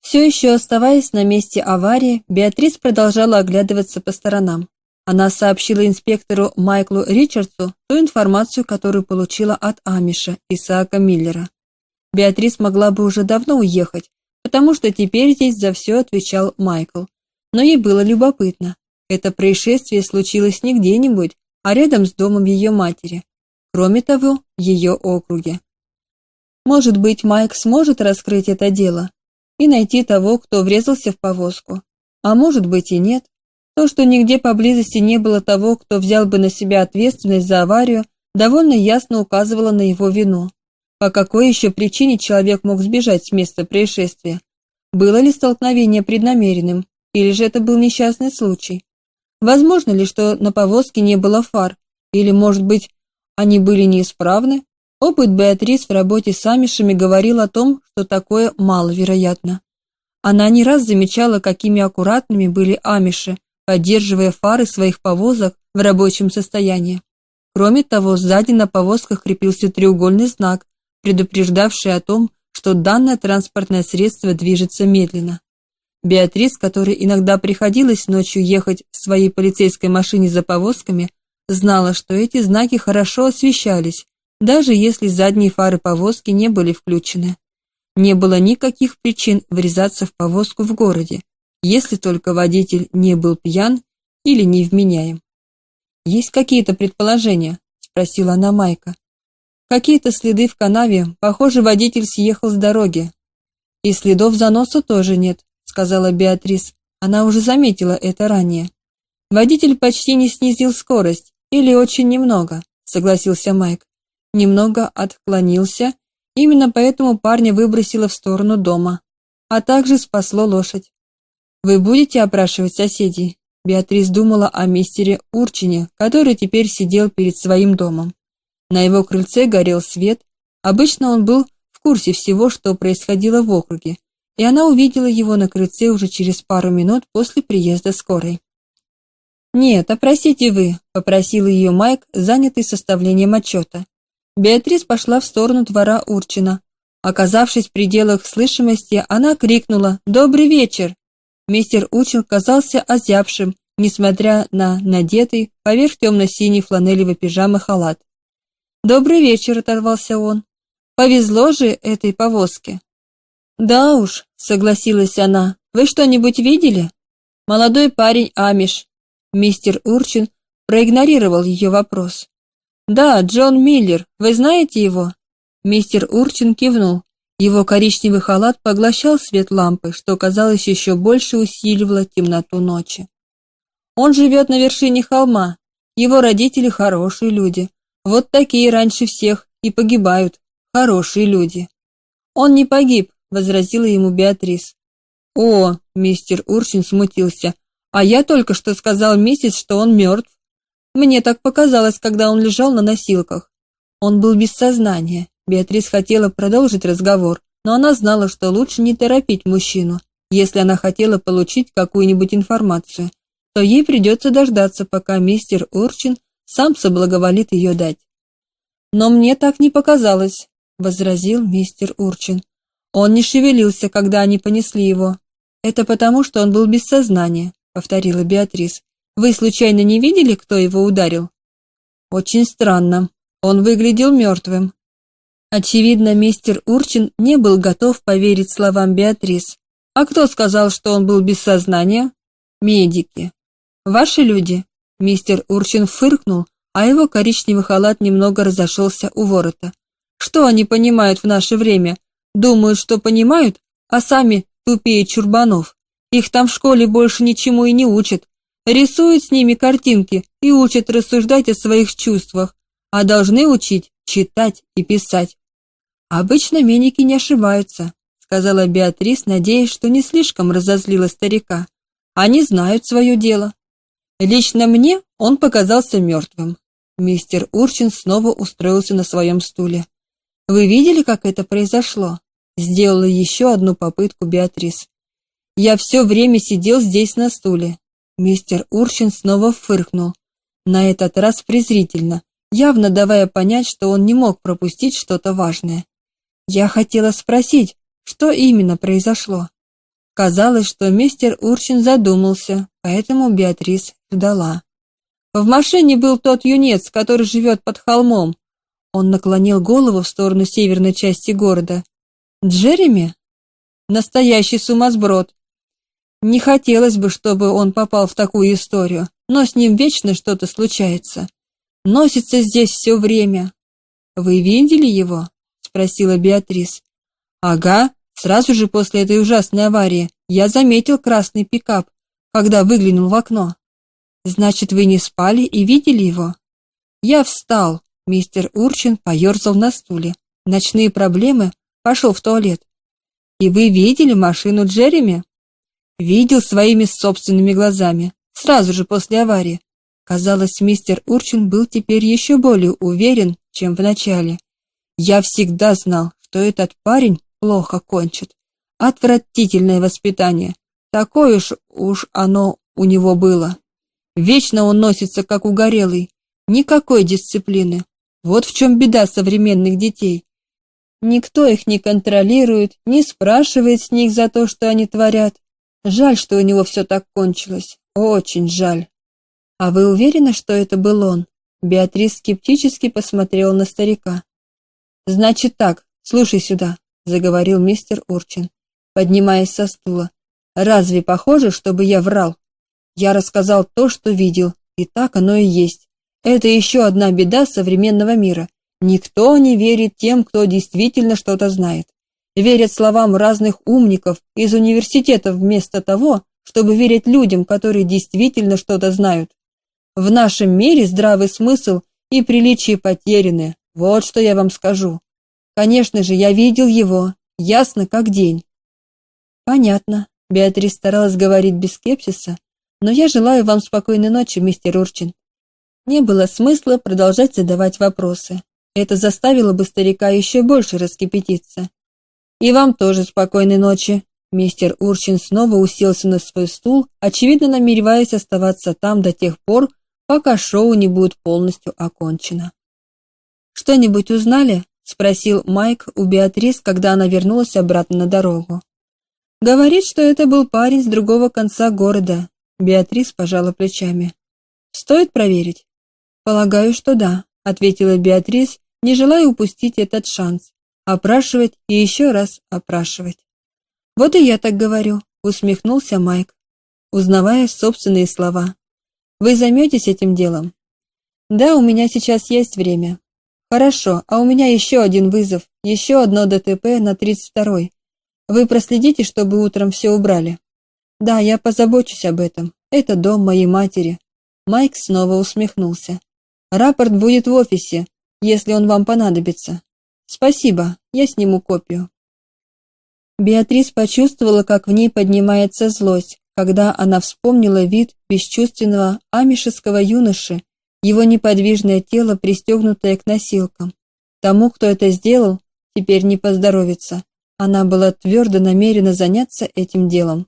Все еще оставаясь на месте аварии, Беатрис продолжала оглядываться по сторонам. Она сообщила инспектору Майклу Ричардсу ту информацию, которую получила от Амиша Исаака Миллера. Беатрис могла бы уже давно уехать, потому что теперь здесь за все отвечал Майкл. Но ей было любопытно. Это происшествие случилось не где-нибудь, а рядом с домом ее матери. Кроме того, в ее округе. Может быть, Майк сможет раскрыть это дело и найти того, кто врезался в повозку. А может быть и нет. То, что нигде поблизости не было того, кто взял бы на себя ответственность за аварию, довольно ясно указывало на его вину. По какой еще причине человек мог сбежать с места происшествия? Было ли столкновение преднамеренным, или же это был несчастный случай? Возможно ли, что на повозке не было фар, или, может быть, они были неисправны? Опыт Беатрис в работе с амишами говорил о том, что такое маловероятно. Она не раз замечала, какими аккуратными были амиши, поддерживая фары своих повозок в рабочем состоянии. Кроме того, сзади на повозках крепился треугольный знак, предупреждавший о том, что данное транспортное средство движется медленно. Беатрис, которой иногда приходилось ночью ехать в своей полицейской машине за повозками, знала, что эти знаки хорошо освещались, даже если задние фары повозки не были включены. Не было никаких причин врезаться в повозку в городе, если только водитель не был пьян или невменяем. «Есть какие-то предположения?» – спросила она Майка. «Какие-то следы в канаве, похоже, водитель съехал с дороги. И следов заноса тоже нет», – сказала Беатрис. Она уже заметила это ранее. «Водитель почти не снизил скорость, или очень немного», – согласился Майк. Немного отклонился Именно поэтому парня выбросило в сторону дома, а также спасло лошадь. Вы будете опрашивать соседей? Беатрис думала о мистере Урчине, который теперь сидел перед своим домом. На его крыльце горел свет. Обычно он был в курсе всего, что происходило в округе, и она увидела его на крыльце уже через пару минут после приезда скорой. «Нет, опросите вы», — попросил ее Майк, занятый составлением отчета. Беатрис пошла в сторону двора Урчина. Оказавшись в пределах слышимости, она крикнула «Добрый вечер!». Мистер Учин казался озябшим, несмотря на надетый поверх темно-синей фланелевой пижамы халат. «Добрый вечер!» – оторвался он. «Повезло же этой повозке!» «Да уж», – согласилась она. «Вы что-нибудь видели?» «Молодой парень Амиш». Мистер Урчин проигнорировал ее вопрос. «Да, Джон Миллер. Вы знаете его?» Мистер Урчин кивнул. Его коричневый халат поглощал свет лампы, что, казалось, еще больше усиливало темноту ночи. «Он живет на вершине холма. Его родители хорошие люди. Вот такие раньше всех и погибают. Хорошие люди». «Он не погиб», — возразила ему Беатрис. «О!» — мистер Урчин смутился. «А я только что сказал миссис, что он мертв». Мне так показалось, когда он лежал на носилках. Он был без сознания. Беатрис хотела продолжить разговор, но она знала, что лучше не торопить мужчину. Если она хотела получить какую-нибудь информацию, то ей придется дождаться, пока мистер Урчин сам соблаговолит ее дать. «Но мне так не показалось», — возразил мистер Урчин. «Он не шевелился, когда они понесли его». «Это потому, что он был без сознания», — повторила Беатрис. Вы случайно не видели, кто его ударил? Очень странно. Он выглядел мертвым. Очевидно, мистер Урчин не был готов поверить словам Беатрис. А кто сказал, что он был без сознания? Медики. Ваши люди? Мистер Урчин фыркнул, а его коричневый халат немного разошелся у ворота. Что они понимают в наше время? Думают, что понимают, а сами тупее чурбанов. Их там в школе больше ничему и не учат, рисуют с ними картинки и учат рассуждать о своих чувствах, а должны учить читать и писать. Обычно меники не ошибаются, сказала Беатрис, надеясь, что не слишком разозлила старика. Они знают свое дело. Лично мне он показался мертвым. Мистер Урчин снова устроился на своем стуле. Вы видели, как это произошло? Сделала еще одну попытку Беатрис. Я все время сидел здесь на стуле. Мистер Урчин снова фыркнул, на этот раз презрительно, явно давая понять, что он не мог пропустить что-то важное. Я хотела спросить, что именно произошло. Казалось, что мистер Урчин задумался, поэтому Беатрис ждала. В машине был тот юнец, который живет под холмом. Он наклонил голову в сторону северной части города. Джереми? Настоящий сумасброд. Не хотелось бы, чтобы он попал в такую историю, но с ним вечно что-то случается. Носится здесь все время. Вы видели его? спросила Беатрис. Ага, сразу же после этой ужасной аварии я заметил красный пикап, когда выглянул в окно. Значит, вы не спали и видели его? Я встал. Мистер Урчин поерзал на стуле. Ночные проблемы. Пошел в туалет. И вы видели машину Джереми? Видел своими собственными глазами, сразу же после аварии. Казалось, мистер Урчин был теперь еще более уверен, чем в начале. Я всегда знал, что этот парень плохо кончит. Отвратительное воспитание. Такое уж уж оно у него было. Вечно он носится как угорелый. Никакой дисциплины. Вот в чем беда современных детей. Никто их не контролирует, не спрашивает с них за то, что они творят. Жаль, что у него все так кончилось. Очень жаль. А вы уверены, что это был он? Беатрис скептически посмотрела на старика. Значит так, слушай сюда, заговорил мистер Урчин, поднимаясь со стула. Разве похоже, чтобы я врал? Я рассказал то, что видел, и так оно и есть. Это еще одна беда современного мира. Никто не верит тем, кто действительно что-то знает. Верят словам разных умников из университетов вместо того, чтобы верить людям, которые действительно что-то знают. В нашем мире здравый смысл и приличие потеряны. Вот что я вам скажу. Конечно же, я видел его, ясно как день. Понятно. Беатрис старалась говорить без скепсиса, но я желаю вам спокойной ночи, мистер Урчин. Не было смысла продолжать задавать вопросы. Это заставило бы старика еще больше раскипятиться. И вам тоже спокойной ночи. Мистер Урчин снова уселся на свой стул, очевидно намереваясь оставаться там до тех пор, пока шоу не будет полностью окончено. Что-нибудь узнали? Спросил Майк у Беатрис, когда она вернулась обратно на дорогу. Говорит, что это был парень с другого конца города. Беатрис пожала плечами. Стоит проверить. Полагаю, что да, ответила Беатрис, не желая упустить этот шанс опрашивать и еще раз опрашивать. Вот и я так говорю, усмехнулся Майк, узнавая собственные слова. Вы займетесь этим делом? Да, у меня сейчас есть время. Хорошо, а у меня еще один вызов, еще одно ДТП на 32-й. Вы проследите, чтобы утром все убрали. Да, я позабочусь об этом. Это дом моей матери. Майк снова усмехнулся. Рапорт будет в офисе, если он вам понадобится. Спасибо, я сниму копию. Беатрис почувствовала, как в ней поднимается злость, когда она вспомнила вид бесчувственного амишеского юноши, его неподвижное тело, пристегнутое к носилкам. Тому, кто это сделал, теперь не поздоровится. Она была твердо намерена заняться этим делом.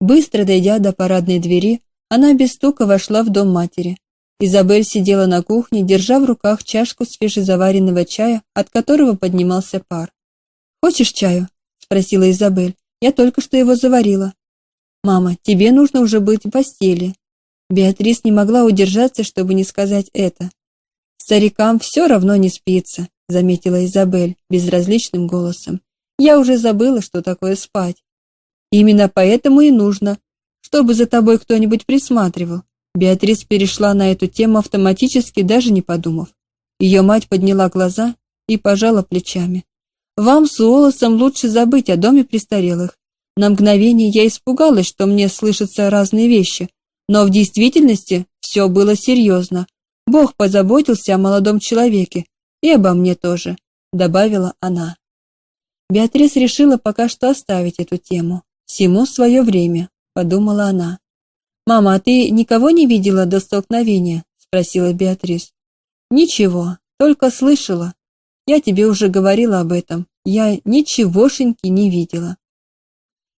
Быстро дойдя до парадной двери, она без стука вошла в дом матери. Изабель сидела на кухне, держа в руках чашку свежезаваренного чая, от которого поднимался пар. «Хочешь чаю?» – спросила Изабель. «Я только что его заварила». «Мама, тебе нужно уже быть в постели». Беатрис не могла удержаться, чтобы не сказать это. «Старикам все равно не спится», – заметила Изабель безразличным голосом. «Я уже забыла, что такое спать. Именно поэтому и нужно, чтобы за тобой кто-нибудь присматривал, Беатрис перешла на эту тему автоматически, даже не подумав. Ее мать подняла глаза и пожала плечами. «Вам с Уоллесом лучше забыть о доме престарелых. На мгновение я испугалась, что мне слышатся разные вещи, но в действительности все было серьезно. Бог позаботился о молодом человеке и обо мне тоже», — добавила она. Беатрис решила пока что оставить эту тему. «Всему свое время», — подумала она. «Мама, а ты никого не видела до столкновения?» – спросила Беатрис. «Ничего, только слышала. Я тебе уже говорила об этом. Я ничегошеньки не видела».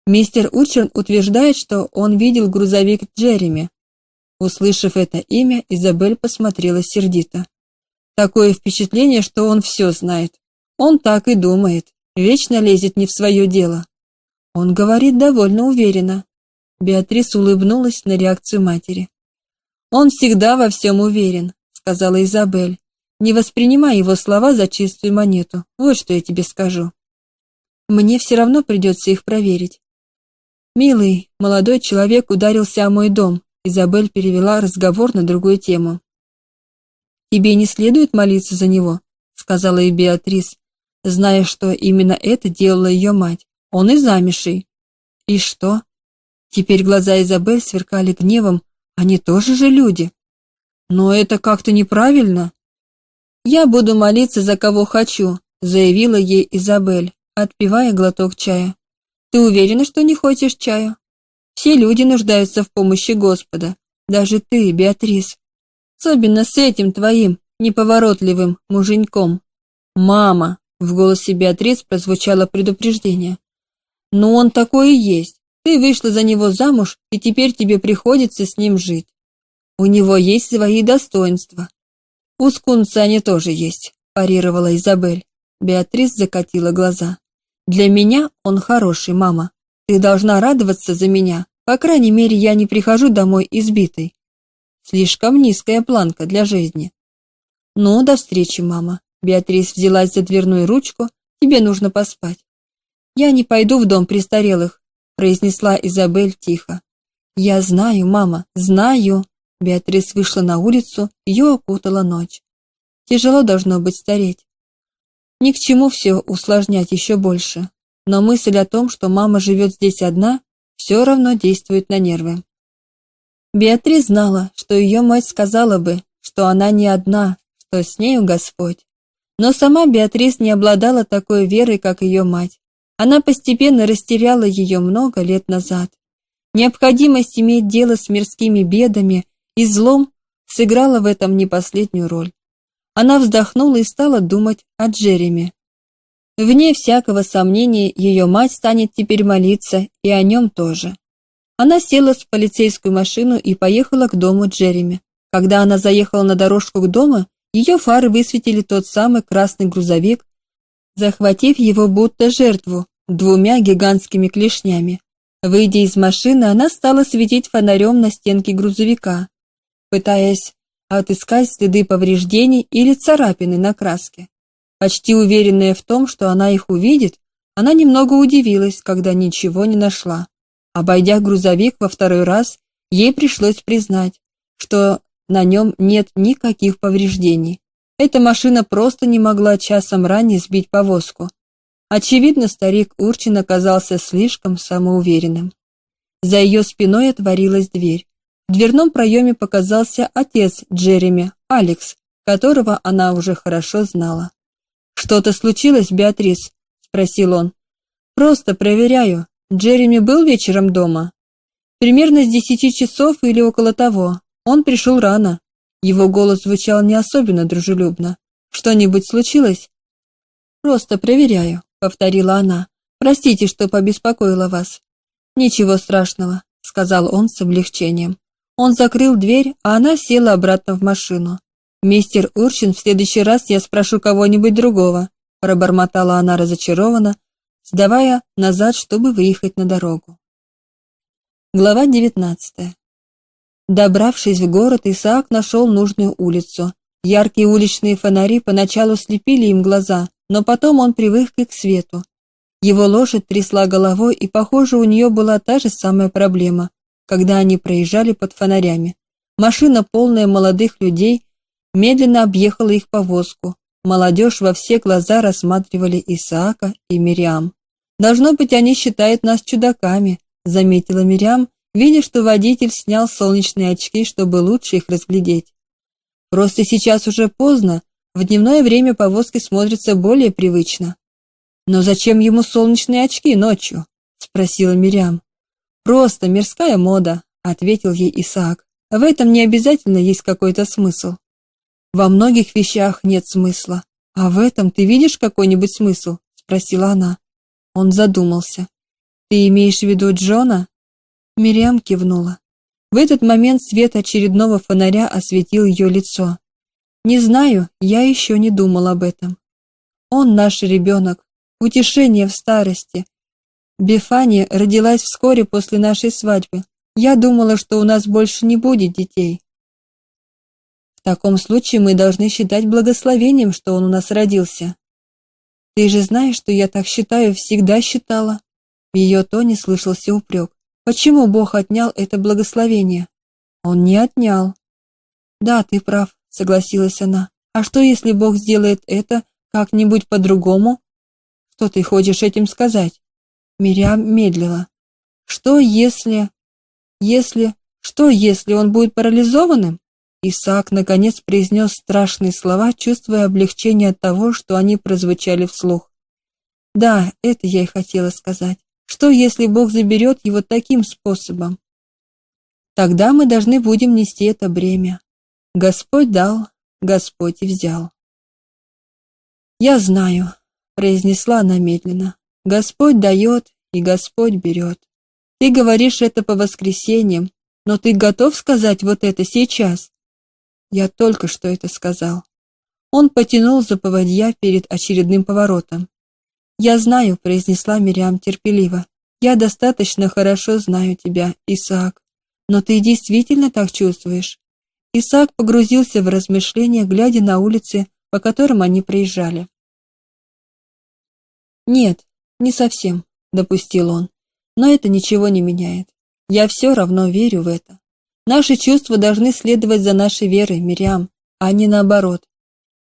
Мистер Учерн утверждает, что он видел грузовик Джереми. Услышав это имя, Изабель посмотрела сердито. Такое впечатление, что он все знает. Он так и думает, вечно лезет не в свое дело. Он говорит довольно уверенно. Беатрис улыбнулась на реакцию матери. Он всегда во всем уверен, сказала Изабель. Не воспринимай его слова за чистую монету. Вот что я тебе скажу. Мне все равно придется их проверить. Милый, молодой человек ударился о мой дом. Изабель перевела разговор на другую тему. Тебе не следует молиться за него, сказала и Беатрис, зная, что именно это делала ее мать. Он и замеший. И что? Теперь глаза Изабель сверкали гневом. Они тоже же люди. Но это как-то неправильно. Я буду молиться за кого хочу, заявила ей Изабель, отпивая глоток чая. Ты уверена, что не хочешь чаю? Все люди нуждаются в помощи Господа, даже ты, Беатрис. Особенно с этим твоим неповоротливым муженьком. Мама, в голосе Беатрис прозвучало предупреждение. Но он такой и есть. Ты вышла за него замуж, и теперь тебе приходится с ним жить. У него есть свои достоинства. У скунца они тоже есть, парировала Изабель. Беатрис закатила глаза. Для меня он хороший, мама. Ты должна радоваться за меня. По крайней мере, я не прихожу домой избитой. Слишком низкая планка для жизни. Ну, до встречи, мама. Беатрис взялась за дверную ручку. Тебе нужно поспать. Я не пойду в дом престарелых, произнесла Изабель тихо. Я знаю, мама, знаю. Беатрис вышла на улицу, ее окутала ночь. Тяжело должно быть стареть. Ни к чему все усложнять еще больше. Но мысль о том, что мама живет здесь одна, все равно действует на нервы. Беатрис знала, что ее мать сказала бы, что она не одна, что с нею Господь. Но сама Беатрис не обладала такой верой, как ее мать. Она постепенно растеряла ее много лет назад. Необходимость иметь дело с мирскими бедами и злом сыграла в этом не последнюю роль. Она вздохнула и стала думать о Джереми. Вне всякого сомнения, ее мать станет теперь молиться и о нем тоже. Она села в полицейскую машину и поехала к дому Джереми. Когда она заехала на дорожку к дому, ее фары высветили тот самый красный грузовик, захватив его будто жертву двумя гигантскими клешнями. Выйдя из машины, она стала светить фонарем на стенке грузовика, пытаясь отыскать следы повреждений или царапины на краске. Почти уверенная в том, что она их увидит, она немного удивилась, когда ничего не нашла. Обойдя грузовик во второй раз, ей пришлось признать, что на нем нет никаких повреждений. Эта машина просто не могла часом ранее сбить повозку. Очевидно, старик Урчин оказался слишком самоуверенным. За ее спиной отворилась дверь. В дверном проеме показался отец Джереми, Алекс, которого она уже хорошо знала. «Что-то случилось, Беатрис?» – спросил он. «Просто проверяю. Джереми был вечером дома?» «Примерно с десяти часов или около того. Он пришел рано». Его голос звучал не особенно дружелюбно. «Что-нибудь случилось?» «Просто проверяю», — повторила она. «Простите, что побеспокоила вас». «Ничего страшного», — сказал он с облегчением. Он закрыл дверь, а она села обратно в машину. «Мистер Урчин, в следующий раз я спрошу кого-нибудь другого», пробормотала она разочарованно, сдавая назад, чтобы выехать на дорогу. Глава девятнадцатая. Добравшись в город, Исаак нашел нужную улицу. Яркие уличные фонари поначалу слепили им глаза, но потом он привык к свету. Его лошадь трясла головой, и, похоже, у нее была та же самая проблема когда они проезжали под фонарями. Машина, полная молодых людей, медленно объехала их повозку. Молодежь во все глаза рассматривали Исаака и Мириам. «Должно быть, они считают нас чудаками», — заметила Мириам, видя, что водитель снял солнечные очки, чтобы лучше их разглядеть. «Просто сейчас уже поздно, в дневное время повозки смотрятся более привычно». «Но зачем ему солнечные очки ночью?» — спросила Мириам. Просто мирская мода, ответил ей Исаак. В этом не обязательно есть какой-то смысл. Во многих вещах нет смысла. А в этом ты видишь какой-нибудь смысл? спросила она. Он задумался. Ты имеешь в виду Джона? Мириам кивнула. В этот момент свет очередного фонаря осветил ее лицо. Не знаю, я еще не думал об этом. Он наш ребенок, утешение в старости, Бифания родилась вскоре после нашей свадьбы. Я думала, что у нас больше не будет детей. В таком случае мы должны считать благословением, что он у нас родился. Ты же знаешь, что я так считаю, всегда считала. В ее тоне слышался упрек. Почему Бог отнял это благословение? Он не отнял. Да, ты прав, согласилась она. А что, если Бог сделает это как-нибудь по-другому? Что ты хочешь этим сказать? Мириам медлила. Что если... Если... Что если он будет парализованным? Исаак наконец произнес страшные слова, чувствуя облегчение от того, что они прозвучали вслух. Да, это я и хотела сказать. Что если Бог заберет его таким способом? Тогда мы должны будем нести это бремя. Господь дал, Господь и взял. Я знаю, произнесла она медленно. Господь дает, и Господь берет. Ты говоришь это по воскресеньям, но ты готов сказать вот это сейчас? Я только что это сказал. Он потянул за поводья перед очередным поворотом. «Я знаю», — произнесла Мириам терпеливо. «Я достаточно хорошо знаю тебя, Исаак. Но ты действительно так чувствуешь?» Исаак погрузился в размышления, глядя на улицы, по которым они проезжали. «Нет, не совсем», — допустил он. «Но это ничего не меняет. Я все равно верю в это. Наши чувства должны следовать за нашей верой, Мириам, а не наоборот.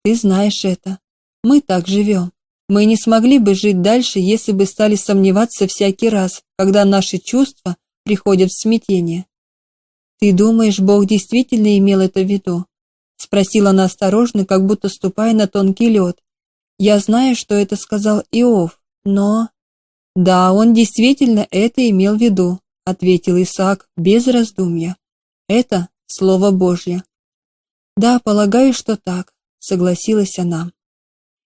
Ты знаешь это. Мы так живем. Мы не смогли бы жить дальше, если бы стали сомневаться всякий раз, когда наши чувства приходят в смятение. Ты думаешь, Бог действительно имел это в виду? Спросила она осторожно, как будто ступая на тонкий лед. Я знаю, что это сказал Иов, но... Да, он действительно это имел в виду, ответил Исаак без раздумья. Это Слово Божье. Да, полагаю, что так, согласилась она.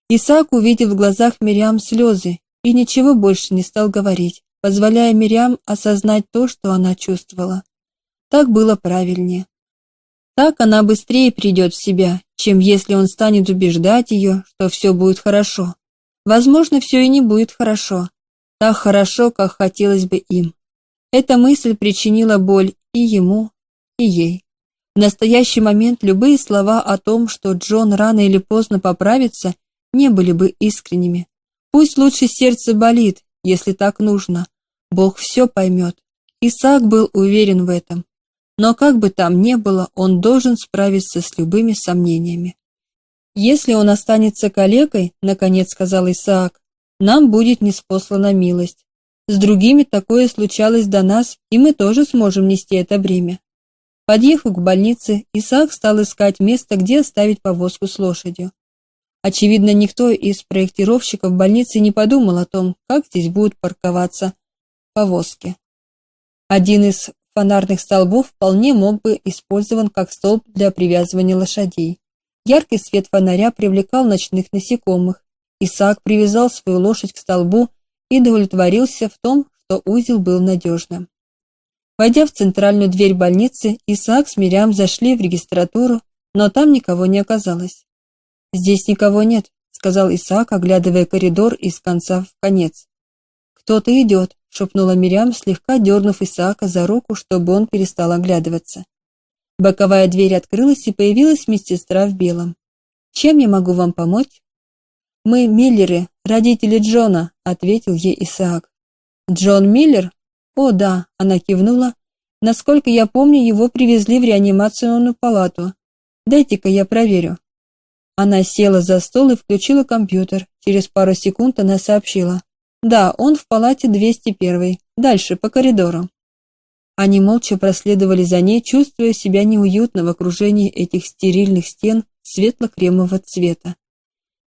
Исаак увидел в глазах Мириам слезы и ничего больше не стал говорить, позволяя Мириам осознать то, что она чувствовала. Так было правильнее. Так она быстрее придет в себя, чем если он станет убеждать ее, что все будет хорошо. Возможно, все и не будет хорошо. Так хорошо, как хотелось бы им. Эта мысль причинила боль и ему, и ей. В настоящий момент любые слова о том, что Джон рано или поздно поправится, не были бы искренними. Пусть лучше сердце болит, если так нужно. Бог все поймет. Исаак был уверен в этом. Но как бы там ни было, он должен справиться с любыми сомнениями. Если он останется калекой, наконец сказал Исаак, нам будет неспослана милость. С другими такое случалось до нас, и мы тоже сможем нести это бремя. Подъехав к больнице, Исаак стал искать место, где оставить повозку с лошадью. Очевидно, никто из проектировщиков больницы не подумал о том, как здесь будут парковаться повозки. Один из фонарных столбов вполне мог бы использован как столб для привязывания лошадей. Яркий свет фонаря привлекал ночных насекомых. Исаак привязал свою лошадь к столбу и удовлетворился в том, что узел был надежным. Войдя в центральную дверь больницы, Исаак с Мириам зашли в регистратуру, но там никого не оказалось. «Здесь никого нет», — сказал Исаак, оглядывая коридор из конца в конец. «Кто-то идет», — шепнула Мириам, слегка дернув Исаака за руку, чтобы он перестал оглядываться. Боковая дверь открылась, и появилась медсестра в белом. «Чем я могу вам помочь?» «Мы Миллеры, родители Джона», — ответил ей Исаак. «Джон Миллер?» «О, да», — она кивнула. «Насколько я помню, его привезли в реанимационную палату. Дайте-ка я проверю». Она села за стол и включила компьютер. Через пару секунд она сообщила. «Да, он в палате 201. Дальше, по коридору». Они молча проследовали за ней, чувствуя себя неуютно в окружении этих стерильных стен светло-кремового цвета.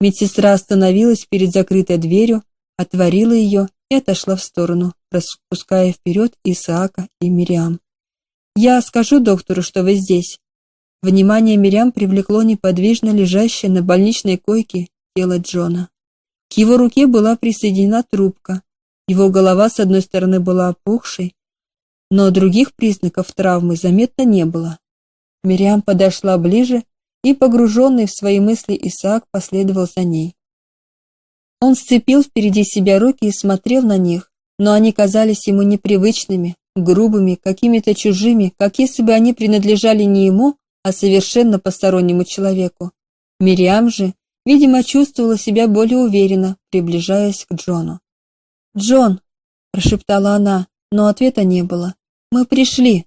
Медсестра остановилась перед закрытой дверью, отворила ее и отошла в сторону, распуская вперед Исаака и Мириам. «Я скажу доктору, что вы здесь. Внимание Мирям привлекло неподвижно лежащее на больничной койке тело Джона. К его руке была присоединена трубка. Его голова с одной стороны была опухшей, но других признаков травмы заметно не было. Мирям подошла ближе, и погруженный в свои мысли Исаак последовал за ней. Он сцепил впереди себя руки и смотрел на них, но они казались ему непривычными, грубыми, какими-то чужими, как если бы они принадлежали не ему, а совершенно постороннему человеку. Мириам же, видимо, чувствовала себя более уверенно, приближаясь к Джону. «Джон!» – прошептала она, но ответа не было. «Мы пришли!»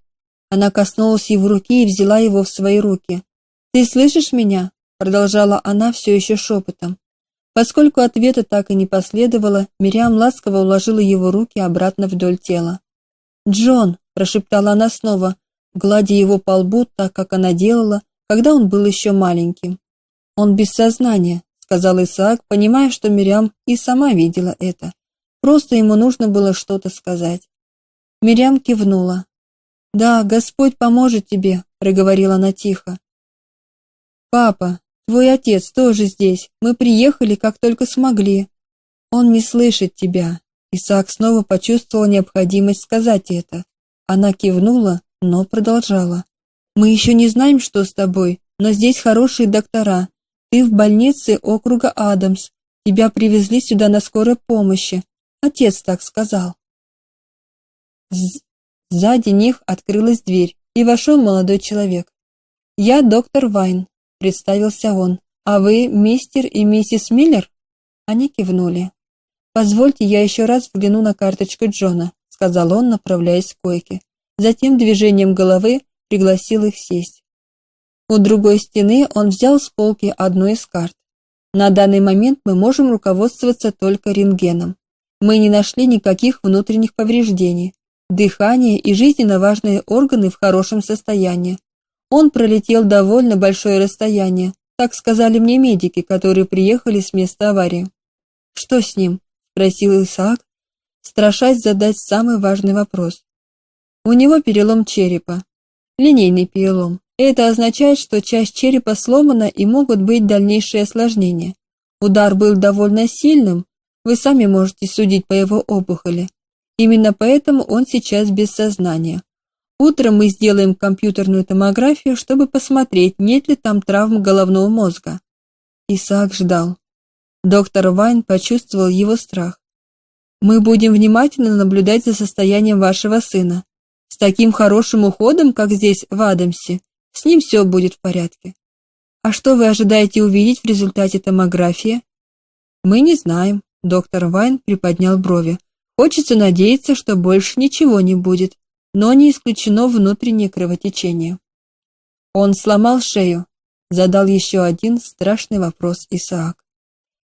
Она коснулась его руки и взяла его в свои руки. «Ты слышишь меня?» – продолжала она все еще шепотом. Поскольку ответа так и не последовало, Мириам ласково уложила его руки обратно вдоль тела. «Джон!» – прошептала она снова, гладя его по лбу, так как она делала, когда он был еще маленьким. «Он без сознания», — сказал Исаак, понимая, что Мириам и сама видела это. Просто ему нужно было что-то сказать. Мириам кивнула. «Да, Господь поможет тебе», — проговорила она тихо. «Папа, твой отец тоже здесь. Мы приехали, как только смогли. Он не слышит тебя». Исаак снова почувствовал необходимость сказать это. Она кивнула, но продолжала. «Мы еще не знаем, что с тобой, но здесь хорошие доктора. Ты в больнице округа Адамс. Тебя привезли сюда на скорой помощи. Отец так сказал. Сзади них открылась дверь, и вошел молодой человек. «Я доктор Вайн», — представился он. «А вы мистер и миссис Миллер?» Они кивнули. «Позвольте, я еще раз взгляну на карточку Джона», — сказал он, направляясь к койке. Затем движением головы пригласил их сесть. У другой стены он взял с полки одну из карт. На данный момент мы можем руководствоваться только рентгеном. Мы не нашли никаких внутренних повреждений. Дыхание и жизненно важные органы в хорошем состоянии. Он пролетел довольно большое расстояние, так сказали мне медики, которые приехали с места аварии. Что с ним? спросил Исаак, страшась задать самый важный вопрос. У него перелом черепа. Линейный перелом. Это означает, что часть черепа сломана и могут быть дальнейшие осложнения. Удар был довольно сильным, вы сами можете судить по его опухоли. Именно поэтому он сейчас без сознания. Утром мы сделаем компьютерную томографию, чтобы посмотреть, нет ли там травм головного мозга. Исаак ждал. Доктор Вайн почувствовал его страх. Мы будем внимательно наблюдать за состоянием вашего сына. С таким хорошим уходом, как здесь в Адамсе, с ним все будет в порядке. А что вы ожидаете увидеть в результате томографии? Мы не знаем, доктор Вайн приподнял брови. Хочется надеяться, что больше ничего не будет, но не исключено внутреннее кровотечение. Он сломал шею, задал еще один страшный вопрос Исаак.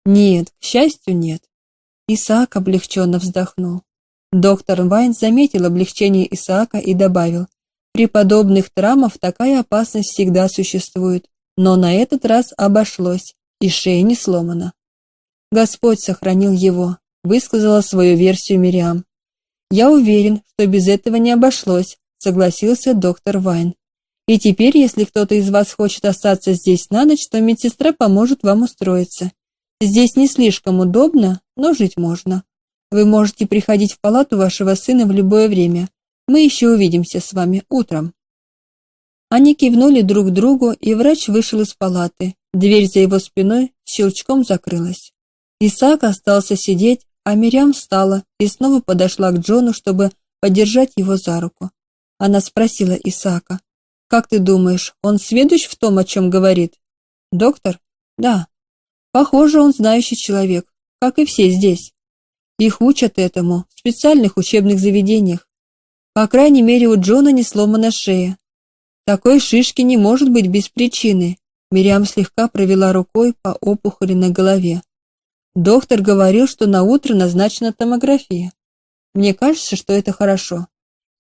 Нет, к счастью, нет. Исаак облегченно вздохнул. Доктор Вайн заметил облегчение Исаака и добавил: при подобных травмах такая опасность всегда существует, но на этот раз обошлось, и шея не сломана. Господь сохранил его, высказала свою версию Мириам. Я уверен, что без этого не обошлось, согласился доктор Вайн. И теперь, если кто-то из вас хочет остаться здесь на ночь, то медсестра поможет вам устроиться. Здесь не слишком удобно, но жить можно. Вы можете приходить в палату вашего сына в любое время. Мы еще увидимся с вами утром. Они кивнули друг другу, и врач вышел из палаты. Дверь за его спиной щелчком закрылась. Исаак остался сидеть, а Мириам встала и снова подошла к Джону, чтобы подержать его за руку. Она спросила Исаака: "Как ты думаешь, он сведущ в том, о чем говорит?" "Доктор?" "Да. Похоже, он знающий человек, как и все здесь. Их учат этому в специальных учебных заведениях. По крайней мере, у Джона не сломана шея. Такой шишки не может быть без причины. Мириам слегка провела рукой по опухоли на голове. Доктор говорил, что на утро назначена томография. Мне кажется, что это хорошо.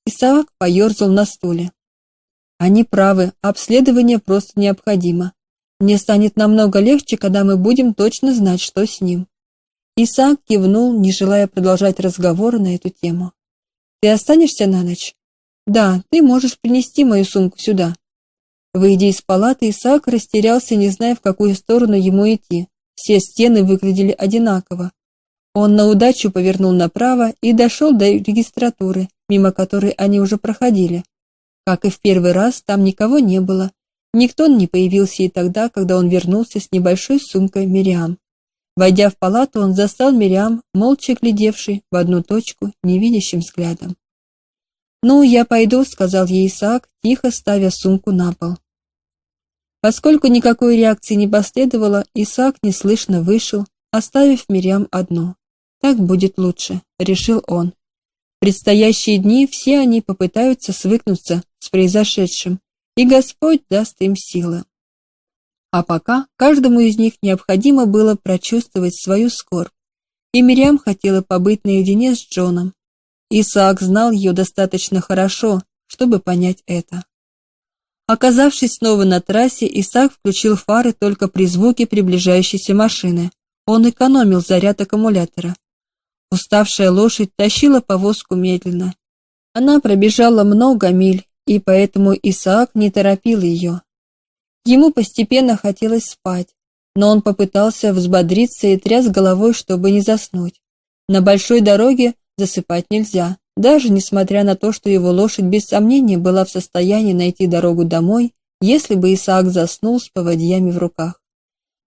Исаак поерзал на стуле. Они правы, обследование просто необходимо. Мне станет намного легче, когда мы будем точно знать, что с ним. Исаак кивнул, не желая продолжать разговор на эту тему. Ты останешься на ночь? Да, ты можешь принести мою сумку сюда. Выйдя из палаты, Исаак растерялся, не зная, в какую сторону ему идти. Все стены выглядели одинаково. Он на удачу повернул направо и дошел до регистратуры, мимо которой они уже проходили. Как и в первый раз, там никого не было. Никто не появился и тогда, когда он вернулся с небольшой сумкой Мириам. Войдя в палату, он застал Мириам, молча глядевшей в одну точку невидящим взглядом. "Ну, я пойду", сказал ей Исаак, тихо ставя сумку на пол. Поскольку никакой реакции не последовало, Исаак неслышно вышел, оставив Мирям одну. «Так будет лучше», — решил он. В предстоящие дни все они попытаются свыкнуться с произошедшим, и Господь даст им силы. А пока каждому из них необходимо было прочувствовать свою скорбь, и Мирям хотела побыть наедине с Джоном. Исаак знал ее достаточно хорошо, чтобы понять это. Оказавшись снова на трассе, Исаак включил фары только при звуке приближающейся машины. Он экономил заряд аккумулятора. Уставшая лошадь тащила повозку медленно. Она пробежала много миль, и поэтому Исаак не торопил ее. Ему постепенно хотелось спать, но он попытался взбодриться и тряс головой, чтобы не заснуть. На большой дороге засыпать нельзя, даже несмотря на то, что его лошадь без сомнения была в состоянии найти дорогу домой, если бы Исаак заснул с поводьями в руках.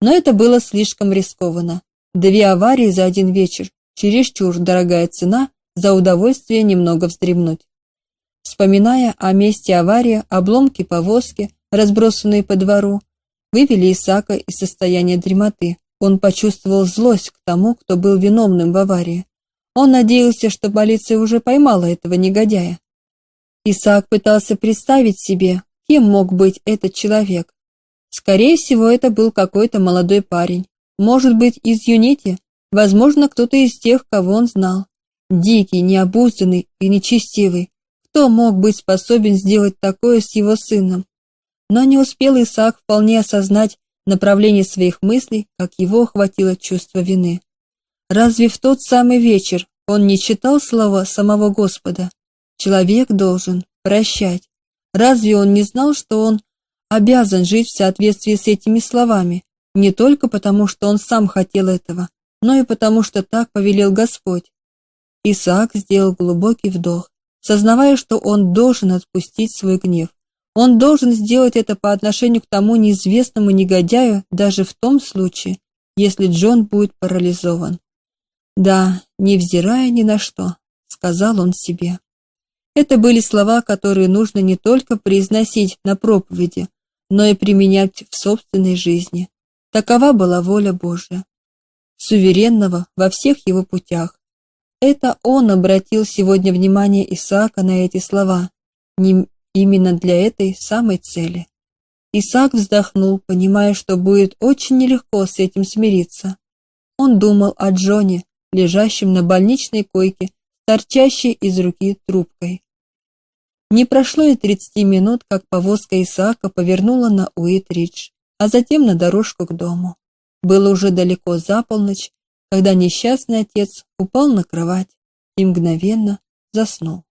Но это было слишком рискованно. Две аварии за один вечер, чересчур дорогая цена за удовольствие немного вздремнуть. Вспоминая о месте аварии, обломки повозки, разбросанные по двору, вывели Исаака из состояния дремоты. Он почувствовал злость к тому, кто был виновным в аварии. Он надеялся, что полиция уже поймала этого негодяя. Исаак пытался представить себе, кем мог быть этот человек. Скорее всего, это был какой-то молодой парень. Может быть, из Юнити, возможно, кто-то из тех, кого он знал. Дикий, необузданный и нечестивый. Кто мог быть способен сделать такое с его сыном? Но не успел Исаак вполне осознать направление своих мыслей, как его охватило чувство вины. Разве в тот самый вечер он не читал слова самого Господа? Человек должен прощать. Разве он не знал, что он обязан жить в соответствии с этими словами, не только потому, что он сам хотел этого, но и потому, что так повелел Господь? Исаак сделал глубокий вдох, сознавая, что он должен отпустить свой гнев. Он должен сделать это по отношению к тому неизвестному негодяю даже в том случае, если Джон будет парализован. Да, невзирая ни на что, сказал он себе. Это были слова, которые нужно не только произносить на проповеди, но и применять в собственной жизни. Такова была воля Божия, суверенного во всех его путях. Это он обратил сегодня внимание Исаака на эти слова, не именно для этой самой цели. Исаак вздохнул, понимая, что будет очень нелегко с этим смириться. Он думал о Джоне, лежащим на больничной койке, торчащей из руки трубкой. Не прошло и тридцати минут, как повозка Исаака повернула на Уитридж, а затем на дорожку к дому. Было уже далеко за полночь, когда несчастный отец упал на кровать и мгновенно заснул.